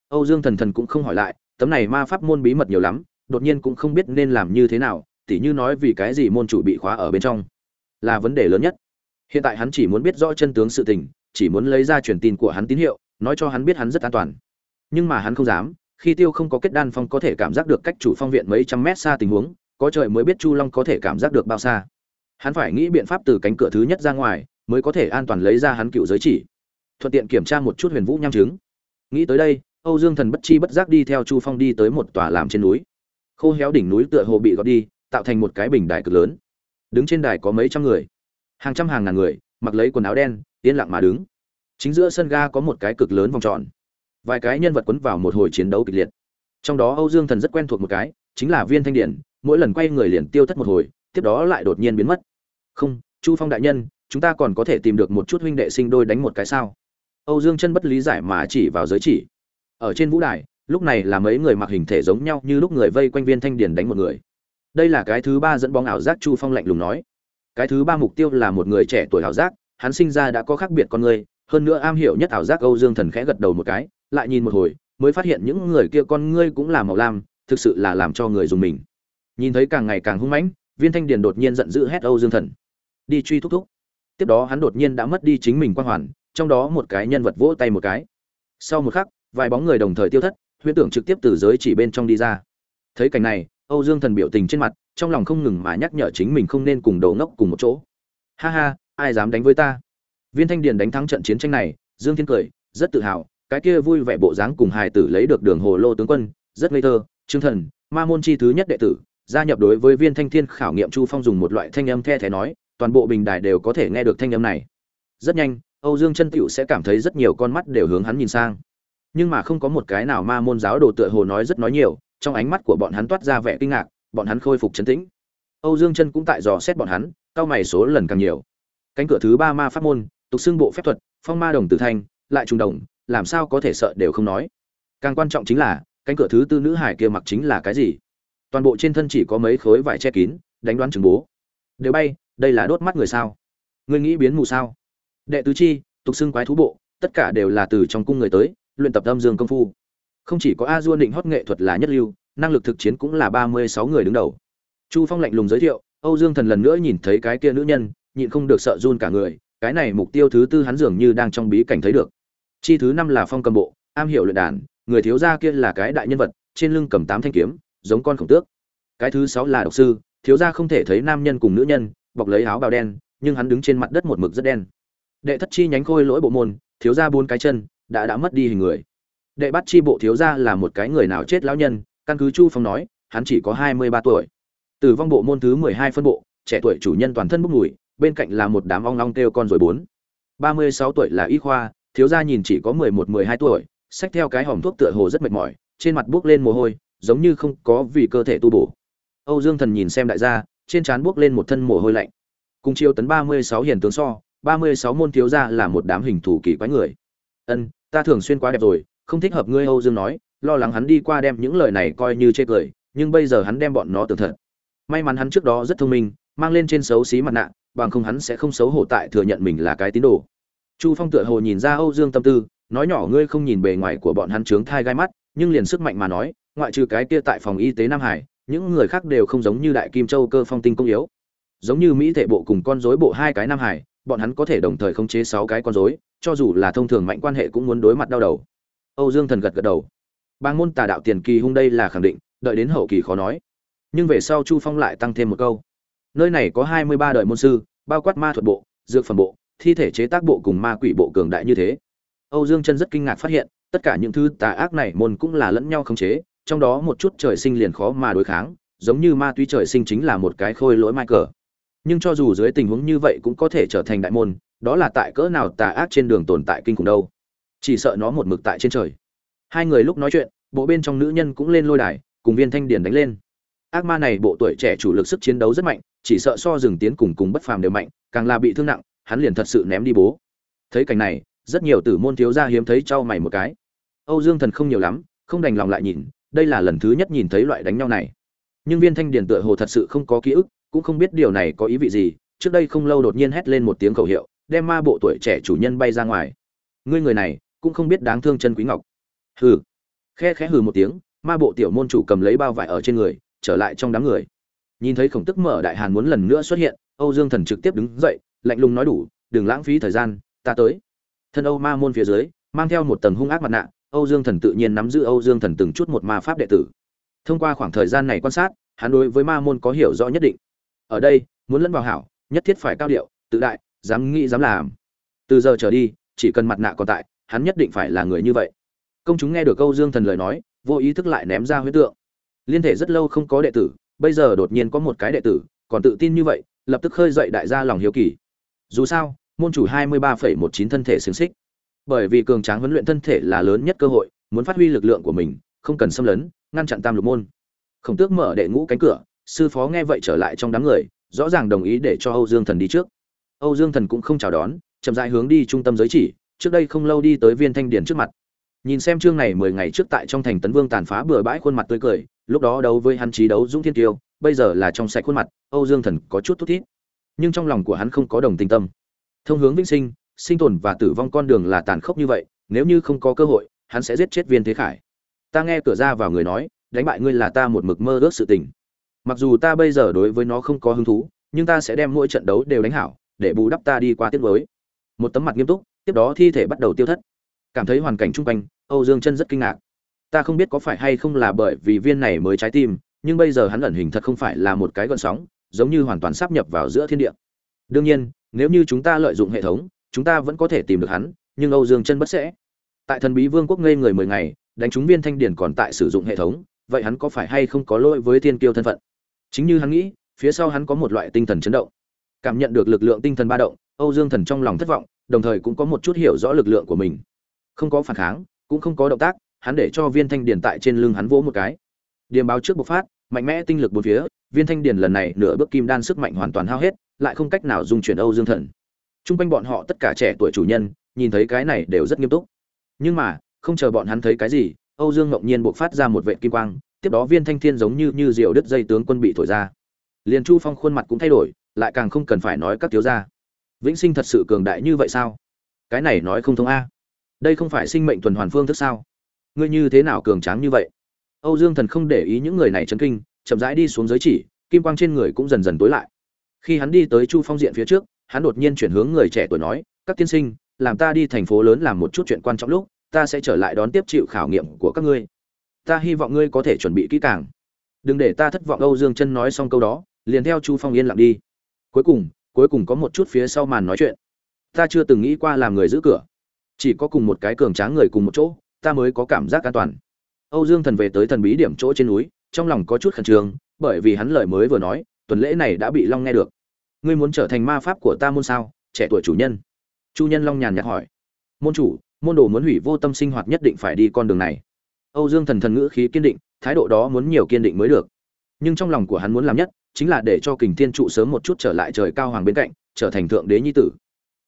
Âu dương thần thần cũng không hỏi lại, tấm này ma pháp môn bí mật nhiều lắm đột nhiên cũng không biết nên làm như thế nào, tỉ như nói vì cái gì môn chủ bị khóa ở bên trong là vấn đề lớn nhất. Hiện tại hắn chỉ muốn biết rõ chân tướng sự tình, chỉ muốn lấy ra truyền tin của hắn tín hiệu, nói cho hắn biết hắn rất an toàn. Nhưng mà hắn không dám, khi tiêu không có kết đan phong có thể cảm giác được cách chủ phong viện mấy trăm mét xa tình huống, có trời mới biết chu long có thể cảm giác được bao xa. Hắn phải nghĩ biện pháp từ cánh cửa thứ nhất ra ngoài, mới có thể an toàn lấy ra hắn cựu giới chỉ. Thuận tiện kiểm tra một chút huyền vũ nham chứng. Nghĩ tới đây, âu dương thần bất chi bất giác đi theo chu phong đi tới một tòa làm trên núi khô héo đỉnh núi tựa hồ bị gọt đi, tạo thành một cái bình đài cực lớn. Đứng trên đài có mấy trăm người. Hàng trăm hàng ngàn người, mặc lấy quần áo đen, yên lặng mà đứng. Chính giữa sân ga có một cái cực lớn vòng tròn. Vài cái nhân vật quấn vào một hồi chiến đấu kịch liệt. Trong đó âu dương thần rất quen thuộc một cái, chính là viên thanh điển, mỗi lần quay người liền tiêu thất một hồi, tiếp đó lại đột nhiên biến mất. Không, chu phong đại nhân, chúng ta còn có thể tìm được một chút huynh đệ sinh đôi đánh một cái sao? Âu dương chân bất lý giải mà chỉ vào giới chỉ. Ở trên vũ đài lúc này là mấy người mặc hình thể giống nhau như lúc người vây quanh viên thanh điển đánh một người. Đây là cái thứ ba dẫn bóng ảo giác chu phong lạnh lùng nói. Cái thứ ba mục tiêu là một người trẻ tuổi ảo giác, hắn sinh ra đã có khác biệt con người, hơn nữa am hiểu nhất ảo giác âu dương thần khẽ gật đầu một cái, lại nhìn một hồi, mới phát hiện những người kia con ngươi cũng là màu lam, thực sự là làm cho người dùng mình. Nhìn thấy càng ngày càng hung mãnh, viên thanh điền đột nhiên giận dữ hét âu dương thần. Đi truy thúc thúc. Tiếp đó hắn đột nhiên đã mất đi chính mình quang hoàn, trong đó một cái nhân vật vỗ tay một cái. Sau một khắc, vài bóng người đồng thời tiêu thất huyễn tưởng trực tiếp từ giới chỉ bên trong đi ra. Thấy cảnh này, âu dương thần biểu tình trên mặt, trong lòng không ngừng mà nhắc nhở chính mình không nên cùng đầu ngốc cùng một chỗ. Ha ha, ai dám đánh với ta? Viên thanh điền đánh thắng trận chiến tranh này, dương thiên cười, rất tự hào, cái kia vui vẻ bộ dáng cùng hài tử lấy được đường hồ lô tướng quân, rất ngây thơ, trương thần, ma môn chi thứ nhất đệ tử, gia nhập đối với viên thanh thiên khảo nghiệm chu phong dùng một loại thanh âm the thé nói, toàn bộ bình đài đều có thể nghe được thanh âm này. Rất nhanh, âu dương chân tựu sẽ cảm thấy rất nhiều con mắt đều hướng hắn nhìn sang nhưng mà không có một cái nào ma môn giáo đồ tựa hồ nói rất nói nhiều, trong ánh mắt của bọn hắn toát ra vẻ kinh ngạc, bọn hắn khôi phục chấn tĩnh. Âu dương chân cũng tại dò xét bọn hắn, cao mày số lần càng nhiều. Cánh cửa thứ ba ma pháp môn, tục xưng bộ phép thuật, phong ma đồng tử thanh, lại trùng đồng, làm sao có thể sợ đều không nói. Càng quan trọng chính là, cánh cửa thứ tư nữ hải kia mặc chính là cái gì? Toàn bộ trên thân chỉ có mấy khối vải che kín, đánh đoán chứng bố. Đều bay, đây là đốt mắt người sao? Ngươi nghĩ biến mù sao? Đệ tứ chi, tục xưng quái thú bộ, tất cả đều là từ trong cung người tới luyện tập âm dương công phu. Không chỉ có a dua định hót nghệ thuật là nhất lưu, năng lực thực chiến cũng là ba mươi sáu người đứng đầu. Chu phong lạnh lùng giới thiệu, âu dương thần lần nữa nhìn thấy cái kia nữ nhân, nhịn không được sợ run cả người, cái này mục tiêu thứ tư hắn dường như đang trong bí cảnh thấy được. Chi thứ năm là phong cầm bộ, am hiểu luyện đàn, người thiếu gia kia là cái đại nhân vật, trên lưng cầm tám thanh kiếm, giống con khổng tước. Cái thứ sáu là độc sư, thiếu gia không thể thấy nam nhân cùng nữ nhân, bọc lấy áo bào đen, nhưng hắn đứng trên mặt đất một mực rất đen. Đệ thất chi nhánh khôi lỗi bộ môn, thiếu gia bốn cái chân đã đã mất đi hình người. Đệ bắt chi bộ thiếu gia là một cái người nào chết lão nhân, căn cứ chu phong nói, hắn chỉ có hai mươi ba tuổi. Tử vong bộ môn thứ mười hai phân bộ, trẻ tuổi chủ nhân toàn thân bốc mùi, bên cạnh là một đám ong long kêu con rồi bốn. ba mươi sáu tuổi là y khoa, thiếu gia nhìn chỉ có mười một, mười hai tuổi, xách theo cái hòm thuốc tựa hồ rất mệt mỏi, trên mặt buốc lên mồ hôi, giống như không có vì cơ thể tu bổ. Âu dương thần nhìn xem đại gia, trên trán buốc lên một thân mồ hôi lạnh. Cùng chiêu tấn ba mươi sáu hiền tướng so, ba mươi sáu môn thiếu gia là một đám hình thủ kỳ quái người. Ân ta thường xuyên quá đẹp rồi, không thích hợp ngươi âu dương nói, lo lắng hắn đi qua đem những lời này coi như chê cười, nhưng bây giờ hắn đem bọn nó tưởng thật. May mắn hắn trước đó rất thông minh, mang lên trên xấu xí mặt nạ, bằng không hắn sẽ không xấu hổ tại thừa nhận mình là cái tín đồ. Chu phong tựa hồ nhìn ra âu dương tâm tư, nói nhỏ ngươi không nhìn bề ngoài của bọn hắn trướng thai gai mắt, nhưng liền sức mạnh mà nói, ngoại trừ cái kia tại phòng y tế nam hải, những người khác đều không giống như đại kim châu cơ phong tinh công yếu. Giống như mỹ thể bộ cùng con rối bộ hai cái nam hải bọn hắn có thể đồng thời khống chế sáu cái con rối, cho dù là thông thường mạnh quan hệ cũng muốn đối mặt đau đầu. Âu dương thần gật gật đầu. Bang môn tà đạo tiền kỳ hung đây là khẳng định, đợi đến hậu kỳ khó nói. Nhưng về sau chu phong lại tăng thêm một câu. Nơi này có hai mươi ba đời môn sư, bao quát ma thuật bộ, dược phẩm bộ, thi thể chế tác bộ cùng ma quỷ bộ cường đại như thế. Âu dương chân rất kinh ngạc phát hiện, tất cả những thứ tà ác này môn cũng là lẫn nhau khống chế, trong đó một chút trời sinh liền khó mà đối kháng, giống như ma túy trời sinh chính là một cái khôi lỗi mai cờ nhưng cho dù dưới tình huống như vậy cũng có thể trở thành đại môn, đó là tại cỡ nào tà ác trên đường tồn tại kinh khủng đâu. Chỉ sợ nó một mực tại trên trời. Hai người lúc nói chuyện, bộ bên trong nữ nhân cũng lên lôi đài, cùng viên thanh điển đánh lên. Ác ma này bộ tuổi trẻ chủ lực sức chiến đấu rất mạnh, chỉ sợ so rừng tiến cùng cùng bất phàm đều mạnh, càng là bị thương nặng, hắn liền thật sự ném đi bố. Thấy cảnh này, rất nhiều tử môn thiếu gia hiếm thấy trao mày một cái. Âu dương thần không nhiều lắm, không đành lòng lại nhìn, đây là lần thứ nhất nhìn thấy loại đánh nhau này. Nhưng viên thanh điền tựa hồ thật sự không có ký ức cũng không biết điều này có ý vị gì, trước đây không lâu đột nhiên hét lên một tiếng khẩu hiệu, đem ma bộ tuổi trẻ chủ nhân bay ra ngoài. Ngươi người này, cũng không biết đáng thương chân quý ngọc. Hừ. Khe khẽ hừ một tiếng, ma bộ tiểu môn chủ cầm lấy bao vải ở trên người, trở lại trong đám người. Nhìn thấy khổng tức mở đại hàn muốn lần nữa xuất hiện, âu dương thần trực tiếp đứng dậy, lạnh lùng nói đủ, đừng lãng phí thời gian, ta tới. Thân âu ma môn phía dưới, mang theo một tầng hung ác mặt nạ, âu dương thần tự nhiên nắm giữ âu dương thần từng chút một ma pháp đệ tử. Thông qua khoảng thời gian này quan sát, hắn đối với ma môn có hiểu rõ nhất định ở đây, muốn lẫn vào hảo, nhất thiết phải cao điệu, tự đại, dám nghĩ, dám làm. Từ giờ trở đi, chỉ cần mặt nạ còn tại, hắn nhất định phải là người như vậy. Công chúng nghe được câu dương thần lời nói, vô ý thức lại ném ra huyết tượng. Liên thể rất lâu không có đệ tử, bây giờ đột nhiên có một cái đệ tử, còn tự tin như vậy, lập tức khơi dậy đại gia lòng hiếu kỳ. Dù sao, môn chủ hai mươi ba phẩy một chín thân thể xứng xích. Bởi vì cường tráng huấn luyện thân thể là lớn nhất cơ hội, muốn phát huy lực lượng của mình, không cần xâm lấn, ngăn chặn tam lục môn. Khổng tước mở đệ ngũ cánh cửa sư phó nghe vậy trở lại trong đám người, rõ ràng đồng ý để cho âu dương thần đi trước. Âu dương thần cũng không chào đón, chậm rãi hướng đi trung tâm giới chỉ, trước đây không lâu đi tới viên thanh điển trước mặt. Nhìn xem chương này mười ngày trước tại trong thành tấn vương tàn phá bừa bãi khuôn mặt tươi cười, lúc đó đấu với hắn trí đấu dũng thiên tiêu, bây giờ là trong sạch khuôn mặt, âu dương thần có chút thút thít. Nhưng trong lòng của hắn không có đồng tình tâm. Thông hướng vĩnh sinh sinh tồn và tử vong con đường là tàn khốc như vậy, nếu như không có cơ hội, hắn sẽ giết chết viên thế khải. Ta nghe cửa ra vào người nói, đánh bại ngươi là ta một mực mơ ước sự tình mặc dù ta bây giờ đối với nó không có hứng thú, nhưng ta sẽ đem mỗi trận đấu đều đánh hảo, để bù đắp ta đi qua tiết mới. Một tấm mặt nghiêm túc, tiếp đó thi thể bắt đầu tiêu thất. Cảm thấy hoàn cảnh chung quanh, âu dương chân rất kinh ngạc. Ta không biết có phải hay không là bởi vì viên này mới trái tim, nhưng bây giờ hắn ẩn hình thật không phải là một cái gợn sóng, giống như hoàn toàn sắp nhập vào giữa thiên địa. Đương nhiên, nếu như chúng ta lợi dụng hệ thống, chúng ta vẫn có thể tìm được hắn, nhưng âu dương chân bất sẽ. Tại thần bí vương quốc ngây người mười ngày, đánh trúng viên thanh điển còn tại sử dụng hệ thống, vậy hắn có phải hay không có lỗi với thiên kiêu thân phận? Chính như hắn nghĩ phía sau hắn có một loại tinh thần chấn động. Cảm nhận được lực lượng tinh thần ba động âu dương thần trong lòng thất vọng đồng thời cũng có một chút hiểu rõ lực lượng của mình. Không có phản kháng cũng không có động tác hắn để cho viên thanh điển tại trên lưng hắn vỗ một cái. Điềm báo trước bộc phát mạnh mẽ tinh lực bốn phía viên thanh điển lần này nửa bước kim đan sức mạnh hoàn toàn hao hết lại không cách nào dung chuyển âu dương thần. Trung quanh bọn họ tất cả trẻ tuổi chủ nhân, nhìn thấy cái này đều rất nghiêm túc. Nhưng mà, không chờ bọn hắn thấy cái gì, Âu Dương Ngọc Nhiên bộc phát ra một vệt kim quang, tiếp đó viên thanh thiên giống như như diều đứt dây tướng quân bị thổi ra. Liên Chu Phong khuôn mặt cũng thay đổi, lại càng không cần phải nói các thiếu gia. Vĩnh Sinh thật sự cường đại như vậy sao? Cái này nói không thông a. Đây không phải sinh mệnh tuần hoàn phương thức sao? Ngươi như thế nào cường tráng như vậy? Âu Dương Thần không để ý những người này chấn kinh, chậm rãi đi xuống giới chỉ, kim quang trên người cũng dần dần tối lại. Khi hắn đi tới Chu Phong diện phía trước, hắn đột nhiên chuyển hướng người trẻ tuổi nói các tiên sinh làm ta đi thành phố lớn làm một chút chuyện quan trọng lúc ta sẽ trở lại đón tiếp chịu khảo nghiệm của các ngươi ta hy vọng ngươi có thể chuẩn bị kỹ càng. Đừng để ta thất vọng, âu dương chân nói xong câu đó, liền theo chu phong yên lặng đi. Cuối cùng cuối cùng có một chút phía sau màn nói chuyện. Ta chưa từng nghĩ qua làm người giữ cửa. Chỉ có cùng một cái cường tráng người cùng một chỗ, ta mới có cảm giác an toàn. Âu dương thần về tới thần bí điểm chỗ trên núi, trong lòng có chút khẩn trương, bởi vì hắn lời mới vừa nói, tuần lễ này đã bị long nghe được. Ngươi muốn trở thành ma pháp của ta môn sao? Trẻ tuổi chủ nhân. Chu nhân long nhàn nhạt hỏi. Môn chủ, môn đồ muốn hủy vô tâm sinh hoạt nhất định phải đi con đường này âu dương thần thần ngữ khí kiên định, thái độ đó muốn nhiều kiên định mới được. Nhưng trong lòng của hắn muốn làm nhất, chính là để cho kình thiên trụ sớm một chút trở lại trời cao hoàng bên cạnh, trở thành thượng đế nhi tử.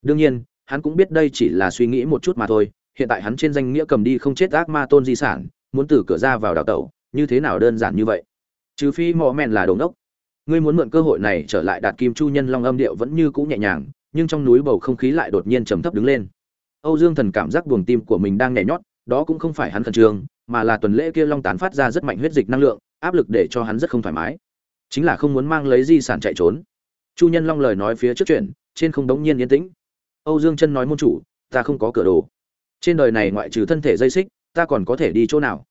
Đương nhiên, hắn cũng biết đây chỉ là suy nghĩ một chút mà thôi, hiện tại hắn trên danh nghĩa cầm đi không chết ác ma tôn di sản, muốn từ cửa ra vào đào tẩu, như thế nào đơn giản như vậy? Trừ phi mọ mèn là đồ đốc ngươi muốn mượn cơ hội này trở lại đạt kim chu nhân long âm điệu vẫn như cũ nhẹ nhàng, nhưng trong núi bầu không khí lại đột nhiên trầm thấp đứng lên. Âu dương thần cảm giác buồng tim của mình đang nhảy nhót, đó cũng không phải hắn khẩn trương mà là tuần lễ kia long tán phát ra rất mạnh huyết dịch năng lượng, áp lực để cho hắn rất không thoải mái. Chính là không muốn mang lấy di sản chạy trốn. Chu nhân long lời nói phía trước chuyện, trên không đống nhiên yên tĩnh. Âu dương chân nói môn chủ, ta không có cửa đồ. Trên đời này ngoại trừ thân thể dây xích, ta còn có thể đi chỗ nào?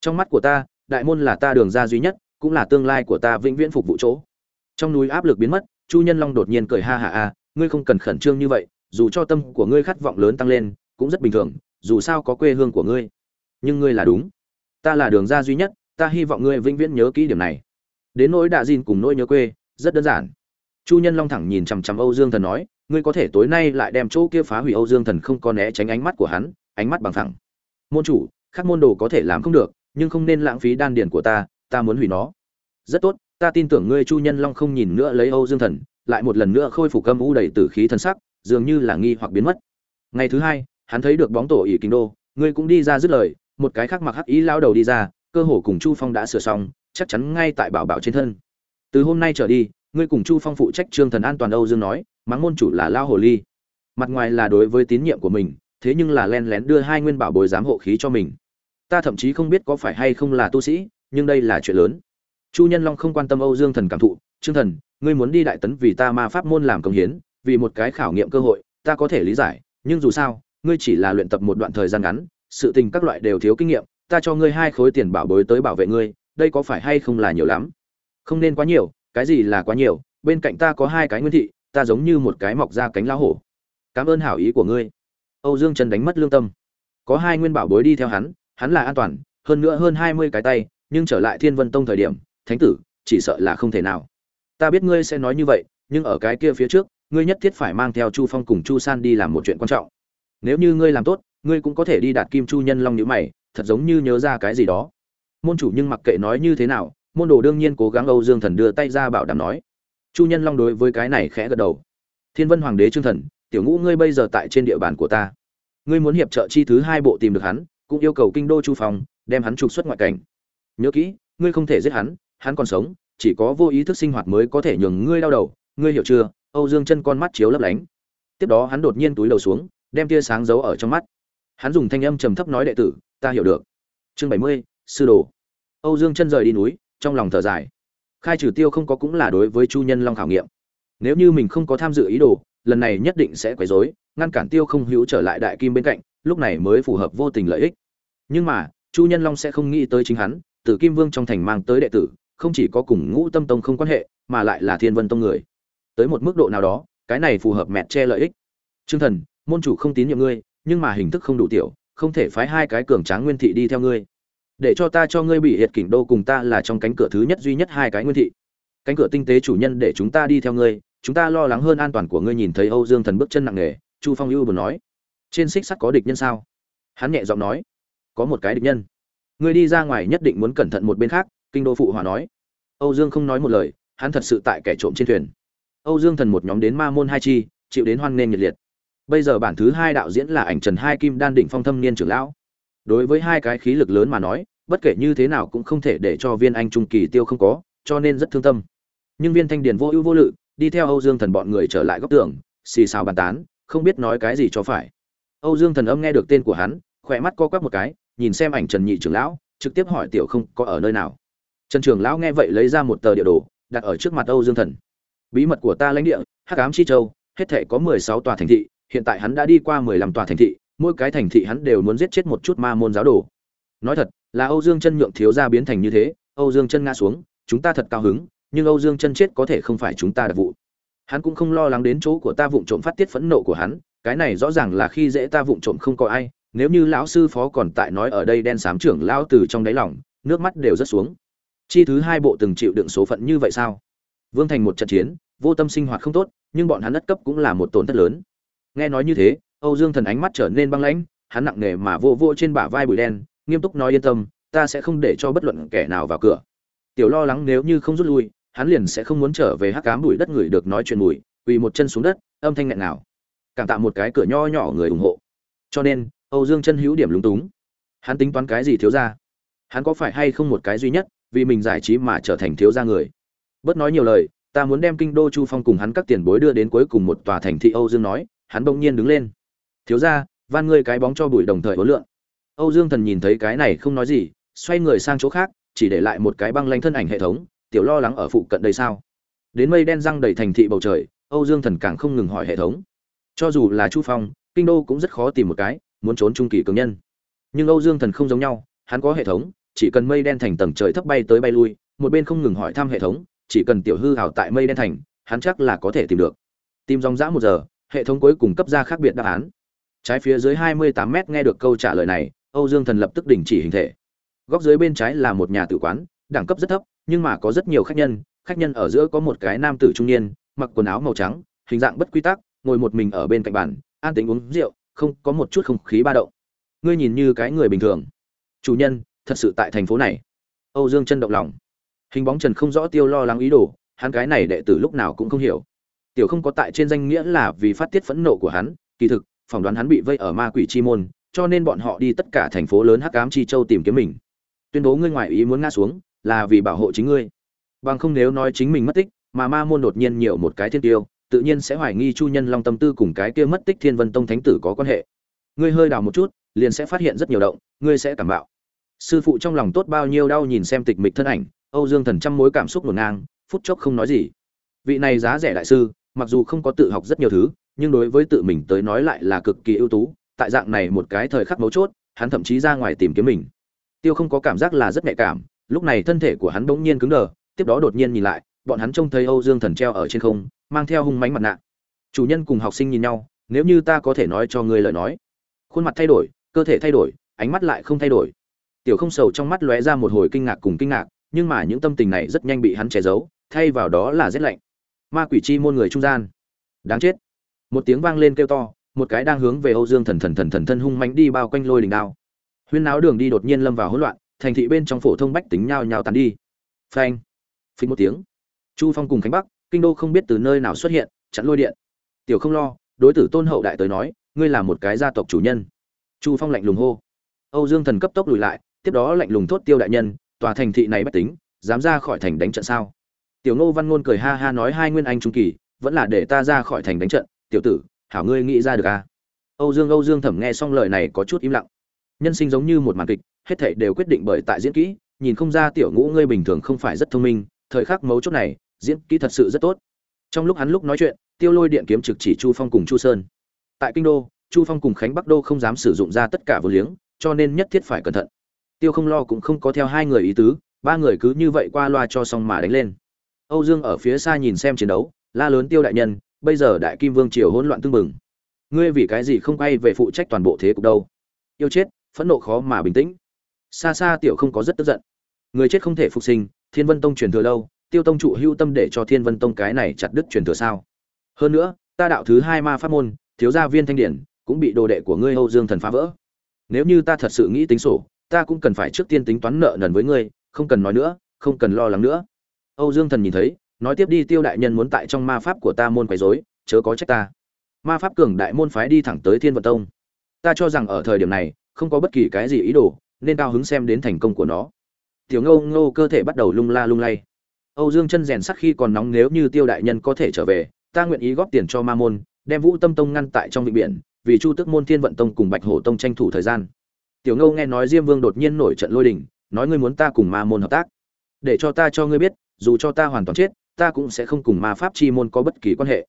Trong mắt của ta, đại môn là ta đường ra duy nhất, cũng là tương lai của ta vĩnh viễn phục vụ chỗ. Trong núi áp lực biến mất, chu nhân long đột nhiên cười ha ha a ngươi không cần khẩn trương như vậy, dù cho tâm của ngươi khát vọng lớn tăng lên, cũng rất bình thường, dù sao có quê hương của ngươi nhưng ngươi là đúng. Ta là đường ra duy nhất, ta hy vọng ngươi vĩnh viễn nhớ kỹ điểm này. Đến nỗi đạ dìn cùng nỗi nhớ quê, rất đơn giản. Chu nhân long thẳng nhìn chằm chằm âu dương thần nói, ngươi có thể tối nay lại đem chỗ kia phá hủy âu dương thần không có né tránh ánh mắt của hắn, ánh mắt bằng thẳng môn chủ các môn đồ có thể làm không được, nhưng không nên lãng phí đan điển của ta ta muốn hủy nó. Rất tốt, ta tin tưởng ngươi chu nhân long không nhìn nữa lấy âu dương thần, lại một lần nữa khôi phục âm u đầy tử khí thân sắc, dường như là nghi hoặc biến mất. Ngày thứ hai, hắn thấy được bóng tổ ỷ kinh đô, ngươi cũng đi ra dứt lời một cái khác mặc hắc ý lao đầu đi ra, cơ hồ cùng chu phong đã sửa xong, chắc chắn ngay tại bảo bảo trên thân. Từ hôm nay trở đi, ngươi cùng chu phong phụ trách trương thần an toàn âu dương nói, mắng môn chủ là lao hồ ly. Mặt ngoài là đối với tín nhiệm của mình, thế nhưng là len lén đưa hai nguyên bảo bồi giám hộ khí cho mình. Ta thậm chí không biết có phải hay không là tu sĩ, nhưng đây là chuyện lớn. Chu nhân long không quan tâm âu dương thần cảm thụ, trương thần, ngươi muốn đi đại tấn vì ta ma pháp môn làm công hiến, vì một cái khảo nghiệm cơ hội, ta có thể lý giải, nhưng dù sao, ngươi chỉ là luyện tập một đoạn thời gian ngắn sự tình các loại đều thiếu kinh nghiệm, ta cho ngươi hai khối tiền bảo bối tới bảo vệ ngươi, đây có phải hay không là nhiều lắm? Không nên quá nhiều, cái gì là quá nhiều, bên cạnh ta có hai cái nguyên thị, ta giống như một cái mọc ra cánh lá hổ. Cảm ơn hảo ý của ngươi. Âu dương trần đánh mất lương tâm. Có hai nguyên bảo bối đi theo hắn hắn là an toàn, hơn nữa hơn hai mươi cái tay, nhưng trở lại thiên vân tông thời điểm, thánh tử, chỉ sợ là không thể nào. Ta biết ngươi sẽ nói như vậy, nhưng ở cái kia phía trước, ngươi nhất thiết phải mang theo chu phong cùng chu san đi làm một chuyện quan trọng. Nếu như ngươi làm tốt ngươi cũng có thể đi đạt kim chu nhân long nhữ mày, thật giống như nhớ ra cái gì đó. Môn chủ nhưng mặc kệ nói như thế nào, môn đồ đương nhiên cố gắng âu dương thần đưa tay ra bảo đảm nói. Chu nhân long đối với cái này khẽ gật đầu. Thiên vân hoàng đế trương thần, tiểu ngũ ngươi bây giờ tại trên địa bàn của ta. Ngươi muốn hiệp trợ chi thứ hai bộ tìm được hắn, cũng yêu cầu kinh đô chu phòng đem hắn trục xuất ngoại cảnh. Nhớ kỹ, ngươi không thể giết hắn hắn còn sống, chỉ có vô ý thức sinh hoạt mới có thể nhường ngươi đau đầu, ngươi hiểu chưa? Âu dương chân con mắt chiếu lấp lánh. Tiếp đó hắn đột nhiên túi đầu xuống, đem tia sáng giấu ở trong mắt hắn dùng thanh âm trầm thấp nói đệ tử, ta hiểu được. Chương bảy mươi, sư đồ. Âu dương chân rời đi núi, trong lòng thở dài. Khai trừ tiêu không có cũng là đối với chu nhân long khảo nghiệm. Nếu như mình không có tham dự ý đồ, lần này nhất định sẽ quấy rối, ngăn cản tiêu không hữu trở lại đại kim bên cạnh, lúc này mới phù hợp vô tình lợi ích. Nhưng mà, chu nhân long sẽ không nghĩ tới chính hắn, từ kim vương trong thành mang tới đệ tử, không chỉ có cùng ngũ tâm tông không quan hệ, mà lại là thiên vân tông người. Tới một mức độ nào đó, cái này phù hợp mẹt che lợi ích. Trương thần, môn chủ không tín nhiệm ngươi nhưng mà hình thức không đủ tiểu, không thể phái hai cái cường tráng nguyên thị đi theo ngươi. Để cho ta cho ngươi bị hiệt kỉnh đô cùng ta là trong cánh cửa thứ nhất duy nhất hai cái nguyên thị. Cánh cửa tinh tế chủ nhân để chúng ta đi theo ngươi, chúng ta lo lắng hơn an toàn của ngươi nhìn thấy âu dương thần bước chân nặng nề, chu phong ưu buồn nói. Trên xích sắt có địch nhân sao? Hắn nhẹ giọng nói. Có một cái địch nhân. Ngươi đi ra ngoài nhất định muốn cẩn thận một bên khác, kinh đô phụ hòa nói. Âu dương không nói một lời, hắn thật sự tại kẻ trộm trên thuyền. Âu dương thần một nhóm đến ma môn hai chi, chịu đến hoan nghênh nhiệt liệt bây giờ bản thứ hai đạo diễn là ảnh trần hai kim đan định phong thâm niên trưởng lão. Đối với hai cái khí lực lớn mà nói, bất kể như thế nào cũng không thể để cho viên anh trung kỳ tiêu không có, cho nên rất thương tâm. Nhưng viên thanh điền vô ưu vô lự, đi theo âu dương thần bọn người trở lại góc tường, xì xào bàn tán, không biết nói cái gì cho phải. Âu dương thần âm nghe được tên của hắn, khỏe mắt co quắp một cái, nhìn xem ảnh trần nhị trưởng lão, trực tiếp hỏi tiểu không có ở nơi nào. Trần trưởng lão nghe vậy lấy ra một tờ địa đồ, đặt ở trước mặt âu dương thần. Bí mật của ta lãnh địa, hắc ám chi châu, hết thể có mười sáu tòa thành thị hiện tại hắn đã đi qua mười lăm tòa thành thị, mỗi cái thành thị hắn đều muốn giết chết một chút ma môn giáo đồ. Nói thật, là âu dương chân nhượng thiếu gia biến thành như thế, âu dương chân ngã xuống, chúng ta thật cao hứng, nhưng âu dương chân chết có thể không phải chúng ta đặc vụ. Hắn cũng không lo lắng đến chỗ của ta vụng trộm phát tiết phẫn nộ của hắn, cái này rõ ràng là khi dễ ta vụng trộm không có ai, nếu như lão sư phó còn tại nói ở đây đen xám trưởng lão từ trong đáy lòng, nước mắt đều rất xuống. Chi thứ hai bộ từng chịu đựng số phận như vậy sao? Vương thành một trận chiến, vô tâm sinh hoạt không tốt, nhưng bọn hắn đất cấp cũng là một tổn thất lớn nghe nói như thế, âu dương thần ánh mắt trở nên băng lãnh, hắn nặng nề mà vô vô trên bả vai bụi đen, nghiêm túc nói yên tâm, ta sẽ không để cho bất luận kẻ nào vào cửa. Tiểu lo lắng nếu như không rút lui, hắn liền sẽ không muốn trở về hắc cám bụi đất người được nói chuyện mùi, quỳ một chân xuống đất, âm thanh nghẹn nào cảm tạ một cái cửa nho nhỏ người ủng hộ. Cho nên, âu dương chân hữu điểm lúng túng. Hắn tính toán cái gì thiếu ra hắn có phải hay không một cái duy nhất, vì mình giải trí mà trở thành thiếu gia người? Bớt nói nhiều lời, ta muốn đem kinh đô chu phong cùng hắn các tiền bối đưa đến cuối cùng một tòa thành thị, âu dương nói hắn bỗng nhiên đứng lên. Thiếu gia, van ngươi cái bóng cho bụi đồng thời huấn lượng âu dương thần nhìn thấy cái này không nói gì, xoay người sang chỗ khác, chỉ để lại một cái băng lanh thân ảnh hệ thống, tiểu lo lắng ở phụ cận đây sao? Đến mây đen răng đầy thành thị bầu trời, âu dương thần càng không ngừng hỏi hệ thống. Cho dù là chu phong, kinh đô cũng rất khó tìm một cái, muốn trốn trung kỳ cường nhân. Nhưng âu dương thần không giống nhau, hắn có hệ thống, chỉ cần mây đen thành tầng trời thấp bay tới bay lui, một bên không ngừng hỏi thăm hệ thống, chỉ cần tiểu hư hào tại mây đen thành, hắn chắc là có thể tìm được. Tìm dòng dã một giờ hệ thống cuối cùng cấp ra khác biệt đáp án. Trái phía dưới 28 mét nghe được câu trả lời này, âu dương thần lập tức đình chỉ hình thể. Góc dưới bên trái là một nhà tử quán, đẳng cấp rất thấp, nhưng mà có rất nhiều khách nhân khách nhân ở giữa có một cái nam tử trung niên, mặc quần áo màu trắng, hình dạng bất quy tắc, ngồi một mình ở bên cạnh bàn, an tính uống rượu, không có một chút không khí ba động. Ngươi nhìn như cái người bình thường. Chủ nhân, thật sự tại thành phố này. Âu dương chân động lòng. Hình bóng trần không rõ tiêu lo lắng ý đồ, hắn cái này đệ tử lúc nào cũng không hiểu tiểu không có tại trên danh nghĩa là vì phát tiết phẫn nộ của hắn, kỳ thực, phỏng đoán hắn bị vây ở ma quỷ chi môn, cho nên bọn họ đi tất cả thành phố lớn hắc ám chi châu tìm kiếm mình. Tuyên bố ngươi ngoại ý muốn ngã xuống, là vì bảo hộ chính ngươi. Bằng không nếu nói chính mình mất tích, mà ma môn đột nhiên nhiều một cái thiên tiêu, tự nhiên sẽ hoài nghi chu nhân long tâm tư cùng cái kia mất tích thiên vân tông thánh tử có quan hệ. Ngươi hơi đào một chút, liền sẽ phát hiện rất nhiều động, ngươi sẽ cảm bạo. Sư phụ trong lòng tốt bao nhiêu đau nhìn xem tịch mịch thân ảnh, âu dương thần trăm mối cảm xúc ngổn ngang, phút chốc không nói gì. Vị này giá rẻ đại sư mặc dù không có tự học rất nhiều thứ, nhưng đối với tự mình tới nói lại là cực kỳ ưu tú, tại dạng này một cái thời khắc mấu chốt, hắn thậm chí ra ngoài tìm kiếm mình. Tiêu không có cảm giác là rất nhạy cảm, lúc này thân thể của hắn bỗng nhiên cứng đờ, tiếp đó đột nhiên nhìn lại, bọn hắn trông thấy âu dương thần treo ở trên không, mang theo hung mánh mặt nạ. Chủ nhân cùng học sinh nhìn nhau, nếu như ta có thể nói cho ngươi lời nói. Khuôn mặt thay đổi, cơ thể thay đổi, ánh mắt lại không thay đổi. Tiểu không sầu trong mắt lóe ra một hồi kinh ngạc cùng kinh ngạc, nhưng mà những tâm tình này rất nhanh bị hắn che giấu, thay vào đó là rét lạnh ma quỷ chi môn người trung gian. Đáng chết. Một tiếng vang lên kêu to, một cái đang hướng về âu dương thần thần thần thần thân hung mánh đi bao quanh lôi đình đao. Huyên náo đường đi đột nhiên lâm vào hỗn loạn, thành thị bên trong phổ thông bách tính nhao nhao tàn đi. Phanh. Phình một tiếng. Chu phong cùng khánh bắc, kinh đô không biết từ nơi nào xuất hiện, chặn lôi điện. Tiểu không lo, đối tử tôn hậu đại tới nói, ngươi là một cái gia tộc chủ nhân. Chu phong lạnh lùng hô. Âu dương thần cấp tốc lùi lại, tiếp đó lạnh lùng thốt tiêu đại nhân, tòa thành thị này bất tính, dám ra khỏi thành đánh trận sao? Tiểu ngô văn ngôn cười ha ha nói hai nguyên anh trung kỳ, vẫn là để ta ra khỏi thành đánh trận. Tiểu tử, hảo ngươi nghĩ ra được à? Âu dương âu dương thẩm nghe xong lời này có chút im lặng. Nhân sinh giống như một màn kịch, hết thảy đều quyết định bởi tại diễn kỹ, nhìn không ra tiểu ngũ ngươi bình thường không phải rất thông minh, thời khắc mấu chốt này, diễn kỹ thật sự rất tốt. Trong lúc hắn lúc nói chuyện, tiêu lôi điện kiếm trực chỉ chu phong cùng chu sơn. Tại kinh đô, chu phong cùng khánh bắc đô không dám sử dụng ra tất cả vô liếng, cho nên nhất thiết phải cẩn thận. Tiêu không lo cũng không có theo hai người ý tứ, ba người cứ như vậy qua loa cho xong mà đánh lên âu dương ở phía xa nhìn xem chiến đấu, la lớn tiêu đại nhân, bây giờ đại kim vương triều hỗn loạn tương mừng ngươi vì cái gì không quay về phụ trách toàn bộ thế cục đâu? Yêu chết, phẫn nộ khó mà bình tĩnh. Xa xa tiểu không có rất tức giận. Người chết không thể phục sinh, thiên vân tông truyền thừa lâu, tiêu tông trụ hưu tâm để cho thiên vân tông cái này chặt đứt truyền thừa sao? Hơn nữa, ta đạo thứ hai ma pháp môn, thiếu gia viên thanh điển, cũng bị đồ đệ của ngươi âu dương thần phá vỡ. Nếu như ta thật sự nghĩ tính sổ, ta cũng cần phải trước tiên tính toán nợ nần với ngươi, không cần nói nữa, không cần lo lắng nữa âu dương thần nhìn thấy, nói tiếp đi, tiêu đại nhân muốn tại trong ma pháp của ta môn quấy rối, chớ có trách ta. Ma pháp cường đại môn phái đi thẳng tới thiên vận tông. Ta cho rằng ở thời điểm này, không có bất kỳ cái gì ý đồ, nên cao hứng xem đến thành công của nó. Tiểu ngô ngô cơ thể bắt đầu lung la lung lay. Âu dương chân rèn sắc khi còn nóng, nếu như tiêu đại nhân có thể trở về, ta nguyện ý góp tiền cho ma môn, đem vũ tâm tông ngăn tại trong vịnh biển, vì chu tức môn thiên vận tông cùng bạch hổ tông tranh thủ thời gian. Tiểu ngô nghe nói diêm vương đột nhiên nổi trận lôi đình, nói ngươi muốn ta cùng ma môn hợp tác. Để cho ta cho ngươi biết dù cho ta hoàn toàn chết, ta cũng sẽ không cùng ma pháp chi môn có bất kỳ quan hệ.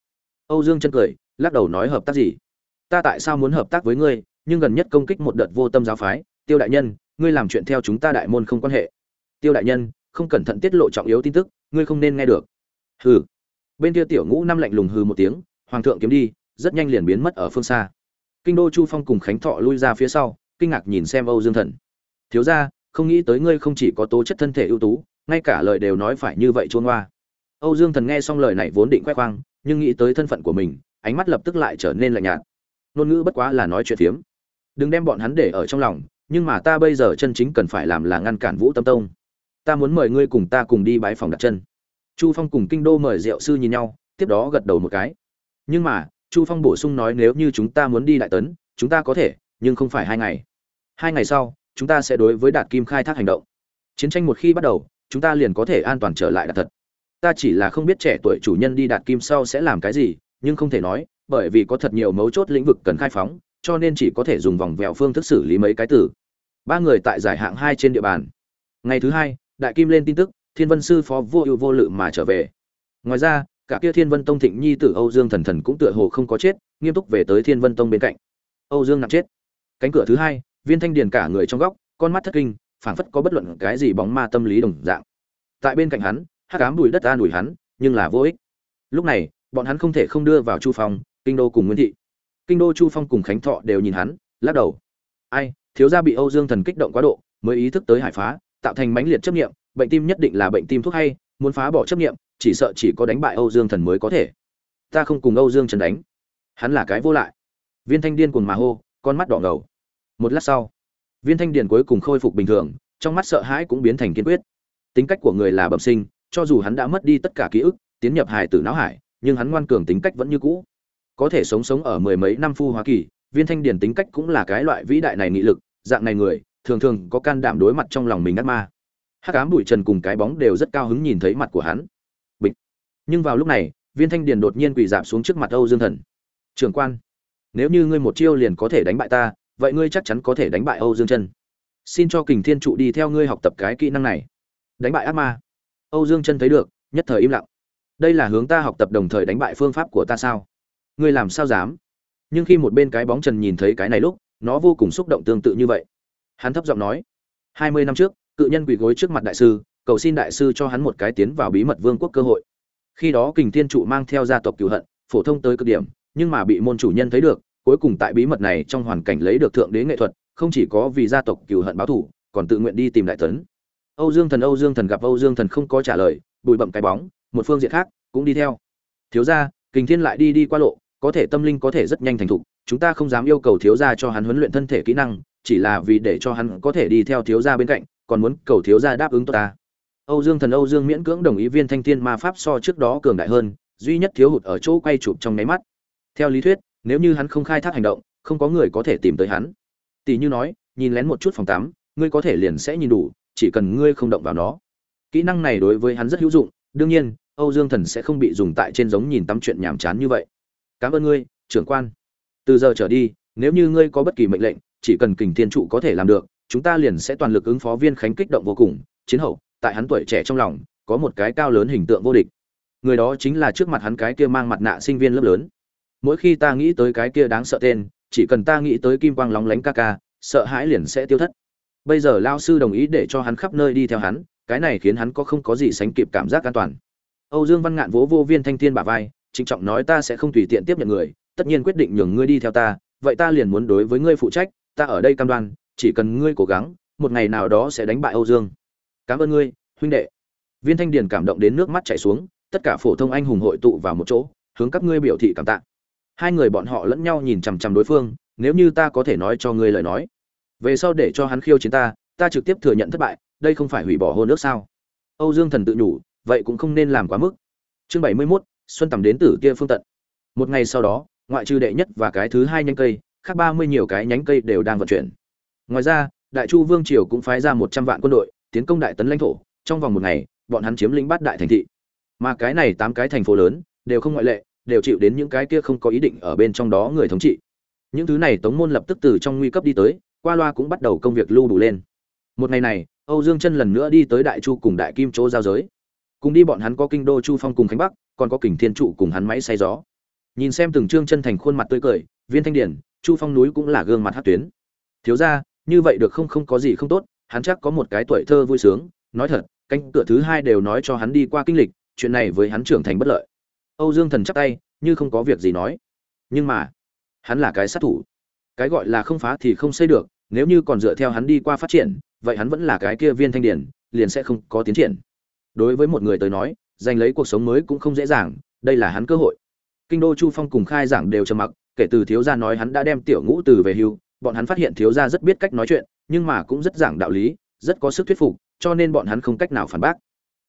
Âu dương chân cười, lắc đầu nói hợp tác gì? Ta tại sao muốn hợp tác với ngươi, nhưng gần nhất công kích một đợt vô tâm giáo phái, tiêu đại nhân, ngươi làm chuyện theo chúng ta đại môn không quan hệ. Tiêu đại nhân, không cẩn thận tiết lộ trọng yếu tin tức, ngươi không nên nghe được. Hừ. Bên kia tiểu ngũ năm lạnh lùng hừ một tiếng, hoàng thượng kiếm đi, rất nhanh liền biến mất ở phương xa. Kinh đô chu phong cùng khánh thọ lui ra phía sau, kinh ngạc nhìn xem âu dương thần. Thiếu ra không nghĩ tới ngươi không chỉ có tố chất thân thể ưu tú ngay cả lời đều nói phải như vậy chuông hoa âu dương thần nghe xong lời này vốn định khoe khoang, nhưng nghĩ tới thân phận của mình, ánh mắt lập tức lại trở nên lạnh nhạt. Ngôn ngữ bất quá là nói chuyện phiếm. Đừng đem bọn hắn để ở trong lòng, nhưng mà ta bây giờ chân chính cần phải làm là ngăn cản vũ tâm tông. Ta muốn mời ngươi cùng ta cùng đi bái phòng đặt chân. Chu phong cùng kinh đô mời diệu sư nhìn nhau, tiếp đó gật đầu một cái. Nhưng mà, chu phong bổ sung nói nếu như chúng ta muốn đi đại tấn, chúng ta có thể, nhưng không phải hai ngày. Hai ngày sau, chúng ta sẽ đối với đạt kim khai thác hành động. Chiến tranh một khi bắt đầu chúng ta liền có thể an toàn trở lại đạt thật. Ta chỉ là không biết trẻ tuổi chủ nhân đi đạt kim sau sẽ làm cái gì, nhưng không thể nói, bởi vì có thật nhiều mấu chốt lĩnh vực cần khai phóng, cho nên chỉ có thể dùng vòng vèo phương thức xử lý mấy cái tử ba người tại giải hạng hai trên địa bàn. Ngày thứ hai, đại kim lên tin tức, thiên vân sư phó vô ưu vô lự mà trở về. Ngoài ra, cả kia thiên vân tông thịnh nhi tử âu dương thần thần cũng tựa hồ không có chết, nghiêm túc về tới thiên vân tông bên cạnh. Âu dương nằm chết. Cánh cửa thứ hai, viên thanh điền cả người trong góc, con mắt thất kinh phảng phất có bất luận cái gì bóng ma tâm lý đồng dạng. Tại bên cạnh hắn, hắc ám đuổi đất ta đuổi hắn, nhưng là vô ích. Lúc này, bọn hắn không thể không đưa vào chu phong, kinh đô cùng nguyễn thị. Kinh đô chu phong cùng khánh thọ đều nhìn hắn, lắc đầu. Ai, thiếu gia bị âu dương thần kích động quá độ, mới ý thức tới hải phá, tạo thành mãnh liệt chấp nghiệm bệnh tim nhất định là bệnh tim thuốc hay, muốn phá bỏ chấp nghiệm chỉ sợ chỉ có đánh bại âu dương thần mới có thể. Ta không cùng âu dương trần đánh. Hắn là cái vô lại. Viên thanh điên cuồng mà hô, con mắt đỏ ngầu. Một lát sau viên thanh điền cuối cùng khôi phục bình thường, trong mắt sợ hãi cũng biến thành kiên quyết. Tính cách của người là bẩm sinh, cho dù hắn đã mất đi tất cả ký ức, tiến nhập Hải tử não hải, nhưng hắn ngoan cường tính cách vẫn như cũ. Có thể sống sống ở mười mấy năm phu hoa kỳ, viên thanh điền tính cách cũng là cái loại vĩ đại này nghị lực, dạng này người, thường thường có can đảm đối mặt trong lòng mình ác ma. Hắc ám bụi trần cùng cái bóng đều rất cao hứng nhìn thấy mặt của hắn. Bịch. Nhưng vào lúc này, viên thanh điền đột nhiên quỳ dạp xuống trước mặt âu dương thần. Trường quan, nếu như ngươi một chiêu liền có thể đánh bại ta vậy ngươi chắc chắn có thể đánh bại âu dương chân. Xin cho kình thiên trụ đi theo ngươi học tập cái kỹ năng này. Đánh bại ác ma. Âu dương chân thấy được, nhất thời im lặng. Đây là hướng ta học tập đồng thời đánh bại phương pháp của ta sao? Ngươi làm sao dám? Nhưng khi một bên cái bóng trần nhìn thấy cái này lúc, nó vô cùng xúc động tương tự như vậy. Hắn thấp giọng nói, hai mươi năm trước, cự nhân quỳ gối trước mặt đại sư, cầu xin đại sư cho hắn một cái tiến vào bí mật vương quốc cơ hội. Khi đó kình thiên trụ mang theo gia tộc cửu hận, phổ thông tới cực điểm, nhưng mà bị môn chủ nhân thấy được cuối cùng tại bí mật này trong hoàn cảnh lấy được thượng đế nghệ thuật, không chỉ có vì gia tộc cừu hận báo thù, còn tự nguyện đi tìm đại tấn. Âu dương thần, âu dương thần gặp âu dương thần không có trả lời, bụi bậm cái bóng, một phương diện khác cũng đi theo. Thiếu gia, kình thiên lại đi đi qua lộ, có thể tâm linh có thể rất nhanh thành thục, chúng ta không dám yêu cầu thiếu gia cho hắn huấn luyện thân thể kỹ năng, chỉ là vì để cho hắn có thể đi theo thiếu gia bên cạnh, còn muốn cầu thiếu gia đáp ứng tốt ta. Âu dương thần, âu dương miễn cưỡng đồng ý viên thanh thiên ma pháp so trước đó cường đại hơn, duy nhất thiếu hụt ở chỗ quay chụp trong nháy mắt. Theo lý thuyết nếu như hắn không khai thác hành động, không có người có thể tìm tới hắn. Tỷ như nói, nhìn lén một chút phòng tắm, ngươi có thể liền sẽ nhìn đủ, chỉ cần ngươi không động vào nó. Kỹ năng này đối với hắn rất hữu dụng, đương nhiên, âu dương thần sẽ không bị dùng tại trên giống nhìn tắm chuyện nhàm chán như vậy. Cảm ơn ngươi, trưởng quan. Từ giờ trở đi, nếu như ngươi có bất kỳ mệnh lệnh, chỉ cần kình thiên trụ có thể làm được, chúng ta liền sẽ toàn lực ứng phó viên khánh kích động vô cùng, chiến hậu, tại hắn tuổi trẻ trong lòng, có một cái cao lớn hình tượng vô địch. Người đó chính là trước mặt hắn cái kia mang mặt nạ sinh viên lớp lớn mỗi khi ta nghĩ tới cái kia đáng sợ tên, chỉ cần ta nghĩ tới kim quang lóng lánh ca ca, sợ hãi liền sẽ tiêu thất. Bây giờ lao sư đồng ý để cho hắn khắp nơi đi theo hắn, cái này khiến hắn có không có gì sánh kịp cảm giác an toàn. Âu dương văn ngạn vỗ vô viên thanh thiên bả vai, trịnh trọng nói ta sẽ không tùy tiện tiếp nhận người, tất nhiên quyết định nhường ngươi đi theo ta, vậy ta liền muốn đối với ngươi phụ trách, ta ở đây cam đoan, chỉ cần ngươi cố gắng, một ngày nào đó sẽ đánh bại âu dương. Cảm ơn ngươi, huynh đệ. Viên thanh điền cảm động đến nước mắt chảy xuống, tất cả phổ thông anh hùng hội tụ vào một chỗ, hướng các ngươi biểu thị cảm tạ hai người bọn họ lẫn nhau nhìn chằm chằm đối phương, nếu như ta có thể nói cho ngươi lời nói, về sau để cho hắn khiêu chiến ta ta trực tiếp thừa nhận thất bại, đây không phải hủy bỏ hôn ước sao? Âu dương thần tự nhủ, vậy cũng không nên làm quá mức. Chương bảy mươi mốt, xuân tầm đến từ kia phương tận. Một ngày sau đó, ngoại trừ đệ nhất và cái thứ hai nhánh cây, khác ba mươi nhiều cái nhánh cây đều đang vận chuyển. Ngoài ra, đại chu vương triều cũng phái ra một trăm vạn quân đội, tiến công đại tấn lãnh thổ, trong vòng một ngày, bọn hắn chiếm lĩnh bát đại thành thị. Mà cái này tám cái thành phố lớn, đều không ngoại lệ đều chịu đến những cái kia không có ý định ở bên trong đó người thống trị. Những thứ này tống môn lập tức từ trong nguy cấp đi tới, qua loa cũng bắt đầu công việc lưu đủ lên. Một ngày này, âu dương chân lần nữa đi tới đại chu cùng đại kim chỗ giao giới. Cùng đi bọn hắn có kinh đô chu phong cùng khánh bắc, còn có kình thiên trụ cùng hắn máy xay gió. Nhìn xem từng trương chân thành khuôn mặt tươi cười, viên thanh điển, chu phong núi cũng là gương mặt hát tuyến. Thiếu ra như vậy được không? Không có gì không tốt, hắn chắc có một cái tuổi thơ vui sướng. Nói thật canh cửa thứ hai đều nói cho hắn đi qua kinh lịch, chuyện này với hắn trưởng thành bất lợi âu dương thần chắp tay, như không có việc gì nói. Nhưng mà, hắn là cái sát thủ. Cái gọi là không phá thì không xây được, nếu như còn dựa theo hắn đi qua phát triển, vậy hắn vẫn là cái kia viên thanh điển, liền sẽ không có tiến triển. Đối với một người tới nói, giành lấy cuộc sống mới cũng không dễ dàng, đây là hắn cơ hội. Kinh đô chu phong cùng khai giảng đều trầm mặc, kể từ thiếu gia nói hắn đã đem tiểu ngũ từ về hưu, bọn hắn phát hiện thiếu gia rất biết cách nói chuyện, nhưng mà cũng rất giảng đạo lý, rất có sức thuyết phục, cho nên bọn hắn không cách nào phản bác.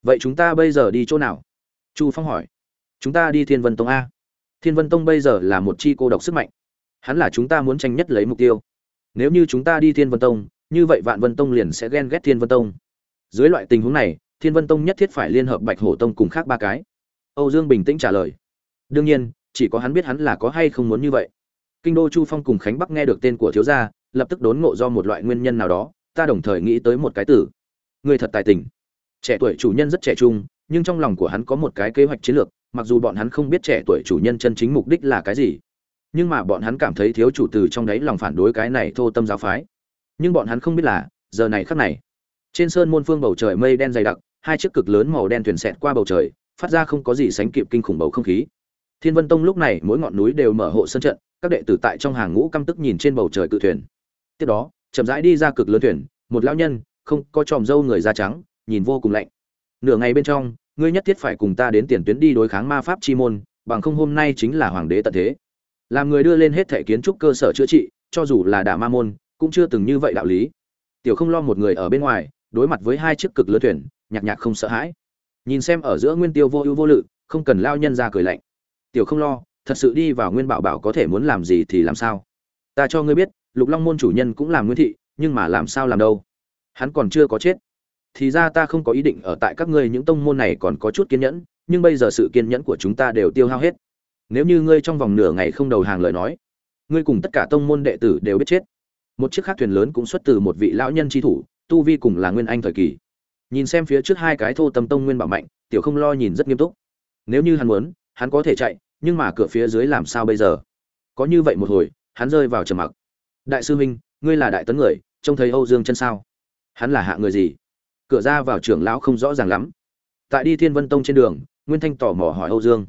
Vậy chúng ta bây giờ đi chỗ nào? Chu phong hỏi chúng ta đi thiên vân tông a. Thiên vân tông bây giờ là một chi cô độc sức mạnh. Hắn là chúng ta muốn tranh nhất lấy mục tiêu. Nếu như chúng ta đi thiên vân tông, như vậy vạn vân tông liền sẽ ghen ghét thiên vân tông. Dưới loại tình huống này, thiên vân tông nhất thiết phải liên hợp bạch hổ tông cùng khác ba cái. Âu dương bình tĩnh trả lời. Đương nhiên, chỉ có hắn biết hắn là có hay không muốn như vậy. Kinh đô chu phong cùng khánh bắc nghe được tên của thiếu gia, lập tức đốn ngộ do một loại nguyên nhân nào đó, ta đồng thời nghĩ tới một cái tử người thật tài tình. Trẻ tuổi chủ nhân rất trẻ trung, nhưng trong lòng của hắn có một cái kế hoạch chiến lược mặc dù bọn hắn không biết trẻ tuổi chủ nhân chân chính mục đích là cái gì, nhưng mà bọn hắn cảm thấy thiếu chủ từ trong đáy lòng phản đối cái này thô tâm giáo phái. Nhưng bọn hắn không biết là, giờ này khắc này, trên sơn môn phương bầu trời mây đen dày đặc, hai chiếc cực lớn màu đen thuyền xẹt qua bầu trời, phát ra không có gì sánh kịp kinh khủng bầu không khí. Thiên vân tông lúc này mỗi ngọn núi đều mở hộ sân trận, các đệ tử tại trong hàng ngũ căm tức nhìn trên bầu trời cự thuyền. Tiếp đó, chậm rãi đi ra cực lớn thuyền, một lão nhân, không có tròm râu người da trắng, nhìn vô cùng lạnh. Nửa ngày bên trong ngươi nhất thiết phải cùng ta đến tiền tuyến đi đối kháng ma pháp chi môn, bằng không hôm nay chính là hoàng đế tận thế. Làm người đưa lên hết thể kiến trúc cơ sở chữa trị, cho dù là đả ma môn, cũng chưa từng như vậy đạo lý. Tiểu không lo một người ở bên ngoài, đối mặt với hai chiếc cực lớn thuyền, nhạc nhạc không sợ hãi. Nhìn xem ở giữa nguyên tiêu vô ưu vô lự, không cần lao nhân ra cười lạnh. Tiểu không lo, thật sự đi vào nguyên bảo bảo có thể muốn làm gì thì làm sao? Ta cho ngươi biết, lục long môn chủ nhân cũng làm nguyên thị, nhưng mà làm sao làm đâu? Hắn còn chưa có chết thì ra ta không có ý định ở tại các ngươi những tông môn này còn có chút kiên nhẫn, nhưng bây giờ sự kiên nhẫn của chúng ta đều tiêu hao hết. Nếu như ngươi trong vòng nửa ngày không đầu hàng lời nói, ngươi cùng tất cả tông môn đệ tử đều biết chết. Một chiếc khác thuyền lớn cũng xuất từ một vị lão nhân tri thủ, tu vi cùng là nguyên anh thời kỳ. Nhìn xem phía trước hai cái thô tâm tông nguyên bảo mạnh, tiểu không lo nhìn rất nghiêm túc. Nếu như hắn muốn, hắn có thể chạy, nhưng mà cửa phía dưới làm sao bây giờ? Có như vậy một hồi, hắn rơi vào trầm mặc. Đại sư huynh ngươi là đại tấn người, trông thấy âu dương chân sao? Hắn là hạ người gì? Cửa ra vào trưởng lão không rõ ràng lắm. Tại đi thiên vân tông trên đường, nguyên thanh tò mò hỏi âu dương.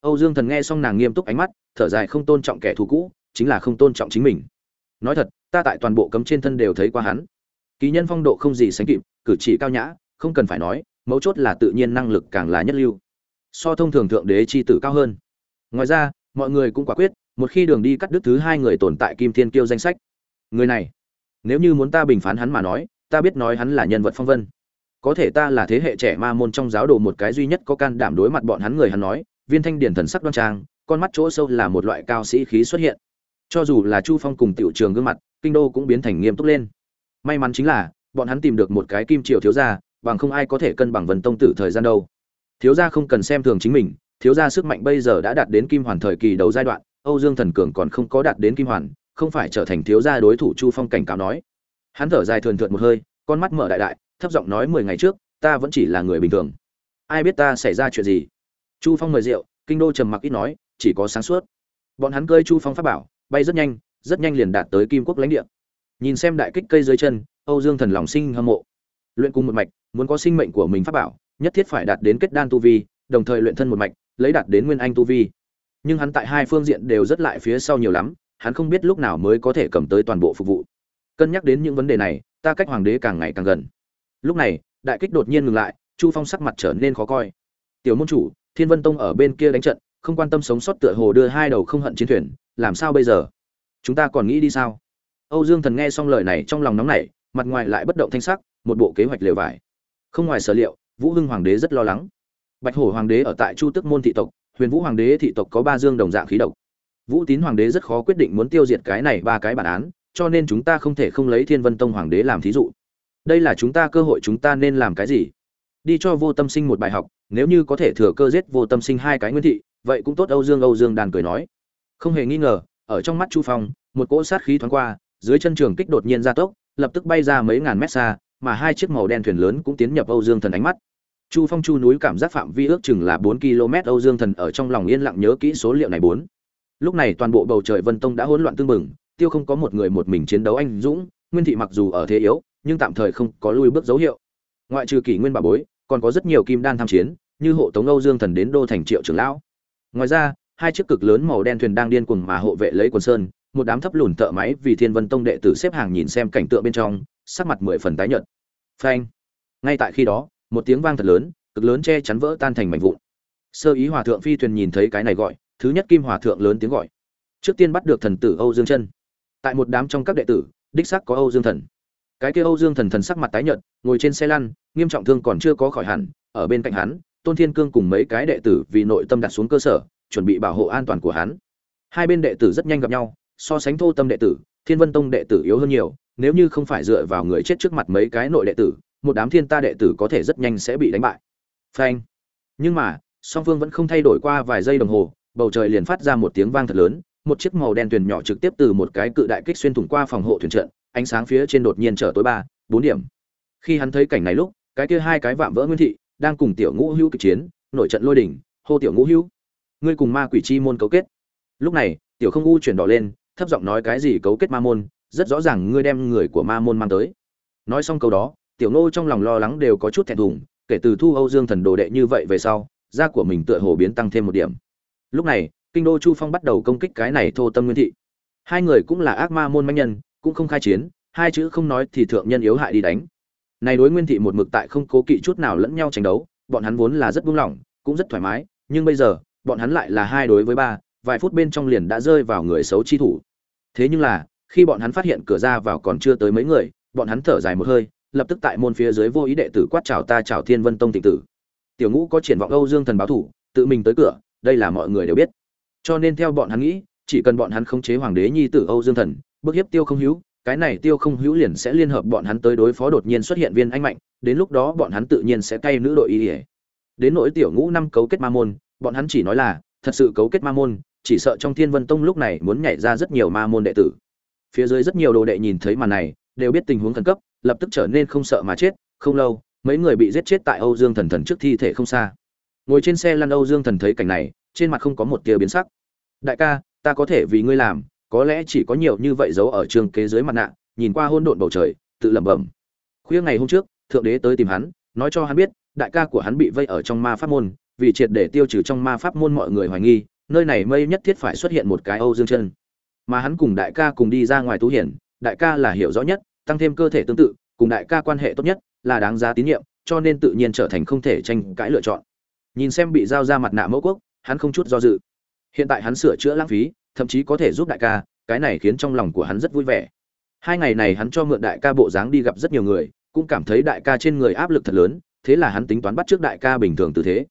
Âu dương thần nghe xong nàng nghiêm túc ánh mắt, thở dài không tôn trọng kẻ thù cũ, chính là không tôn trọng chính mình. Nói thật, ta tại toàn bộ cấm trên thân đều thấy qua hắn. Ký nhân phong độ không gì sánh kịp, cử chỉ cao nhã, không cần phải nói, mấu chốt là tự nhiên năng lực càng là nhất lưu. So thông thường thượng đế chi tử cao hơn. Ngoài ra, mọi người cũng quả quyết, một khi đường đi cắt đứt thứ hai người tồn tại kim thiên kiêu danh sách. Người này, nếu như muốn ta bình phán hắn mà nói, ta biết nói hắn là nhân vật phong vân có thể ta là thế hệ trẻ ma môn trong giáo đồ một cái duy nhất có can đảm đối mặt bọn hắn người hắn nói, viên thanh điển thần sắc đoan trang, con mắt chỗ sâu là một loại cao sĩ khí xuất hiện. Cho dù là chu phong cùng tiểu trường gương mặt, kinh đô cũng biến thành nghiêm túc lên. May mắn chính là, bọn hắn tìm được một cái kim triều thiếu gia, bằng không ai có thể cân bằng vần tông tử thời gian đâu. Thiếu gia không cần xem thường chính mình, thiếu gia sức mạnh bây giờ đã đạt đến kim hoàn thời kỳ đầu giai đoạn, âu dương thần cường còn không có đạt đến kim hoàn, không phải trở thành thiếu gia đối thủ chu phong cảnh cáo nói. Hắn thở dài thườn thượt một hơi, con mắt mở đại đại thấp giọng nói mười ngày trước, ta vẫn chỉ là người bình thường. Ai biết ta xảy ra chuyện gì? Chu phong mời rượu, kinh đô trầm mặc ít nói, chỉ có sáng suốt. Bọn hắn cơi chu phong pháp bảo, bay rất nhanh rất nhanh liền đạt tới kim quốc lãnh địa. Nhìn xem đại kích cây dưới chân, âu dương thần lòng sinh hâm mộ. Luyện cùng một mạch, muốn có sinh mệnh của mình pháp bảo, nhất thiết phải đạt đến kết đan tu vi, đồng thời luyện thân một mạch, lấy đạt đến nguyên anh tu vi. Nhưng hắn tại hai phương diện đều rất lại phía sau nhiều lắm, hắn không biết lúc nào mới có thể cầm tới toàn bộ phục vụ. Cân nhắc đến những vấn đề này, ta cách hoàng đế càng ngày càng gần lúc này, đại kích đột nhiên ngừng lại, chu phong sắc mặt trở nên khó coi. Tiểu môn chủ, thiên vân tông ở bên kia đánh trận, không quan tâm sống sót tựa hồ đưa hai đầu không hận chiến thuyền, làm sao bây giờ? Chúng ta còn nghĩ đi sao? Âu dương thần nghe xong lời này trong lòng nóng nảy, mặt ngoài lại bất động thanh sắc, một bộ kế hoạch lều vải. Không ngoài sở liệu, vũ hưng hoàng đế rất lo lắng. Bạch hổ hoàng đế ở tại chu tức môn thị tộc, huyền vũ hoàng đế thị tộc có ba dương đồng dạng khí độc. Vũ tín hoàng đế rất khó quyết định muốn tiêu diệt cái này ba cái bản án, cho nên chúng ta không thể không lấy thiên vân tông hoàng đế làm thí dụ đây là chúng ta cơ hội chúng ta nên làm cái gì? Đi cho vô tâm sinh một bài học, nếu như có thể thừa cơ giết vô tâm sinh hai cái nguyên thị, vậy cũng tốt, âu dương âu dương đàn cười nói. Không hề nghi ngờ, ở trong mắt chu phong, một cỗ sát khí thoáng qua, dưới chân trường kích đột nhiên ra tốc, lập tức bay ra mấy ngàn mét xa, mà hai chiếc màu đen thuyền lớn cũng tiến nhập âu dương thần ánh mắt. Chu phong chu núi cảm giác phạm vi ước chừng là bốn km, âu dương thần ở trong lòng yên lặng nhớ kỹ số liệu này bốn. Lúc này toàn bộ bầu trời vân tông đã hỗn loạn tương bừng, tiêu không có một người một mình chiến đấu anh dũng, nguyên thị mặc dù ở thế yếu nhưng tạm thời không có lui bước dấu hiệu. Ngoại trừ kỷ nguyên bà bối, còn có rất nhiều kim đan tham chiến, như hộ tống âu dương thần đến đô thành triệu trưởng lão. Ngoài ra, hai chiếc cực lớn màu đen thuyền đang điên cuồng mà hộ vệ lấy quần sơn, một đám thấp lùn thợ máy vì thiên vân tông đệ tử xếp hàng nhìn xem cảnh tượng bên trong, sắc mặt mười phần tái nhợt. Phanh! Ngay tại khi đó, một tiếng vang thật lớn, cực lớn che chắn vỡ tan thành mảnh vụn. Sơ ý hòa thượng phi thuyền nhìn thấy cái này gọi, thứ nhất kim hòa thượng lớn tiếng gọi. Trước tiên bắt được thần tử âu dương chân. Tại một đám trong các đệ tử, đích xác có âu dương thần cái kia âu dương thần thần sắc mặt tái nhợt, ngồi trên xe lăn, nghiêm trọng thương còn chưa có khỏi hẳn, ở bên cạnh hắn, tôn thiên cương cùng mấy cái đệ tử vì nội tâm đặt xuống cơ sở, chuẩn bị bảo hộ an toàn của hắn. Hai bên đệ tử rất nhanh gặp nhau, so sánh thô tâm đệ tử, thiên vân tông đệ tử yếu hơn nhiều, nếu như không phải dựa vào người chết trước mặt mấy cái nội đệ tử, một đám thiên ta đệ tử có thể rất nhanh sẽ bị đánh bại. Phanh. Nhưng mà, song vương vẫn không thay đổi qua vài giây đồng hồ, bầu trời liền phát ra một tiếng vang thật lớn, một chiếc màu đen thuyền nhỏ trực tiếp từ một cái cự đại kích xuyên thủng qua phòng hộ thuyền trận ánh sáng phía trên đột nhiên trở tối ba, bốn điểm. Khi hắn thấy cảnh này lúc, cái kia hai cái vạm vỡ nguyên thị đang cùng tiểu ngũ hữu kịch chiến, nội trận lôi đỉnh, hô tiểu ngũ hữu, ngươi cùng ma quỷ chi môn cấu kết. Lúc này, tiểu không u chuyển đỏ lên, thấp giọng nói cái gì cấu kết ma môn, rất rõ ràng ngươi đem người của ma môn mang tới. Nói xong câu đó, tiểu ngô trong lòng lo lắng đều có chút thẹn thùng, kể từ thu âu dương thần đồ đệ như vậy về sau, da của mình tựa hồ biến tăng thêm một điểm. Lúc này, kinh đô chu phong bắt đầu công kích cái này thô tâm nguyên thị. Hai người cũng là ác ma môn manh nhân cũng không khai chiến, hai chữ không nói thì thượng nhân yếu hại đi đánh. Này đối nguyên thị một mực tại không cố kỵ chút nào lẫn nhau tranh đấu, bọn hắn vốn là rất buông lỏng, cũng rất thoải mái, nhưng bây giờ, bọn hắn lại là hai đối với ba, vài phút bên trong liền đã rơi vào người xấu chi thủ. Thế nhưng là, khi bọn hắn phát hiện cửa ra vào còn chưa tới mấy người, bọn hắn thở dài một hơi, lập tức tại môn phía dưới vô ý đệ tử quát chào ta chào thiên vân tông tịnh tử. Tiểu ngũ có triển vọng âu dương thần báo thủ, tự mình tới cửa, đây là mọi người đều biết. Cho nên theo bọn hắn nghĩ, chỉ cần bọn hắn khống chế hoàng đế nhi tử âu dương thần bức hiếp tiêu không hữu, cái này tiêu không hữu liền sẽ liên hợp bọn hắn tới đối phó đột nhiên xuất hiện viên anh mạnh, đến lúc đó bọn hắn tự nhiên sẽ cay nữ đội y ỉa đến nỗi tiểu ngũ năm cấu kết ma môn, bọn hắn chỉ nói là, thật sự cấu kết ma môn, chỉ sợ trong thiên vân tông lúc này muốn nhảy ra rất nhiều ma môn đệ tử. Phía dưới rất nhiều đồ đệ nhìn thấy màn này, đều biết tình huống khẩn cấp, lập tức trở nên không sợ mà chết, không lâu, mấy người bị giết chết tại âu dương thần thần trước thi thể không xa. Ngồi trên xe lăn âu dương thần thấy cảnh này, trên mặt không có một tia biến sắc. Đại ca, ta có thể vì ngươi làm có lẽ chỉ có nhiều như vậy giấu ở trường kế dưới mặt nạ, nhìn qua hôn độn bầu trời, tự lẩm bẩm. Khuya ngày hôm trước, thượng đế tới tìm hắn, nói cho hắn biết, đại ca của hắn bị vây ở trong ma pháp môn, vì triệt để tiêu trừ trong ma pháp môn mọi người hoài nghi, nơi này mây nhất thiết phải xuất hiện một cái âu dương chân. Mà hắn cùng đại ca cùng đi ra ngoài tú hiển, đại ca là hiểu rõ nhất, tăng thêm cơ thể tương tự, cùng đại ca quan hệ tốt nhất, là đáng giá tín nhiệm, cho nên tự nhiên trở thành không thể tranh cãi lựa chọn. Nhìn xem bị giao ra mặt nạ mẫu quốc, hắn không chút do dự. Hiện tại hắn sửa chữa lãng phí thậm chí có thể giúp đại ca, cái này khiến trong lòng của hắn rất vui vẻ. Hai ngày này hắn cho mượn đại ca bộ dáng đi gặp rất nhiều người, cũng cảm thấy đại ca trên người áp lực thật lớn, thế là hắn tính toán bắt trước đại ca bình thường tư thế.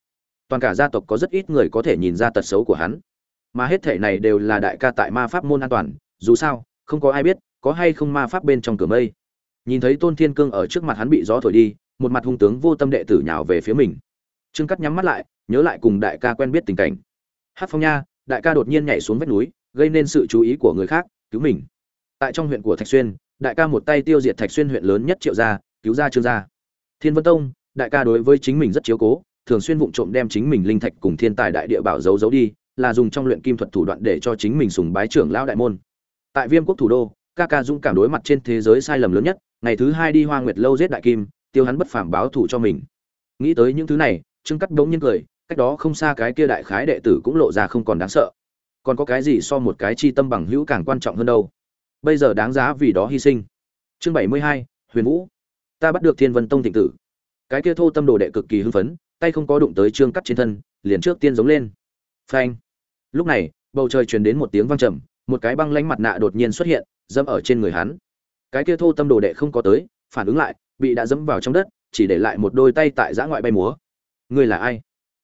Toàn cả gia tộc có rất ít người có thể nhìn ra tật xấu của hắn. Mà hết thể này đều là đại ca tại ma pháp môn an toàn, dù sao, không có ai biết, có hay không ma pháp bên trong cửa mây. Nhìn thấy tôn thiên cương ở trước mặt hắn bị gió thổi đi, một mặt hung tướng vô tâm đệ tử nhào về phía mình. Trương cắt nhắm mắt lại, nhớ lại cùng đại ca quen biết tình cảnh. Hát phong nha đại ca đột nhiên nhảy xuống vách núi, gây nên sự chú ý của người khác, cứu mình. Tại trong huyện của thạch xuyên, đại ca một tay tiêu diệt thạch xuyên huyện lớn nhất triệu gia, cứu gia trương gia. Thiên vân tông, đại ca đối với chính mình rất chiếu cố, thường xuyên vụng trộm đem chính mình linh thạch cùng thiên tài đại địa bảo giấu giấu đi, là dùng trong luyện kim thuật thủ đoạn để cho chính mình sùng bái trưởng lão đại môn. Tại viêm quốc thủ đô, ca ca dũng cảm đối mặt trên thế giới sai lầm lớn nhất, ngày thứ hai đi hoa nguyệt lâu giết đại kim, tiêu hắn bất phàm báo thủ cho mình. Nghĩ tới những thứ này, trương cắt đống nhiên cười cách đó không xa cái kia đại khái đệ tử cũng lộ ra không còn đáng sợ. Còn có cái gì so một cái chi tâm bằng hữu càng quan trọng hơn đâu? Bây giờ đáng giá vì đó hy sinh. Chương bảy mươi hai, huyền vũ. Ta bắt được thiên vân tông thịnh tử. Cái kia thô tâm đồ đệ cực kỳ hưng phấn, tay không có đụng tới trương cắt trên thân, liền trước tiên giống lên. Phanh. Lúc này, bầu trời truyền đến một tiếng vang trầm, một cái băng lánh mặt nạ đột nhiên xuất hiện, dẫm ở trên người hắn. Cái kia thô tâm đồ đệ không có tới, phản ứng lại, bị đã dẫm vào trong đất, chỉ để lại một đôi tay tại giã ngoại bay múa. Ngươi là ai?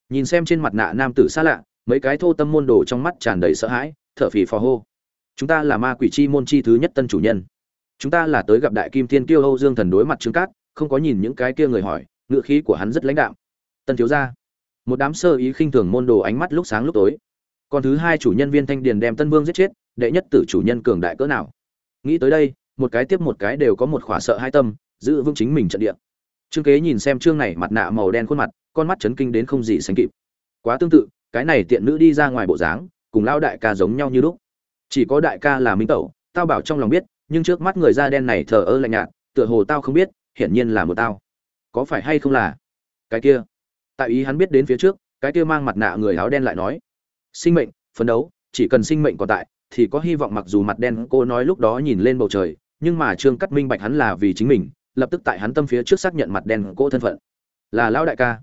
Nhìn xem trên mặt nạ nam tử xa lạ, mấy cái thô tâm môn đồ trong mắt tràn đầy sợ hãi, thở phì phò hô. Chúng ta là ma quỷ chi môn chi thứ nhất tân chủ nhân. Chúng ta là tới gặp đại kim tiên kiêu âu dương thần đối mặt trương cát, không có nhìn những cái kia người hỏi, ngựa khí của hắn rất lãnh đạm. Tân thiếu gia, một đám sơ ý khinh thường môn đồ ánh mắt lúc sáng lúc tối. Còn thứ hai chủ nhân viên thanh điền đem tân vương giết chết, đệ nhất tử chủ nhân cường đại cỡ nào. Nghĩ tới đây, một cái tiếp một cái đều có một khỏa sợ hai tâm, giữ vững chính mình trận địa trương kế nhìn xem trương này mặt nạ màu đen khuôn mặt, con mắt chấn kinh đến không gì sánh kịp. Quá tương tự, cái này tiện nữ đi ra ngoài bộ dáng, cùng lão đại ca giống nhau như lúc. Chỉ có đại ca là minh tẩu, tao bảo trong lòng biết, nhưng trước mắt người da đen này thờ ơ lạnh nhạt, tựa hồ tao không biết, hiển nhiên là một tao. Có phải hay không là? Cái kia. Tại ý hắn biết đến phía trước, cái kia mang mặt nạ người áo đen lại nói. Sinh mệnh, phấn đấu, chỉ cần sinh mệnh còn tại, thì có hy vọng mặc dù mặt đen cô nói lúc đó nhìn lên bầu trời, nhưng mà trương cắt minh bạch hắn là vì chính mình lập tức tại hắn tâm phía trước xác nhận mặt đen cô thân phận. Là lão đại ca.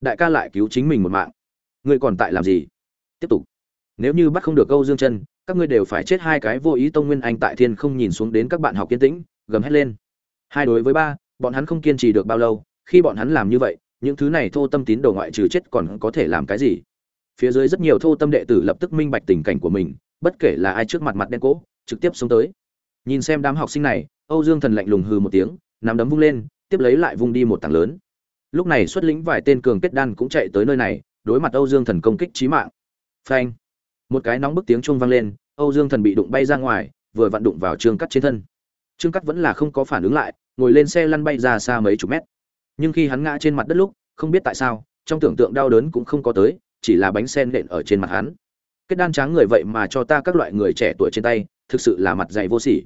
Đại ca lại cứu chính mình một mạng. Ngươi còn tại làm gì? Tiếp tục. Nếu như bắt không được câu dương chân, các ngươi đều phải chết hai cái vô ý tông nguyên anh tại thiên không nhìn xuống đến các bạn học kiên tĩnh, gầm hét lên. Hai đối với ba, bọn hắn không kiên trì được bao lâu, khi bọn hắn làm như vậy, những thứ này thô tâm tín đồ ngoại trừ chết còn có thể làm cái gì? Phía dưới rất nhiều thô tâm đệ tử lập tức minh bạch tình cảnh của mình, bất kể là ai trước mặt mặt đen cỗ, trực tiếp xuống tới. Nhìn xem đám học sinh này, âu dương thần lạnh lùng hừ một tiếng nắm đấm vung lên, tiếp lấy lại vung đi một tảng lớn. Lúc này xuất lĩnh vài tên cường kết đan cũng chạy tới nơi này, đối mặt âu dương thần công kích trí mạng. Phanh! Một cái nóng bức tiếng chuông vang lên, âu dương thần bị đụng bay ra ngoài, vừa vặn đụng vào trương cắt trên thân. Trương cắt vẫn là không có phản ứng lại, ngồi lên xe lăn bay ra xa mấy chục mét. Nhưng khi hắn ngã trên mặt đất lúc, không biết tại sao, trong tưởng tượng đau đớn cũng không có tới, chỉ là bánh sen nện ở trên mặt hắn. Kết đan tráng người vậy mà cho ta các loại người trẻ tuổi trên tay, thực sự là mặt dày vô sỉ.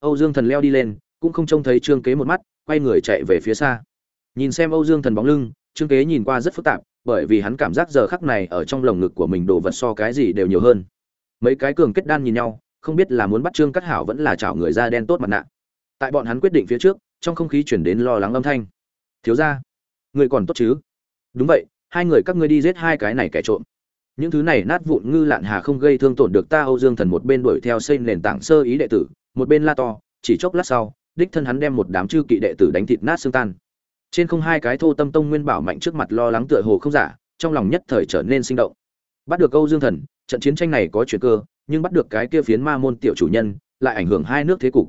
Âu dương thần leo đi lên cũng không trông thấy trương kế một mắt, quay người chạy về phía xa. Nhìn xem âu dương thần bóng lưng, trương kế nhìn qua rất phức tạp, bởi vì hắn cảm giác giờ khắc này ở trong lồng ngực của mình đồ vật so cái gì đều nhiều hơn. Mấy cái cường kết đan nhìn nhau, không biết là muốn bắt trương cắt hảo vẫn là chảo người da đen tốt mặt nạ. Tại bọn hắn quyết định phía trước, trong không khí chuyển đến lo lắng âm thanh. Thiếu ra người còn tốt chứ? Đúng vậy, hai người các ngươi đi giết hai cái này kẻ trộm. Những thứ này nát vụn ngư lạn hà không gây thương tổn được ta. Âu dương thần một bên đuổi theo xây nền tảng sơ ý đệ tử, một bên la to, chỉ chốc lát sau đích thân hắn đem một đám chư kỵ đệ tử đánh thịt nát xương tan. Trên không hai cái thô tâm tông nguyên bảo mạnh trước mặt lo lắng tựa hồ không giả, trong lòng nhất thời trở nên sinh động. Bắt được âu dương thần, trận chiến tranh này có chuyện cơ, nhưng bắt được cái kia phiến ma môn tiểu chủ nhân, lại ảnh hưởng hai nước thế cục.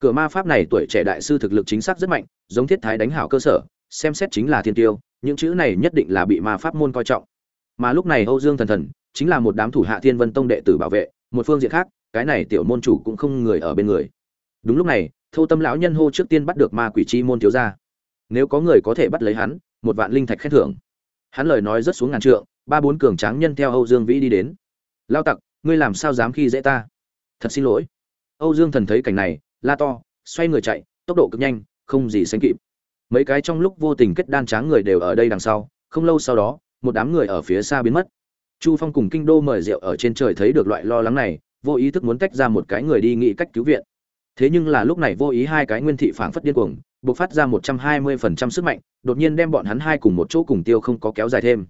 Cửa ma pháp này tuổi trẻ đại sư thực lực chính xác rất mạnh, giống thiết thái đánh hảo cơ sở, xem xét chính là thiên tiêu, những chữ này nhất định là bị ma pháp môn coi trọng. Mà lúc này âu dương thần thần, chính là một đám thủ hạ thiên vân tông đệ tử bảo vệ, một phương diện khác, cái này tiểu môn chủ cũng không người ở bên người. Đúng lúc này thâu tâm lão nhân hô trước tiên bắt được ma quỷ chi môn thiếu gia. Nếu có người có thể bắt lấy hắn, một vạn linh thạch khen thưởng. Hắn lời nói rất xuống ngàn trượng, ba bốn cường tráng nhân theo âu dương vĩ đi đến. Lao tặc, ngươi làm sao dám khi dễ ta? Thật xin lỗi. Âu dương thần thấy cảnh này, la to, xoay người chạy, tốc độ cực nhanh, không gì sánh kịp. Mấy cái trong lúc vô tình kết đan tráng người đều ở đây đằng sau, không lâu sau đó, một đám người ở phía xa biến mất. Chu phong cùng kinh đô mời rượu ở trên trời thấy được loại lo lắng này, vô ý thức muốn tách ra một cái người đi nghĩ cách cứu viện thế nhưng là lúc này vô ý hai cái nguyên thị phảng phất điên cuồng buộc phát ra một trăm hai mươi phần trăm sức mạnh, đột nhiên đem bọn hắn hai cùng một chỗ cùng tiêu không có kéo dài thêm.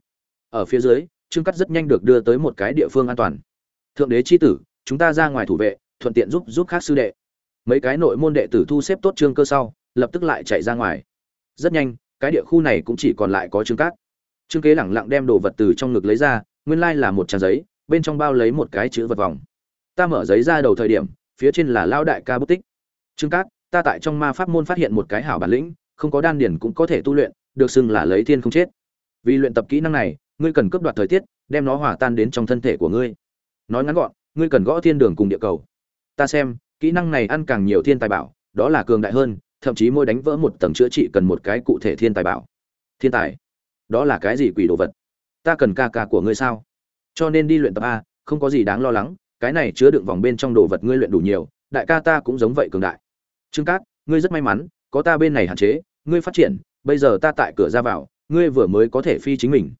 Ở phía dưới, trương cắt rất nhanh được đưa tới một cái địa phương an toàn. Thượng đế chi tử, chúng ta ra ngoài thủ vệ, thuận tiện giúp giúp khác sư đệ. Mấy cái nội môn đệ tử thu xếp tốt trương cơ sau, lập tức lại chạy ra ngoài. Rất nhanh, cái địa khu này cũng chỉ còn lại có trương cát. Trương kế lẳng lặng đem đồ vật từ trong ngực lấy ra, nguyên lai là một trang giấy, bên trong bao lấy một cái chữ vật vòng. Ta mở giấy ra đầu thời điểm phía trên là lao đại ca bút tích. Trương cát, ta tại trong ma pháp môn phát hiện một cái hảo bản lĩnh, không có đan điển cũng có thể tu luyện, được xưng là lấy thiên không chết. Vì luyện tập kỹ năng này, ngươi cần cướp đoạt thời tiết, đem nó hòa tan đến trong thân thể của ngươi. Nói ngắn gọn, ngươi cần gõ thiên đường cùng địa cầu. Ta xem, kỹ năng này ăn càng nhiều thiên tài bảo, đó là cường đại hơn, thậm chí mỗi đánh vỡ một tầng chữa trị cần một cái cụ thể thiên tài bảo. Thiên tài? Đó là cái gì quỷ đồ vật? Ta cần ca ca của ngươi sao? Cho nên đi luyện tập a, không có gì đáng lo lắng cái này chứa đựng vòng bên trong đồ vật ngươi luyện đủ nhiều, đại ca ta cũng giống vậy cường đại. Trương cát, ngươi rất may mắn, có ta bên này hạn chế, ngươi phát triển, bây giờ ta tại cửa ra vào, ngươi vừa mới có thể phi chính mình.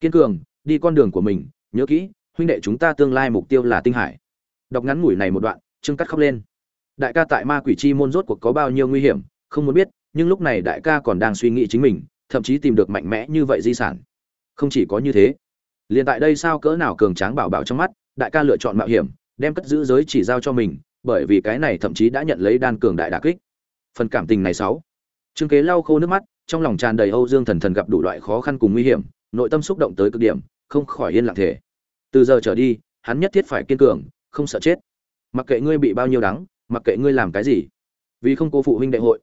Kiên cường, đi con đường của mình, nhớ kỹ, huynh đệ chúng ta tương lai mục tiêu là tinh hải. Đọc ngắn ngủi này một đoạn, trương cắt khóc lên. Đại ca tại ma quỷ chi môn rốt cuộc có bao nhiêu nguy hiểm, không muốn biết, nhưng lúc này đại ca còn đang suy nghĩ chính mình, thậm chí tìm được mạnh mẽ như vậy di sản. Không chỉ có như thế, liền tại đây sao cỡ nào cường tráng bảo bảo trong mắt đại ca lựa chọn mạo hiểm, đem cất giữ giới chỉ giao cho mình, bởi vì cái này thậm chí đã nhận lấy đan cường đại đà kích. Phần cảm tình này sáu. Trương kế lau khô nước mắt, trong lòng tràn đầy âu dương thần thần gặp đủ loại khó khăn cùng nguy hiểm, nội tâm xúc động tới cực điểm, không khỏi yên lặng thể từ giờ trở đi, hắn nhất thiết phải kiên cường, không sợ chết. Mặc kệ ngươi bị bao nhiêu đắng, mặc kệ ngươi làm cái gì, vì không cố phụ huynh đại hội.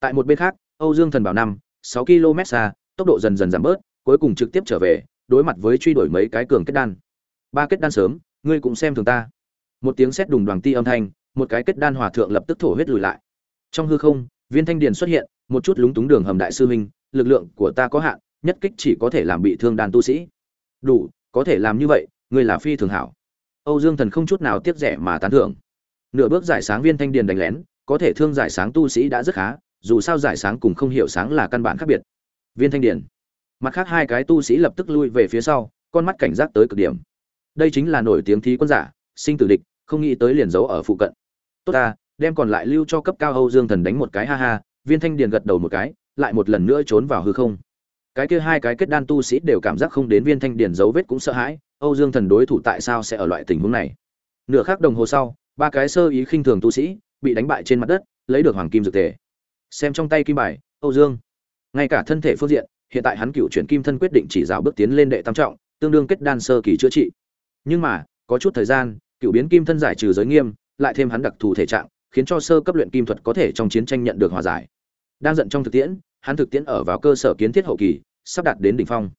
Tại một bên khác, âu dương thần bảo năm, sáu km xa, tốc độ dần dần giảm bớt, cuối cùng trực tiếp trở về, đối mặt với truy đuổi mấy cái cường kết đan. Ba kết đan sớm ngươi cũng xem thường ta. Một tiếng sét đùng đoàn ti âm thanh, một cái kết đan hòa thượng lập tức thổ huyết lùi lại. Trong hư không, viên thanh điền xuất hiện, một chút lúng túng đường hầm đại sư huynh, lực lượng của ta có hạn, nhất kích chỉ có thể làm bị thương đàn tu sĩ. Đủ, có thể làm như vậy, ngươi là phi thường hảo. Âu dương thần không chút nào tiếc rẻ mà tán thưởng. Nửa bước giải sáng viên thanh điền đánh lén, có thể thương giải sáng tu sĩ đã rất khá, dù sao giải sáng cùng không hiểu sáng là căn bản khác biệt. Viên thanh điền. Mặt khác hai cái tu sĩ lập tức lui về phía sau, con mắt cảnh giác tới cực điểm đây chính là nổi tiếng thí quân giả, sinh tử địch, không nghĩ tới liền giấu ở phụ cận. Tốt ta, đem còn lại lưu cho cấp cao âu dương thần đánh một cái ha ha, viên thanh điền gật đầu một cái, lại một lần nữa trốn vào hư không. Cái kia hai cái kết đan tu sĩ đều cảm giác không đến viên thanh điền dấu vết cũng sợ hãi, âu dương thần đối thủ tại sao sẽ ở loại tình huống này? Nửa khắc đồng hồ sau, ba cái sơ ý khinh thường tu sĩ bị đánh bại trên mặt đất, lấy được hoàng kim dược tề xem trong tay kim bài, âu dương. Ngay cả thân thể phương diện, hiện tại hắn cựu chuyển kim thân quyết định chỉ rào bước tiến lên đệ tam trọng, tương đương kết đan sơ kỳ chữa trị nhưng mà, có chút thời gian, cựu biến kim thân giải trừ giới nghiêm, lại thêm hắn đặc thù thể trạng, khiến cho sơ cấp luyện kim thuật có thể trong chiến tranh nhận được hòa giải. Đang giận trong thực tiễn, hắn thực tiễn ở vào cơ sở kiến thiết hậu kỳ, sắp đạt đến đỉnh phong.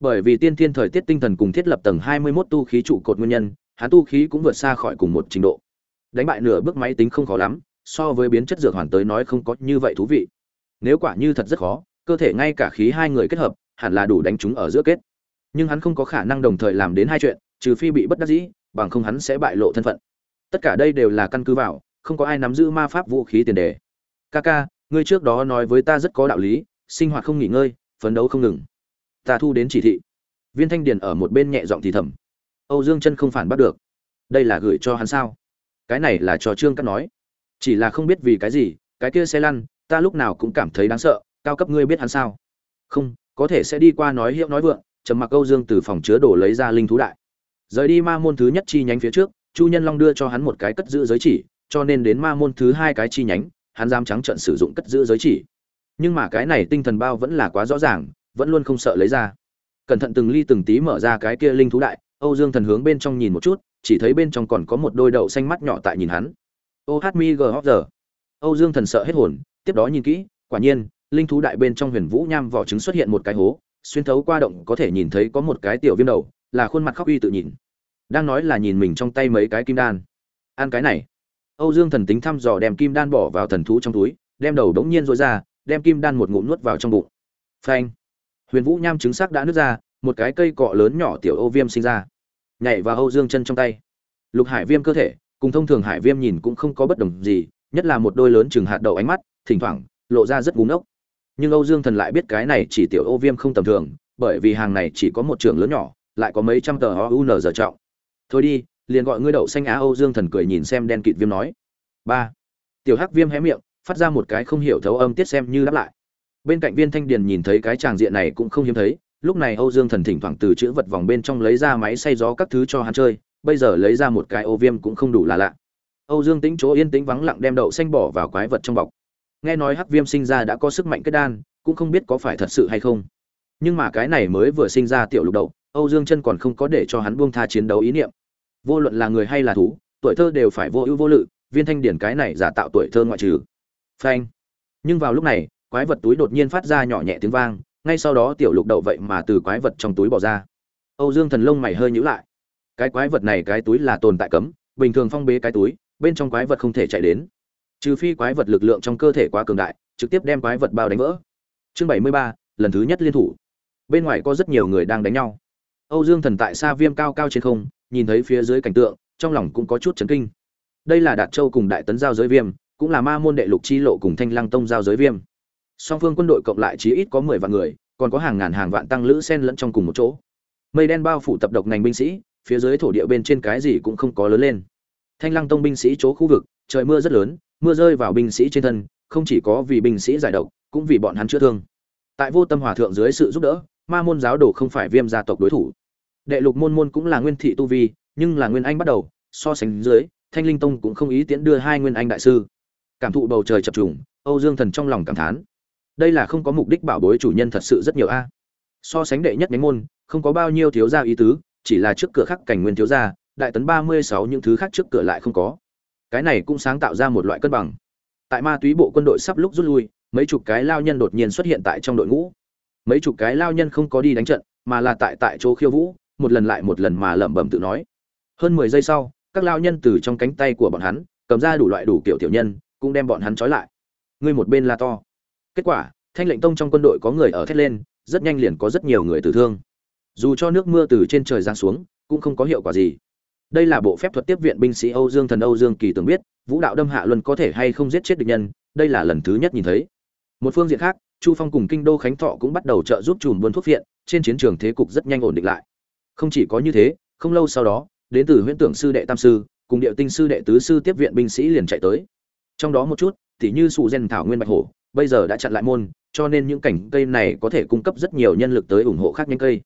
Bởi vì tiên thiên thời tiết tinh thần cùng thiết lập tầng 21 tu khí trụ cột nguyên nhân, hắn tu khí cũng vượt xa khỏi cùng một trình độ. Đánh bại nửa bước máy tính không khó lắm, so với biến chất dược hoàn tới nói không có như vậy thú vị. Nếu quả như thật rất khó, cơ thể ngay cả khí hai người kết hợp, hẳn là đủ đánh chúng ở giữa kết. Nhưng hắn không có khả năng đồng thời làm đến hai chuyện trừ phi bị bất đắc dĩ bằng không hắn sẽ bại lộ thân phận. Tất cả đây đều là căn cứ vào không có ai nắm giữ ma pháp vũ khí tiền đề. Kaka, ngươi trước đó nói với ta rất có đạo lý sinh hoạt không nghỉ ngơi phấn đấu không ngừng. Ta thu đến chỉ thị. Viên thanh điền ở một bên nhẹ giọng thì thầm. Âu dương chân không phản bắt được. Đây là gửi cho hắn sao? Cái này là cho trương cắt nói. Chỉ là không biết vì cái gì cái kia xe lăn ta lúc nào cũng cảm thấy đáng sợ cao cấp ngươi biết hắn sao? Không có thể sẽ đi qua nói hiệu nói vượng trầm mặc âu dương từ phòng chứa đồ lấy ra linh thú đại rời đi ma môn thứ nhất chi nhánh phía trước, chu nhân long đưa cho hắn một cái cất giữ giới chỉ, cho nên đến ma môn thứ hai cái chi nhánh, hắn dám trắng trận sử dụng cất giữ giới chỉ. Nhưng mà cái này tinh thần bao vẫn là quá rõ ràng, vẫn luôn không sợ lấy ra. Cẩn thận từng ly từng tí mở ra cái kia linh thú đại, âu dương thần hướng bên trong nhìn một chút, chỉ thấy bên trong còn có một đôi đậu xanh mắt nhỏ tại nhìn hắn. Ô hát mi gờ giờ. Âu dương thần sợ hết hồn, tiếp đó nhìn kỹ, quả nhiên, linh thú đại bên trong huyền vũ nham vỏ trứng xuất hiện một cái hố, xuyên thấu qua động có thể nhìn thấy có một cái tiểu viêm đầu là khuôn mặt khóc uy tự nhìn. Đang nói là nhìn mình trong tay mấy cái kim đan. Ăn cái này. Âu dương thần tính thăm dò đem kim đan bỏ vào thần thú trong túi, đem đầu đống nhiên rối ra, đem kim đan một ngụm nuốt vào trong bụng. Phanh. Huyền vũ nham trứng sắc đã nứt ra, một cái cây cọ lớn nhỏ tiểu âu viêm sinh ra. Nhảy vào âu dương chân trong tay. Lục hải viêm cơ thể, cùng thông thường hải viêm nhìn cũng không có bất đồng gì, nhất là một đôi lớn chừng hạt đậu ánh mắt, thỉnh thoảng, lộ ra rất búng ốc nhưng âu dương thần lại biết cái này chỉ tiểu âu viêm không tầm thường, bởi vì hàng này chỉ có một trường lớn nhỏ lại có mấy trăm tờ oun giờ trọng. Thôi đi, liền gọi ngươi đậu xanh á âu dương thần cười nhìn xem đen kịt viêm nói. Ba. Tiểu hắc viêm hé miệng, phát ra một cái không hiểu thấu âm tiết xem như đáp lại. Bên cạnh viên thanh điền nhìn thấy cái tràng diện này cũng không hiếm thấy, lúc này âu dương thần thỉnh thoảng từ chữ vật vòng bên trong lấy ra máy xay gió các thứ cho hắn chơi, bây giờ lấy ra một cái ô viêm cũng không đủ là lạ. Âu dương tính chỗ yên tĩnh vắng lặng đem đậu xanh bỏ vào quái vật trong bọc. Nghe nói hắc viêm sinh ra đã có sức mạnh kết đan, cũng không biết có phải thật sự hay không. Nhưng mà cái này mới vừa sinh ra tiểu lục đậu âu dương chân còn không có để cho hắn buông tha chiến đấu ý niệm. Vô luận là người hay là thú, tuổi thơ đều phải vô ưu vô lự, viên thanh điển cái này giả tạo tuổi thơ ngoại trừ. Phanh. Nhưng vào lúc này, quái vật túi đột nhiên phát ra nhỏ nhẹ tiếng vang, ngay sau đó tiểu lục đậu vậy mà từ quái vật trong túi bỏ ra. Âu dương thần lông mày hơi nhíu lại. Cái quái vật này cái túi là tồn tại cấm, bình thường phong bế cái túi, bên trong quái vật không thể chạy đến. Trừ phi quái vật lực lượng trong cơ thể quá cường đại, trực tiếp đem quái vật bao đánh vỡ. Chương bảy mươi ba, lần thứ nhất liên thủ. Bên ngoài có rất nhiều người đang đánh nhau âu dương thần tại xa viêm cao cao trên không, nhìn thấy phía dưới cảnh tượng, trong lòng cũng có chút chấn kinh. Đây là đạt châu cùng đại tấn giao giới viêm, cũng là ma môn đệ lục chi lộ cùng thanh lăng tông giao giới viêm. Song phương quân đội cộng lại chí ít có mười vạn người, còn có hàng ngàn hàng vạn tăng lữ xen lẫn trong cùng một chỗ. Mây đen bao phủ tập độc ngành binh sĩ, phía dưới thổ địa bên trên cái gì cũng không có lớn lên. Thanh lăng tông binh sĩ chỗ khu vực, trời mưa rất lớn, mưa rơi vào binh sĩ trên thân, không chỉ có vì binh sĩ giải độc, cũng vì bọn hắn chữa thương. Tại vô tâm hòa thượng dưới sự giúp đỡ ma môn giáo đồ không phải viêm gia tộc đối thủ. Đệ lục môn môn cũng là nguyên thị tu vi, nhưng là nguyên anh bắt đầu, so sánh dưới, thanh linh tông cũng không ý tiễn đưa hai nguyên anh đại sư. Cảm thụ bầu trời chập trùng, âu dương thần trong lòng cảm thán. Đây là không có mục đích bảo bối chủ nhân thật sự rất nhiều a. So sánh đệ nhất nhánh môn, không có bao nhiêu thiếu gia ý tứ, chỉ là trước cửa khắc cảnh nguyên thiếu gia, đại tấn ba mươi sáu những thứ khác trước cửa lại không có. Cái này cũng sáng tạo ra một loại cân bằng. Tại ma túy bộ quân đội sắp lúc rút lui, mấy chục cái lao nhân đột nhiên xuất hiện tại trong đội ngũ mấy chục cái lao nhân không có đi đánh trận, mà là tại tại chỗ khiêu vũ, một lần lại một lần mà lẩm bẩm tự nói. Hơn mười giây sau, các lao nhân từ trong cánh tay của bọn hắn, cầm ra đủ loại đủ kiểu tiểu nhân, cũng đem bọn hắn trói lại. Ngươi một bên la to. Kết quả, thanh lệnh tông trong quân đội có người ở thét lên, rất nhanh liền có rất nhiều người tử thương. Dù cho nước mưa từ trên trời giáng xuống, cũng không có hiệu quả gì. Đây là bộ phép thuật tiếp viện binh sĩ âu dương thần âu dương kỳ tưởng biết, vũ đạo đâm hạ luân có thể hay không giết chết địch nhân, đây là lần thứ nhất nhìn thấy. Một phương diện khác chu phong cùng kinh đô khánh thọ cũng bắt đầu trợ giúp chùm buôn thuốc viện, trên chiến trường thế cục rất nhanh ổn định lại. Không chỉ có như thế, không lâu sau đó, đến từ huyễn tưởng sư đệ tam sư, cùng điệu tinh sư đệ tứ sư tiếp viện binh sĩ liền chạy tới. Trong đó một chút, thì như sụ gen thảo nguyên bạch hổ, bây giờ đã chặn lại môn, cho nên những cảnh cây này có thể cung cấp rất nhiều nhân lực tới ủng hộ khác nhánh cây.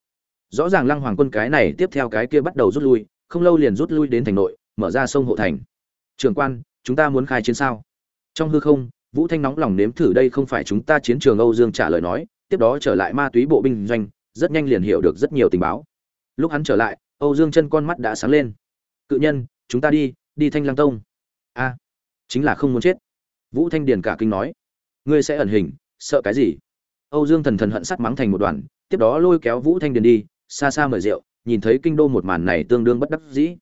Rõ ràng lăng hoàng quân cái này tiếp theo cái kia bắt đầu rút lui, không lâu liền rút lui đến thành nội, mở ra sông hộ thành. Trường quan, chúng ta muốn khai chiến sao? Trong hư không vũ thanh nóng lòng nếm thử đây không phải chúng ta chiến trường âu dương trả lời nói, tiếp đó trở lại ma túy bộ binh doanh, rất nhanh liền hiểu được rất nhiều tình báo. Lúc hắn trở lại, âu dương chân con mắt đã sáng lên. Cự nhân, chúng ta đi đi thanh Lang tông. A, chính là không muốn chết. Vũ thanh điền cả kinh nói. Ngươi sẽ ẩn hình, sợ cái gì? Âu dương thần thần hận sắt mắng thành một đoàn, tiếp đó lôi kéo vũ thanh điền đi, xa xa mời rượu, nhìn thấy kinh đô một màn này tương đương bất đắc dĩ.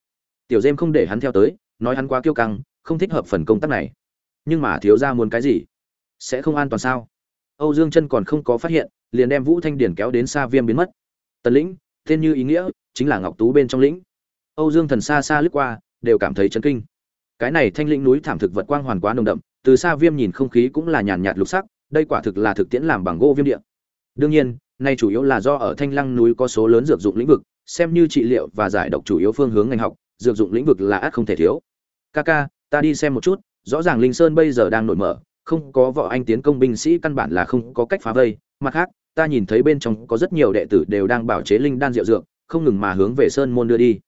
Tiểu dêm không để hắn theo tới, nói hắn quá kiêu căng, không thích hợp phần công tác này nhưng mà thiếu gia muốn cái gì? Sẽ không an toàn sao? Âu dương chân còn không có phát hiện liền đem vũ thanh điển kéo đến xa viêm biến mất. Tần lĩnh tên như ý nghĩa chính là ngọc tú bên trong lĩnh. Âu dương thần xa xa lướt qua đều cảm thấy chấn kinh. Cái này thanh lĩnh núi thảm thực vật quang hoàn quá nồng đậm từ xa viêm nhìn không khí cũng là nhàn nhạt lục sắc đây quả thực là thực tiễn làm bằng gỗ viêm điện đương nhiên nay chủ yếu là do ở thanh lăng núi có số lớn dược dụng lĩnh vực xem như trị liệu và giải độc chủ yếu phương hướng ngành học dược dụng lĩnh vực là ác không thể thiếu. Kaka, ta đi xem một chút rõ ràng linh sơn bây giờ đang nổi mở, không có võ anh tiến công binh sĩ căn bản là không có cách phá vây. Mặt khác, ta nhìn thấy bên trong có rất nhiều đệ tử đều đang bảo chế linh đan rượu dược, không ngừng mà hướng về sơn môn đưa đi.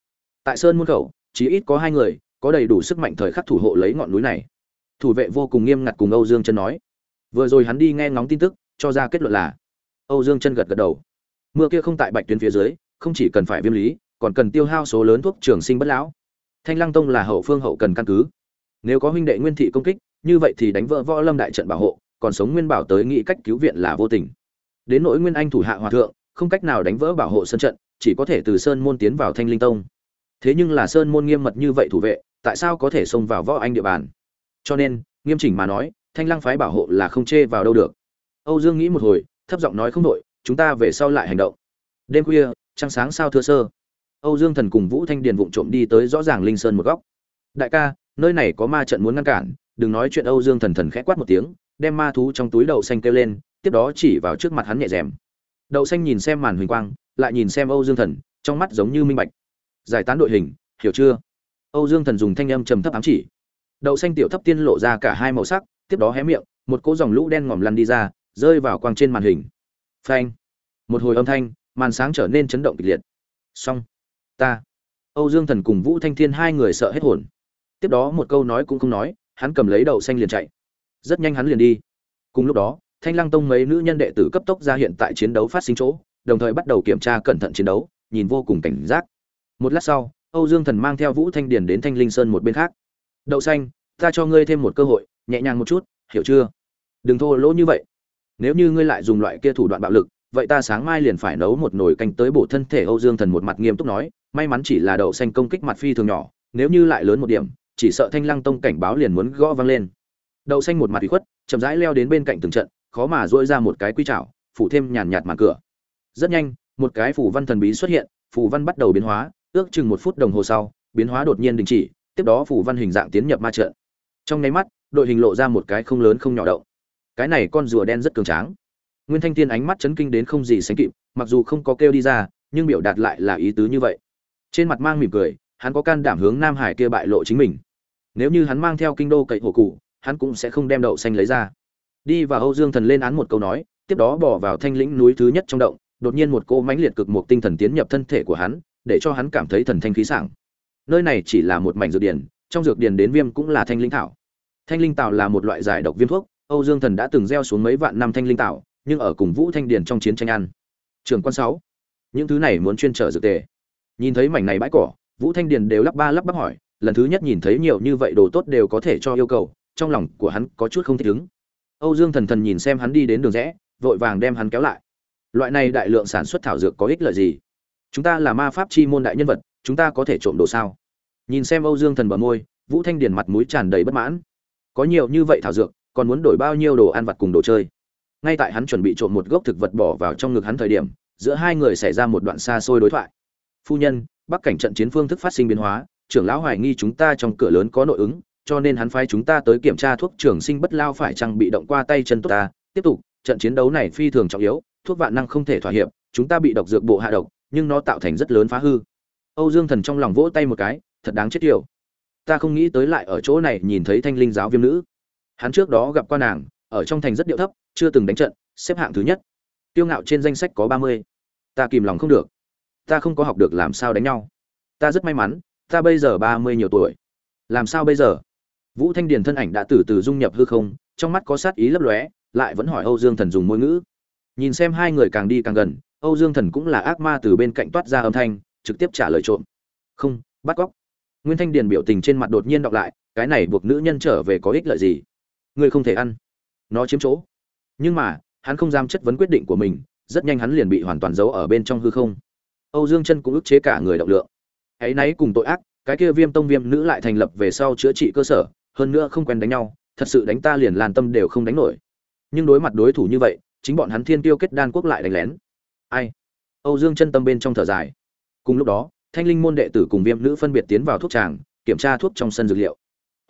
Tại sơn môn khẩu chỉ ít có hai người, có đầy đủ sức mạnh thời khắc thủ hộ lấy ngọn núi này. Thủ vệ vô cùng nghiêm ngặt cùng âu dương chân nói. Vừa rồi hắn đi nghe ngóng tin tức, cho ra kết luận là, âu dương chân gật gật đầu. Mưa kia không tại bạch tuyến phía dưới, không chỉ cần phải viêm lý, còn cần tiêu hao số lớn thuốc trường sinh bất lão. Thanh lăng tông là hậu phương hậu cần căn cứ nếu có huynh đệ nguyên thị công kích, như vậy thì đánh vỡ võ lâm đại trận bảo hộ, còn sống nguyên bảo tới nghĩ cách cứu viện là vô tình. Đến nỗi nguyên anh thủ hạ hòa thượng, không cách nào đánh vỡ bảo hộ sân trận, chỉ có thể từ sơn môn tiến vào thanh linh tông. Thế nhưng là sơn môn nghiêm mật như vậy thủ vệ, tại sao có thể xông vào võ anh địa bàn? Cho nên, nghiêm chỉnh mà nói, thanh lăng phái bảo hộ là không chê vào đâu được. Âu dương nghĩ một hồi, thấp giọng nói không đội chúng ta về sau lại hành động. Đêm khuya, trăng sáng sao thưa sơ. Âu dương thần cùng vũ thanh điền vụng trộm đi tới rõ ràng linh sơn một góc. Đại ca nơi này có ma trận muốn ngăn cản, đừng nói chuyện âu dương thần thần khẽ quát một tiếng, đem ma thú trong túi đậu xanh kêu lên, tiếp đó chỉ vào trước mặt hắn nhẹ rèm. Đậu xanh nhìn xem màn huỳnh quang, lại nhìn xem âu dương thần, trong mắt giống như minh bạch. Giải tán đội hình, hiểu chưa? Âu dương thần dùng thanh âm trầm thấp ám chỉ. Đậu xanh tiểu thấp tiên lộ ra cả hai màu sắc, tiếp đó hé miệng, một cỗ dòng lũ đen ngòm lăn đi ra, rơi vào quang trên màn hình. Phanh. Một hồi âm thanh, màn sáng trở nên chấn động kịch liệt. Xong. Ta. Âu dương thần cùng vũ thanh thiên hai người sợ hết hồn tiếp đó một câu nói cũng không nói, hắn cầm lấy đậu xanh liền chạy. Rất nhanh hắn liền đi. Cùng lúc đó, thanh lăng tông mấy nữ nhân đệ tử cấp tốc ra hiện tại chiến đấu phát sinh chỗ, đồng thời bắt đầu kiểm tra cẩn thận chiến đấu, nhìn vô cùng cảnh giác. Một lát sau, âu dương thần mang theo vũ thanh điền đến thanh linh sơn một bên khác. Đậu xanh, ta cho ngươi thêm một cơ hội, nhẹ nhàng một chút, hiểu chưa? Đừng thô lỗ như vậy. Nếu như ngươi lại dùng loại kia thủ đoạn bạo lực, vậy ta sáng mai liền phải nấu một nồi canh tới bổ thân thể âu dương thần một mặt nghiêm túc nói, may mắn chỉ là đậu xanh công kích mặt phi thường nhỏ, nếu như lại lớn một điểm chỉ sợ thanh lăng tông cảnh báo liền muốn gõ vang lên. Đậu xanh một mặt ủy khuất, chậm rãi leo đến bên cạnh từng trận, khó mà dỗi ra một cái quy chảo, phủ thêm nhàn nhạt màn cửa. Rất nhanh, một cái phủ văn thần bí xuất hiện, phủ văn bắt đầu biến hóa, ước chừng một phút đồng hồ sau, biến hóa đột nhiên đình chỉ, tiếp đó phủ văn hình dạng tiến nhập ma trận. Trong nháy mắt, đội hình lộ ra một cái không lớn không nhỏ động. Cái này con rùa đen rất cường tráng. Nguyên thanh thiên ánh mắt chấn kinh đến không gì sánh kịp, mặc dù không có kêu đi ra, nhưng biểu đạt lại là ý tứ như vậy. Trên mặt mang mỉm cười, hắn có can đảm hướng nam hải kia bại lộ chính mình nếu như hắn mang theo kinh đô cậy hổ cụ, hắn cũng sẽ không đem đậu xanh lấy ra. Đi và âu dương thần lên án một câu nói, tiếp đó bỏ vào thanh lĩnh núi thứ nhất trong động, đột nhiên một cô mãnh liệt cực một tinh thần tiến nhập thân thể của hắn, để cho hắn cảm thấy thần thanh khí sảng. Nơi này chỉ là một mảnh dược điển trong dược điển đến viêm cũng là thanh linh thảo. Thanh linh tạo là một loại giải độc viêm thuốc, âu dương thần đã từng gieo xuống mấy vạn năm thanh linh tạo nhưng ở cùng vũ thanh điển trong chiến tranh ăn. Trường quan sáu, những thứ này muốn chuyên trở dược tề. Nhìn thấy mảnh này bãi cỏ, vũ thanh điển đều lắp ba lắp bắp hỏi lần thứ nhất nhìn thấy nhiều như vậy đồ tốt đều có thể cho yêu cầu, trong lòng của hắn có chút không thích ứng. Âu dương thần thần nhìn xem hắn đi đến đường rẽ, vội vàng đem hắn kéo lại. Loại này đại lượng sản xuất thảo dược có ích lợi gì? Chúng ta là ma pháp chi môn đại nhân vật, chúng ta có thể trộm đồ sao? Nhìn xem âu dương thần bờ môi, vũ thanh điền mặt mũi tràn đầy bất mãn. Có nhiều như vậy thảo dược, còn muốn đổi bao nhiêu đồ ăn vặt cùng đồ chơi? Ngay tại hắn chuẩn bị trộm một gốc thực vật bỏ vào trong ngực hắn thời điểm, giữa hai người xảy ra một đoạn xa xôi đối thoại. Phu nhân, bắc cảnh trận chiến phương thức phát sinh biến hóa trưởng lão hoài nghi chúng ta trong cửa lớn có nội ứng, cho nên hắn phái chúng ta tới kiểm tra thuốc trường sinh bất lao phải chăng bị động qua tay chân tốt ta. Tiếp tục, trận chiến đấu này phi thường trọng yếu, thuốc vạn năng không thể thỏa hiệp, chúng ta bị độc dược bộ hạ độc, nhưng nó tạo thành rất lớn phá hư. Âu dương thần trong lòng vỗ tay một cái, thật đáng chết tiệt. ta không nghĩ tới lại ở chỗ này nhìn thấy thanh linh giáo viêm nữ. Hắn trước đó gặp qua nàng, ở trong thành rất điệu thấp, chưa từng đánh trận, xếp hạng thứ nhất. Tiêu ngạo trên danh sách có ba mươi. Ta kìm lòng không được. Ta không có học được làm sao đánh nhau. Ta rất may mắn ta bây giờ ba mươi nhiều tuổi. Làm sao bây giờ? Vũ thanh điền thân ảnh đã từ từ dung nhập hư không, trong mắt có sát ý lấp lóe, lại vẫn hỏi âu dương thần dùng ngôn ngữ. Nhìn xem hai người càng đi càng gần, âu dương thần cũng là ác ma từ bên cạnh toát ra âm thanh, trực tiếp trả lời trộm. Không, bắt cóc. Nguyên thanh điền biểu tình trên mặt đột nhiên đọc lại, cái này buộc nữ nhân trở về có ích lợi gì? Ngươi không thể ăn. Nó chiếm chỗ. Nhưng mà, hắn không dám chất vấn quyết định của mình, rất nhanh hắn liền bị hoàn toàn giấu ở bên trong hư không. Âu dương chân cũng ức chế cả người động lượng ấy nấy cùng tội ác, cái kia viêm tông viêm nữ lại thành lập về sau chữa trị cơ sở, hơn nữa không quen đánh nhau, thật sự đánh ta liền làn tâm đều không đánh nổi. Nhưng đối mặt đối thủ như vậy, chính bọn hắn thiên tiêu kết đan quốc lại đánh lén. Ai? Âu dương chân tâm bên trong thở dài. Cùng lúc đó, thanh linh môn đệ tử cùng viêm nữ phân biệt tiến vào thuốc tràng, kiểm tra thuốc trong sân dược liệu.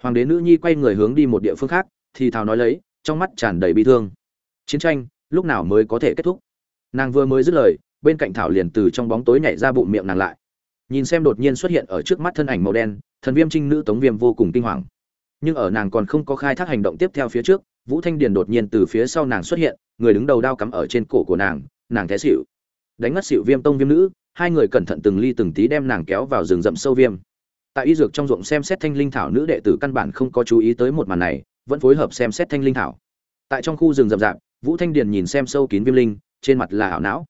Hoàng đế nữ nhi quay người hướng đi một địa phương khác, thì thào nói lấy, trong mắt tràn đầy bi thương. Chiến tranh, lúc nào mới có thể kết thúc? Nàng vừa mới dứt lời, bên cạnh thảo liền từ trong bóng tối nhảy ra bụng miệng nàng lại nhìn xem đột nhiên xuất hiện ở trước mắt thân ảnh màu đen, thần viêm trinh nữ tống viêm vô cùng kinh hoàng. Nhưng ở nàng còn không có khai thác hành động tiếp theo phía trước, vũ thanh điền đột nhiên từ phía sau nàng xuất hiện, người đứng đầu đao cắm ở trên cổ của nàng nàng té xịu đánh ngất xịu viêm tông viêm nữ, hai người cẩn thận từng ly từng tí đem nàng kéo vào rừng rậm sâu viêm. Tại y dược trong ruộng xem xét thanh linh thảo nữ đệ tử căn bản không có chú ý tới một màn này, vẫn phối hợp xem xét thanh linh thảo. Tại trong khu rừng rậm rạp, vũ thanh điền nhìn xem sâu kín viêm linh, trên mặt là ảo não.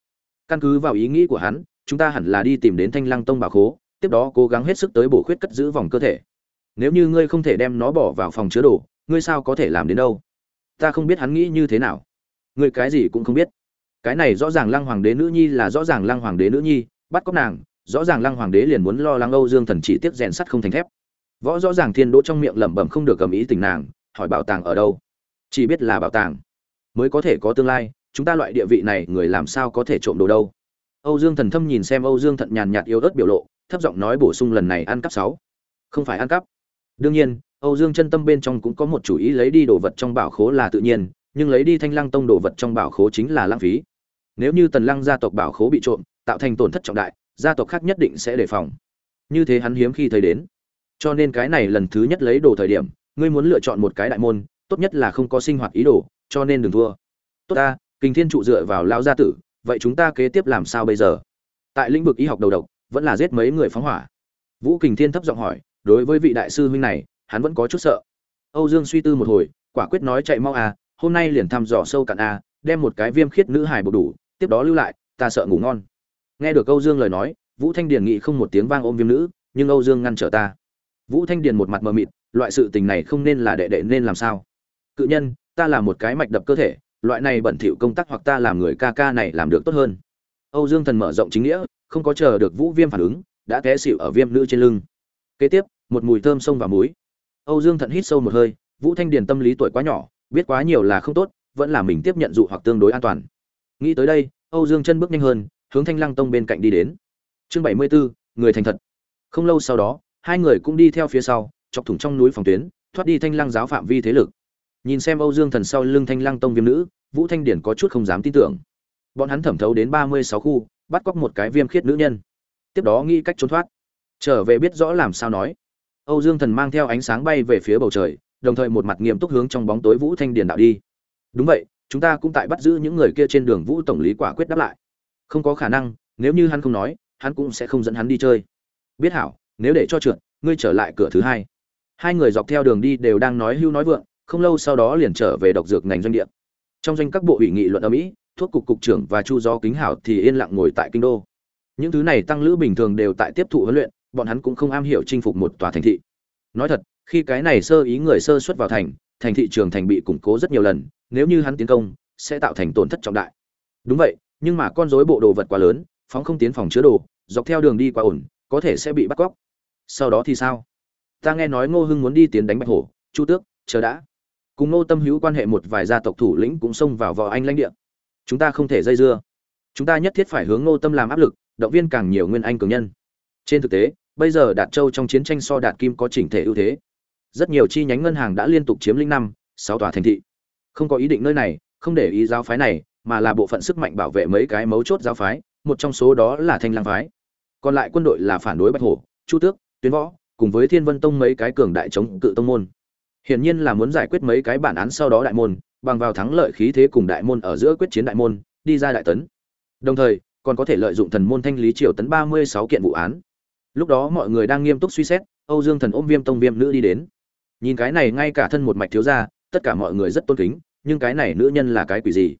Căn cứ vào ý nghĩ của hắn chúng ta hẳn là đi tìm đến thanh lăng tông bảo khố, tiếp đó cố gắng hết sức tới bổ khuyết cất giữ vòng cơ thể. Nếu như ngươi không thể đem nó bỏ vào phòng chứa đồ, ngươi sao có thể làm đến đâu? Ta không biết hắn nghĩ như thế nào. Ngươi cái gì cũng không biết. Cái này rõ ràng lăng hoàng đế nữ nhi là rõ ràng lăng hoàng đế nữ nhi, bắt cóc nàng, rõ ràng lăng hoàng đế liền muốn lo lăng âu dương thần chỉ tiếp rèn sắt không thành thép. Võ rõ ràng thiên đỗ trong miệng lẩm bẩm không được cầm ý tình nàng, hỏi bảo tàng ở đâu? Chỉ biết là bảo tàng. Mới có thể có tương lai, chúng ta loại địa vị này người làm sao có thể trộm đồ đâu? Âu dương thần thâm nhìn xem âu dương thận nhàn nhạt yếu ớt biểu lộ, thấp giọng nói bổ sung lần này ăn cắp sáu. Không phải ăn cắp. Đương nhiên, âu dương chân tâm bên trong cũng có một chủ ý lấy đi đồ vật trong bảo khố là tự nhiên, nhưng lấy đi thanh lăng tông đồ vật trong bảo khố chính là lãng phí. Nếu như tần lăng gia tộc bảo khố bị trộm, tạo thành tổn thất trọng đại, gia tộc khác nhất định sẽ đề phòng. Như thế hắn hiếm khi thấy đến. Cho nên cái này lần thứ nhất lấy đồ thời điểm, ngươi muốn lựa chọn một cái đại môn, tốt nhất là không có sinh hoạt ý đồ, cho nên đừng thua. Tốt ta, Kình thiên trụ dựa vào Lão gia tử vậy chúng ta kế tiếp làm sao bây giờ? Tại lĩnh vực y học đầu độc, vẫn là giết mấy người phóng hỏa. Vũ kình thiên thấp giọng hỏi, đối với vị đại sư huynh này, hắn vẫn có chút sợ. Âu dương suy tư một hồi, quả quyết nói chạy mau à hôm nay liền thăm dò sâu cạn a đem một cái viêm khiết nữ hải bột đủ, tiếp đó lưu lại, ta sợ ngủ ngon. Nghe được âu dương lời nói, vũ thanh điền nghị không một tiếng vang ôm viêm nữ, nhưng âu dương ngăn trở ta. Vũ thanh điền một mặt mờ mịt, loại sự tình này không nên là đệ đệ nên làm sao? Cự nhân, ta là một cái mạch đập cơ thể loại này bẩn thỉu công tác hoặc ta làm người ca ca này làm được tốt hơn. Âu dương thần mở rộng chính nghĩa, không có chờ được vũ viêm phản ứng, đã té xỉu ở viêm nữ trên lưng. Kế tiếp, một mùi thơm sông vào mũi. Âu dương thận hít sâu một hơi, vũ thanh điền tâm lý tuổi quá nhỏ, biết quá nhiều là không tốt, vẫn là mình tiếp nhận dụ hoặc tương đối an toàn. Nghĩ tới đây, âu dương chân bước nhanh hơn, hướng thanh lăng tông bên cạnh đi đến. Chương bảy mươi bốn người thành thật. Không lâu sau đó, hai người cũng đi theo phía sau, chọc thủng trong núi phòng tuyến, thoát đi thanh lăng giáo phạm vi thế lực nhìn xem âu dương thần sau lưng thanh lăng tông viêm nữ, vũ thanh điển có chút không dám tin tưởng. Bọn hắn thẩm thấu đến ba mươi sáu khu, bắt cóc một cái viêm khiết nữ nhân. Tiếp đó nghĩ cách trốn thoát. Trở về biết rõ làm sao nói. Âu dương thần mang theo ánh sáng bay về phía bầu trời, đồng thời một mặt nghiêm túc hướng trong bóng tối vũ thanh điền đạo đi. Đúng vậy, chúng ta cũng tại bắt giữ những người kia trên đường vũ tổng lý quả quyết đáp lại. Không có khả năng, nếu như hắn không nói, hắn cũng sẽ không dẫn hắn đi chơi. Biết hảo, nếu để cho trượt, ngươi trở lại cửa thứ hai. Hai người dọc theo đường đi đều đang nói hưu nói vượng không lâu sau đó liền trở về độc dược ngành doanh địa. Trong doanh các bộ ủy nghị luận ở mỹ, thuốc cục cục trưởng và chu do kính hảo thì yên lặng ngồi tại kinh đô. Những thứ này tăng lữ bình thường đều tại tiếp thụ huấn luyện, bọn hắn cũng không am hiểu chinh phục một tòa thành thị. Nói thật, khi cái này sơ ý người sơ xuất vào thành thành thị trường thành bị củng cố rất nhiều lần, nếu như hắn tiến công, sẽ tạo thành tổn thất trọng đại. Đúng vậy, nhưng mà con rối bộ đồ vật quá lớn, phóng không tiến phòng chứa đồ, dọc theo đường đi quá ổn, có thể sẽ bị bắt cóc. Sau đó thì sao? Ta nghe nói ngô hưng muốn đi tiến đánh bạch hổ, chu tước, chờ đã cùng ngô tâm hữu quan hệ một vài gia tộc thủ lĩnh cũng xông vào vò anh lãnh địa. Chúng ta không thể dây dưa. Chúng ta nhất thiết phải hướng ngô tâm làm áp lực, động viên càng nhiều nguyên anh cường nhân. Trên thực tế, bây giờ đạt châu trong chiến tranh so đạt kim có chỉnh thể ưu thế. Rất nhiều chi nhánh ngân hàng đã liên tục chiếm lĩnh năm, sáu tòa thành thị. Không có ý định nơi này, không để ý giáo phái này, mà là bộ phận sức mạnh bảo vệ mấy cái mấu chốt giáo phái, một trong số đó là thanh lang phái. Còn lại quân đội là phản đối bạch hổ, chu tước tuyến võ, cùng với thiên vân tông mấy cái cường đại chống cự tông môn hiển nhiên là muốn giải quyết mấy cái bản án sau đó đại môn, bằng vào thắng lợi khí thế cùng đại môn ở giữa quyết chiến đại môn, đi ra đại tấn. Đồng thời, còn có thể lợi dụng thần môn thanh lý triều tấn ba mươi sáu kiện vụ án. Lúc đó mọi người đang nghiêm túc suy xét, âu dương thần ôm viêm tông viêm nữ đi đến. Nhìn cái này ngay cả thân một mạch thiếu gia, tất cả mọi người rất tôn kính, nhưng cái này nữ nhân là cái quỷ gì?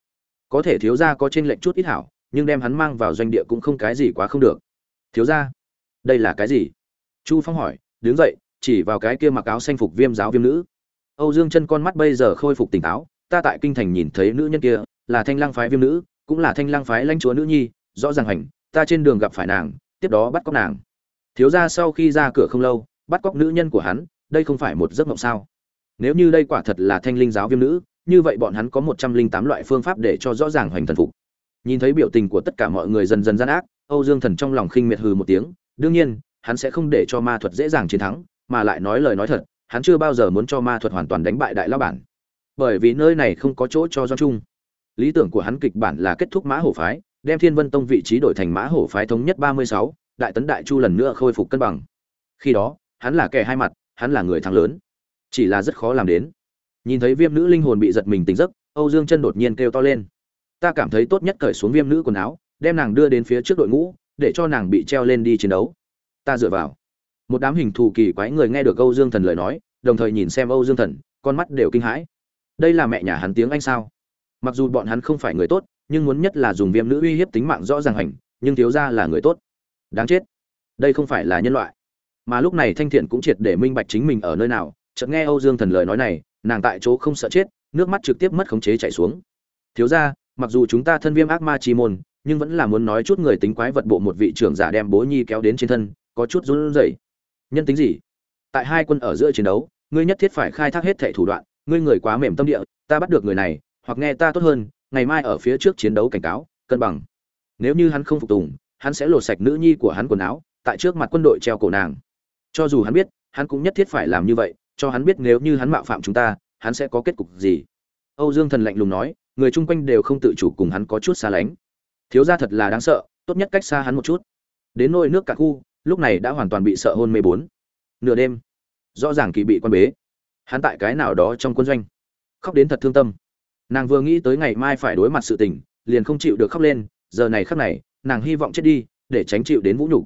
Có thể thiếu gia có trên lệnh chút ít hảo, nhưng đem hắn mang vào doanh địa cũng không cái gì quá không được. Thiếu gia, đây là cái gì? Chu phong hỏi, đứng dậy chỉ vào cái kia mặc áo xanh phục viêm giáo viêm nữ. Âu dương chân con mắt bây giờ khôi phục tỉnh táo, ta tại kinh thành nhìn thấy nữ nhân kia, là thanh lang phái viêm nữ, cũng là thanh lang phái lãnh chúa nữ nhi, rõ ràng hành, ta trên đường gặp phải nàng, tiếp đó bắt cóc nàng. Thiếu gia sau khi ra cửa không lâu, bắt cóc nữ nhân của hắn, đây không phải một giấc mộng sao? Nếu như đây quả thật là thanh linh giáo viêm nữ, như vậy bọn hắn có một trăm linh tám loại phương pháp để cho rõ ràng hoành thần phục. Nhìn thấy biểu tình của tất cả mọi người dần dần gian ác, âu dương thần trong lòng khinh miệt hừ một tiếng, đương nhiên, hắn sẽ không để cho ma thuật dễ dàng chiến thắng mà lại nói lời nói thật, hắn chưa bao giờ muốn cho ma thuật hoàn toàn đánh bại đại lao bản. Bởi vì nơi này không có chỗ cho do trung. lý tưởng của hắn kịch bản là kết thúc mã hổ phái, đem thiên vân tông vị trí đổi thành mã hổ phái thống nhất ba mươi sáu, đại tấn đại chu lần nữa khôi phục cân bằng. Khi đó, hắn là kẻ hai mặt, hắn là người thắng lớn. Chỉ là rất khó làm đến. Nhìn thấy viêm nữ linh hồn bị giật mình tỉnh giấc, âu dương chân đột nhiên kêu to lên. Ta cảm thấy tốt nhất cởi xuống viêm nữ quần áo, đem nàng đưa đến phía trước đội ngũ, để cho nàng bị treo lên đi chiến đấu. Ta dựa vào một đám hình thù kỳ quái người nghe được âu dương thần lời nói, đồng thời nhìn xem âu dương thần, con mắt đều kinh hãi. Đây là mẹ nhà hắn tiếng anh sao? Mặc dù bọn hắn không phải người tốt, nhưng muốn nhất là dùng viêm nữ uy hiếp tính mạng rõ ràng hành, nhưng thiếu ra là người tốt. Đáng chết. Đây không phải là nhân loại. Mà lúc này thanh thiện cũng triệt để minh bạch chính mình ở nơi nào, chợt nghe âu dương thần lời nói này, nàng tại chỗ không sợ chết, nước mắt trực tiếp mất khống chế chảy xuống. Thiếu ra mặc dù chúng ta thân viêm ác ma chi môn, nhưng vẫn là muốn nói chút người tính quái vật bộ một vị trưởng giả đem bố nhi kéo đến trên thân, có chút run rẩy nhân tính gì? Tại hai quân ở giữa chiến đấu, ngươi nhất thiết phải khai thác hết thệ thủ đoạn, ngươi người quá mềm tâm địa, ta bắt được người này, hoặc nghe ta tốt hơn, ngày mai ở phía trước chiến đấu cảnh cáo, cân bằng. Nếu như hắn không phục tùng, hắn sẽ lột sạch nữ nhi của hắn quần áo, tại trước mặt quân đội treo cổ nàng. Cho dù hắn biết, hắn cũng nhất thiết phải làm như vậy, cho hắn biết nếu như hắn mạo phạm chúng ta, hắn sẽ có kết cục gì. Âu dương thần lạnh lùng nói, người chung quanh đều không tự chủ cùng hắn có chút xa lánh. Thiếu gia thật là đáng sợ, tốt nhất cách xa hắn một chút. Đến nôi nước cả khu lúc này đã hoàn toàn bị sợ hôn mê bốn. Nửa đêm, rõ ràng kỳ bị quan bế. Hắn tại cái nào đó trong quân doanh. Khóc đến thật thương tâm. Nàng vừa nghĩ tới ngày mai phải đối mặt sự tình, liền không chịu được khóc lên, giờ này khắc này, nàng hy vọng chết đi, để tránh chịu đến vũ nhục.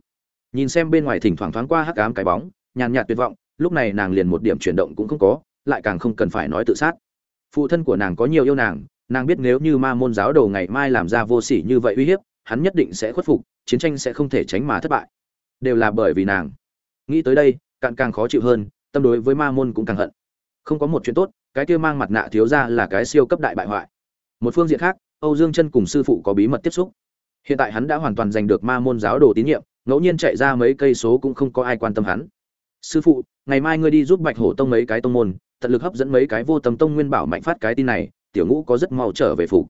Nhìn xem bên ngoài thỉnh thoảng thoáng qua hắc ám cái bóng, nhàn nhạt tuyệt vọng, lúc này nàng liền một điểm chuyển động cũng không có, lại càng không cần phải nói tự sát. Phụ thân của nàng có nhiều yêu nàng nàng biết nếu như ma môn giáo đầu ngày mai làm ra vô sỉ như vậy uy hiếp, hắn nhất định sẽ khuất phục, chiến tranh sẽ không thể tránh mà thất bại đều là bởi vì nàng. Nghĩ tới đây càng càng khó chịu hơn, tâm đối với ma môn cũng càng hận. Không có một chuyện tốt, cái kia mang mặt nạ thiếu ra là cái siêu cấp đại bại hoại. Một phương diện khác, âu dương chân cùng sư phụ có bí mật tiếp xúc. Hiện tại hắn đã hoàn toàn giành được ma môn giáo đồ tín nhiệm, ngẫu nhiên chạy ra mấy cây số cũng không có ai quan tâm hắn. Sư phụ, ngày mai ngươi đi giúp bạch hổ tông mấy cái tông môn, tận lực hấp dẫn mấy cái vô tâm tông nguyên bảo mạnh phát cái tin này, tiểu ngũ có rất mau trở về phục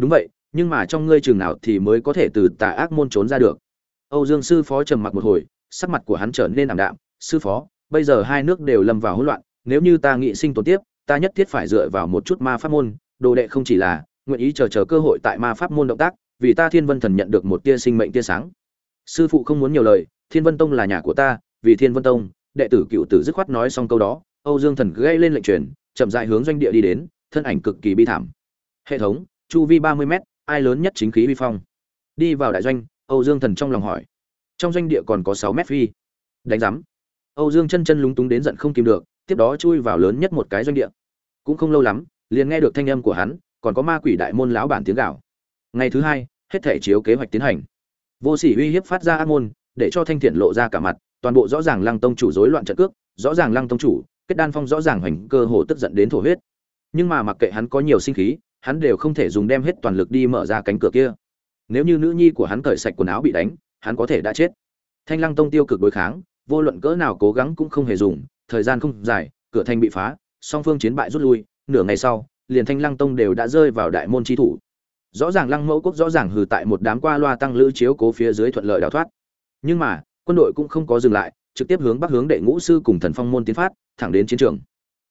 đúng vậy, nhưng mà trong ngươi trường nào thì mới có thể từ tà ác môn trốn ra được âu dương sư phó trầm mặc một hồi, sắc mặt của hắn trở nên ảm đạm, sư phó, bây giờ hai nước đều lâm vào hỗn loạn, nếu như ta nghị sinh tồn tiếp, ta nhất thiết phải dựa vào một chút ma pháp môn, đồ đệ không chỉ là nguyện ý chờ chờ cơ hội tại ma pháp môn động tác, vì ta thiên vân thần nhận được một tia sinh mệnh tia sáng. Sư phụ không muốn nhiều lời, thiên vân tông là nhà của ta, vì thiên vân tông, đệ tử cựu tử dứt khoát nói xong câu đó, âu dương thần gây lên lệnh truyền, chậm rãi hướng doanh địa đi đến, thân ảnh cực kỳ bi thảm. Hệ thống, chu vi ba mươi m ai lớn nhất chính khí vi phong? Đi vào đại doanh âu dương thần trong lòng hỏi. Trong doanh địa còn có sáu mét phi. Đánh rắm. âu dương chân chân lúng túng đến giận không kìm được, tiếp đó chui vào lớn nhất một cái doanh địa. Cũng không lâu lắm, liền nghe được thanh âm của hắn, còn có ma quỷ đại môn lão bản tiếng gạo ngày thứ hai, hết thể chiếu kế hoạch tiến hành. Vô sỉ uy hiếp phát ra ác môn, để cho thanh thiện lộ ra cả mặt, toàn bộ rõ ràng lăng tông chủ rối loạn trận cước, rõ ràng lăng tông chủ, kết đan phong rõ ràng hoành cơ hồ tức giận đến thổ huyết. Nhưng mà mặc kệ hắn có nhiều sinh khí, hắn đều không thể dùng đem hết toàn lực đi mở ra cánh cửa kia nếu như nữ nhi của hắn cởi sạch quần áo bị đánh, hắn có thể đã chết. Thanh lăng tông tiêu cực đối kháng, vô luận cỡ nào cố gắng cũng không hề dùng, thời gian không dài, cửa thành bị phá, song phương chiến bại rút lui, nửa ngày sau, liền thanh lăng tông đều đã rơi vào đại môn chi thủ. Rõ ràng lăng mẫu quốc rõ ràng hừ tại một đám qua loa tăng lữ chiếu cố phía dưới thuận lợi đào thoát. Nhưng mà, quân đội cũng không có dừng lại, trực tiếp hướng bắc hướng đệ ngũ sư cùng thần phong môn tiến phát, thẳng đến chiến trường.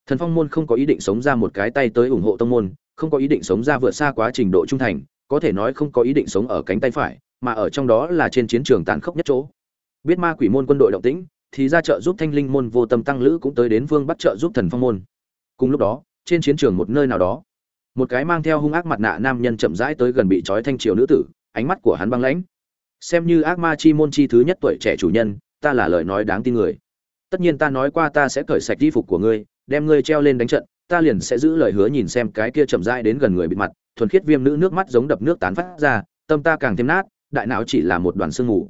Thần phong môn không có ý định sống ra một cái tay tới ủng hộ tông môn, không có ý định sống ra vượt xa quá trình độ trung thành có thể nói không có ý định sống ở cánh tay phải, mà ở trong đó là trên chiến trường tàn khốc nhất chỗ. Biết ma quỷ môn quân đội động tĩnh, thì ra trợ giúp thanh linh môn vô tâm tăng lữ cũng tới đến vương bắt trợ giúp thần phong môn. Cùng lúc đó, trên chiến trường một nơi nào đó, một cái mang theo hung ác mặt nạ nam nhân chậm rãi tới gần bị trói thanh triều nữ tử, ánh mắt của hắn băng lãnh. Xem như ác ma chi môn chi thứ nhất tuổi trẻ chủ nhân, ta là lời nói đáng tin người. Tất nhiên ta nói qua ta sẽ cởi sạch y phục của ngươi, đem ngươi treo lên đánh trận, ta liền sẽ giữ lời hứa nhìn xem cái kia chậm rãi đến gần người bị mặt thuần khiết viêm nữ nước mắt giống đập nước tán phát ra, tâm ta càng thêm nát, đại não chỉ là một đoàn sương mù.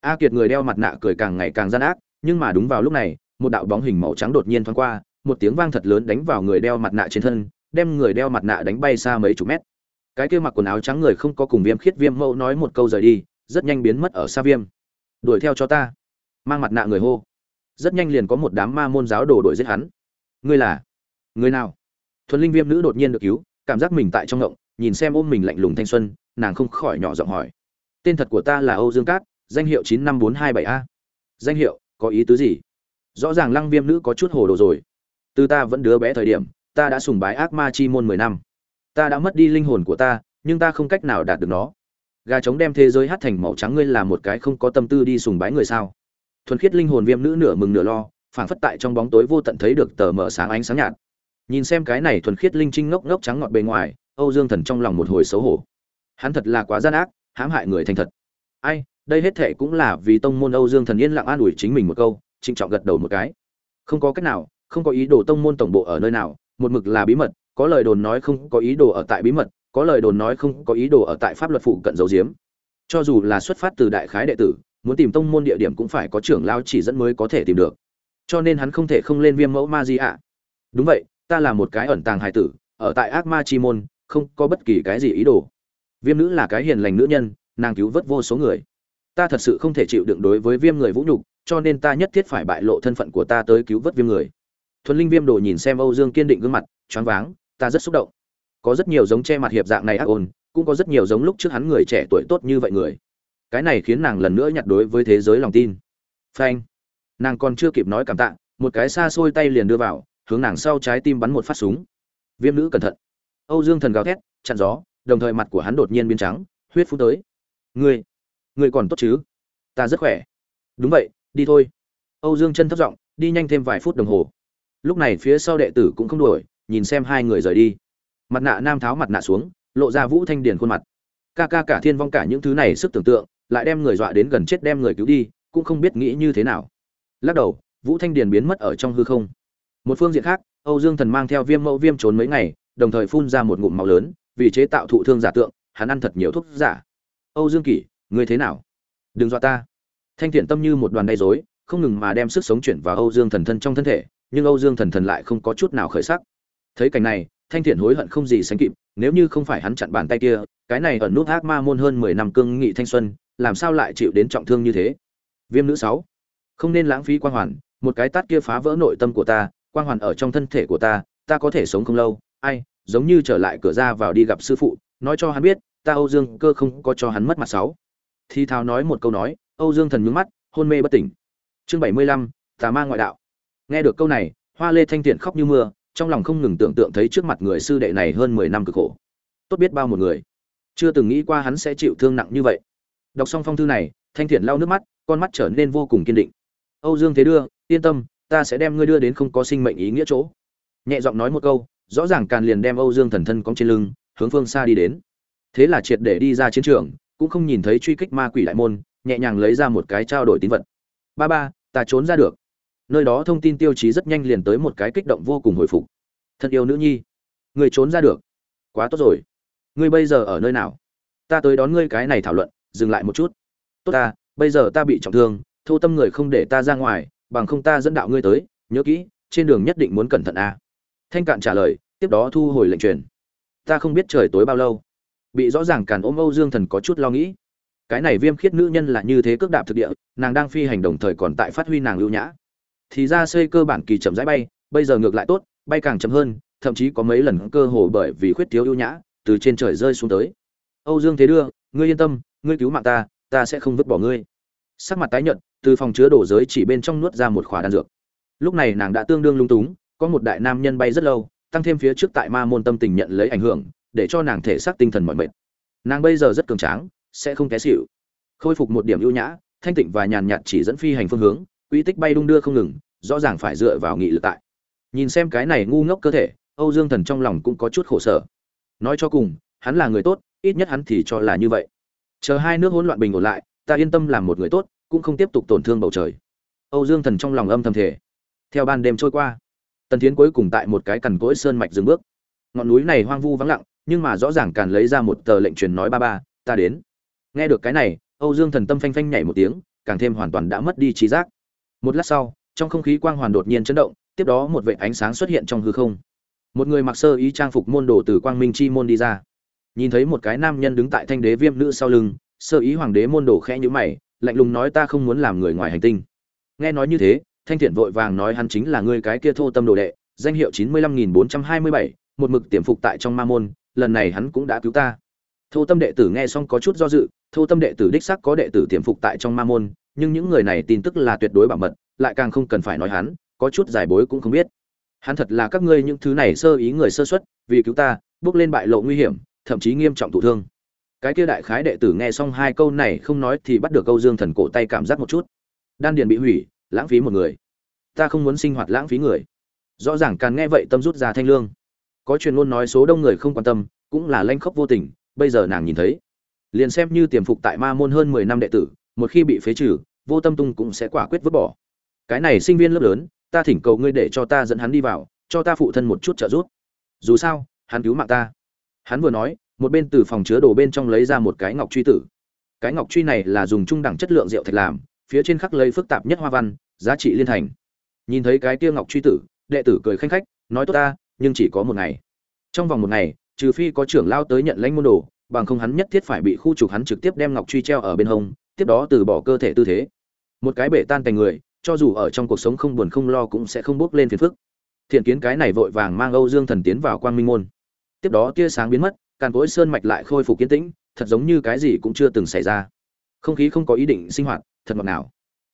A kiệt người đeo mặt nạ cười càng ngày càng gian ác, nhưng mà đúng vào lúc này, một đạo bóng hình màu trắng đột nhiên thoáng qua, một tiếng vang thật lớn đánh vào người đeo mặt nạ trên thân, đem người đeo mặt nạ đánh bay xa mấy chục mét. Cái kia mặc quần áo trắng người không có cùng viêm khiết viêm mẫu nói một câu rời đi, rất nhanh biến mất ở xa viêm. Đuổi theo cho ta. Mang mặt nạ người hô. Rất nhanh liền có một đám ma môn giáo đồ đuổi giết hắn. Ngươi là? Người nào? Thuần linh viêm nữ đột nhiên được cứu, cảm giác mình tại trong ngộng nhìn xem ôm mình lạnh lùng thanh xuân, nàng không khỏi nhỏ giọng hỏi. Tên thật của ta là âu dương cát, danh hiệu chín năm bốn hai bảy a. Danh hiệu, có ý tứ gì? Rõ ràng lăng viêm nữ có chút hồ đồ rồi. Từ ta vẫn đứa bé thời điểm, ta đã sùng bái ác ma chi môn mười năm. Ta đã mất đi linh hồn của ta, nhưng ta không cách nào đạt được nó. Gà trống đem thế giới hát thành màu trắng, ngươi là một cái không có tâm tư đi sùng bái người sao? Thuần khiết linh hồn viêm nữ nửa mừng nửa lo, phảng phất tại trong bóng tối vô tận thấy được tờ mở sáng ánh sáng nhạt. Nhìn xem cái này thuần khiết linh trinh ngốc ngốc trắng ngọt bề ngoài âu dương thần trong lòng một hồi xấu hổ. Hắn thật là quá gian ác, hãm hại người thành thật. Ai, đây hết thệ cũng là vì tông môn âu dương thần yên lặng an ủi chính mình một câu, trịnh trọng gật đầu một cái. Không có cách nào, không có ý đồ tông môn tổng bộ ở nơi nào, một mực là bí mật, có lời đồn nói không có ý đồ ở tại bí mật, có lời đồn nói không có ý đồ ở tại pháp luật phụ cận dấu diếm cho dù là xuất phát từ đại khái đệ tử, muốn tìm tông môn địa điểm cũng phải có trưởng lao chỉ dẫn mới có thể tìm được. Cho nên hắn không thể không lên viêm mẫu ma di ạ. Đúng vậy, ta là một cái ẩn tàng hài tử, ở tại ác ma chi môn không có bất kỳ cái gì ý đồ. Viêm nữ là cái hiền lành nữ nhân, nàng cứu vớt vô số người. Ta thật sự không thể chịu đựng đối với viêm người vũ nhục, cho nên ta nhất thiết phải bại lộ thân phận của ta tới cứu vớt viêm người. Thuần linh viêm đồ nhìn xem âu dương kiên định gương mặt, choáng váng, ta rất xúc động. Có rất nhiều giống che mặt hiệp dạng này ác ôn, cũng có rất nhiều giống lúc trước hắn người trẻ tuổi tốt như vậy người. Cái này khiến nàng lần nữa nhặt đối với thế giới lòng tin. Phanh. Nàng còn chưa kịp nói cảm tạ, một cái xa xôi tay liền đưa vào, hướng nàng sau trái tim bắn một phát súng. Viêm nữ cẩn thận âu dương thần gào thét, chặn gió, đồng thời mặt của hắn đột nhiên biến trắng, huyết phun tới. Ngươi ngươi còn tốt chứ? Ta rất khỏe. Đúng vậy, đi thôi. Âu dương chân thấp giọng, đi nhanh thêm vài phút đồng hồ. Lúc này phía sau đệ tử cũng không đuổi, nhìn xem hai người rời đi. Mặt nạ nam tháo mặt nạ xuống, lộ ra vũ thanh điền khuôn mặt. Ca ca cả thiên vong cả những thứ này sức tưởng tượng, lại đem người dọa đến gần chết đem người cứu đi, cũng không biết nghĩ như thế nào. Lắc đầu, vũ thanh điền biến mất ở trong hư không. Một phương diện khác, âu dương thần mang theo viêm mẫu viêm trốn mấy ngày đồng thời phun ra một ngụm máu lớn, vì chế tạo thụ thương giả tượng, hắn ăn thật nhiều thuốc giả. Âu dương kỷ, ngươi thế nào? Đừng dọa ta. Thanh thiện tâm như một đoàn đay dối không ngừng mà đem sức sống chuyển vào âu dương thần thân trong thân thể, nhưng âu dương thần thần lại không có chút nào khởi sắc. Thấy cảnh này, thanh thiện hối hận không gì sánh kịp, nếu như không phải hắn chặn bàn tay kia, cái này ẩn nút ác ma môn hơn mười năm cương nghị thanh xuân, làm sao lại chịu đến trọng thương như thế? Viêm nữ sáu, không nên lãng phí quang hoàn, một cái tát kia phá vỡ nội tâm của ta, quang hoàn ở trong thân thể của ta ta có thể sống không lâu ai, giống như trở lại cửa ra vào đi gặp sư phụ, nói cho hắn biết, ta âu dương cơ không có cho hắn mất mặt sáu. Thi thao nói một câu nói, âu dương thần nhướng mắt, hôn mê bất tỉnh. Chương bảy mươi lăm, tà ma ngoại đạo. Nghe được câu này, hoa lê thanh thiện khóc như mưa, trong lòng không ngừng tưởng tượng thấy trước mặt người sư đệ này hơn mười năm cực khổ. Tốt biết bao một người. Chưa từng nghĩ qua hắn sẽ chịu thương nặng như vậy. Đọc xong phong thư này, thanh thiện lau nước mắt, con mắt trở nên vô cùng kiên định. Âu dương thế đưa, yên tâm, ta sẽ đem ngươi đưa đến không có sinh mệnh ý nghĩa chỗ. Nhẹ giọng nói một câu rõ ràng càn liền đem âu dương thần thân cong trên lưng, hướng phương xa đi đến. Thế là triệt để đi ra chiến trường, cũng không nhìn thấy truy kích ma quỷ đại môn, nhẹ nhàng lấy ra một cái trao đổi tín vật. Ba ba, ta trốn ra được. Nơi đó thông tin tiêu chí rất nhanh liền tới một cái kích động vô cùng hồi phục. Thân yêu nữ nhi, người trốn ra được. Quá tốt rồi. Ngươi bây giờ ở nơi nào? Ta tới đón ngươi cái này thảo luận, dừng lại một chút. Tốt ta, bây giờ ta bị trọng thương, thô tâm người không để ta ra ngoài, bằng không ta dẫn đạo ngươi tới, nhớ kỹ, trên đường nhất định muốn cẩn thận a thanh cạn trả lời, tiếp đó thu hồi lệnh truyền. Ta không biết trời tối bao lâu. Bị rõ ràng càn ôm âu dương thần có chút lo nghĩ. Cái này viêm khiết nữ nhân là như thế cước đạp thực địa, nàng đang phi hành đồng thời còn tại phát huy nàng lưu nhã. Thì ra xây cơ bản kỳ chậm rãi bay, bây giờ ngược lại tốt, bay càng chậm hơn, thậm chí có mấy lần cơ hồ bởi vì khuyết thiếu ưu nhã, từ trên trời rơi xuống tới. Âu dương thế đưa, ngươi yên tâm, ngươi cứu mạng ta ta sẽ không vứt bỏ ngươi. Sắc mặt tái nhợt, từ phòng chứa đổ giới chỉ bên trong nuốt ra một khỏa đan dược. Lúc này nàng đã tương đương lung túng có một đại nam nhân bay rất lâu, tăng thêm phía trước tại ma môn tâm tình nhận lấy ảnh hưởng, để cho nàng thể xác tinh thần mọi mệt. Nàng bây giờ rất cường tráng, sẽ không té xịu khôi phục một điểm ưu nhã, thanh tịnh và nhàn nhạt chỉ dẫn phi hành phương hướng, quy tích bay đung đưa không ngừng, rõ ràng phải dựa vào nghị lực tại. Nhìn xem cái này ngu ngốc cơ thể, âu dương thần trong lòng cũng có chút khổ sở. Nói cho cùng, hắn là người tốt, ít nhất hắn thì cho là như vậy. Chờ hai nước hỗn loạn bình ổn lại, ta yên tâm làm một người tốt, cũng không tiếp tục tổn thương bầu trời. Âu dương thần trong lòng âm thầm thể theo ban đêm trôi qua tần thiến cuối cùng tại một cái cằn cỗi sơn mạch dừng bước. Ngọn núi này hoang vu vắng lặng, nhưng mà rõ ràng càn lấy ra một tờ lệnh truyền nói ba ba, ta đến. Nghe được cái này, âu dương thần tâm phanh phanh nhảy một tiếng, càng thêm hoàn toàn đã mất đi trí giác. Một lát sau, trong không khí quang hoàn đột nhiên chấn động, tiếp đó một vệ ánh sáng xuất hiện trong hư không. Một người mặc sơ ý trang phục môn đồ từ quang minh chi môn đi ra. Nhìn thấy một cái nam nhân đứng tại thanh đế viêm nữ sau lưng, sơ ý hoàng đế môn đồ khẽ nhữ mày, lạnh lùng nói, ta không muốn làm người ngoài hành tinh. Nghe nói như thế thanh thiện vội vàng nói hắn chính là ngươi cái kia thô tâm đồ đệ danh hiệu chín mươi lăm nghìn bốn trăm hai mươi bảy một mực tiềm phục tại trong ma môn lần này hắn cũng đã cứu ta. Thô tâm đệ tử nghe xong có chút do dự thô tâm đệ tử đích xác có đệ tử tiềm phục tại trong ma môn nhưng những người này tin tức là tuyệt đối bảo mật lại càng không cần phải nói hắn có chút giải bối cũng không biết. Hắn thật là các ngươi những thứ này sơ ý người sơ suất, vì cứu ta bước lên bại lộ nguy hiểm thậm chí nghiêm trọng thụ thương. Cái kia đại khái đệ tử nghe xong hai câu này không nói thì bắt được câu dương thần cổ tay cảm giác một chút. Đan điền bị hủy lãng phí một người. Ta không muốn sinh hoạt lãng phí người. Rõ ràng càng nghe vậy tâm rút ra thanh lương. Có truyền ngôn nói số đông người không quan tâm, cũng là lanh khóc vô tình, bây giờ nàng nhìn thấy. Liền xem như tiềm phục tại ma môn hơn mười năm đệ tử, một khi bị phế trừ, vô tâm tung cũng sẽ quả quyết vứt bỏ. Cái này sinh viên lớp lớn, ta thỉnh cầu ngươi để cho ta dẫn hắn đi vào, cho ta phụ thân một chút trợ giúp. Dù sao, hắn cứu mạng ta. Hắn vừa nói, một bên từ phòng chứa đồ bên trong lấy ra một cái ngọc truy tử. Cái ngọc truy này là dùng trung đẳng chất lượng rượu thạch làm phía trên khắc lấy phức tạp nhất hoa văn, giá trị liên thành. Nhìn thấy cái kia ngọc truy tử, đệ tử cười khanh khách, nói tốt ta, nhưng chỉ có một ngày. Trong vòng một ngày, trừ phi có trưởng lao tới nhận lãnh môn đồ, bằng không hắn nhất thiết phải bị khu trục hắn trực tiếp đem ngọc truy treo ở bên hông, tiếp đó từ bỏ cơ thể tư thế. Một cái bể tan thành người, cho dù ở trong cuộc sống không buồn không lo cũng sẽ không bước lên phiền phức. Thiện kiến cái này vội vàng mang âu dương thần tiến vào quang minh môn. Tiếp đó tia sáng biến mất, càn cối sơn mạch lại khôi phục kiến tĩnh, thật giống như cái gì cũng chưa từng xảy ra. Không khí không có ý định sinh hoạt thật ngọt nào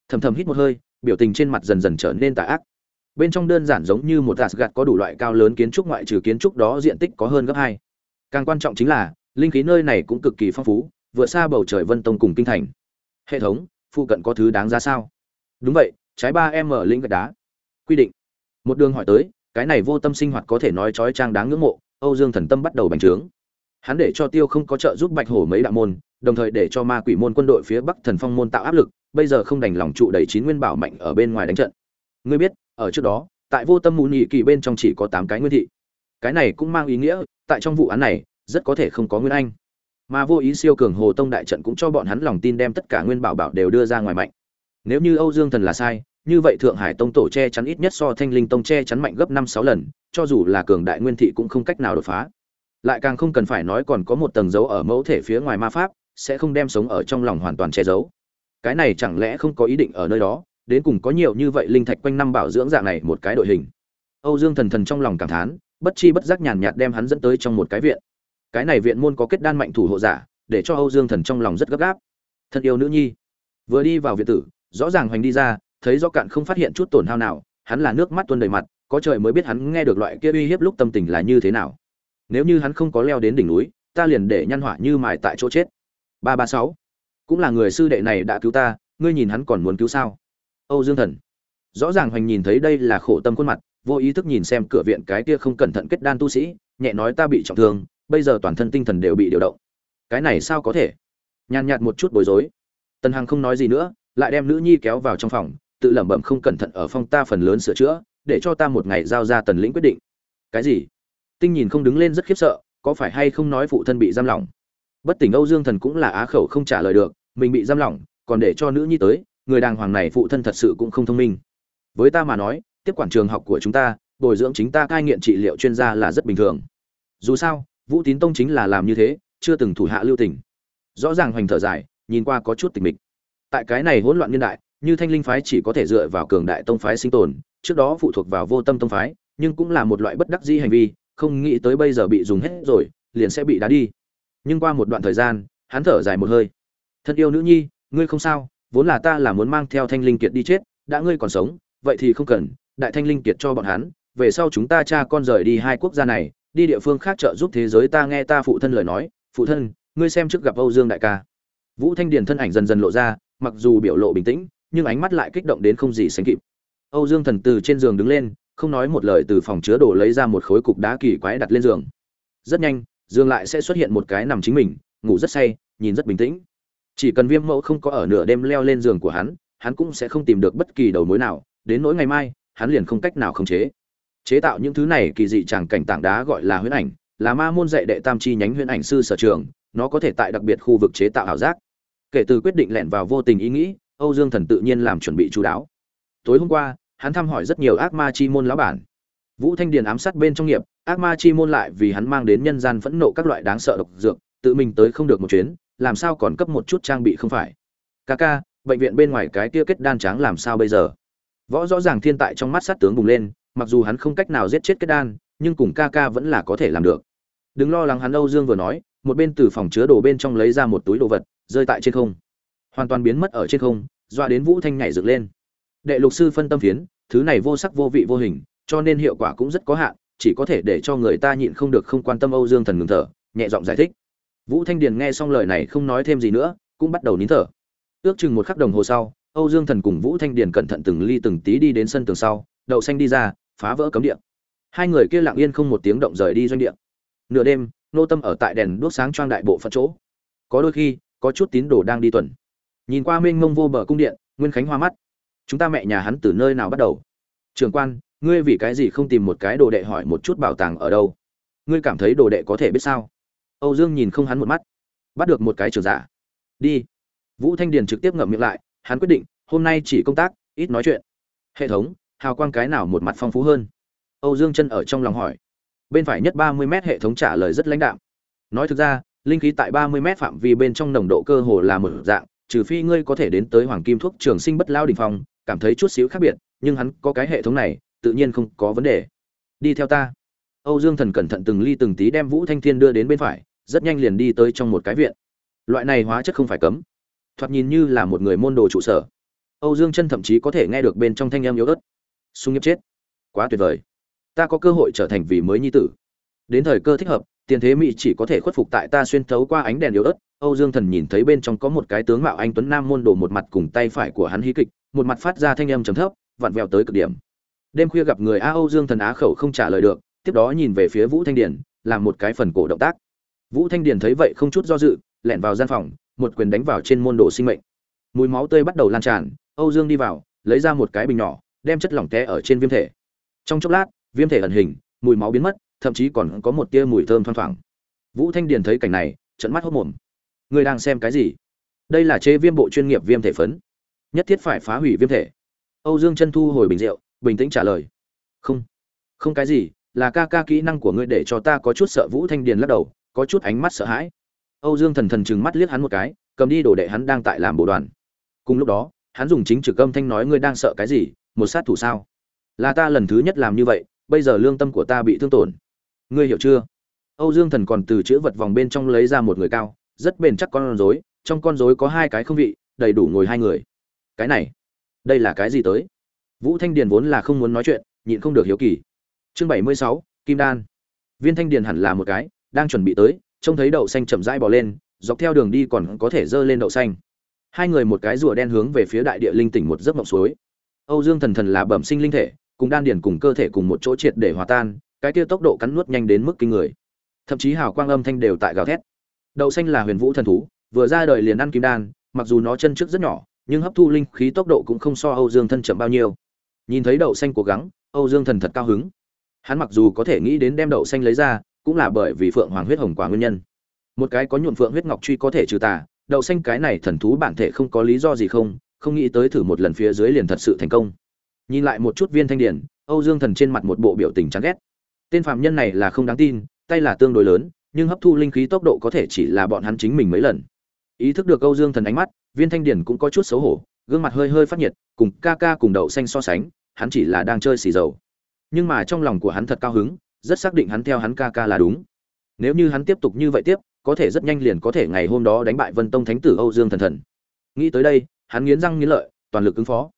thầm thầm hít một hơi, biểu tình trên mặt dần dần trở nên tà ác. Bên trong đơn giản giống như một gạt có đủ loại cao lớn kiến trúc ngoại trừ kiến trúc đó diện tích có hơn gấp hai. Càng quan trọng chính là, linh khí nơi này cũng cực kỳ phong phú, vượt xa bầu trời vân tông cùng kinh thành. Hệ thống, phụ cận có thứ đáng ra sao? Đúng vậy, trái ba em ở lĩnh gạch đá. Quy định. Một đường hỏi tới, cái này vô tâm sinh hoạt có thể nói trói trang đáng ngưỡng mộ, âu dương thần tâm bắt đầu bành trướng hắn để cho tiêu không có trợ giúp bạch hổ mấy đạo môn, đồng thời để cho ma quỷ môn quân đội phía bắc thần phong môn tạo áp lực, bây giờ không đành lòng trụ đầy chín nguyên bảo mạnh ở bên ngoài đánh trận. Ngươi biết, ở trước đó, tại vô tâm mù nhị kỳ bên trong chỉ có tám cái nguyên thị. Cái này cũng mang ý nghĩa, tại trong vụ án này, rất có thể không có nguyên anh. Mà vô ý siêu cường hồ tông đại trận cũng cho bọn hắn lòng tin đem tất cả nguyên bảo bảo đều đưa ra ngoài mạnh. Nếu như âu dương thần là sai, như vậy thượng hải tông tổ che chắn ít nhất so thanh linh tông che chắn mạnh gấp năm sáu lần, cho dù là cường đại nguyên thị cũng không cách nào đột phá lại càng không cần phải nói còn có một tầng dấu ở mẫu thể phía ngoài ma pháp, sẽ không đem sống ở trong lòng hoàn toàn che giấu. Cái này chẳng lẽ không có ý định ở nơi đó, đến cùng có nhiều như vậy linh thạch quanh năm bảo dưỡng dạng này một cái đội hình. Âu dương thần thần trong lòng cảm thán, bất chi bất giác nhàn nhạt đem hắn dẫn tới trong một cái viện. Cái này viện môn có kết đan mạnh thủ hộ giả, để cho âu dương thần trong lòng rất gấp gáp. Thân yêu nữ nhi. Vừa đi vào viện tử, rõ ràng hoành đi ra, thấy do cạn không phát hiện chút tổn hao nào, hắn là nước mắt tuôn đầy mặt, có trời mới biết hắn nghe được loại kia uy hiếp lúc tâm tình là như thế nào nếu như hắn không có leo đến đỉnh núi, ta liền để nhăn hỏa như mài tại chỗ chết. Ba ba sáu. Cũng là người sư đệ này đã cứu ta, ngươi nhìn hắn còn muốn cứu sao? Âu dương thần. Rõ ràng hoành nhìn thấy đây là khổ tâm khuôn mặt, vô ý thức nhìn xem cửa viện cái kia không cẩn thận kết đan tu sĩ, nhẹ nói ta bị trọng thương, bây giờ toàn thân tinh thần đều bị điều động. Cái này sao có thể? Nhàn nhạt một chút bối rối. Tần hằng không nói gì nữa, lại đem nữ nhi kéo vào trong phòng, tự lẩm bẩm không cẩn thận ở phong ta phần lớn sửa chữa, để cho ta một ngày giao ra tần lĩnh quyết định. Cái gì? Tinh nhìn không đứng lên rất khiếp sợ, có phải hay không nói phụ thân bị giam lỏng? Bất tỉnh âu dương thần cũng là á khẩu không trả lời được, mình bị giam lỏng, còn để cho nữ nhi tới, người đàng hoàng này phụ thân thật sự cũng không thông minh. Với ta mà nói, tiếp quản trường học của chúng ta, bồi dưỡng chính ta cai nghiện trị liệu chuyên gia là rất bình thường. Dù sao, vũ tín tông chính là làm như thế, chưa từng thủ hạ lưu tình. Rõ ràng hoành thở dài, nhìn qua có chút tình mịch. Tại cái này hỗn loạn niên đại, như thanh linh phái chỉ có thể dựa vào cường đại tông phái sinh tồn, trước đó phụ thuộc vào vô tâm tông phái, nhưng cũng là một loại bất đắc dĩ hành vi không nghĩ tới bây giờ bị dùng hết rồi, liền sẽ bị đá đi. Nhưng qua một đoạn thời gian, hắn thở dài một hơi. Thân yêu nữ nhi, ngươi không sao, vốn là ta là muốn mang theo thanh linh kiệt đi chết, đã ngươi còn sống, vậy thì không cần, đại thanh linh kiệt cho bọn hắn, về sau chúng ta cha con rời đi hai quốc gia này, đi địa phương khác trợ giúp thế giới ta nghe ta phụ thân lời nói, phụ thân, ngươi xem trước gặp âu dương đại ca. Vũ thanh điền thân ảnh dần dần lộ ra, mặc dù biểu lộ bình tĩnh, nhưng ánh mắt lại kích động đến không gì sánh kịp. Âu dương thần từ trên giường đứng lên không nói một lời từ phòng chứa đồ lấy ra một khối cục đá kỳ quái đặt lên giường. Rất nhanh, giường lại sẽ xuất hiện một cái nằm chính mình, ngủ rất say, nhìn rất bình tĩnh. Chỉ cần viêm mẫu không có ở nửa đêm leo lên giường của hắn hắn cũng sẽ không tìm được bất kỳ đầu mối nào, đến nỗi ngày mai, hắn liền không cách nào khống chế. Chế tạo những thứ này kỳ dị chẳng cảnh tảng đá gọi là huyễn ảnh, là ma môn dạy đệ tam chi nhánh huyễn ảnh sư sở trường, nó có thể tại đặc biệt khu vực chế tạo ảo giác. Kể từ quyết định lẻn vào vô tình ý nghĩ, âu dương thần tự nhiên làm chuẩn bị chú đáo. Tối hôm qua hắn thăm hỏi rất nhiều ác ma chi môn lão bản. Vũ thanh điền ám sát bên trong nghiệp ác ma chi môn lại vì hắn mang đến nhân gian phẫn nộ các loại đáng sợ độc dược tự mình tới không được một chuyến làm sao còn cấp một chút trang bị không phải? Kaka, bệnh viện bên ngoài cái kia kết đan tráng làm sao bây giờ? Võ rõ ràng thiên tại trong mắt sát tướng bùng lên mặc dù hắn không cách nào giết chết kết đan nhưng cùng Kaka vẫn là có thể làm được. Đừng lo lắng hắn âu dương vừa nói một bên từ phòng chứa đồ bên trong lấy ra một túi đồ vật rơi tại trên không. Hoàn toàn biến mất ở trên không dọa đến vũ thanh nhảy dựng lên đệ lục sư phân tâm phiến, thứ này vô sắc vô vị vô hình, cho nên hiệu quả cũng rất có hạn, chỉ có thể để cho người ta nhịn không được không quan tâm âu dương thần ngừng thở, nhẹ giọng giải thích. Vũ thanh điền nghe xong lời này không nói thêm gì nữa, cũng bắt đầu nín thở. Ước chừng một khắc đồng hồ sau, âu dương thần cùng vũ thanh điền cẩn thận từng ly từng tí đi đến sân tường sau, đậu xanh đi ra, phá vỡ cấm địa. Hai người kia lặng yên không một tiếng động rời đi doanh địa. Nửa đêm, nô tâm ở tại đèn đuốc sáng trang đại bộ phận chỗ. Có đôi khi, có chút tín đồ đang đi tuần. Nhìn qua mênh mông vô bờ cung điện, nguyên khánh hoa mắt chúng ta mẹ nhà hắn từ nơi nào bắt đầu? Trường quan, ngươi vì cái gì không tìm một cái đồ đệ hỏi một chút bảo tàng ở đâu? Ngươi cảm thấy đồ đệ có thể biết sao? Âu dương nhìn không hắn một mắt. Bắt được một cái trường giả. Đi. Vũ thanh điền trực tiếp ngậm miệng lại, hắn quyết định, hôm nay chỉ công tác, ít nói chuyện. Hệ thống, hào quang cái nào một mặt phong phú hơn? Âu dương chân ở trong lòng hỏi. Bên phải nhất ba mươi m hệ thống trả lời rất lãnh đạm. Nói thực ra, linh khí tại ba mươi m phạm vi bên trong nồng độ cơ hồ là một dạng, trừ phi ngươi có thể đến tới hoàng kim thuốc trường sinh bất lao đình phong cảm thấy chút xíu khác biệt, nhưng hắn có cái hệ thống này, tự nhiên không có vấn đề. Đi theo ta. Âu dương thần cẩn thận từng ly từng tí đem vũ thanh thiên đưa đến bên phải, rất nhanh liền đi tới trong một cái viện. Loại này hóa chất không phải cấm. Thoạt nhìn như là một người môn đồ trụ sở. Âu dương chân thậm chí có thể nghe được bên trong thanh âm yếu ớt. Sung nghiệp chết. Quá tuyệt vời. Ta có cơ hội trở thành vì mới nhi tử. Đến thời cơ thích hợp, tiền thế mỹ chỉ có thể khuất phục tại ta xuyên thấu qua ánh đèn yếu ớt. Âu dương thần nhìn thấy bên trong có một cái tướng mạo anh tuấn nam môn đồ một mặt cùng tay phải của hắn hí kịch một mặt phát ra thanh âm trầm thấp, vặn vẹo tới cực điểm. Đêm khuya gặp người a âu dương thần á khẩu không trả lời được, tiếp đó nhìn về phía vũ thanh điển làm một cái phần cổ động tác. Vũ thanh điển thấy vậy không chút do dự, lẻn vào gian phòng, một quyền đánh vào trên môn đồ sinh mệnh. Mùi máu tươi bắt đầu lan tràn, âu dương đi vào, lấy ra một cái bình nhỏ, đem chất lỏng té ở trên viêm thể. Trong chốc lát, viêm thể ẩn hình, mùi máu biến mất, thậm chí còn có một tia mùi thơm thoang thoảng. Vũ thanh điền thấy cảnh này, trợn mắt hốt mồm. Người đang xem cái gì? Đây là chế viêm bộ chuyên nghiệp viêm thể phấn nhất thiết phải phá hủy viêm thể. Âu dương chân thu hồi bình rượu, bình tĩnh trả lời. Không. Không cái gì, là ca ca kỹ năng của ngươi để cho ta có chút sợ vũ thanh điền lắc đầu, có chút ánh mắt sợ hãi. Âu dương thần thần chừng mắt liếc hắn một cái, cầm đi đồ đệ hắn đang tại làm bộ đoàn. Cùng lúc đó, hắn dùng chính trực âm thanh nói ngươi đang sợ cái gì, một sát thủ sao? Là ta lần thứ nhất làm như vậy, bây giờ lương tâm của ta bị thương tổn. Ngươi hiểu chưa? Âu dương thần còn từ chữ vật vòng bên trong lấy ra một người cao, rất bền chắc con rối, trong con rối có hai cái không vị, đầy đủ ngồi hai người cái này, đây là cái gì tới? Vũ thanh điền vốn là không muốn nói chuyện, nhịn không được hiếu kỳ. Chương bảy mươi sáu, kim đan. Viên thanh điền hẳn là một cái, đang chuẩn bị tới, trông thấy đậu xanh chậm rãi bò lên, dọc theo đường đi còn có thể dơ lên đậu xanh. Hai người một cái rùa đen hướng về phía đại địa linh tỉnh một giấc mộng suối. Âu dương thần thần là bẩm sinh linh thể, cùng đan điền cùng cơ thể cùng một chỗ triệt để hòa tan, cái kia tốc độ cắn nuốt nhanh đến mức kinh người. Thậm chí hào quang âm thanh đều tại gào thét. Đậu xanh là huyền vũ thần thú, vừa ra đời liền ăn kim đan, mặc dù nó chân trước rất nhỏ nhưng hấp thu linh khí tốc độ cũng không so âu dương thân chậm bao nhiêu. Nhìn thấy đậu xanh cố gắng, âu dương thần thật cao hứng. Hắn mặc dù có thể nghĩ đến đem đậu xanh lấy ra, cũng là bởi vì phượng hoàng huyết hồng quả nguyên nhân. Một cái có nhuộm phượng huyết ngọc truy có thể trừ tà, đậu xanh cái này thần thú bản thể không có lý do gì không không nghĩ tới thử một lần phía dưới liền thật sự thành công. Nhìn lại một chút viên thanh điển, âu dương thần trên mặt một bộ biểu tình chán ghét. Tên phạm nhân này là không đáng tin, tay là tương đối lớn, nhưng hấp thu linh khí tốc độ có thể chỉ là bọn hắn chính mình mấy lần. Ý thức được âu dương thần ánh mắt viên thanh điển cũng có chút xấu hổ, gương mặt hơi hơi phát nhiệt, cùng ca ca cùng đậu xanh so sánh, hắn chỉ là đang chơi xì dầu. Nhưng mà trong lòng của hắn thật cao hứng, rất xác định hắn theo hắn ca ca là đúng. Nếu như hắn tiếp tục như vậy tiếp, có thể rất nhanh liền có thể ngày hôm đó đánh bại vân tông thánh tử âu dương thần thần. Nghĩ tới đây, hắn nghiến răng nghiến lợi, toàn lực ứng phó.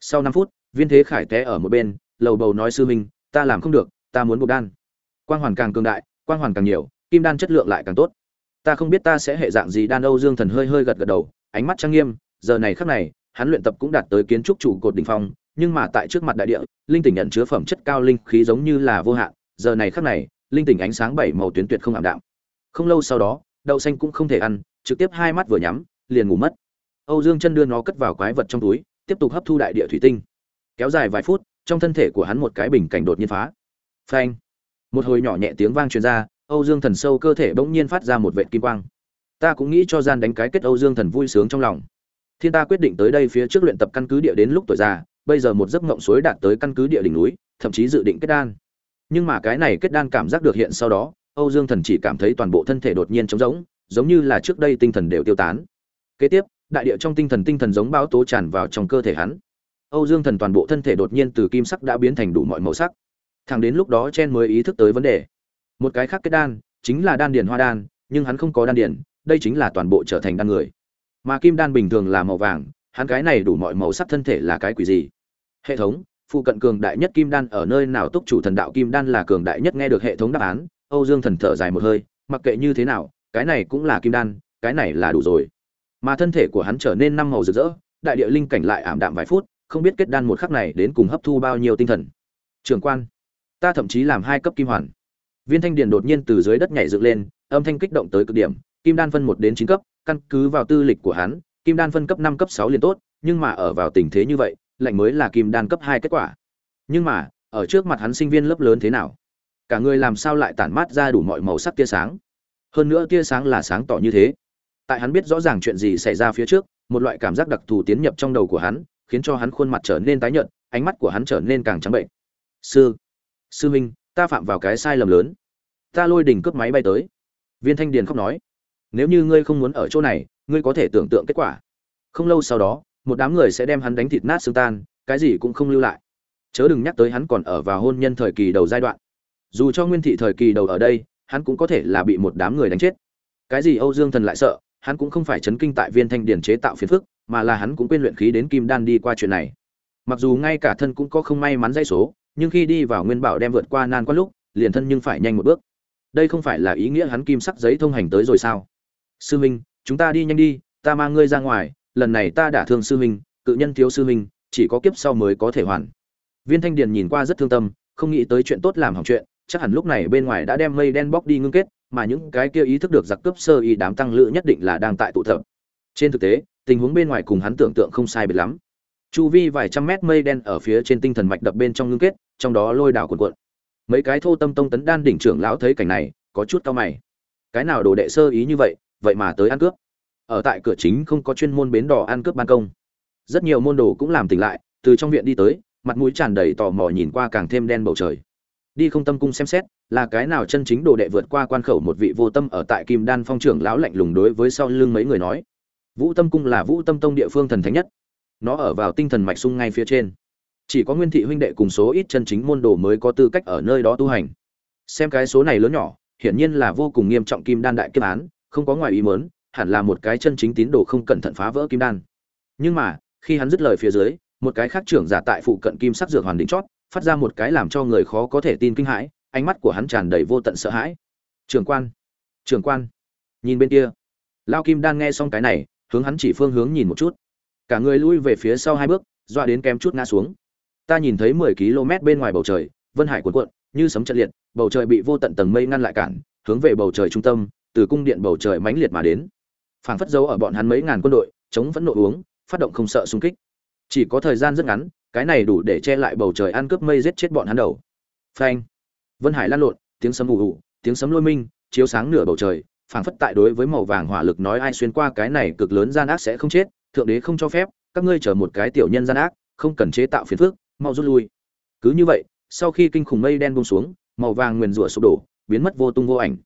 Sau năm phút, viên thế khải té ở một bên, lầu bầu nói sư minh ta làm không được, ta muốn buộc đan. Quang hoàn càng cường đại, quang hoàn càng nhiều, kim đan chất lượng lại càng tốt. Ta không biết ta sẽ hệ dạng gì đan âu dương thần hơi hơi gật gật đầu ánh mắt trang nghiêm, giờ này khắc này, hắn luyện tập cũng đạt tới kiến trúc trụ cột đỉnh phong, nhưng mà tại trước mặt đại địa, linh tỉnh nhận chứa phẩm chất cao linh khí giống như là vô hạn, giờ này khắc này, linh tỉnh ánh sáng bảy màu tuyến tuyệt không ảm đạm. Không lâu sau đó, đậu xanh cũng không thể ăn, trực tiếp hai mắt vừa nhắm, liền ngủ mất. Âu dương chân đưa nó cất vào quái vật trong túi, tiếp tục hấp thu đại địa thủy tinh. Kéo dài vài phút, trong thân thể của hắn một cái bình cảnh đột nhiên phá. Phanh! Một hồi nhỏ nhẹ tiếng vang truyền ra, âu dương thần sâu cơ thể bỗng nhiên phát ra một vệt kim quang ta cũng nghĩ cho gian đánh cái kết âu dương thần vui sướng trong lòng. Thiên ta quyết định tới đây phía trước luyện tập căn cứ địa đến lúc tuổi già, bây giờ một giấc ngộng suối đạt tới căn cứ địa đỉnh núi, thậm chí dự định kết đan. Nhưng mà cái này kết đan cảm giác được hiện sau đó, âu dương thần chỉ cảm thấy toàn bộ thân thể đột nhiên trống rỗng, giống như là trước đây tinh thần đều tiêu tán. Kế tiếp, đại địa trong tinh thần tinh thần giống báo tố tràn vào trong cơ thể hắn. Âu dương thần toàn bộ thân thể đột nhiên từ kim sắc đã biến thành đủ mọi màu sắc. Thẳng đến lúc đó chen mới ý thức tới vấn đề. Một cái khác kết đan, chính là đan điền hoa đan, nhưng hắn không có đan điền đây chính là toàn bộ trở thành đan người. Mà kim đan bình thường là màu vàng, hắn cái này đủ mọi màu sắc thân thể là cái quỷ gì? Hệ thống, phụ cận cường đại nhất kim đan ở nơi nào túc chủ thần đạo kim đan là cường đại nhất nghe được hệ thống đáp án, âu dương thần thở dài một hơi, mặc kệ như thế nào, cái này cũng là kim đan, cái này là đủ rồi. Mà thân thể của hắn trở nên năm màu rực rỡ, đại địa linh cảnh lại ảm đạm vài phút, không biết kết đan một khắc này đến cùng hấp thu bao nhiêu tinh thần. Trường quan, ta thậm chí làm hai cấp kim hoàn. Viên thanh điền đột nhiên từ dưới đất nhảy dựng lên, âm thanh kích động tới cực điểm kim đan phân một đến chín cấp, căn cứ vào tư lịch của hắn, kim đan phân cấp năm, cấp sáu liền tốt, nhưng mà ở vào tình thế như vậy, lạnh mới là kim đan cấp hai kết quả. Nhưng mà, ở trước mặt hắn sinh viên lớp lớn thế nào? Cả người làm sao lại tản mát ra đủ mọi màu sắc tia sáng? Hơn nữa tia sáng là sáng tỏ như thế. Tại hắn biết rõ ràng chuyện gì xảy ra phía trước, một loại cảm giác đặc thù tiến nhập trong đầu của hắn, khiến cho hắn khuôn mặt trở nên tái nhợt, ánh mắt của hắn trở nên càng trắng bệnh. Sư sư minh ta phạm vào cái sai lầm lớn. Ta lôi đỉnh cướp máy bay tới. Viên thanh điền khóc nói nếu như ngươi không muốn ở chỗ này, ngươi có thể tưởng tượng kết quả. Không lâu sau đó, một đám người sẽ đem hắn đánh thịt nát xương tan, cái gì cũng không lưu lại. Chớ đừng nhắc tới hắn còn ở vào hôn nhân thời kỳ đầu giai đoạn. Dù cho nguyên thị thời kỳ đầu ở đây, hắn cũng có thể là bị một đám người đánh chết. Cái gì âu dương thần lại sợ, hắn cũng không phải chấn kinh tại viên thanh điển chế tạo phiền phức, mà là hắn cũng quên luyện khí đến kim đan đi qua chuyện này. Mặc dù ngay cả thân cũng có không may mắn dây số, nhưng khi đi vào nguyên bảo đem vượt qua nan quan lúc, liền thân nhưng phải nhanh một bước. Đây không phải là ý nghĩa hắn kim sắc giấy thông hành tới rồi sao? Sư minh chúng ta đi nhanh đi, ta mang ngươi ra ngoài, lần này ta đã thương sư huynh, cự nhân thiếu sư huynh, chỉ có kiếp sau mới có thể hoàn. Viên thanh điền nhìn qua rất thương tâm, không nghĩ tới chuyện tốt làm hỏng chuyện, chắc hẳn lúc này bên ngoài đã đem mây đen bóc đi ngưng kết, mà những cái kia ý thức được giặc cướp sơ ý đám tăng lữ nhất định là đang tại tụ tập. Trên thực tế, tình huống bên ngoài cùng hắn tưởng tượng không sai biệt lắm. Chu vi vài trăm mét mây đen ở phía trên tinh thần mạch đập bên trong ngưng kết, trong đó lôi đảo cuộn cuộn. Mấy cái thô tâm tông tấn đan đỉnh trưởng lão thấy cảnh này, có chút cao mày. Cái nào đồ đệ sơ ý như vậy vậy mà tới ăn cướp. Ở tại cửa chính không có chuyên môn bến đỏ ăn cướp ban công. Rất nhiều môn đồ cũng làm tỉnh lại, từ trong viện đi tới, mặt mũi tràn đầy tò mò nhìn qua càng thêm đen bầu trời. Đi không tâm cung xem xét, là cái nào chân chính đồ đệ vượt qua quan khẩu một vị vô tâm ở tại kim đan phong trưởng lão lạnh lùng đối với sau lưng mấy người nói. Vũ tâm cung là vũ tâm tông địa phương thần thánh nhất. Nó ở vào tinh thần mạch sung ngay phía trên. Chỉ có nguyên thị huynh đệ cùng số ít chân chính môn đồ mới có tư cách ở nơi đó tu hành. Xem cái số này lớn nhỏ, hiển nhiên là vô cùng nghiêm trọng kim đan đại kiếp án không có ngoài ý mớn hẳn là một cái chân chính tín đồ không cẩn thận phá vỡ kim đan. Nhưng mà, khi hắn dứt lời phía dưới, một cái khác trưởng giả tại phụ cận kim sắc dược hoàn đỉnh chót, phát ra một cái làm cho người khó có thể tin kinh hãi, ánh mắt của hắn tràn đầy vô tận sợ hãi. Trưởng quan trưởng quan, nhìn bên kia. Lao kim đan nghe xong cái này, hướng hắn chỉ phương hướng nhìn một chút. Cả người lui về phía sau hai bước dọa đến kém chút ngã xuống. Ta nhìn thấy mười km bên ngoài bầu trời, vân hải cuộn cuộn, như sấm trận liệt, bầu trời bị vô tận tầng mây ngăn lại cản, hướng về bầu trời trung tâm từ cung điện bầu trời mãnh liệt mà đến. Phảng phất dấu ở bọn hắn mấy ngàn quân đội, chống vẫn nộ uống, phát động không sợ xung kích. Chỉ có thời gian rất ngắn, cái này đủ để che lại bầu trời ăn cướp mây giết chết bọn hắn đầu. Phanh. Vân hải lan lộn, tiếng sấm ù ù, tiếng sấm lôi minh, chiếu sáng nửa bầu trời, phảng phất tại đối với màu vàng hỏa lực nói ai xuyên qua cái này cực lớn gian ác sẽ không chết, thượng đế không cho phép, các ngươi chờ một cái tiểu nhân gian ác, không cần chế tạo phiền phức, mau rút lui. Cứ như vậy, sau khi kinh khủng mây đen buông xuống, màu vàng nguyền rủa sụp đổ, biến mất vô tung vô ảnh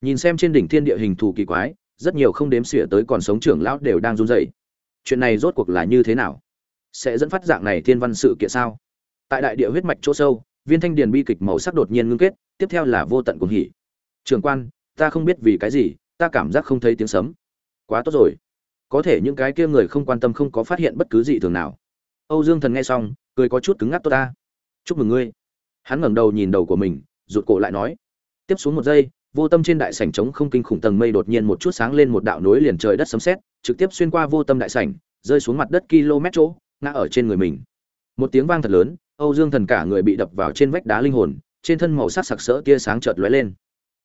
nhìn xem trên đỉnh thiên địa hình thù kỳ quái, rất nhiều không đếm xỉa tới còn sống trưởng lão đều đang run rẩy. Chuyện này rốt cuộc là như thế nào? Sẽ dẫn phát dạng này thiên văn sự kiện sao? Tại đại địa huyết mạch chỗ sâu, viên thanh điền bi kịch màu sắc đột nhiên ngưng kết, tiếp theo là vô tận cuồng hỉ. Trường quan, ta không biết vì cái gì, ta cảm giác không thấy tiếng sấm. Quá tốt rồi. Có thể những cái kia người không quan tâm không có phát hiện bất cứ gì thường nào. Âu dương thần nghe xong, cười có chút cứng ngắc tốt ta. Chúc mừng ngươi. Hắn ngẩng đầu nhìn đầu của mình, rụt cổ lại nói. Tiếp xuống một giây vô tâm trên đại sảnh trống không kinh khủng tầng mây đột nhiên một chút sáng lên một đạo nối liền trời đất sấm sét, trực tiếp xuyên qua vô tâm đại sảnh, rơi xuống mặt đất km chỗ, ngã ở trên người mình. Một tiếng vang thật lớn, âu dương thần cả người bị đập vào trên vách đá linh hồn, trên thân màu sắc sặc sỡ tia sáng chợt lóe lên.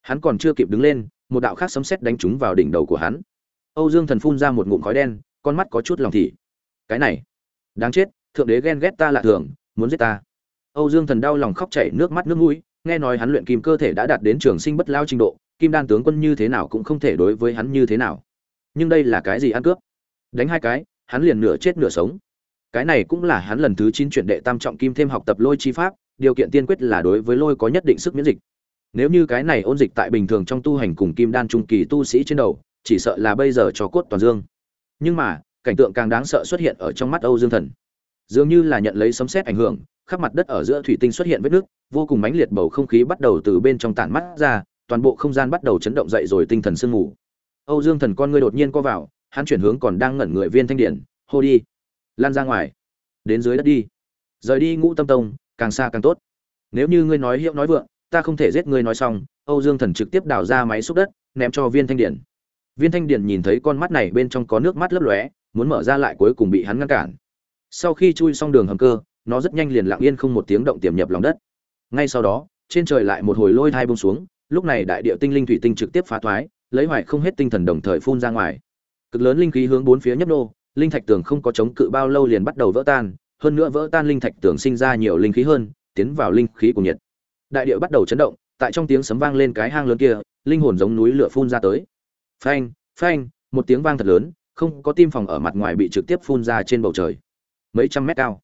Hắn còn chưa kịp đứng lên, một đạo khác sấm sét đánh trúng vào đỉnh đầu của hắn. Âu dương thần phun ra một ngụm khói đen, con mắt có chút lòng thị. Cái này, đáng chết, thượng đế ghen ghét ta lạ thường, muốn giết ta. Âu dương thần đau lòng khóc chảy nước mắt nước mũi nghe nói hắn luyện kim cơ thể đã đạt đến trường sinh bất lao trình độ, kim đan tướng quân như thế nào cũng không thể đối với hắn như thế nào. Nhưng đây là cái gì ăn cướp? Đánh hai cái, hắn liền nửa chết nửa sống. Cái này cũng là hắn lần thứ chín chuyển đệ tam trọng kim thêm học tập lôi chi pháp, điều kiện tiên quyết là đối với lôi có nhất định sức miễn dịch. Nếu như cái này ôn dịch tại bình thường trong tu hành cùng kim đan trung kỳ tu sĩ trên đầu, chỉ sợ là bây giờ cho cốt toàn dương. Nhưng mà, cảnh tượng càng đáng sợ xuất hiện ở trong mắt âu dương thần dường như là nhận lấy sấm sét ảnh hưởng, khắp mặt đất ở giữa thủy tinh xuất hiện vết nước, vô cùng mãnh liệt bầu không khí bắt đầu từ bên trong tản mắt ra, toàn bộ không gian bắt đầu chấn động dậy rồi tinh thần sương ngủ âu dương thần con ngươi đột nhiên co vào, hắn chuyển hướng còn đang ngẩn người viên thanh điển, hô đi, lan ra ngoài, đến dưới đất đi. Rời đi ngũ tâm tông, càng xa càng tốt. Nếu như ngươi nói hiệu nói vượng, ta không thể giết ngươi nói xong. Âu dương thần trực tiếp đào ra máy xúc đất, ném cho viên thanh điển. Viên thanh điển nhìn thấy con mắt này bên trong có nước mắt lấp lóe, muốn mở ra lại cuối cùng bị hắn ngăn cản sau khi chui xong đường hầm cơ, nó rất nhanh liền lặng yên không một tiếng động tiềm nhập lòng đất. Ngay sau đó, trên trời lại một hồi lôi thai bông xuống, lúc này đại địa tinh linh thủy tinh trực tiếp phá thoái, lấy hoài không hết tinh thần đồng thời phun ra ngoài. Cực lớn linh khí hướng bốn phía nhấp nô, linh thạch tường không có chống cự bao lâu liền bắt đầu vỡ tan, hơn nữa vỡ tan linh thạch tường sinh ra nhiều linh khí hơn, tiến vào linh khí của nhiệt. Đại địa bắt đầu chấn động, tại trong tiếng sấm vang lên cái hang lớn kia, linh hồn giống núi lửa phun ra tới. Phanh phanh, một tiếng vang thật lớn, không có tim phòng ở mặt ngoài bị trực tiếp phun ra trên bầu trời mấy trăm mét cao.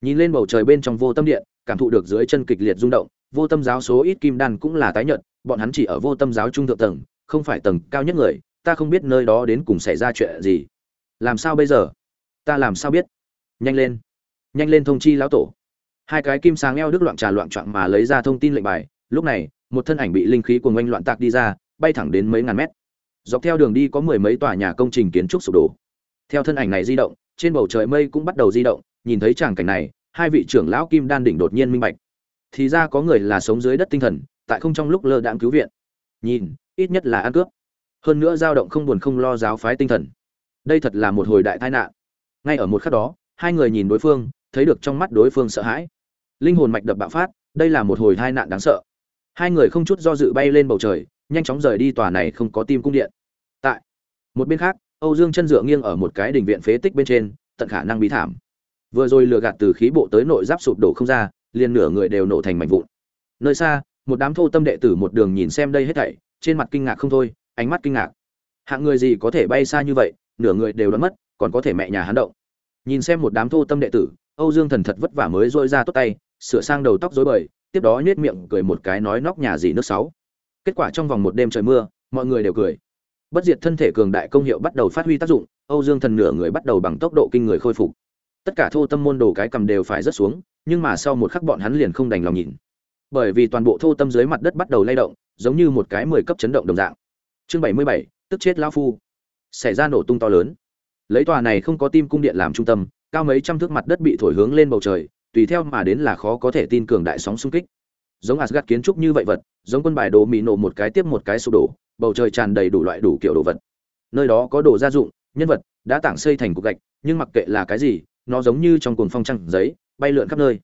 Nhìn lên bầu trời bên trong vô tâm điện, cảm thụ được dưới chân kịch liệt rung động, vô tâm giáo số ít kim đan cũng là tái nhợt, bọn hắn chỉ ở vô tâm giáo trung thượng tầng, không phải tầng cao nhất người, ta không biết nơi đó đến cùng xảy ra chuyện gì. Làm sao bây giờ? Ta làm sao biết? Nhanh lên. Nhanh lên thông chi lão tổ. Hai cái kim sáng eo đức loạn trà loạn trọn mà lấy ra thông tin lệnh bài, lúc này, một thân ảnh bị linh khí của ngoanh loạn tạc đi ra, bay thẳng đến mấy ngàn mét. Dọc theo đường đi có mười mấy tòa nhà công trình kiến trúc sụp đổ. Theo thân ảnh này di động trên bầu trời mây cũng bắt đầu di động, nhìn thấy tràng cảnh này, hai vị trưởng lão kim đan đỉnh đột nhiên minh bạch. Thì ra có người là sống dưới đất tinh thần, tại không trong lúc lơ đãng cứu viện. Nhìn, ít nhất là ăn cướp. Hơn nữa dao động không buồn không lo giáo phái tinh thần. Đây thật là một hồi đại tai nạn. Ngay ở một khắc đó, hai người nhìn đối phương, thấy được trong mắt đối phương sợ hãi. Linh hồn mạch đập bạo phát, đây là một hồi tai nạn đáng sợ. Hai người không chút do dự bay lên bầu trời, nhanh chóng rời đi tòa này không có tim cung điện. Tại một bên khác âu dương chân dựa nghiêng ở một cái đình viện phế tích bên trên, tận khả năng bí thảm. Vừa rồi lừa gạt từ khí bộ tới nội giáp sụp đổ không ra, liền nửa người đều nổ thành mảnh vụn. Nơi xa, một đám thô tâm đệ tử một đường nhìn xem đây hết thảy, trên mặt kinh ngạc không thôi, ánh mắt kinh ngạc. Hạng người gì có thể bay xa như vậy, nửa người đều đoán mất, còn có thể mẹ nhà hắn động. Nhìn xem một đám thô tâm đệ tử, âu dương thần thật vất vả mới dội ra tốt tay, sửa sang đầu tóc rối bời, tiếp đó nhếch miệng cười một cái nói nóc nhà gì nước sáu. Kết quả trong vòng một đêm trời mưa, mọi người đều cười bất diệt thân thể cường đại công hiệu bắt đầu phát huy tác dụng, âu dương thần nửa người bắt đầu bằng tốc độ kinh người khôi phục. Tất cả thô tâm môn đồ cái cầm đều phải rớt xuống, nhưng mà sau một khắc bọn hắn liền không đành lòng nhìn bởi vì toàn bộ thô tâm dưới mặt đất bắt đầu lay động, giống như một cái mười cấp chấn động đồng dạng. Chương bảy mươi bảy, tức chết lão phu. Xảy ra nổ tung to lớn. Lấy tòa này không có tim cung điện làm trung tâm, cao mấy trăm thước mặt đất bị thổi hướng lên bầu trời, tùy theo mà đến là khó có thể tin cường đại sóng xung kích. Giống Asgard kiến trúc như vậy vật, giống quân bài đồ mì nổ một cái tiếp một cái sụp đổ bầu trời tràn đầy đủ loại đủ kiểu đồ vật. Nơi đó có đồ gia dụng, nhân vật, đã tảng xây thành cục gạch, nhưng mặc kệ là cái gì, nó giống như trong cuồng phong trăng giấy, bay lượn khắp nơi.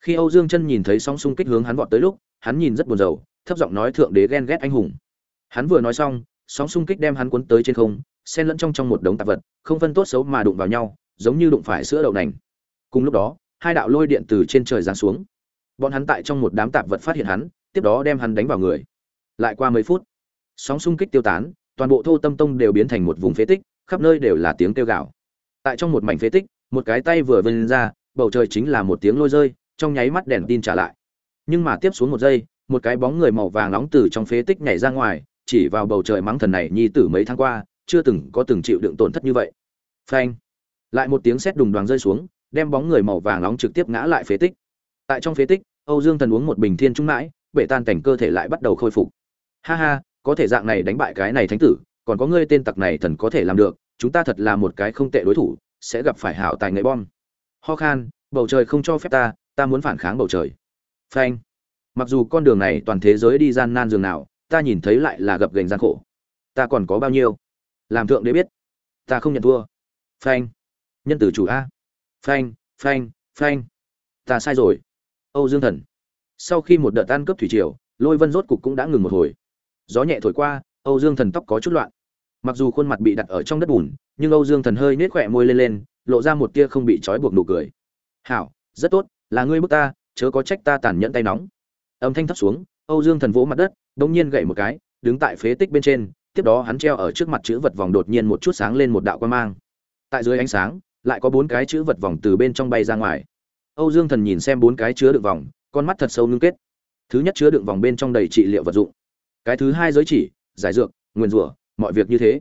Khi âu dương chân nhìn thấy sóng xung kích hướng hắn vọt tới lúc, hắn nhìn rất buồn rầu, thấp giọng nói thượng đế ghen ghét anh hùng. Hắn vừa nói xong, sóng xung kích đem hắn cuốn tới trên không, xen lẫn trong trong một đống tạp vật, không phân tốt xấu mà đụng vào nhau, giống như đụng phải sữa đậu nành. Cùng lúc đó, hai đạo lôi điện từ trên trời giáng xuống. Bọn hắn tại trong một đám tạp vật phát hiện hắn, tiếp đó đem hắn đánh vào người. Lại qua mấy phút sóng xung kích tiêu tán, toàn bộ thô tâm tông đều biến thành một vùng phế tích, khắp nơi đều là tiếng kêu gào. Tại trong một mảnh phế tích, một cái tay vừa vươn ra, bầu trời chính là một tiếng lôi rơi, trong nháy mắt đèn tin trả lại. Nhưng mà tiếp xuống một giây, một cái bóng người màu vàng nóng từ trong phế tích nhảy ra ngoài, chỉ vào bầu trời mắng thần này nhi tử mấy tháng qua, chưa từng có từng chịu đựng tổn thất như vậy. Phanh! Lại một tiếng sét đùng đoàn rơi xuống, đem bóng người màu vàng nóng trực tiếp ngã lại phế tích. Tại trong phế tích, âu dương thần uống một bình thiên trung mãi, bể tan cảnh cơ thể lại bắt đầu khôi phục. Ha ha có thể dạng này đánh bại cái này thánh tử, còn có ngươi tên tặc này thần có thể làm được, chúng ta thật là một cái không tệ đối thủ, sẽ gặp phải hảo tài nghệ bom. Ho khan, bầu trời không cho phép ta ta muốn phản kháng bầu trời. Phanh. Mặc dù con đường này toàn thế giới đi gian nan dường nào, ta nhìn thấy lại là gập gành gian khổ. Ta còn có bao nhiêu? Làm thượng đế biết. Ta không nhận thua. Phanh. Nhân tử chủ a. Phanh phanh phanh. Ta sai rồi. Âu dương thần. Sau khi một đợt tan cấp thủy triều, lôi vân rốt cục cũng đã ngừng một hồi gió nhẹ thổi qua, âu dương thần tóc có chút loạn. Mặc dù khuôn mặt bị đặt ở trong đất bùn, nhưng âu dương thần hơi nết khỏe môi lên lên, lộ ra một tia không bị trói buộc nụ cười. Hảo, rất tốt, là ngươi bức ta, chớ có trách ta tàn nhẫn tay nóng. Âm thanh thấp xuống, âu dương thần vỗ mặt đất đ ỗ n g nhiên gậy một cái, đứng tại phế tích bên trên, tiếp đó hắn treo ở trước mặt chữ vật vòng đột nhiên một chút sáng lên một đạo quan mang. Tại dưới ánh sáng, lại có bốn cái chữ vật vòng từ bên trong bay ra ngoài. Âu dương thần nhìn xem bốn cái chứa đựng vòng, con mắt thật sâu ngưng kết. Thứ nhất chứa đựng vòng bên trong đầy trị liệu vật dụng cái thứ hai giới chỉ, giải dược, nguyền rủa, mọi việc như thế.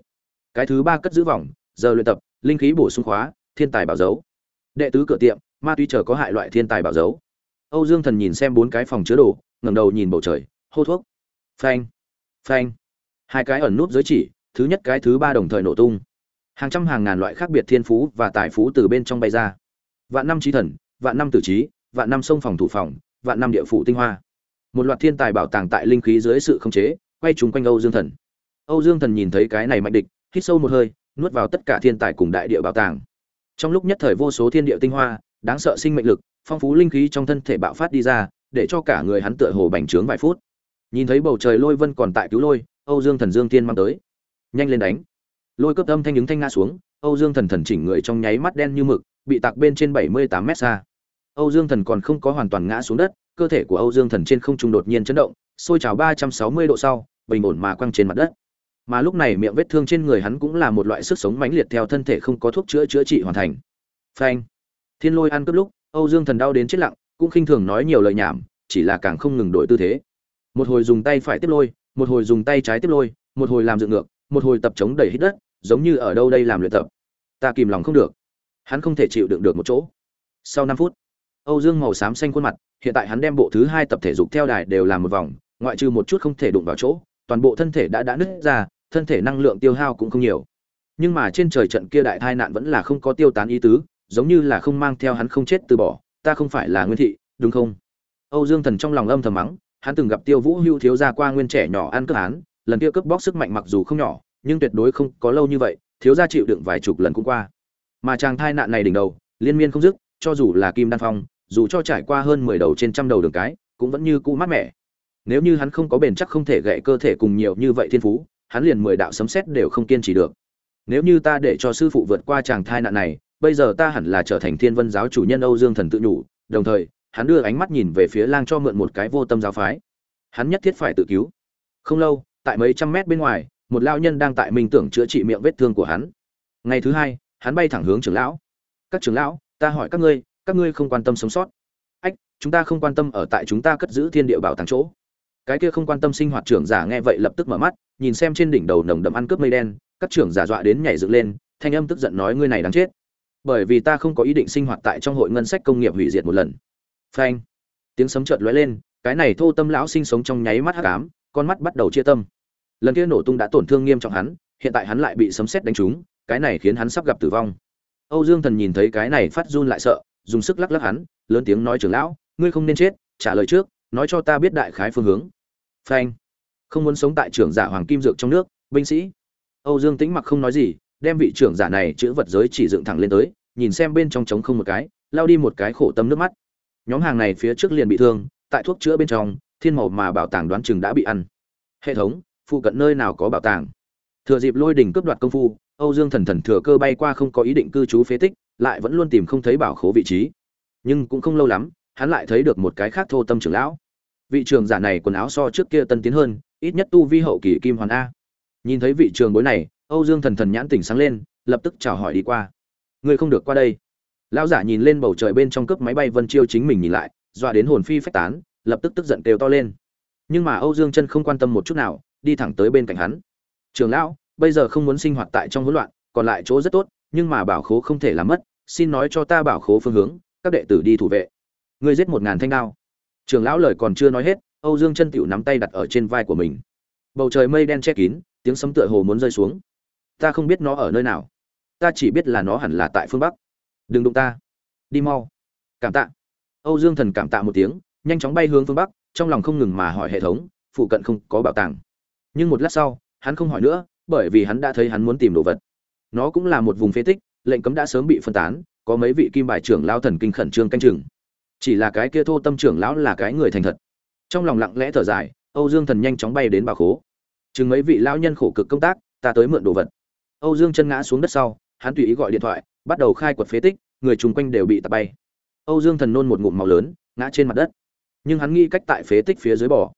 Cái thứ ba cất giữ vòng, giờ luyện tập, linh khí bổ sung khóa, thiên tài bảo dấu. Đệ tứ cửa tiệm, ma túy chờ có hại loại thiên tài bảo dấu. Âu dương thần nhìn xem bốn cái phòng chứa đồ, ngẩng đầu nhìn bầu trời, hô thuốc. Phanh phanh. Hai cái ẩn nút giới chỉ, thứ nhất cái thứ ba đồng thời nổ tung. Hàng trăm hàng ngàn loại khác biệt thiên phú và tài phú từ bên trong bay ra. Vạn năm trí thần, vạn năm tử trí, vạn năm sông phòng thủ phòng, vạn năm địa phủ tinh hoa một loạt thiên tài bảo tàng tại linh khí dưới sự khống chế, quay trúng quanh âu dương thần. Âu dương thần nhìn thấy cái này mạnh địch, hít sâu một hơi, nuốt vào tất cả thiên tài cùng đại địa bảo tàng. Trong lúc nhất thời vô số thiên địa tinh hoa, đáng sợ sinh mệnh lực, phong phú linh khí trong thân thể bạo phát đi ra, để cho cả người hắn tựa hồ bành trướng vài phút. Nhìn thấy bầu trời lôi vân còn tại cứu lôi, âu dương thần dương tiên mang tới. Nhanh lên đánh. Lôi cướp âm thanh ứng thanh nga xuống, âu dương thần thần chỉnh người trong nháy mắt đen như mực, bị tạc bên trên bảy mươi tám mét xa. Âu dương thần còn không có hoàn toàn ngã xuống đất cơ thể của âu dương thần trên không trung đột nhiên chấn động, sôi trào ba trăm sáu mươi độ sau, bình ổn mà quăng trên mặt đất. Mà lúc này miệng vết thương trên người hắn cũng là một loại sức sống mãnh liệt theo thân thể không có thuốc chữa chữa trị hoàn thành. Phanh. Thiên lôi ăn cướp lúc, âu dương thần đau đến chết lặng, cũng khinh thường nói nhiều lời nhảm, chỉ là càng không ngừng đổi tư thế. Một hồi dùng tay phải tiếp lôi, một hồi dùng tay trái tiếp lôi, một hồi làm dựng ngược, một hồi tập chống đẩy hít đất, giống như ở đâu đây làm luyện tập. Ta kìm lòng không được. Hắn không thể chịu đựng được một chỗ. Sau năm phút, âu dương màu xám xanh khuôn mặt hiện tại hắn đem bộ thứ hai tập thể dục theo đài đều làm một vòng, ngoại trừ một chút không thể đụng vào chỗ, toàn bộ thân thể đã đã nứt ra, thân thể năng lượng tiêu hao cũng không nhiều. Nhưng mà trên trời trận kia đại tai nạn vẫn là không có tiêu tán ý tứ, giống như là không mang theo hắn không chết từ bỏ, ta không phải là nguyên thị, đúng không? Âu dương thần trong lòng âm thầm mắng, hắn từng gặp tiêu vũ hưu thiếu gia qua nguyên trẻ nhỏ ăn cướp án, lần kia cướp bóc sức mạnh mặc dù không nhỏ, nhưng tuyệt đối không có lâu như vậy, thiếu gia chịu đựng vài chục lần cũng qua. Mà chàng thai nạn này đỉnh đầu, liên miên không dứt, cho dù là kim đan phong dù cho trải qua hơn mười đầu trên trăm đầu đường cái, cũng vẫn như cũ mát mẻ. Nếu như hắn không có bền chắc không thể gãy cơ thể cùng nhiều như vậy thiên phú, hắn liền mười đạo sấm sét đều không kiên trì được. Nếu như ta để cho sư phụ vượt qua chàng thai nạn này, bây giờ ta hẳn là trở thành thiên vân giáo chủ nhân âu dương thần tự nhủ, đồng thời, hắn đưa ánh mắt nhìn về phía lang cho mượn một cái vô tâm giáo phái. Hắn nhất thiết phải tự cứu. Không lâu, tại mấy trăm mét bên ngoài, một lão nhân đang tại minh tưởng chữa trị miệng vết thương của hắn. Ngày thứ hai, hắn bay thẳng hướng trưởng lão. Các trưởng lão, ta hỏi các ngươi các ngươi không quan tâm sống sót. Ách, chúng ta không quan tâm ở tại chúng ta cất giữ thiên địa bảo tàng chỗ. Cái kia không quan tâm sinh hoạt trưởng giả nghe vậy lập tức mở mắt, nhìn xem trên đỉnh đầu nồng đậm ăn cướp mây đen, các trưởng giả dọa đến nhảy dựng lên, thanh âm tức giận nói ngươi này đáng chết. Bởi vì ta không có ý định sinh hoạt tại trong hội ngân sách công nghiệp hủy diệt một lần. Phanh. Tiếng sấm chợt lóe lên, cái này thô tâm lão sinh sống trong nháy mắt hắc ám, con mắt bắt đầu chia tâm. Lần kia nổ tung đã tổn thương nghiêm trọng hắn, hiện tại hắn lại bị sấm sét đánh trúng, cái này khiến hắn sắp gặp tử vong. Âu dương thần nhìn thấy cái này phát run lại sợ dùng sức lắc lắc hắn, lớn tiếng nói, trưởng lão, ngươi không nên chết, trả lời trước, nói cho ta biết đại khái phương hướng. Phanh. Không muốn sống tại trưởng giả hoàng kim dược trong nước, binh sĩ. Âu dương tĩnh mặc không nói gì, đem vị trưởng giả này chữ vật giới chỉ dựng thẳng lên tới, nhìn xem bên trong trống không một cái, lao đi một cái khổ tâm nước mắt. Nhóm hàng này phía trước liền bị thương, tại thuốc chữa bên trong, thiên màu mà bảo tàng đoán chừng đã bị ăn. Hệ thống, phụ cận nơi nào có bảo tàng? Thừa dịp lôi đỉnh cướp đoạt công phu, âu dương thần thần thừa cơ bay qua không có ý định cư trú phế tích lại vẫn luôn tìm không thấy bảo khố vị trí. Nhưng cũng không lâu lắm, hắn lại thấy được một cái khác thô tâm trưởng lão. Vị trường giả này quần áo so trước kia tân tiến hơn, ít nhất tu vi hậu kỳ kim hoàn a. Nhìn thấy vị trường bối này, âu dương thần thần nhãn tỉnh sáng lên, lập tức chào hỏi đi qua. Ngươi không được qua đây. Lão giả nhìn lên bầu trời bên trong cướp máy bay vân chiêu chính mình nhìn lại, dọa đến hồn phi phách tán, lập tức tức giận kêu to lên. Nhưng mà âu dương chân không quan tâm một chút nào, đi thẳng tới bên cạnh hắn. Trường lão, bây giờ không muốn sinh hoạt tại trong hỗn loạn, còn lại chỗ rất tốt nhưng mà bảo khố không thể làm mất, xin nói cho ta bảo khố phương hướng, các đệ tử đi thủ vệ. Ngươi giết một ngàn thanh đao. Trường lão lời còn chưa nói hết, âu dương chân tịu nắm tay đặt ở trên vai của mình. Bầu trời mây đen che kín, tiếng sấm tựa hồ muốn rơi xuống. Ta không biết nó ở nơi nào. Ta chỉ biết là nó hẳn là tại phương bắc. Đừng đụng ta. Đi mau. Cảm tạ. Âu dương thần cảm tạ một tiếng, nhanh chóng bay hướng phương bắc, trong lòng không ngừng mà hỏi hệ thống, phụ cận không có bảo tàng. Nhưng một lát sau, hắn không hỏi nữa, bởi vì hắn đã thấy hắn muốn tìm đồ vật nó cũng là một vùng phế tích, lệnh cấm đã sớm bị phân tán, có mấy vị kim bài trưởng lao thần kinh khẩn trương canh chừng. Chỉ là cái kia thô tâm trưởng lão là cái người thành thật. Trong lòng lặng lẽ thở dài, âu dương thần nhanh chóng bay đến bà khố. Chừng mấy vị lao nhân khổ cực công tác, ta tới mượn đồ vật. Âu dương chân ngã xuống đất sau, hắn tùy ý gọi điện thoại, bắt đầu khai quật phế tích, người chung quanh đều bị tạt bay. Âu dương thần nôn một ngụm màu lớn, ngã trên mặt đất. Nhưng hắn nghĩ cách tại phế tích phía dưới bỏ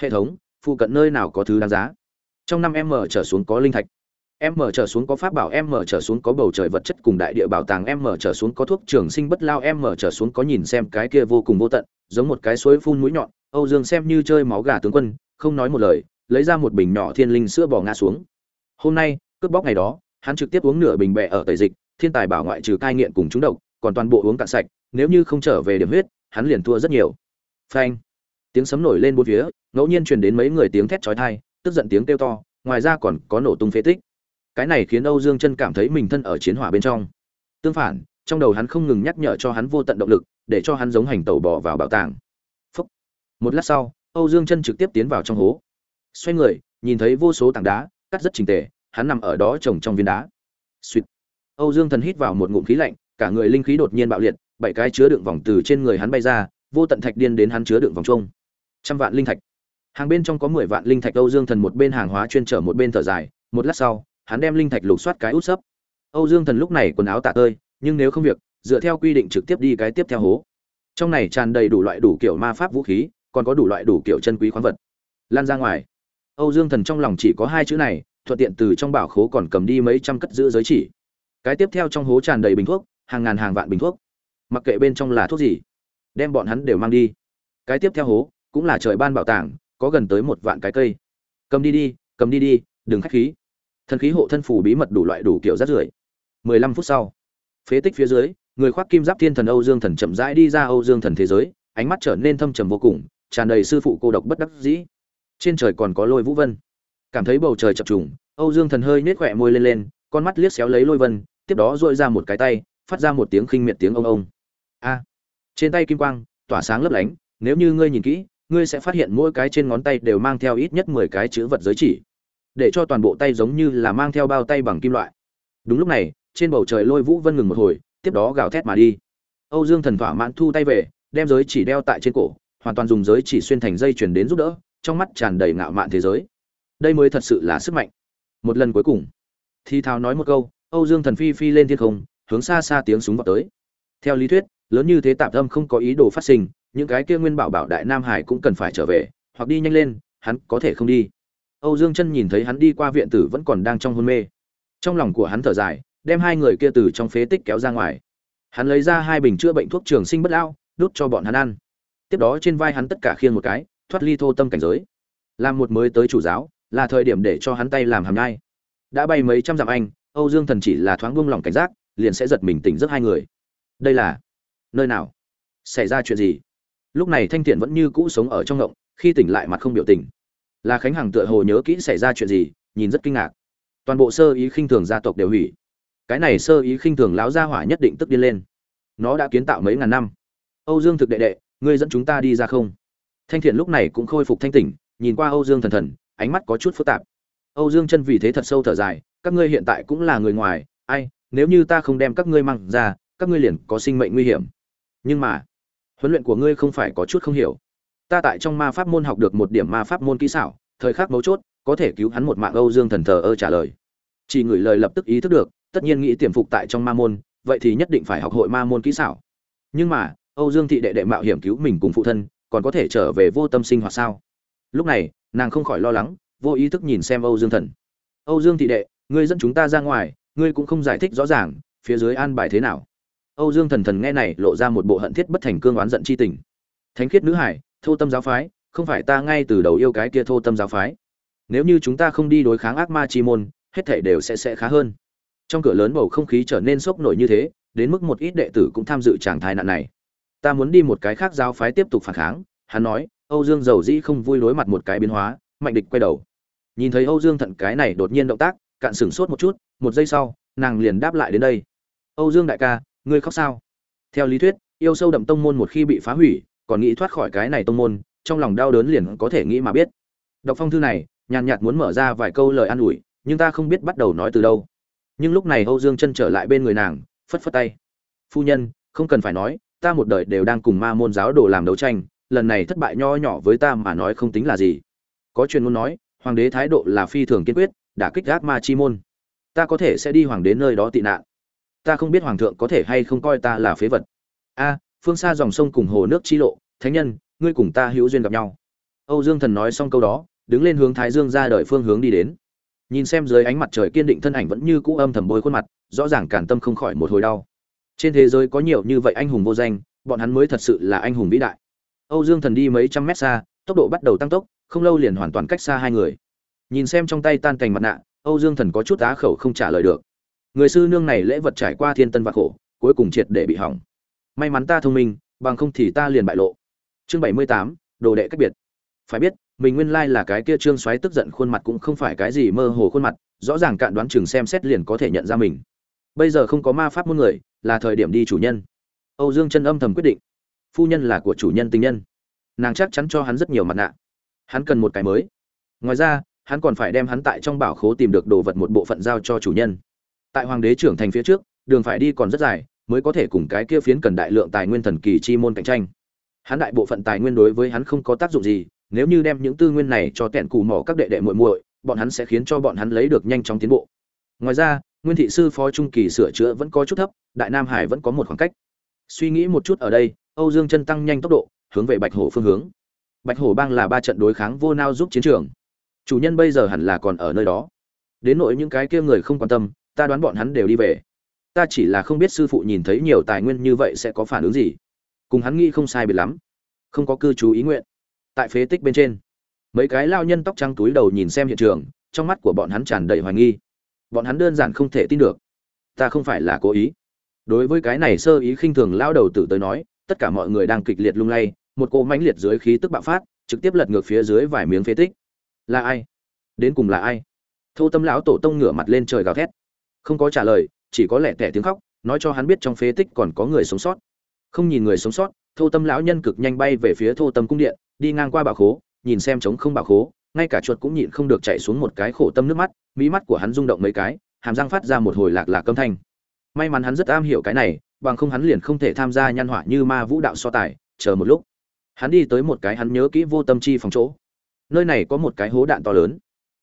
hệ thống, phụ cận nơi nào có thứ đáng giá? Trong năm m trở xuống có linh thạch. Em mở trở xuống có pháp bảo em mở trở xuống có bầu trời vật chất cùng đại địa bảo tàng em mở trở xuống có thuốc trường sinh bất lao em mở trở xuống có nhìn xem cái kia vô cùng vô tận, giống một cái suối phun mũi nhọn. Âu dương xem như chơi máu gà tướng quân, không nói một lời, lấy ra một bình nhỏ thiên linh sữa bỏ ngã xuống. Hôm nay, cướp bóc ngày đó, hắn trực tiếp uống nửa bình bẹ ở tẩy dịch, thiên tài bảo ngoại trừ cai nghiện cùng chúng độc, còn toàn bộ uống cạn sạch, nếu như không trở về điểm huyết, hắn liền thua rất nhiều. Phanh. Tiếng sấm nổi lên bốn phía, ngẫu nhiên truyền đến mấy người tiếng thét chói tai, tức giận tiếng kêu to, ngoài ra còn có nổ tung phế tích cái này khiến âu dương chân cảm thấy mình thân ở chiến hỏa bên trong tương phản, trong đầu hắn không ngừng nhắc nhở cho hắn vô tận động lực, để cho hắn giống hành tẩu bò vào bảo tàng Phúc. một lát sau, âu dương chân trực tiếp tiến vào trong hố xoay người, nhìn thấy vô số tảng đá, cắt rất trình tề, hắn nằm ở đó trồng trong viên đá Xuyệt. âu dương thần hít vào một ngụm khí lạnh, cả người linh khí đột nhiên bạo liệt, bảy cái chứa đựng vòng từ trên người hắn bay ra, vô tận thạch điên đến hắn chứa đựng vòng trung. trăm vạn linh thạch hàng bên trong có mười vạn linh thạch âu dương thần một bên hàng hóa chuyên trở một bên thở dài, một lát sau hắn đem linh thạch lục soát cái út sấp. Âu dương thần lúc này quần áo tả tơi, nhưng nếu không việc, dựa theo quy định trực tiếp đi cái tiếp theo hố. Trong này tràn đầy đủ loại đủ kiểu ma pháp vũ khí, còn có đủ loại đủ kiểu chân quý khoáng vật. Lan ra ngoài. Âu dương thần trong lòng chỉ có hai chữ này, thuận tiện từ trong bảo khố còn cầm đi mấy trăm cất giữ giới chỉ. Cái tiếp theo trong hố tràn đầy bình thuốc, hàng ngàn hàng vạn bình thuốc. Mặc kệ bên trong là thuốc gì, đem bọn hắn đều mang đi. Cái tiếp theo hố, cũng là trời ban bảo tàng, có gần tới một vạn cái cây. Cầm đi đi, cầm đi đi, đừng khách khí thần khí hộ thân phù bí mật đủ loại đủ kiểu rất rưởi. Mười lăm phút sau, phế tích phía dưới, người khoác kim giáp thiên thần âu dương thần chậm rãi đi ra âu dương thần thế giới, ánh mắt trở nên thâm trầm vô cùng, tràn đầy sư phụ cô độc bất đắc dĩ. Trên trời còn có lôi vũ vân. Cảm thấy bầu trời chập trùng, âu dương thần hơi nết khỏe môi lên lên, con mắt liếc xéo lấy lôi vân, tiếp đó dội ra một cái tay, phát ra một tiếng khinh miệt tiếng ông ông. A! Trên tay kim quang, tỏa sáng lấp lánh, nếu như ngươi nhìn kỹ, ngươi sẽ phát hiện mỗi cái trên ngón tay đều mang theo ít nhất mười cái chữ vật giới chỉ để cho toàn bộ tay giống như là mang theo bao tay bằng kim loại. Đúng lúc này, trên bầu trời lôi vũ vân ngừng một hồi, tiếp đó gào thét mà đi. Âu dương thần thỏa mãn thu tay về, đem giới chỉ đeo tại trên cổ, hoàn toàn dùng giới chỉ xuyên thành dây chuyển đến giúp đỡ, trong mắt tràn đầy ngạo mạn thế giới. Đây mới thật sự là sức mạnh. Một lần cuối cùng, thi thao nói một câu, âu dương thần phi phi lên thiên không, hướng xa xa tiếng súng vào tới. Theo lý thuyết, lớn như thế tạm tâm không có ý đồ phát sinh, những cái kia nguyên bảo bảo đại nam hải cũng cần phải trở về, hoặc đi nhanh lên, hắn có thể không đi âu dương chân nhìn thấy hắn đi qua viện tử vẫn còn đang trong hôn mê. Trong lòng của hắn thở dài đem hai người kia từ trong phế tích kéo ra ngoài. Hắn lấy ra hai bình chữa bệnh thuốc trường sinh bất lão, đút cho bọn hắn ăn. Tiếp đó trên vai hắn tất cả khiêng một cái thoát ly thô tâm cảnh giới. Làm một mới tới chủ giáo là thời điểm để cho hắn tay làm hàm nhai. Đã bay mấy trăm dặm anh âu dương thần chỉ là thoáng buông lòng cảnh giác liền sẽ giật mình tỉnh giấc hai người. Đây là nơi nào? Xảy ra chuyện gì? Lúc này thanh Tiễn vẫn như cũ sống ở trong ngộng khi tỉnh lại mặt không biểu tình là khánh hằng tựa hồ nhớ kỹ xảy ra chuyện gì, nhìn rất kinh ngạc. Toàn bộ sơ ý khinh thường gia tộc đều hủy. Cái này sơ ý khinh thường lão gia hỏa nhất định tức điên lên. Nó đã kiến tạo mấy ngàn năm. Âu dương thực đệ đệ, ngươi dẫn chúng ta đi ra không? Thanh thiện lúc này cũng khôi phục thanh tỉnh, nhìn qua âu dương thần thần, ánh mắt có chút phức tạp. Âu dương chân vì thế thật sâu thở dài, các ngươi hiện tại cũng là người ngoài, ai, nếu như ta không đem các ngươi mang ra, các ngươi liền có sinh mệnh nguy hiểm. Nhưng mà, huấn luyện của ngươi không phải có chút không hiểu ta tại trong ma pháp môn học được một điểm ma pháp môn kỹ xảo, thời khắc mấu chốt, có thể cứu hắn một mạng âu dương thần thờ ơ trả lời. Chỉ ngửi lời lập tức ý thức được, tất nhiên nghĩ tiềm phục tại trong ma môn, vậy thì nhất định phải học hội ma môn kỹ xảo. Nhưng mà, âu dương thị đệ đệ mạo hiểm cứu mình cùng phụ thân, còn có thể trở về vô tâm sinh hoạt sao? Lúc này, nàng không khỏi lo lắng, vô ý thức nhìn xem âu dương thần. Âu dương thị đệ, ngươi dẫn chúng ta ra ngoài, ngươi cũng không giải thích rõ ràng, phía dưới an bài thế nào? Âu dương thần thần nghe này lộ ra một bộ hận thiết bất thành cương oán giận chi tình. Thánh khiết nữ hải thô tâm giáo phái, không phải ta ngay từ đầu yêu cái kia thô tâm giáo phái. Nếu như chúng ta không đi đối kháng ác ma chi môn, hết thảy đều sẽ sẽ khá hơn. Trong cửa lớn bầu không khí trở nên sốc nổi như thế, đến mức một ít đệ tử cũng tham dự tràng thái nạn này. Ta muốn đi một cái khác giáo phái tiếp tục phản kháng, hắn nói, âu dương dầu dĩ không vui đối mặt một cái biến hóa, mạnh địch quay đầu. Nhìn thấy âu dương thận cái này đột nhiên động tác, cạn sửng sốt một chút, một giây sau, nàng liền đáp lại đến đây. Âu dương đại ca, ngươi khóc sao? Theo lý thuyết, yêu sâu đậm tông môn một khi bị phá hủy còn nghĩ thoát khỏi cái này tông môn, trong lòng đau đớn liền có thể nghĩ mà biết. Đọc phong thư này, nhàn nhạt muốn mở ra vài câu lời an ủi, nhưng ta không biết bắt đầu nói từ đâu. Nhưng lúc này âu dương chân trở lại bên người nàng, phất phất tay. Phu nhân, không cần phải nói, ta một đời đều đang cùng ma môn giáo đồ làm đấu tranh, lần này thất bại nho nhỏ với ta mà nói không tính là gì. Có chuyện muốn nói, hoàng đế thái độ là phi thường kiên quyết đã kích gác ma chi môn. Ta có thể sẽ đi hoàng đế nơi đó tị nạn. Ta không biết hoàng thượng có thể hay không coi ta là phế vật. A phương xa dòng sông cùng hồ nước chi lộ, thánh nhân, ngươi cùng ta hữu duyên gặp nhau. Âu dương thần nói xong câu đó, đứng lên hướng thái dương ra đợi phương hướng đi đến. Nhìn xem dưới ánh mặt trời kiên định thân ảnh vẫn như cũ âm thầm bôi khuôn mặt, rõ ràng cản tâm không khỏi một hồi đau. Trên thế giới có nhiều như vậy anh hùng vô danh, bọn hắn mới thật sự là anh hùng vĩ đại. Âu dương thần đi mấy trăm mét xa, tốc độ bắt đầu tăng tốc, không lâu liền hoàn toàn cách xa hai người. Nhìn xem trong tay tan cành mặt nạ, âu dương thần có chút á khẩu không trả lời được. Người sư nương này lễ vật trải qua thiên tân vạn khổ, cuối cùng triệt để bị hỏng may mắn ta thông minh, bằng không thì ta liền bại lộ. Chương bảy mươi tám, đồ đệ cách biệt. Phải biết, mình nguyên lai là cái kia trương xoáy tức giận khuôn mặt cũng không phải cái gì mơ hồ khuôn mặt, rõ ràng cạn đoán chừng xem xét liền có thể nhận ra mình. Bây giờ không có ma pháp môn người, là thời điểm đi chủ nhân. Âu dương chân âm thầm quyết định. Phu nhân là của chủ nhân tình nhân. Nàng chắc chắn cho hắn rất nhiều mặt nạ. Hắn cần một cái mới. Ngoài ra, hắn còn phải đem hắn tại trong bảo khố tìm được đồ vật một bộ phận giao cho chủ nhân. Tại hoàng đế trưởng thành phía trước, đường phải đi còn rất dài mới có thể cùng cái kia phiến cần đại lượng tài nguyên thần kỳ chi môn cạnh tranh. Hắn đại bộ phận tài nguyên đối với hắn không có tác dụng gì, nếu như đem những tư nguyên này cho tẹn cù mỏ các đệ đệ muội muội, bọn hắn sẽ khiến cho bọn hắn lấy được nhanh chóng tiến bộ. Ngoài ra, nguyên thị sư phó trung kỳ sửa chữa vẫn có chút thấp, đại nam hải vẫn có một khoảng cách. Suy nghĩ một chút ở đây, âu dương chân tăng nhanh tốc độ, hướng về bạch hổ phương hướng. Bạch hổ bang là ba trận đối kháng vô nao giúp chiến trường. Chủ nhân bây giờ hẳn là còn ở nơi đó. Đến nội những cái kia người không quan tâm, ta đoán bọn hắn đều đi về ta chỉ là không biết sư phụ nhìn thấy nhiều tài nguyên như vậy sẽ có phản ứng gì. Cùng hắn nghĩ không sai biệt lắm. Không có cư trú ý nguyện. Tại phế tích bên trên, mấy cái lao nhân tóc trắng túi đầu nhìn xem hiện trường, trong mắt của bọn hắn tràn đầy hoài nghi. Bọn hắn đơn giản không thể tin được. Ta không phải là cố ý. Đối với cái này sơ ý khinh thường lao đầu tử tới nói, tất cả mọi người đang kịch liệt lung lay, một cô mãnh liệt dưới khí tức bạo phát, trực tiếp lật ngược phía dưới vài miếng phế tích. Là ai? Đến cùng là ai? Thô tâm lão tổ tông ngửa mặt lên trời gào thét. Không có trả lời chỉ có lẻ tẻ tiếng khóc, nói cho hắn biết trong phế tích còn có người sống sót. Không nhìn người sống sót, thô tâm lão nhân cực nhanh bay về phía thô tâm cung điện, đi ngang qua bảo khố, nhìn xem trống không bảo khố, ngay cả chuột cũng nhịn không được chạy xuống một cái khổ tâm nước mắt mỹ mắt của hắn rung động mấy cái, hàm răng phát ra một hồi lạc lạc âm thanh. May mắn hắn rất am hiểu cái này, bằng không hắn liền không thể tham gia nhan họa như ma vũ đạo so tài, chờ một lúc. Hắn đi tới một cái hắn nhớ kỹ vô tâm chi phòng chỗ. Nơi này có một cái hố đạn to lớn.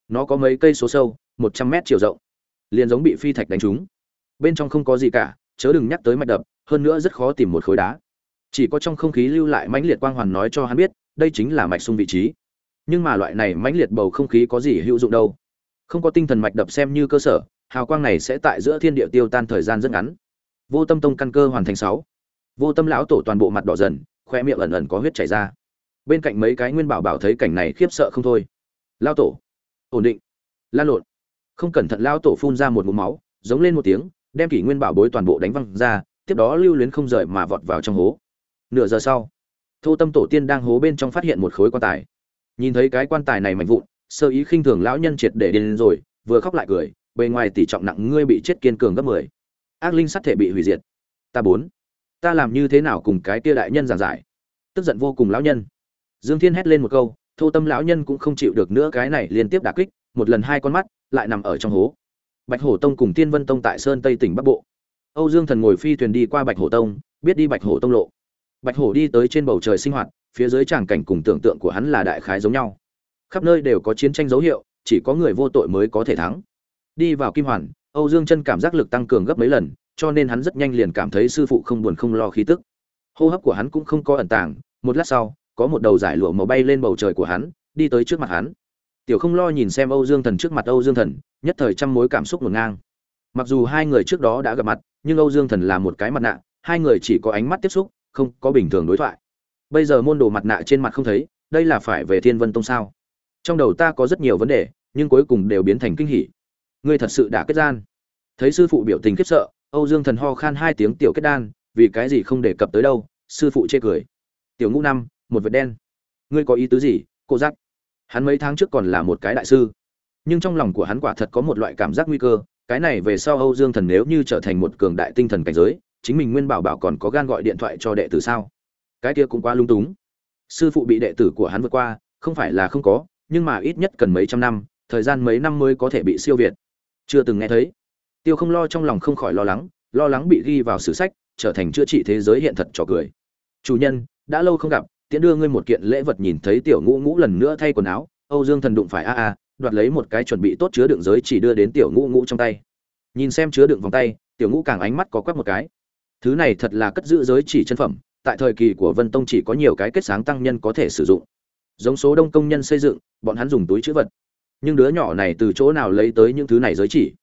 Nó có mấy cây số sâu, một trăm mét chiều rộng. Liền giống bị phi thạch đánh trúng bên trong không có gì cả, chớ đừng nhắc tới mạch đập, hơn nữa rất khó tìm một khối đá. Chỉ có trong không khí lưu lại mãnh liệt quang hoàn nói cho hắn biết, đây chính là mạch sung vị trí. Nhưng mà loại này mãnh liệt bầu không khí có gì hữu dụng đâu. Không có tinh thần mạch đập xem như cơ sở, hào quang này sẽ tại giữa thiên địa tiêu tan thời gian rất ngắn. Vô tâm tông căn cơ hoàn thành sáu. Vô tâm lão tổ toàn bộ mặt đỏ dần, khoe miệng ẩn ẩn có huyết chảy ra. Bên cạnh mấy cái nguyên bảo bảo thấy cảnh này khiếp sợ không thôi. Lao tổ, ổn định. Lan lộn. Không cẩn thận lao tổ phun ra một mũ máu, giống lên một tiếng đem kỷ nguyên bảo bối toàn bộ đánh văng ra, tiếp đó lưu luyến không rời mà vọt vào trong hố. Nửa giờ sau, thô tâm tổ tiên đang hố bên trong phát hiện một khối quan tài. Nhìn thấy cái quan tài này mạnh vụn, sơ ý khinh thường lão nhân triệt để điên rồi, vừa khóc lại cười, bề ngoài tỷ trọng nặng ngươi bị chết kiên cường gấp mười. Ác linh sắt thể bị hủy diệt. Ta bốn. Ta làm như thế nào cùng cái kia đại nhân giảng giải? Tức giận vô cùng lão nhân. Dương thiên hét lên một câu, thô tâm lão nhân cũng không chịu được nữa, cái này liên tiếp đả kích, một lần hai con mắt lại nằm ở trong hố bạch hổ tông cùng tiên vân tông tại sơn tây tỉnh bắc bộ. Âu dương thần ngồi phi thuyền đi qua bạch hổ tông, biết đi bạch hổ tông lộ. Bạch hổ đi tới trên bầu trời sinh hoạt, phía dưới tràng cảnh cùng tưởng tượng của hắn là đại khái giống nhau. Khắp nơi đều có chiến tranh dấu hiệu, chỉ có người vô tội mới có thể thắng. Đi vào kim hoàn, âu dương chân cảm giác lực tăng cường gấp mấy lần, cho nên hắn rất nhanh liền cảm thấy sư phụ không buồn không lo khí tức. Hô hấp của hắn cũng không có ẩn tàng, một lát sau, có một đầu giải lụa màu bay lên bầu trời của hắn, đi tới trước mặt hắn tiểu không lo nhìn xem âu dương thần trước mặt âu dương thần, nhất thời trăm mối cảm xúc ngổn ngang. Mặc dù hai người trước đó đã gặp mặt, nhưng âu dương thần là một cái mặt nạ, hai người chỉ có ánh mắt tiếp xúc, không có bình thường đối thoại. Bây giờ môn đồ mặt nạ trên mặt không thấy, đây là phải về thiên vân tông sao? Trong đầu ta có rất nhiều vấn đề, nhưng cuối cùng đều biến thành kinh hỉ. Ngươi thật sự đã kết gian. Thấy sư phụ biểu tình khiếp sợ, âu dương thần ho khan hai tiếng tiểu kết đan, vì cái gì không đề cập tới đâu, sư phụ chê cười. Tiểu ngũ năm, một vệt đen. Ngươi có ý tứ gì cô giác? Hắn mấy tháng trước còn là một cái đại sư. Nhưng trong lòng của hắn quả thật có một loại cảm giác nguy cơ, cái này về sau âu dương thần nếu như trở thành một cường đại tinh thần cảnh giới, chính mình nguyên bảo bảo còn có gan gọi điện thoại cho đệ tử sao? Cái kia cũng quá lung túng. Sư phụ bị đệ tử của hắn vượt qua, không phải là không có, nhưng mà ít nhất cần mấy trăm năm, thời gian mấy năm mới có thể bị siêu việt. Chưa từng nghe thấy. Tiêu không lo trong lòng không khỏi lo lắng lo lắng bị ghi vào sử sách, trở thành chữa trị thế giới hiện thật trò cười. Chủ nhân, đã lâu không gặp tiễn đưa ngươi một kiện lễ vật nhìn thấy tiểu ngũ ngũ lần nữa thay quần áo, âu dương thần đụng phải a a, đoạt lấy một cái chuẩn bị tốt chứa đựng giới chỉ đưa đến tiểu ngũ ngũ trong tay. Nhìn xem chứa đựng vòng tay, tiểu ngũ càng ánh mắt có quắc một cái. Thứ này thật là cất giữ giới chỉ chân phẩm, tại thời kỳ của vân tông chỉ có nhiều cái kết sáng tăng nhân có thể sử dụng. Giống số đông công nhân xây dựng, bọn hắn dùng túi chữ vật. Nhưng đứa nhỏ này từ chỗ nào lấy tới những thứ này giới chỉ?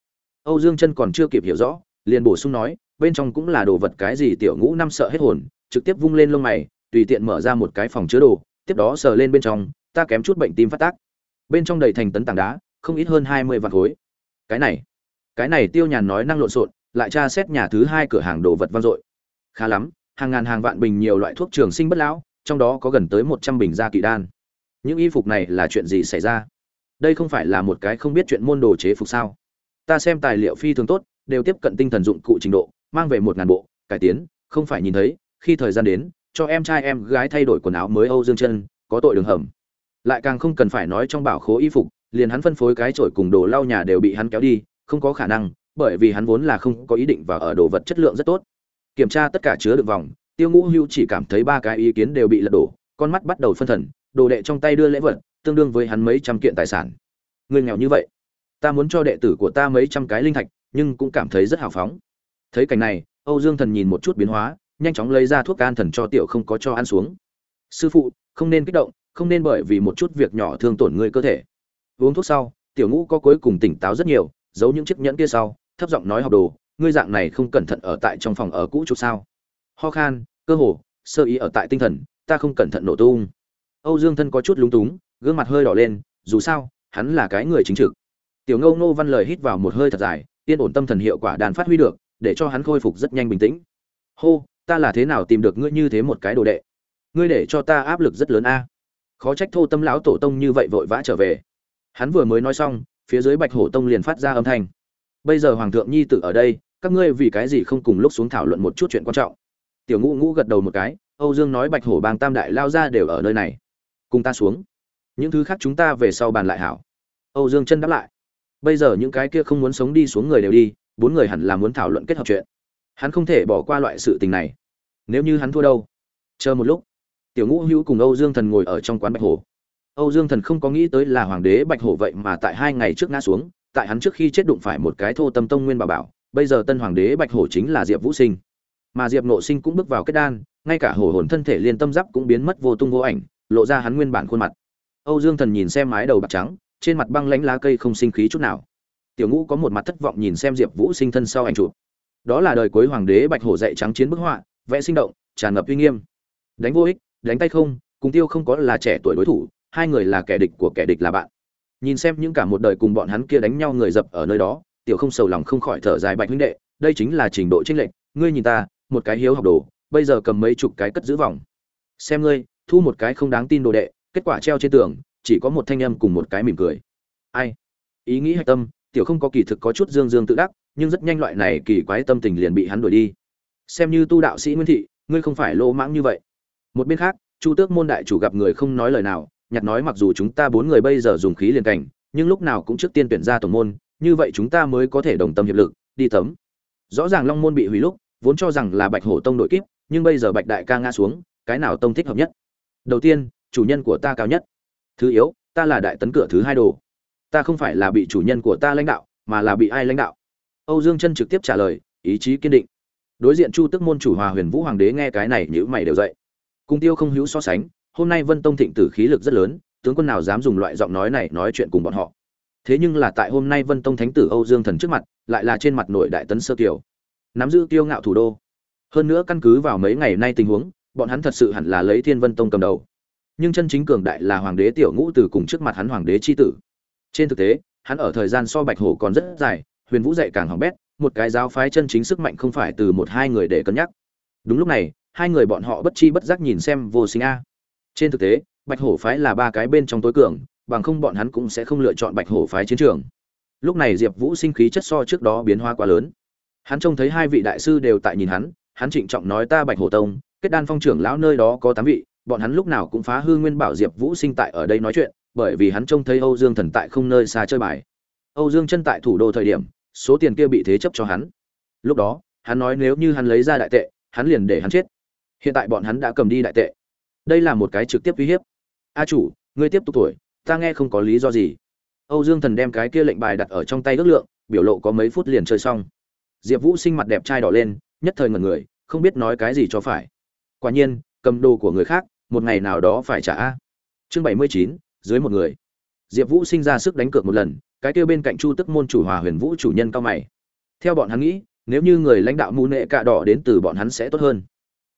Âu dương chân còn chưa kịp hiểu rõ, liền bổ sung nói, bên trong cũng là đồ vật cái gì tiểu ngũ năm sợ hết hồn, trực tiếp vung lên lông mày tùy tiện mở ra một cái phòng chứa đồ, tiếp đó sờ lên bên trong, ta kém chút bệnh tim phát tác. Bên trong đầy thành tấn tảng đá, không ít hơn hai mươi vạn khối. Cái này cái này tiêu nhàn nói năng lộn xộn, lại tra xét nhà thứ hai cửa hàng đồ vật vang dội. Khá lắm, hàng ngàn hàng vạn bình nhiều loại thuốc trường sinh bất lão, trong đó có gần tới một trăm bình gia kỵ đan. Những y phục này là chuyện gì xảy ra? Đây không phải là một cái không biết chuyện môn đồ chế phục sao? Ta xem tài liệu phi thường tốt, đều tiếp cận tinh thần dụng cụ trình độ, mang về một ngàn bộ, cải tiến, không phải nhìn thấy, khi thời gian đến cho em trai em gái thay đổi quần áo mới âu dương chân có tội đường hầm. Lại càng không cần phải nói trong bảo khố y phục, liền hắn phân phối cái chổi cùng đồ lau nhà đều bị hắn kéo đi, không có khả năng, bởi vì hắn vốn là không có ý định vào ở đồ vật chất lượng rất tốt. Kiểm tra tất cả chứa đựng vòng, tiêu ngũ hưu chỉ cảm thấy ba cái ý kiến đều bị lật đổ, con mắt bắt đầu phân thần, đồ đệ trong tay đưa lễ vật, tương đương với hắn mấy trăm kiện tài sản. Người nghèo như vậy, ta muốn cho đệ tử của ta mấy trăm cái linh thạch, nhưng cũng cảm thấy rất hào phóng. Thấy cảnh này, âu dương thần nhìn một chút biến hóa nhanh chóng lấy ra thuốc an thần cho tiểu không có cho ăn xuống. Sư phụ, không nên kích động, không nên bởi vì một chút việc nhỏ thương tổn người cơ thể. Uống thuốc sau, tiểu ngũ có cuối cùng tỉnh táo rất nhiều, giấu những chiếc nhẫn kia sau, thấp giọng nói học đồ, ngươi dạng này không cẩn thận ở tại trong phòng ở cũ chút sao? Ho khan, cơ hồ, sơ ý ở tại tinh thần, ta không cẩn thận nổ tung. Âu dương thân có chút lúng túng, gương mặt hơi đỏ lên, dù sao, hắn là cái người chính trực. Tiểu ngâu nô văn lời hít vào một hơi thật dài tiên ổn tâm thần hiệu quả đàn phát huy được, để cho hắn khôi phục rất nhanh bình tĩnh. Hô ta là thế nào tìm được ngươi như thế một cái đồ đệ? Ngươi để cho ta áp lực rất lớn a. Khó trách thô tâm lão tổ tông như vậy vội vã trở về. Hắn vừa mới nói xong, phía dưới bạch hổ tông liền phát ra âm thanh. Bây giờ hoàng thượng nhi tử ở đây, các ngươi vì cái gì không cùng lúc xuống thảo luận một chút chuyện quan trọng? Tiểu ngũ ngũ gật đầu một cái, âu dương nói bạch hổ bang tam đại lao ra đều ở nơi này. Cùng ta xuống. Những thứ khác chúng ta về sau bàn lại hảo. Âu dương chân đáp lại. Bây giờ những cái kia không muốn sống đi xuống người đều đi, bốn người hẳn là muốn thảo luận kết hợp chuyện. Hắn không thể bỏ qua loại sự tình này nếu như hắn thua đâu? Chờ một lúc. Tiểu ngũ hữu cùng âu dương thần ngồi ở trong quán bạch hổ. Âu dương thần không có nghĩ tới là hoàng đế bạch hổ vậy mà tại hai ngày trước ngã xuống, tại hắn trước khi chết đụng phải một cái thô tâm tông nguyên bà bảo, bây giờ tân hoàng đế bạch hổ chính là diệp vũ sinh. Mà diệp nộ sinh cũng bước vào kết đan, ngay cả hổ hồn thân thể liên tâm giáp cũng biến mất vô tung vô ảnh, lộ ra hắn nguyên bản khuôn mặt. Âu dương thần nhìn xem mái đầu bạc trắng, trên mặt băng lãnh lá cây không sinh khí chút nào. Tiểu ngũ có một mặt thất vọng nhìn xem diệp vũ sinh thân sau ảnh chụp. Đó là đời cuối hoàng đế bạch hổ dạy trắng chiến bức họa vẽ sinh động, tràn ngập uy nghiêm. Đánh vô ích, đánh tay không, cùng tiêu không có là trẻ tuổi đối thủ, hai người là kẻ địch của kẻ địch là bạn. Nhìn xem những cả một đời cùng bọn hắn kia đánh nhau người dập ở nơi đó, tiểu không sầu lòng không khỏi thở dài bạch huynh đệ, đây chính là trình độ tranh lệch, ngươi nhìn ta, một cái hiếu học đồ, bây giờ cầm mấy chục cái cất giữ vòng. Xem ngươi, thu một cái không đáng tin đồ đệ, kết quả treo trên tường, chỉ có một thanh âm cùng một cái mỉm cười. Ai? Ý nghĩ hạch tâm, tiểu không có kỳ thực có chút dương dương tự đắc, nhưng rất nhanh loại này kỳ quái tâm tình liền bị hắn đuổi đi xem như tu đạo sĩ nguyên thị, ngươi không phải lỗ mãng như vậy. Một bên khác, chu tước môn đại chủ gặp người không nói lời nào, nhặt nói mặc dù chúng ta bốn người bây giờ dùng khí liền cảnh, nhưng lúc nào cũng trước tiên tuyển ra tổng môn, như vậy chúng ta mới có thể đồng tâm hiệp lực, đi tấm rõ ràng long môn bị hủy lúc, vốn cho rằng là bạch hổ tông đội kíp, nhưng bây giờ bạch đại ca ngã xuống, cái nào tông thích hợp nhất? Đầu tiên, chủ nhân của ta cao nhất. Thứ yếu, ta là đại tấn cửa thứ hai đồ. Ta không phải là bị chủ nhân của ta lãnh đạo, mà là bị ai lãnh đạo? Âu dương chân trực tiếp trả lời, ý chí kiên định đối diện chu tức môn chủ hòa huyền vũ hoàng đế nghe cái này nhữ mày đều dậy. Cung tiêu không hữu so sánh, hôm nay vân tông thịnh tử khí lực rất lớn, tướng quân nào dám dùng loại giọng nói này nói chuyện cùng bọn họ. Thế nhưng là tại hôm nay vân tông thánh tử âu dương thần trước mặt, lại là trên mặt nội đại tấn sơ kiều. Nắm giữ kiêu ngạo thủ đô. Hơn nữa căn cứ vào mấy ngày nay tình huống, bọn hắn thật sự hẳn là lấy thiên vân tông cầm đầu. Nhưng chân chính cường đại là hoàng đế tiểu ngũ từ cùng trước mặt hắn hoàng đế chi tử. Trên thực tế, hắn ở thời gian so bạch hổ còn rất dài, huyền vũ dạy càng hỏng bét một cái giáo phái chân chính sức mạnh không phải từ một hai người để cân nhắc. Đúng lúc này, hai người bọn họ bất chi bất giác nhìn xem vô sinh a. Trên thực tế, bạch hổ phái là ba cái bên trong tối cường, bằng không bọn hắn cũng sẽ không lựa chọn bạch hổ phái chiến trường. Lúc này diệp vũ sinh khí chất so trước đó biến hóa quá lớn. Hắn trông thấy hai vị đại sư đều tại nhìn hắn hắn trịnh trọng nói ta bạch hổ tông, kết đan phong trưởng lão nơi đó có tám vị, bọn hắn lúc nào cũng phá hư nguyên bảo diệp vũ sinh tại ở đây nói chuyện, bởi vì hắn trông thấy âu dương thần tại không nơi xa chơi bài. Âu dương chân tại thủ đô thời điểm số tiền kia bị thế chấp cho hắn. Lúc đó, hắn nói nếu như hắn lấy ra đại tệ, hắn liền để hắn chết. Hiện tại bọn hắn đã cầm đi đại tệ. Đây là một cái trực tiếp uy hiếp. A chủ, ngươi tiếp tục tuổi ta nghe không có lý do gì. Âu dương thần đem cái kia lệnh bài đặt ở trong tay ước lượng, biểu lộ có mấy phút liền chơi xong. Diệp vũ sinh mặt đẹp trai đỏ lên, nhất thời ngẩn người, không biết nói cái gì cho phải. Quả nhiên, cầm đồ của người khác, một ngày nào đó phải trả a. Chương bảy mươi chín, dưới một người. Diệp vũ sinh ra sức đánh cược một lần cái kia bên cạnh chu tức môn chủ hòa huyền vũ chủ nhân cao mày. Theo bọn hắn nghĩ, nếu như người lãnh đạo mù nệ cạ đỏ đến từ bọn hắn sẽ tốt hơn.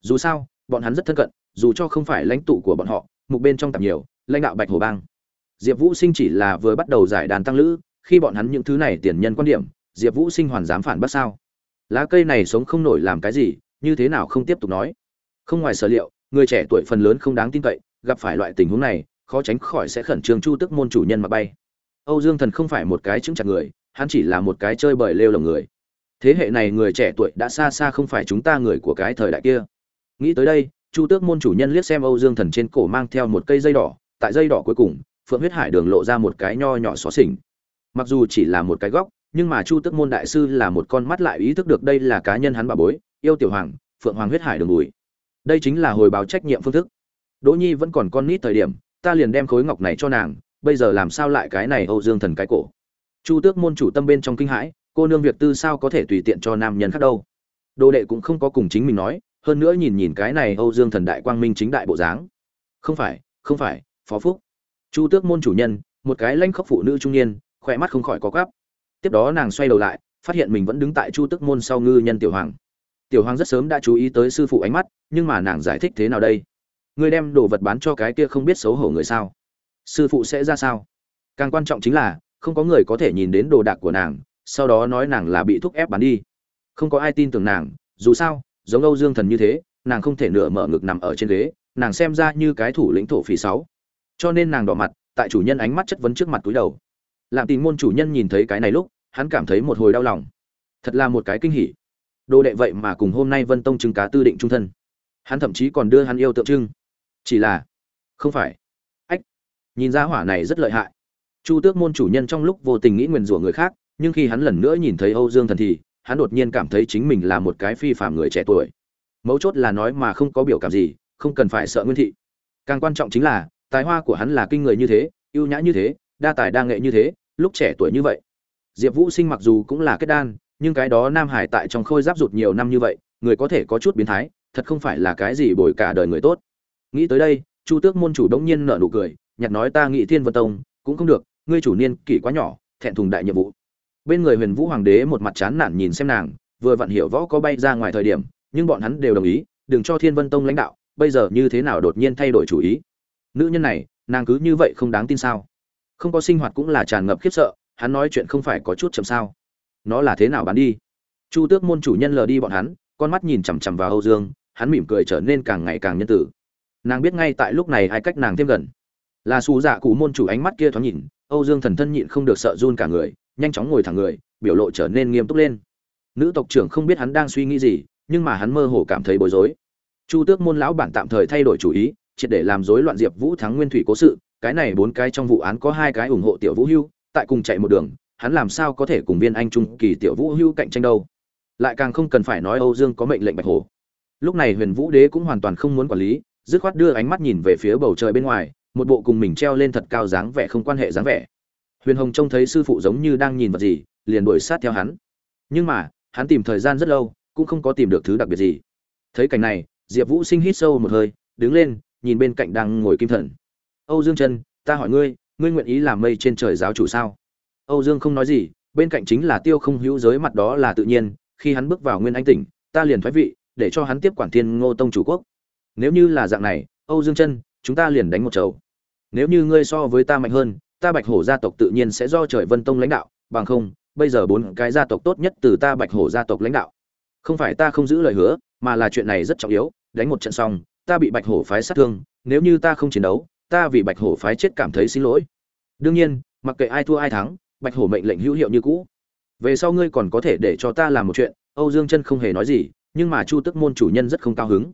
Dù sao, bọn hắn rất thân cận, dù cho không phải lãnh tụ của bọn họ, mục bên trong tạp nhiều, lãnh đạo bạch hồ bang. Diệp vũ sinh chỉ là vừa bắt đầu giải đàn tăng lữ, khi bọn hắn những thứ này tiền nhân quan điểm, diệp vũ sinh hoàn dám phản bác sao? Lá cây này sống không nổi làm cái gì, như thế nào không tiếp tục nói? Không ngoài sở liệu, người trẻ tuổi phần lớn không đáng tin cậy, gặp phải loại tình huống này, khó tránh khỏi sẽ khẩn trương chu tức môn chủ nhân mà bay âu dương thần không phải một cái chứng chặt người, hắn chỉ là một cái chơi bời lêu lồng người. Thế hệ này người trẻ tuổi đã xa xa không phải chúng ta người của cái thời đại kia. Nghĩ tới đây, chu tước môn chủ nhân liếc xem âu dương thần trên cổ mang theo một cây dây đỏ, tại dây đỏ cuối cùng, phượng huyết hải đường lộ ra một cái nho nhỏ xó xỉnh. Mặc dù chỉ là một cái góc, nhưng mà chu tước môn đại sư là một con mắt lại ý thức được đây là cá nhân hắn bà bối, yêu tiểu hoàng, phượng hoàng huyết hải đường bùi. Đây chính là hồi báo trách nhiệm phương thức. Đỗ nhi vẫn còn con nít thời điểm, ta liền đem khối ngọc này cho nàng bây giờ làm sao lại cái này âu dương thần cái cổ? Chu tước môn chủ tâm bên trong kinh hãi, cô nương việc tư sao có thể tùy tiện cho nam nhân khác đâu? Đồ đệ cũng không có cùng chính mình nói, hơn nữa nhìn nhìn cái này âu dương thần đại quang minh chính đại bộ dáng. Không phải không phải, phó phúc. Chu tước môn chủ nhân, một cái lanh khóc phụ nữ trung niên, khỏe mắt không khỏi có quắp. Tiếp đó nàng xoay đầu lại, phát hiện mình vẫn đứng tại chu tước môn sau ngư nhân tiểu hoàng. Tiểu hoàng rất sớm đã chú ý tới sư phụ ánh mắt, nhưng mà nàng giải thích thế nào đây? Ngươi đem đồ vật bán cho cái kia không biết xấu hổ người sao? Sư phụ sẽ ra sao? Càng quan trọng chính là, không có người có thể nhìn đến đồ đạc của nàng, sau đó nói nàng là bị thúc ép bán đi. Không có ai tin tưởng nàng, dù sao, giống âu dương thần như thế, nàng không thể nửa mở ngực nằm ở trên ghế, nàng xem ra như cái thủ lĩnh thổ phỉ sáu. Cho nên nàng đỏ mặt, tại chủ nhân ánh mắt chất vấn trước mặt túi đầu. Làm tình môn chủ nhân nhìn thấy cái này lúc, hắn cảm thấy một hồi đau lòng. Thật là một cái kinh hỉ. Đồ đệ vậy mà cùng hôm nay vân tông trưng cá tư định trung thân. Hắn thậm chí còn đưa hắn yêu tượng trưng. Chỉ là, không phải nhìn ra hỏa này rất lợi hại. Chu tước môn chủ nhân trong lúc vô tình nghĩ nguyền rủa người khác, nhưng khi hắn lần nữa nhìn thấy âu dương thần thì, hắn đột nhiên cảm thấy chính mình là một cái phi phạm người trẻ tuổi. Mấu chốt là nói mà không có biểu cảm gì, không cần phải sợ nguyên thị. Càng quan trọng chính là, tài hoa của hắn là kinh người như thế, ưu nhã như thế, đa tài đa nghệ như thế, lúc trẻ tuổi như vậy. Diệp vũ sinh mặc dù cũng là kết đan, nhưng cái đó nam hải tại trong khôi giáp rụt nhiều năm như vậy, người có thể có chút biến thái, thật không phải là cái gì bồi cả đời người tốt. Nghĩ tới đây, chu tước môn chủ đống nhiên nở nụ cười nhặt nói ta nghĩ thiên vân tông, cũng không được, ngươi chủ niên kỷ quá nhỏ, thẹn thùng đại nhiệm vụ. Bên người huyền vũ hoàng đế một mặt chán nản nhìn xem nàng, vừa vặn hiểu võ có bay ra ngoài thời điểm, nhưng bọn hắn đều đồng ý, đừng cho thiên vân tông lãnh đạo, bây giờ như thế nào đột nhiên thay đổi chủ ý? Nữ nhân này, nàng cứ như vậy không đáng tin sao? Không có sinh hoạt cũng là tràn ngập khiếp sợ, hắn nói chuyện không phải có chút chậm sao? Nó là thế nào bán đi? Chu tước môn chủ nhân lờ đi bọn hắn, con mắt nhìn chằm chằm vào âu dương, hắn mỉm cười trở nên càng ngày càng nhân tử. Nàng biết ngay tại lúc này ai cách nàng thêm gần là xù dạ cụ môn chủ ánh mắt kia thoáng nhìn, âu dương thần thân nhịn không được sợ run cả người, nhanh chóng ngồi thẳng người, biểu lộ trở nên nghiêm túc lên. Nữ tộc trưởng không biết hắn đang suy nghĩ gì, nhưng mà hắn mơ hồ cảm thấy bối rối. Chu tước môn lão bản tạm thời thay đổi chủ ý, triệt để làm rối loạn diệp vũ thắng nguyên thủy cố sự, cái này bốn cái trong vụ án có hai cái ủng hộ tiểu vũ hưu, tại cùng chạy một đường, hắn làm sao có thể cùng viên anh trung kỳ tiểu vũ hưu cạnh tranh đâu? Lại càng không cần phải nói âu dương có mệnh lệnh bạch hồ. lúc này huyền vũ đế cũng hoàn toàn không muốn quản lý, dứt khoát đưa ánh mắt nhìn về phía bầu trời bên ngoài một bộ cùng mình treo lên thật cao dáng vẻ không quan hệ dáng vẻ. Huyền hồng trông thấy sư phụ giống như đang nhìn vật gì, liền đuổi sát theo hắn. Nhưng mà, hắn tìm thời gian rất lâu, cũng không có tìm được thứ đặc biệt gì. Thấy cảnh này, diệp vũ sinh hít sâu một hơi, đứng lên, nhìn bên cạnh đang ngồi kim thần. Âu dương Trân ta hỏi ngươi ngươi nguyện ý làm mây trên trời giáo chủ sao? Âu dương không nói gì, bên cạnh chính là tiêu không hữu giới mặt đó là tự nhiên, khi hắn bước vào nguyên anh tỉnh, ta liền thoái vị, để cho hắn tiếp quản thiên ngô tông chủ quốc. Nếu như là dạng này, âu dương Trân chúng ta liền đánh một chầu. Nếu như ngươi so với ta mạnh hơn, ta bạch hổ gia tộc tự nhiên sẽ do trời vân tông lãnh đạo, bằng không, bây giờ bốn cái gia tộc tốt nhất từ ta bạch hổ gia tộc lãnh đạo. Không phải ta không giữ lời hứa, mà là chuyện này rất trọng yếu, đánh một trận xong, ta bị bạch hổ phái sát thương, nếu như ta không chiến đấu, ta vì bạch hổ phái chết cảm thấy xin lỗi. Đương nhiên, mặc kệ ai thua ai thắng, bạch hổ mệnh lệnh hữu hiệu như cũ. Về sau ngươi còn có thể để cho ta làm một chuyện, âu dương chân không hề nói gì, nhưng mà chu tức môn chủ nhân rất không cao hứng.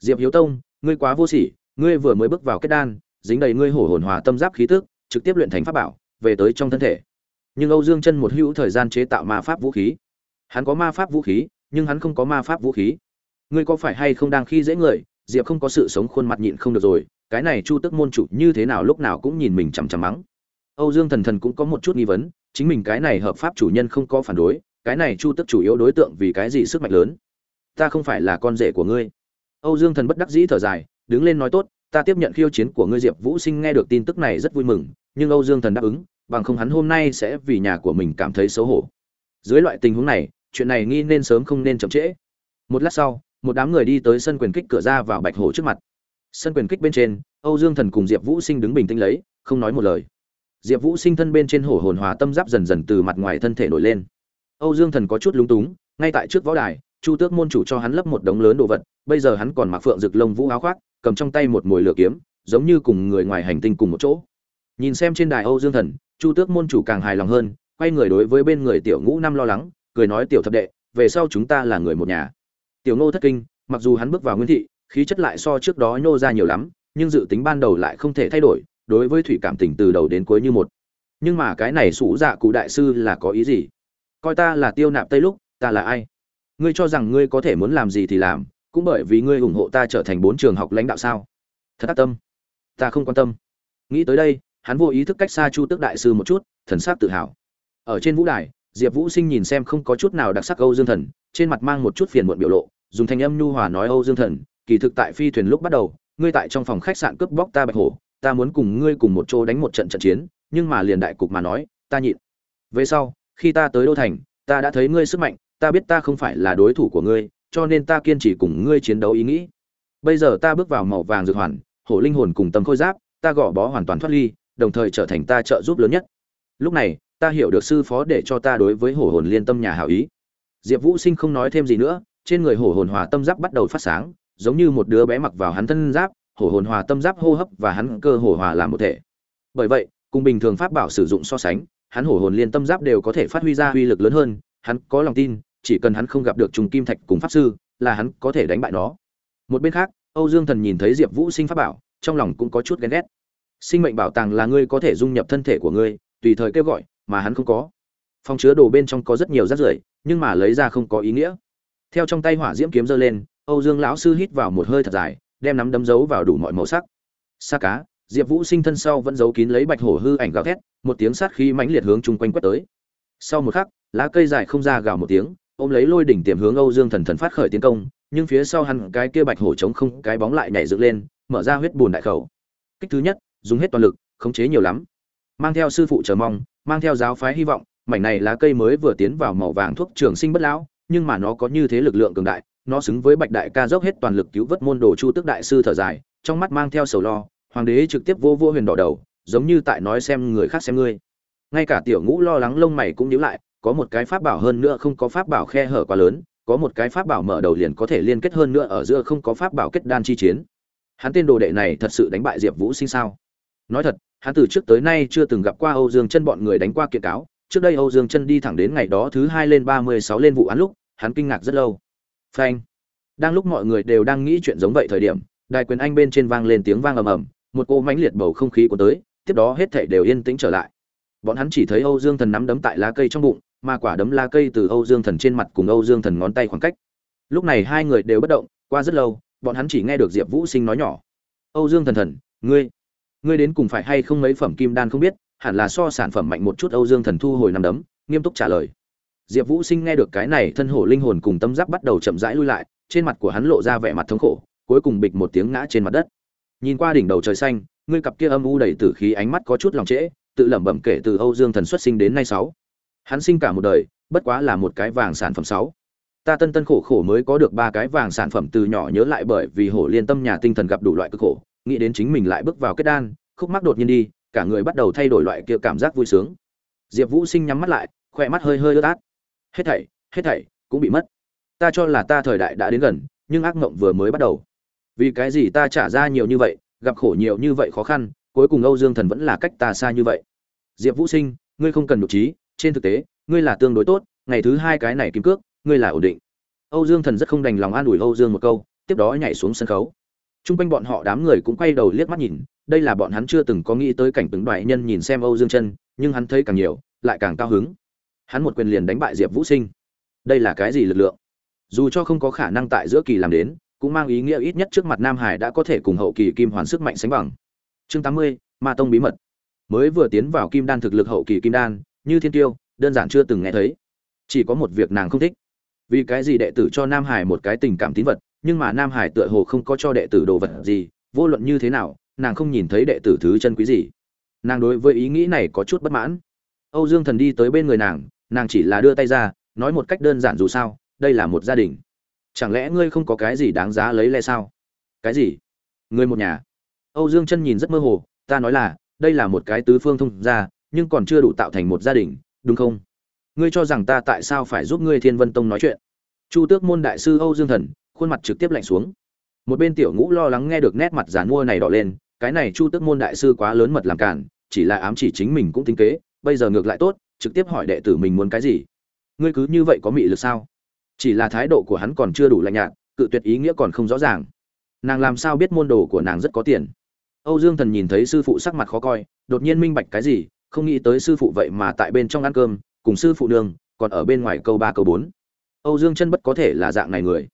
Diệp hiếu tông, ngươi quá vô sỉ ngươi vừa mới bước vào kết đan, dính đầy ngươi hổ hồn hòa tâm giáp khí tức, trực tiếp luyện thành pháp bảo, về tới trong thân thể. Nhưng âu dương chân một hữu thời gian chế tạo ma pháp vũ khí. Hắn có ma pháp vũ khí, nhưng hắn không có ma pháp vũ khí. Ngươi có phải hay không đang khi dễ người? Diệp không có sự sống khuôn mặt nhịn không được rồi, cái này chu tức môn chủ như thế nào lúc nào cũng nhìn mình chằm chằm mắng. Âu dương thần thần cũng có một chút nghi vấn, chính mình cái này hợp pháp chủ nhân không có phản đối, cái này chu tức chủ yếu đối tượng vì cái gì sức mạnh lớn? Ta không phải là con rể của ngươi. Âu dương thần bất đắc dĩ thở dài đứng lên nói tốt, ta tiếp nhận khiêu chiến của ngươi, diệp vũ sinh nghe được tin tức này rất vui mừng, nhưng âu dương thần đáp ứng, bằng không hắn hôm nay sẽ vì nhà của mình cảm thấy xấu hổ. Dưới loại tình huống này, chuyện này nghi nên sớm không nên chậm trễ. Một lát sau, một đám người đi tới sân quyền kích cửa ra vào bạch hổ trước mặt. Sân quyền kích bên trên, âu dương thần cùng diệp vũ sinh đứng bình tĩnh lấy, không nói một lời. Diệp vũ sinh thân bên trên hổ hồn hòa tâm giáp dần dần từ mặt ngoài thân thể nổi lên. Âu dương thần có chút lúng túng, ngay tại trước võ đài, chu tước môn chủ cho hắn lấp một đống lớn đồ vật, bây giờ hắn còn mặc phượng rực lông vũ áo khoác cầm trong tay một mồi lửa kiếm, giống như cùng người ngoài hành tinh cùng một chỗ. Nhìn xem trên đài âu dương thần, chu tước môn chủ càng hài lòng hơn, quay người đối với bên người tiểu ngũ năm lo lắng, cười nói, tiểu thập đệ, về sau chúng ta là người một nhà. Tiểu ngô thất kinh, mặc dù hắn bước vào nguyên thị, khí chất lại so trước đó nhô ra nhiều lắm, nhưng dự tính ban đầu lại không thể thay đổi, đối với thủy cảm tình từ đầu đến cuối như một. Nhưng mà cái này sủ dạ cụ đại sư là có ý gì? Coi ta là tiêu nạp tây lúc, ta là ai? Ngươi cho rằng ngươi có thể muốn làm gì thì làm cũng bởi vì ngươi ủng hộ ta trở thành bốn trường học lãnh đạo sao? Thật tác tâm. Ta không quan tâm. Nghĩ tới đây, hắn vô ý thức cách xa chu tước đại sư một chút, thần s á c tự hào. Ở trên vũ đài, diệp vũ sinh nhìn xem không có chút nào đặc sắc âu dương thần, trên mặt mang một chút phiền muộn biểu lộ, dùng thanh âm nhu hòa nói âu dương thần, kỳ thực tại phi thuyền lúc bắt đầu, ngươi tại trong phòng khách sạn cướp bóc ta bạch hổ, ta muốn cùng ngươi cùng một chỗ đánh một trận trận chiến, nhưng mà liền đại cục mà nói, ta nhịn. Về sau, khi ta tới đô thành, ta đã thấy ngươi sức mạnh, ta biết ta không phải là đối thủ của ngươi cho nên ta kiên trì cùng ngươi chiến đấu ý nghĩ. Bây giờ ta bước vào màu vàng dược hoàn, hổ linh hồn cùng tâm khôi giáp, ta gõ bó hoàn toàn thoát ly, đồng thời trở thành ta trợ giúp lớn nhất. Lúc này, ta hiểu được sư phó để cho ta đối với hổ hồn liên tâm nhà hảo ý. Diệp vũ sinh không nói thêm gì nữa, trên người hổ hồn hòa tâm giáp bắt đầu phát sáng, giống như một đứa bé mặc vào hắn thân giáp, hổ hồn hòa tâm giáp hô hấp và hắn cơ hổ hòa làm một thể. Bởi vậy, cùng bình thường pháp bảo sử dụng so sánh, hắn hổ hồn liên tâm giáp đều có thể phát huy ra uy lực lớn hơn, hắn có lòng tin chỉ cần hắn không gặp được trùng kim thạch cùng pháp sư, là hắn có thể đánh bại nó. Một bên khác, âu dương thần nhìn thấy diệp vũ sinh pháp bảo, trong lòng cũng có chút ghen ghét. Sinh mệnh bảo tàng là ngươi có thể dung nhập thân thể của ngươi, tùy thời kêu gọi, mà hắn không có. Phòng chứa đồ bên trong có rất nhiều rác rưởi, nhưng mà lấy ra không có ý nghĩa. Theo trong tay hỏa diễm kiếm giơ lên, âu dương lão sư hít vào một hơi thật dài, đem nắm đấm giấu vào đủ mọi màu sắc. Sa cá, diệp vũ sinh thân sau vẫn giấu kín lấy bạch hổ hư ảnh gào thét, một tiếng sát khí mãnh liệt hướng chung quanh quét tới. Sau một khắc, lá cây dài không ra gào một tiếng ôm lấy lôi đỉnh tiềm hướng âu dương thần thần phát khởi tiến công, nhưng phía sau hắn cái kia bạch hổ chống không, cái bóng lại nhảy dựng lên, mở ra huyết bùn đại khẩu. Kích thứ nhất, dùng hết toàn lực, khống chế nhiều lắm. Mang theo sư phụ chờ mong, mang theo giáo phái hy vọng, mảnh này lá cây mới vừa tiến vào màu vàng thuốc trường sinh bất lão, nhưng mà nó có như thế lực lượng cường đại, nó xứng với bạch đại ca dốc hết toàn lực cứu vớt môn đồ chu tức đại sư thở dài, trong mắt mang theo sầu lo, hoàng đế trực tiếp vô vô huyền đỏ đầu, giống như tại nói xem người khác xem ngươi. Ngay cả tiểu ngũ lo lắng lông mày cũng nhíu lại có một cái pháp bảo hơn nữa không có pháp bảo khe hở quá lớn, có một cái pháp bảo mở đầu liền có thể liên kết hơn nữa ở giữa không có pháp bảo kết đan chi chiến. Hắn tên đồ đệ này thật sự đánh bại diệp vũ sinh sao? Nói thật, hắn từ trước tới nay chưa từng gặp qua âu dương chân bọn người đánh qua kiện cáo. Trước đây âu dương chân đi thẳng đến ngày đó thứ hai lên ba mươi sáu lên vụ án lúc, hắn kinh ngạc rất lâu. Phanh. Đang lúc mọi người đều đang nghĩ chuyện giống vậy thời điểm, đài quyền anh bên trên vang lên tiếng vang ầm ầm, một cô mãnh liệt bầu không khí của tới, tiếp đó hết thảy đều yên tĩnh trở lại. Bọn hắn chỉ thấy âu dương thần nắm đấm tại lá cây trong bụng mà quả đấm lá cây từ âu dương thần trên mặt cùng âu dương thần ngón tay khoảng cách. Lúc này hai người đều bất động, qua rất lâu, bọn hắn chỉ nghe được diệp vũ sinh nói nhỏ. Âu dương thần thần, ngươi ngươi đến cùng phải hay không mấy phẩm kim đan không biết, hẳn là so sản phẩm mạnh một chút âu dương thần thu hồi năm đấm, nghiêm túc trả lời. Diệp vũ sinh nghe được cái này thân hổ linh hồn cùng tâm giáp bắt đầu chậm rãi lui lại, trên mặt của hắn lộ ra vẻ mặt thống khổ, cuối cùng bịch một tiếng ngã trên mặt đất. Nhìn qua đỉnh đầu trời xanh, ngươi cặp kia âm u đầy tử khí ánh mắt có chút lòng trễ, tự lẩm bẩm kể từ âu dương thần xuất sinh đến nay sáu hắn sinh cả một đời, bất quá là một cái vàng sản phẩm sáu. Ta tân tân khổ khổ mới có được ba cái vàng sản phẩm từ nhỏ nhớ lại bởi vì hổ liên tâm nhà tinh thần gặp đủ loại cực khổ, nghĩ đến chính mình lại bước vào kết đan, khúc mắc đột nhiên đi, cả người bắt đầu thay đổi loại kia cảm giác vui sướng. Diệp vũ sinh nhắm mắt lại, khoe mắt hơi hơi ướt át. Hết thảy hết thảy cũng bị mất. Ta cho là ta thời đại đã đến gần, nhưng ác mộng vừa mới bắt đầu. Vì cái gì ta trả ra nhiều như vậy, gặp khổ nhiều như vậy khó khăn, cuối cùng âu dương thần vẫn là cách ta xa như vậy. Diệp vũ sinh, ngươi không cần nhục trí trên thực tế, ngươi là tương đối tốt, ngày thứ hai cái này kiếm cước, ngươi là ổn định. Âu dương thần rất không đành lòng an ủi âu dương một câu, tiếp đó nhảy xuống sân khấu. T r u n g quanh bọn họ đám người cũng quay đầu liếc mắt nhìn, đây là bọn hắn chưa từng có nghĩ tới cảnh tướng đoại nhân nhìn xem âu dương chân, nhưng hắn thấy càng nhiều, lại càng cao hứng. Hắn một quyền liền đánh bại diệp vũ sinh. Đây là cái gì lực lượng? Dù cho không có khả năng tại giữa kỳ làm đến, cũng mang ý nghĩa ít nhất trước mặt nam hải đã có thể cùng hậu kỳ kim hoàn sức mạnh sánh bằng. Chương tám mươi, ma tông bí mật. Mới vừa tiến vào kim đan thực lực hậu kỳ kim đan như thiên tiêu, đơn giản chưa từng nghe thấy. Chỉ có một việc nàng không thích. Vì cái gì đệ tử cho nam hải một cái tình cảm tín vật, nhưng mà nam hải tựa hồ không có cho đệ tử đồ vật gì, vô luận như thế nào, nàng không nhìn thấy đệ tử thứ chân quý gì. Nàng đối với ý nghĩ này có chút bất mãn. Âu dương thần đi tới bên người nàng nàng chỉ là đưa tay ra, nói một cách đơn giản dù sao, đây là một gia đình. Chẳng lẽ ngươi không có cái gì đáng giá lấy lẽ sao? Cái gì? Ngươi một nhà. Âu dương chân nhìn rất mơ hồ, ta nói là, đây là một cái tứ phương thông gia nhưng còn chưa đủ tạo thành một gia đình, đúng không? Ngươi cho rằng ta tại sao phải giúp ngươi thiên vân tông nói chuyện? Chu tước môn đại sư âu dương thần, khuôn mặt trực tiếp lạnh xuống. Một bên tiểu ngũ lo lắng nghe được nét mặt giàn mua này đỏ lên, cái này chu tước môn đại sư quá lớn mật làm cản, chỉ là ám chỉ chính mình cũng tính kế, bây giờ ngược lại tốt, trực tiếp hỏi đệ tử mình muốn cái gì? Ngươi cứ như vậy có mị lực sao? Chỉ là thái độ của hắn còn chưa đủ lạnh nhạt, cự tuyệt ý nghĩa còn không rõ ràng. Nàng làm sao biết môn đồ của nàng rất có tiền? Âu dương thần nhìn thấy sư phụ sắc mặt khó coi, đột nhiên minh bạch cái gì không nghĩ tới sư phụ vậy mà tại bên trong ăn cơm, cùng sư phụ đường còn ở bên ngoài câu ba, câu bốn. Âu dương chân bất có thể là dạng này người.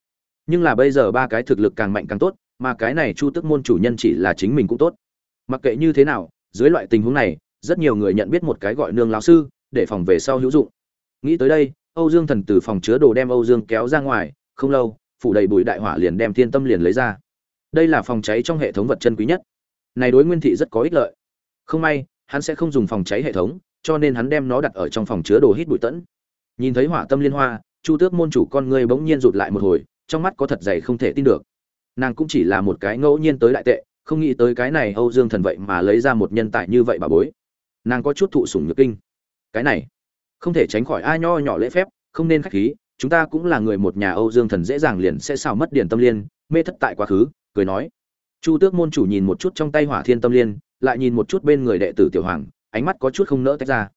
Nhưng là bây giờ ba cái thực lực càng mạnh càng tốt, mà cái này chu tức môn chủ nhân chỉ là chính mình cũng tốt. Mặc kệ như thế nào, dưới loại tình huống này, rất nhiều người nhận biết một cái gọi nương lão sư, để phòng về sau hữu dụng. Nghĩ tới đây, âu dương thần từ phòng chứa đồ đem âu dương kéo ra ngoài, không lâu, phủ đầy bụi đại hỏa liền đem thiên tâm liền lấy ra. Đây là phòng cháy trong hệ thống vật chân quý nhất. Này đối nguyên thị rất có ích lợi. Không may hắn sẽ không dùng phòng cháy hệ thống, cho nên hắn đem nó đặt ở trong phòng chứa đồ hít bụi tẫn. Nhìn thấy hỏa tâm liên hoa, chu tước môn chủ con ngươi bỗng nhiên rụt lại một hồi, trong mắt có thật dày không thể tin được. Nàng cũng chỉ là một cái ngẫu nhiên tới đại tệ, không nghĩ tới cái này âu dương thần vậy mà lấy ra một nhân tài như vậy bà bối. Nàng có chút thụ sủng nhược kinh. Cái này, không thể tránh khỏi ai nho nhỏ lễ phép, không nên khách khí, chúng ta cũng là người một nhà âu dương thần dễ dàng liền sẽ xào mất điển tâm liên, mê thất tại quá khứ, cười nói chu tước môn chủ nhìn một chút trong tay hỏa thiên tâm liên, lại nhìn một chút bên người đệ tử tiểu hoàng, ánh mắt có chút không nỡ tách ra.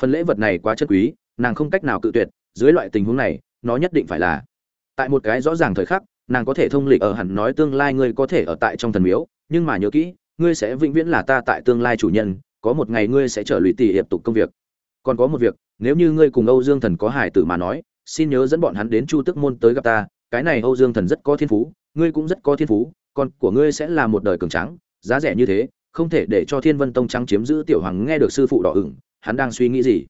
Phần lễ vật này quá chất quý, nàng không cách nào cự tuyệt, dưới loại tình huống này, nó nhất định phải là. Tại một cái rõ ràng thời khắc, nàng có thể thông lịch ở hẳn nói tương lai ngươi có thể ở tại trong thần miếu, nhưng mà nhớ kỹ, ngươi sẽ vĩnh viễn là ta tại tương lai chủ nhân, có một ngày ngươi sẽ trở lụy tỷ hiệp tục công việc. Còn có một việc, nếu như ngươi cùng âu dương thần có hải tử mà nói, xin nhớ dẫn bọn hắn đến chu tức môn tới gặp ta, cái này âu dương thần rất có thiên phú, ngươi cũng rất có thiên phú con của ngươi sẽ là một đời cường trắng giá rẻ như thế, không thể để cho thiên vân tông trắng chiếm giữ tiểu hoàng nghe được sư phụ đỏ ửng, hắn đang suy nghĩ gì?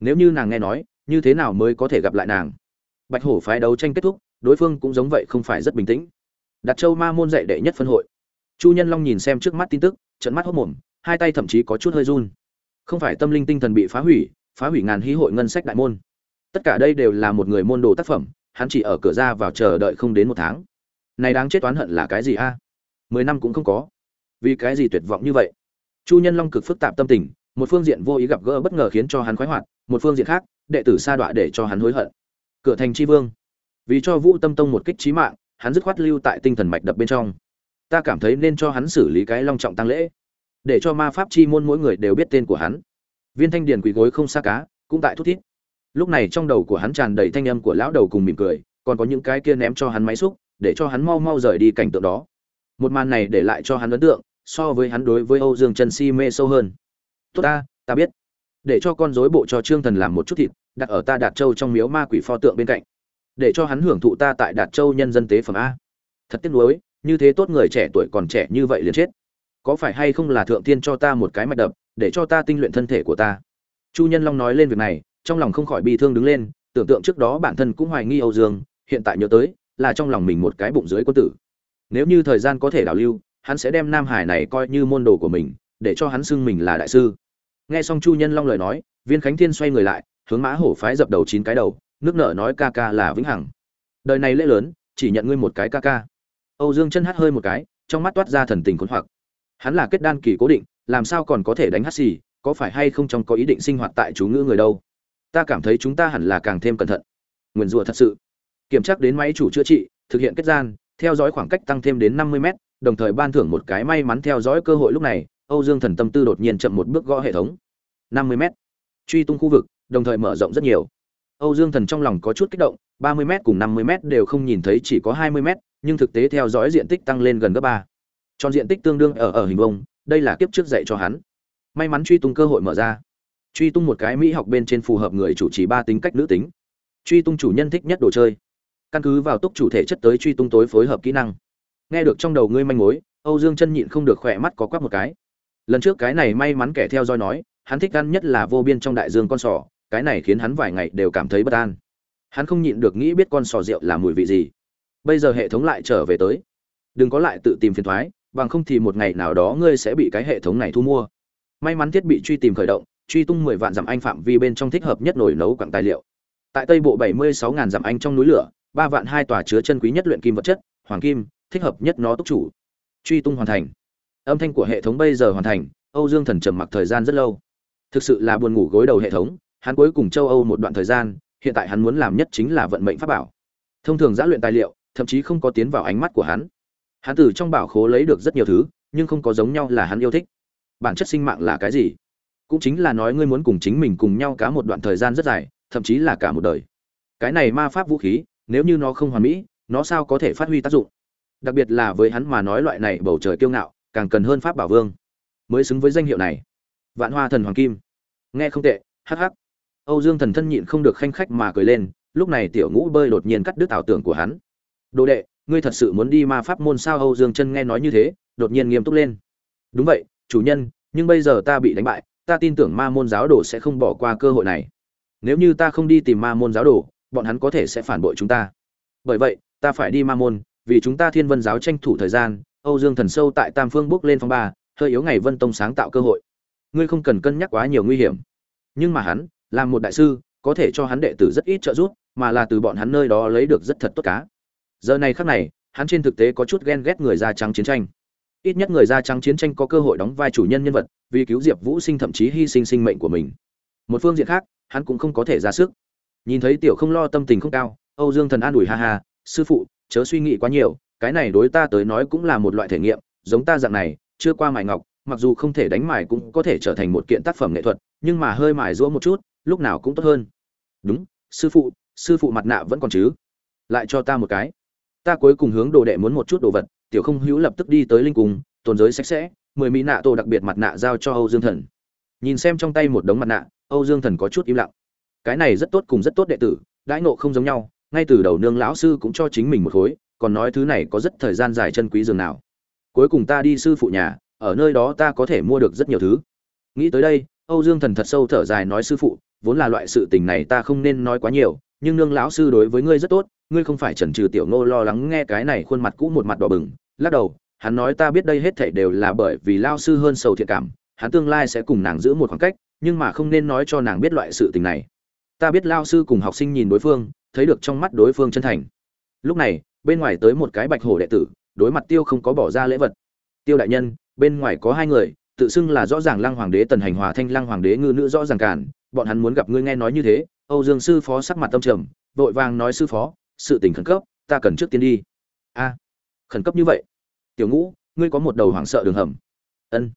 Nếu như nàng nghe nói, như thế nào mới có thể gặp lại nàng? Bạch hổ phái đấu tranh kết thúc, đối phương cũng giống vậy không phải rất bình tĩnh. Đặt châu ma môn dạy đệ nhất phân hội. Chu nhân long nhìn xem trước mắt tin tức trận mắt hốc mồm, hai tay thậm chí có chút hơi run. Không phải tâm linh tinh thần bị phá hủy phá hủy ngàn hí hội ngân sách đại môn. Tất cả đây đều là một người môn đồ tác phẩm, hắn chỉ ở cửa ra vào chờ đợi không đến một tháng này đáng chết toán hận là cái gì a? Mười năm cũng không có. Vì cái gì tuyệt vọng như vậy? Chu nhân long cực phức tạp tâm tình, một phương diện vô ý gặp gỡ bất ngờ khiến cho hắn khoái hoạt, một phương diện khác, đệ tử sa đọa để cho hắn hối hận. Cửa thành tri vương. Vì cho vũ tâm tông một kích trí mạng, hắn dứt khoát lưu tại tinh thần mạch đập bên trong. Ta cảm thấy nên cho hắn xử lý cái long trọng tăng lễ, để cho ma pháp chi môn mỗi người đều biết tên của hắn. Viên thanh điền quỳ gối không xa cá, cũng tại thút thít. Lúc này trong đầu của hắn tràn đầy thanh âm của lão đầu cùng mỉm cười, còn có những cái kia ném cho hắn máy xúc để cho hắn mau mau rời đi cảnh tượng đó. Một màn này để lại cho hắn ấn tượng, so với hắn đối với âu dương trần si mê sâu hơn. Tốt ta ta biết. Để cho con rối bộ cho trương thần làm một chút thịt, đặt ở ta đạt châu trong miếu ma quỷ pho tượng bên cạnh. Để cho hắn hưởng thụ ta tại đạt châu nhân dân tế phẩm a. Thật tiếc nuối, như thế tốt người trẻ tuổi còn trẻ như vậy liền chết. Có phải hay không là thượng tiên cho ta một cái mạch đập, để cho ta tinh luyện thân thể của ta? Chu nhân long nói lên việc này, trong lòng không khỏi bi thương đứng lên, tưởng tượng trước đó bản thân cũng hoài nghi âu dương, hiện tại nhớ tới là trong lòng mình một cái bụng dưới quân tử. Nếu như thời gian có thể đảo lưu, hắn sẽ đem nam hải này coi như môn đồ của mình, để cho hắn xưng mình là đại sư. Nghe xong chu nhân long lời nói, viên khánh thiên xoay người lại, hướng mã hổ phái dập đầu chín cái đầu, nước nở nói ca ca là vĩnh hằng. Đời này lễ lớn, chỉ nhận ngươi một cái ca ca. Âu dương chân hắt hơi một cái, trong mắt toát ra thần tình khốn hoặc. Hắn là kết đan kỳ cố định, làm sao còn có thể đánh hắt xì, có phải hay không trong có ý định sinh hoạt tại chú ngữ người đâu? Ta cảm thấy chúng ta hẳn là càng thêm cẩn thận. Nguyền rủa thật sự kiểm tra đến máy chủ chữa trị, thực hiện kết gian, theo dõi khoảng cách tăng thêm đến năm mươi m đồng thời ban thưởng một cái may mắn theo dõi cơ hội lúc này, âu dương thần tâm tư đột nhiên chậm một bước gõ hệ thống. năm mươi m truy tung khu vực, đồng thời mở rộng rất nhiều. Âu dương thần trong lòng có chút kích động, ba mươi m cùng năm mươi m đều không nhìn thấy chỉ có hai mươi m nhưng thực tế theo dõi diện tích tăng lên gần gấp ba. Tròn diện tích tương đương ở ở hình bông đây là kiếp trước dạy cho hắn. May mắn truy tung cơ hội mở ra. Truy tung một cái mỹ học bên trên phù hợp người chủ trì ba tính cách nữ tính. Truy tung chủ nhân thích nhất đồ chơi căn cứ vào túc chủ thể chất tới truy tung tối phối hợp kỹ năng. Nghe được trong đầu ngươi manh mối, âu dương chân nhịn không được khỏe mắt có quắc một cái. Lần trước cái này may mắn kẻ theo dõi nói, hắn thích ăn nhất là vô biên trong đại dương con sò, cái này khiến hắn vài ngày đều cảm thấy bất an. Hắn không nhịn được nghĩ biết con sò rượu là mùi vị gì. Bây giờ hệ thống lại trở về tới. Đừng có lại tự tìm phiền thoái, bằng không thì một ngày nào đó ngươi sẽ bị cái hệ thống này thu mua. May mắn thiết bị truy tìm khởi động, truy tung mười vạn dặm anh phạm vi bên trong thích hợp nhất nổi nấu quặng tài liệu tại tây bộ bảy mươi sáu ngàn dặm anh trong núi lửa, ba vạn hai tòa chứa chân quý nhất luyện kim vật chất, hoàng kim, thích hợp nhất nó túc chủ. Truy tung hoàn thành. Âm thanh của hệ thống bây giờ hoàn thành, âu dương thần trầm mặc thời gian rất lâu. Thực sự là buồn ngủ gối đầu hệ thống, hắn cuối cùng châu âu một đoạn thời gian, hiện tại hắn muốn làm nhất chính là vận mệnh pháp bảo. Thông thường giã luyện tài liệu, thậm chí không có tiến vào ánh mắt của hắn. Hắn từ trong bảo khố lấy được rất nhiều thứ, nhưng không có giống nhau là hắn yêu thích. Bản chất sinh mạng là cái gì? Cũng chính là nói ngươi muốn cùng chính mình cùng nhau cá một đoạn thời gian rất dài thậm chí là cả một đời. Cái này ma pháp vũ khí, nếu như nó không hoàn mỹ, nó sao có thể phát huy tác dụng? Đặc biệt là với hắn mà nói loại này bầu trời kiêu ngạo, càng cần hơn pháp bảo vương. Mới xứng với danh hiệu này. Vạn hoa thần hoàng kim. Nghe không tệ, hắc hắc. Âu dương thần thân nhịn không được khanh khách mà cười lên, lúc này tiểu ngũ bơi đột nhiên cắt đứt ảo tưởng của hắn. Đồ đệ, ngươi thật sự muốn đi ma pháp môn sao? Âu dương chân nghe nói như thế, đột nhiên nghiêm túc lên. Đúng vậy, chủ nhân, nhưng bây giờ ta bị đánh bại, ta tin tưởng ma môn giáo đồ sẽ không bỏ qua cơ hội này nếu như ta không đi tìm ma môn giáo đồ, bọn hắn có thể sẽ phản bội chúng ta. Bởi vậy, ta phải đi ma môn, vì chúng ta thiên vân giáo tranh thủ thời gian, âu dương thần sâu tại tam phương bước lên phong ba, hơi yếu ngày vân tông sáng tạo cơ hội. Ngươi không cần cân nhắc quá nhiều nguy hiểm. Nhưng mà hắn làm một đại sư, có thể cho hắn đệ tử rất ít trợ giúp, mà là từ bọn hắn nơi đó lấy được rất thật tốt cá. Giờ này khắc này, hắn trên thực tế có chút ghen ghét người da trắng chiến tranh. Ít nhất người da trắng chiến tranh có cơ hội đóng vai chủ nhân nhân vật, vì cứu diệp vũ sinh thậm chí hy sinh sinh mệnh của mình. Một phương diện khác hắn cũng không có thể ra sức. Nhìn thấy tiểu không lo tâm tình không cao, âu dương thần an ủi, ha ha, sư phụ, chớ suy nghĩ quá nhiều, cái này đối ta tới nói cũng là một loại thể nghiệm, giống ta dạng này, chưa qua mài ngọc, mặc dù không thể đánh mài cũng có thể trở thành một kiện tác phẩm nghệ thuật, nhưng mà hơi mài rũa một chút, lúc nào cũng tốt hơn. Đúng, sư phụ sư phụ mặt nạ vẫn còn chứ? Lại cho ta một cái. Ta cuối cùng hướng đồ đệ muốn một chút đồ vật, tiểu không hữu lập tức đi tới linh cung, tồn giới sạch sẽ, mười mỹ nạ tổ đặc biệt mặt nạ giao cho âu dương thần. Nhìn xem trong tay một đống mặt nạ âu dương thần có chút im lặng. Cái này rất tốt cùng rất tốt đệ tử, đãi ngộ không giống nhau, ngay từ đầu nương lão sư cũng cho chính mình một khối, còn nói thứ này có rất thời gian dài chân quý dường nào. Cuối cùng ta đi sư phụ nhà, ở nơi đó ta có thể mua được rất nhiều thứ. Nghĩ tới đây, âu dương thần thật sâu thở dài nói sư phụ, vốn là loại sự tình này ta không nên nói quá nhiều, nhưng nương lão sư đối với ngươi rất tốt, ngươi không phải chần trừ tiểu ngô lo lắng nghe cái này khuôn mặt cũ một mặt đỏ bừng. Lắc đầu, hắn nói ta biết đây hết thảy đều là bởi vì lão sư hơn sầu thiện cảm, hắn tương lai sẽ cùng nàng giữ một khoảng cách nhưng mà không nên nói cho nàng biết loại sự tình này. Ta biết lao sư cùng học sinh nhìn đối phương, thấy được trong mắt đối phương chân thành. Lúc này, bên ngoài tới một cái bạch hổ đệ tử, đối mặt tiêu không có bỏ ra lễ vật. Tiêu đại nhân, bên ngoài có hai người, tự xưng là rõ ràng lăng hoàng đế tần hành hòa thanh lăng hoàng đế ngư nữ rõ ràng cản, bọn hắn muốn gặp ngươi nghe nói như thế. Âu dương sư phó sắc mặt tâm trầm, vội vàng nói sư phó, sự tình khẩn cấp, ta cần trước tiên đi. A, khẩn cấp như vậy? Tiểu ngũ, ngươi có một đầu hoảng sợ đường hầm. Ân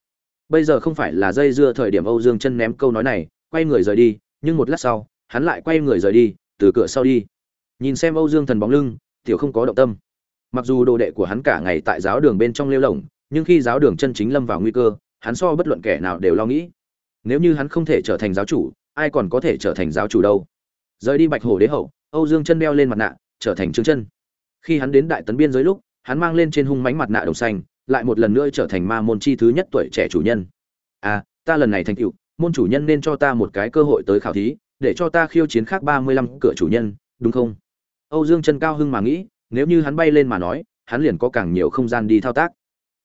bây giờ không phải là dây dưa thời điểm âu dương chân ném câu nói này quay người rời đi nhưng một lát sau hắn lại quay người rời đi từ cửa sau đi. Nhìn xem âu dương thần bóng lưng tiểu không có động tâm. Mặc dù đồ đệ của hắn cả ngày tại giáo đường bên trong lêu lỏng, nhưng khi giáo đường chân chính lâm vào nguy cơ hắn so bất luận kẻ nào đều lo nghĩ. Nếu như hắn không thể trở thành giáo chủ ai còn có thể trở thành giáo chủ đâu? Rời đi bạch hồ đế hậu âu dương chân đeo lên mặt nạ trở thành trương chân. Khi hắn đến đại tấn biên giới lúc hắn mang lên trên hung mánh mặt nạ đồng xanh lại một lần nữa trở thành ma môn chi thứ nhất tuổi trẻ chủ nhân. À ta lần này thành tựu, môn chủ nhân nên cho ta một cái cơ hội tới khảo thí, để cho ta khiêu chiến khác ba mươi lăm cửa chủ nhân, đúng không? Âu dương chân cao hưng mà nghĩ, nếu như hắn bay lên mà nói, hắn liền có càng nhiều không gian đi thao tác.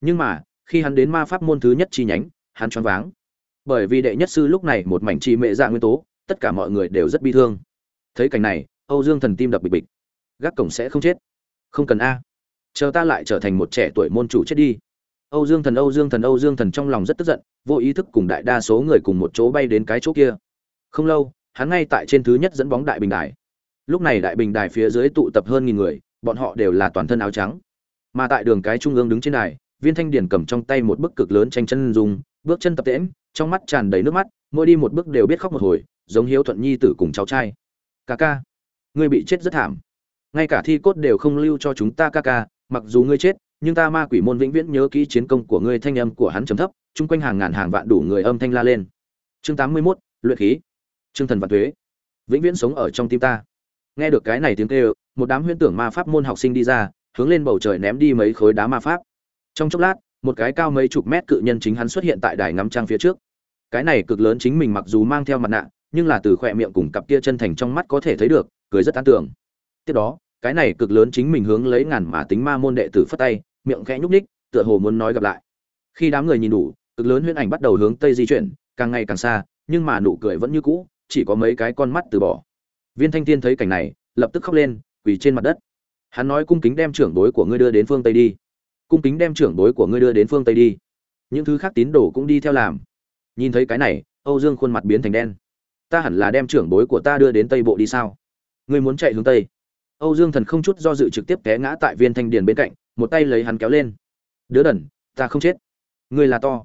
Nhưng mà, khi hắn đến ma pháp môn thứ nhất chi nhánh, hắn choáng váng. Bởi vì đệ nhất sư lúc này một mảnh trì mệ dạ nguyên tố, tất cả mọi người đều rất bi thương. Thấy cảnh này, âu dương thần tim đập bịch bịch. Gác cổng sẽ không chết. Không cần a chờ ta lại trở thành một trẻ tuổi môn chủ chết đi. Âu dương thần, âu dương thần, âu dương thần trong lòng rất tức giận, vô ý thức cùng đại đa số người cùng một chỗ bay đến cái chỗ kia. Không lâu, hắn ngay tại trên thứ nhất dẫn bóng đại bình đài. Lúc này đại bình đài phía dưới tụ tập hơn nghìn người, bọn họ đều là toàn thân áo trắng. Mà tại đường cái trung ương đứng trên đài, viên thanh điển cầm trong tay một bức cực lớn tranh chân dùng bước chân tập tễm trong mắt tràn đầy nước mắt, mỗi đi một bước đều biết khóc một hồi, giống hiếu thuận nhi tử cùng cháu trai. Ca ca, ngươi bị chết rất thảm. Ngay cả thi cốt đều không lưu cho chúng ta ca ca mặc dù ngươi chết nhưng ta ma quỷ môn vĩnh viễn nhớ kỹ chiến công của ngươi thanh âm của hắn trầm thấp chung quanh hàng ngàn hàng vạn đủ người âm thanh la lên. Chương tám mươi 81, luyện khí. Chương thần và thuế vĩnh viễn sống ở trong tim ta. Nghe được cái này tiếng kêu một đám huyễn tưởng ma pháp môn học sinh đi ra hướng lên bầu trời ném đi mấy khối đá ma pháp. Trong chốc lát một cái cao mấy chục mét cự nhân chính hắn xuất hiện tại đài ngắm trăng phía trước. Cái này cực lớn chính mình mặc dù mang theo mặt nạ nhưng là từ khỏe miệng cùng cặp kia chân thành trong mắt có thể thấy được cười rất tán tưởng tiếp đó cái này cực lớn chính mình hướng lấy ngàn mà tính ma môn đệ tử phất tay, miệng khẽ nhúc ních tựa hồ muốn nói gặp lại. Khi đám người nhìn đủ, cực lớn huyễn ảnh bắt đầu hướng tây di chuyển, càng ngày càng xa, nhưng mà nụ cười vẫn như cũ, chỉ có mấy cái con mắt từ bỏ. Viên thanh thiên thấy cảnh này, lập tức khóc lên, quỳ trên mặt đất. Hắn nói, cung kính đem trưởng bối của ngươi đưa đến phương tây đi. Cung kính đem trưởng bối của ngươi đưa đến phương tây đi. Những thứ khác tín đồ cũng đi theo làm. Nhìn thấy cái này, âu dương khuôn mặt biến thành đen. Ta hẳn là đem trưởng bối của ta đưa đến tây bộ đi sao? Ngươi muốn chạy hướng tây? Âu dương thần không chút do dự trực tiếp té ngã tại viên thanh điền bên cạnh, một tay lấy hắn kéo lên. Đứa đần, ta không chết. Ngươi là to.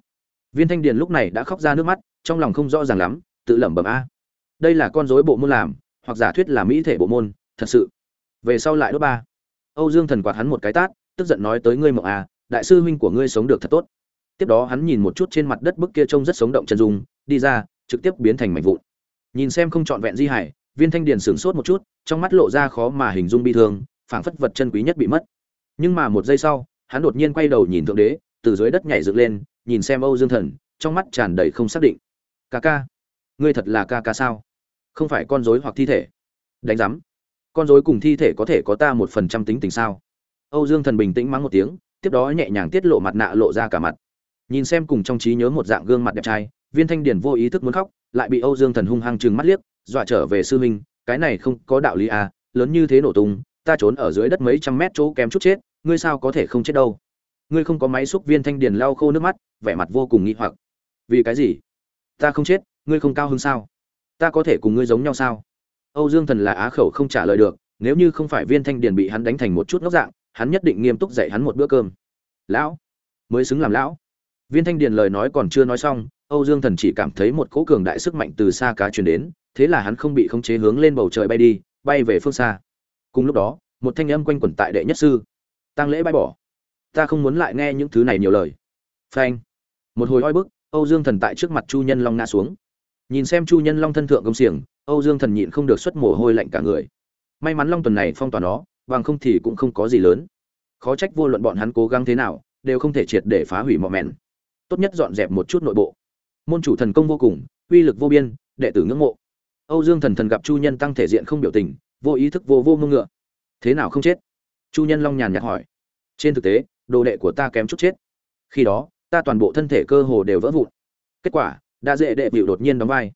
Viên thanh điền lúc này đã khóc ra nước mắt, trong lòng không rõ ràng lắm, tự lẩm bẩm a. Đây là con rối bộ môn làm, hoặc giả thuyết là mỹ thể bộ môn, thật sự. Về sau lại đốt ba. Âu dương thần quạt hắn một cái tát, tức giận nói tới ngươi mộng a đại sư huynh của ngươi sống được thật tốt. Tiếp đó hắn nhìn một chút trên mặt đất bức kia trông rất sống động chân dung, đi ra, trực tiếp biến thành mảnh vụn. Nhìn xem không trọn vẹn di hải, viên thanh điền sửng sốt một chút trong mắt lộ ra khó mà hình dung bi thương, phảng phất vật chân quý nhất bị mất. Nhưng mà một giây sau, hắn đột nhiên quay đầu nhìn thượng đế, từ dưới đất nhảy dựng lên, nhìn xem âu dương thần, trong mắt tràn đầy không xác định. Ca ca, ngươi thật là ca ca sao? Không phải con dối hoặc thi thể? Đánh giám, con dối cùng thi thể có thể có ta một phần trăm tính tình sao? Âu dương thần bình tĩnh mắng một tiếng, tiếp đó nhẹ nhàng tiết lộ mặt nạ lộ ra cả mặt. Nhìn xem cùng trong trí nhớ một dạng gương mặt đẹp trai, viên thanh điển vô ý thức muốn khóc, lại bị âu dương thần hung hăng chừng mắt liếc, dọa trở về sư huynh cái này không có đạo lý à lớn như thế nổ tung, ta trốn ở dưới đất mấy trăm mét chỗ kém chút chết, ngươi sao có thể không chết đâu? Ngươi không có máy xúc viên thanh điền lau khô nước mắt, vẻ mặt vô cùng nghi hoặc. Vì cái gì? Ta không chết, ngươi không cao hơn sao? Ta có thể cùng ngươi giống nhau sao? Âu dương thần là á khẩu không trả lời được, nếu như không phải viên thanh điền bị hắn đánh thành một chút ngốc dạng, hắn nhất định nghiêm túc dạy hắn một bữa cơm. Lão, mới xứng làm lão. Viên thanh điền lời nói còn chưa nói xong âu dương thần chỉ cảm thấy một cỗ cường đại sức mạnh từ xa cá truyền đến, thế là hắn không bị khống chế hướng lên bầu trời bay đi, bay về phương xa. Cùng lúc đó, một thanh âm quanh quẩn tại đệ nhất sư. Tăng lễ bay bỏ. Ta không muốn lại nghe những thứ này nhiều lời. Phanh. Một hồi oi bức, âu dương thần tại trước mặt chu nhân long ngã xuống. Nhìn xem chu nhân long thân thượng công xiềng, âu dương thần nhịn không được xuất mồ hôi lạnh cả người. May mắn long tuần này phong tỏa nó, bằng không thì cũng không có gì lớn. Khó trách vô luận bọn hắn cố gắng thế nào, đều không thể triệt để phá hủy mọ mẹn. Tốt nhất dọn dẹp một chút nội bộ môn chủ thần công vô cùng, uy lực vô biên, đệ tử ngưỡng mộ. Âu dương thần thần gặp chu nhân tăng thể diện không biểu tình, vô ý thức vô vô ngưng ngựa. Thế nào không chết? Chu nhân long nhàn nhạt hỏi. Trên thực tế, đồ đệ của ta kém chút chết. Khi đó, ta toàn bộ thân thể cơ hồ đều vỡ vụn. Kết quả, đã dễ đệ bịu đột nhiên đóng vai.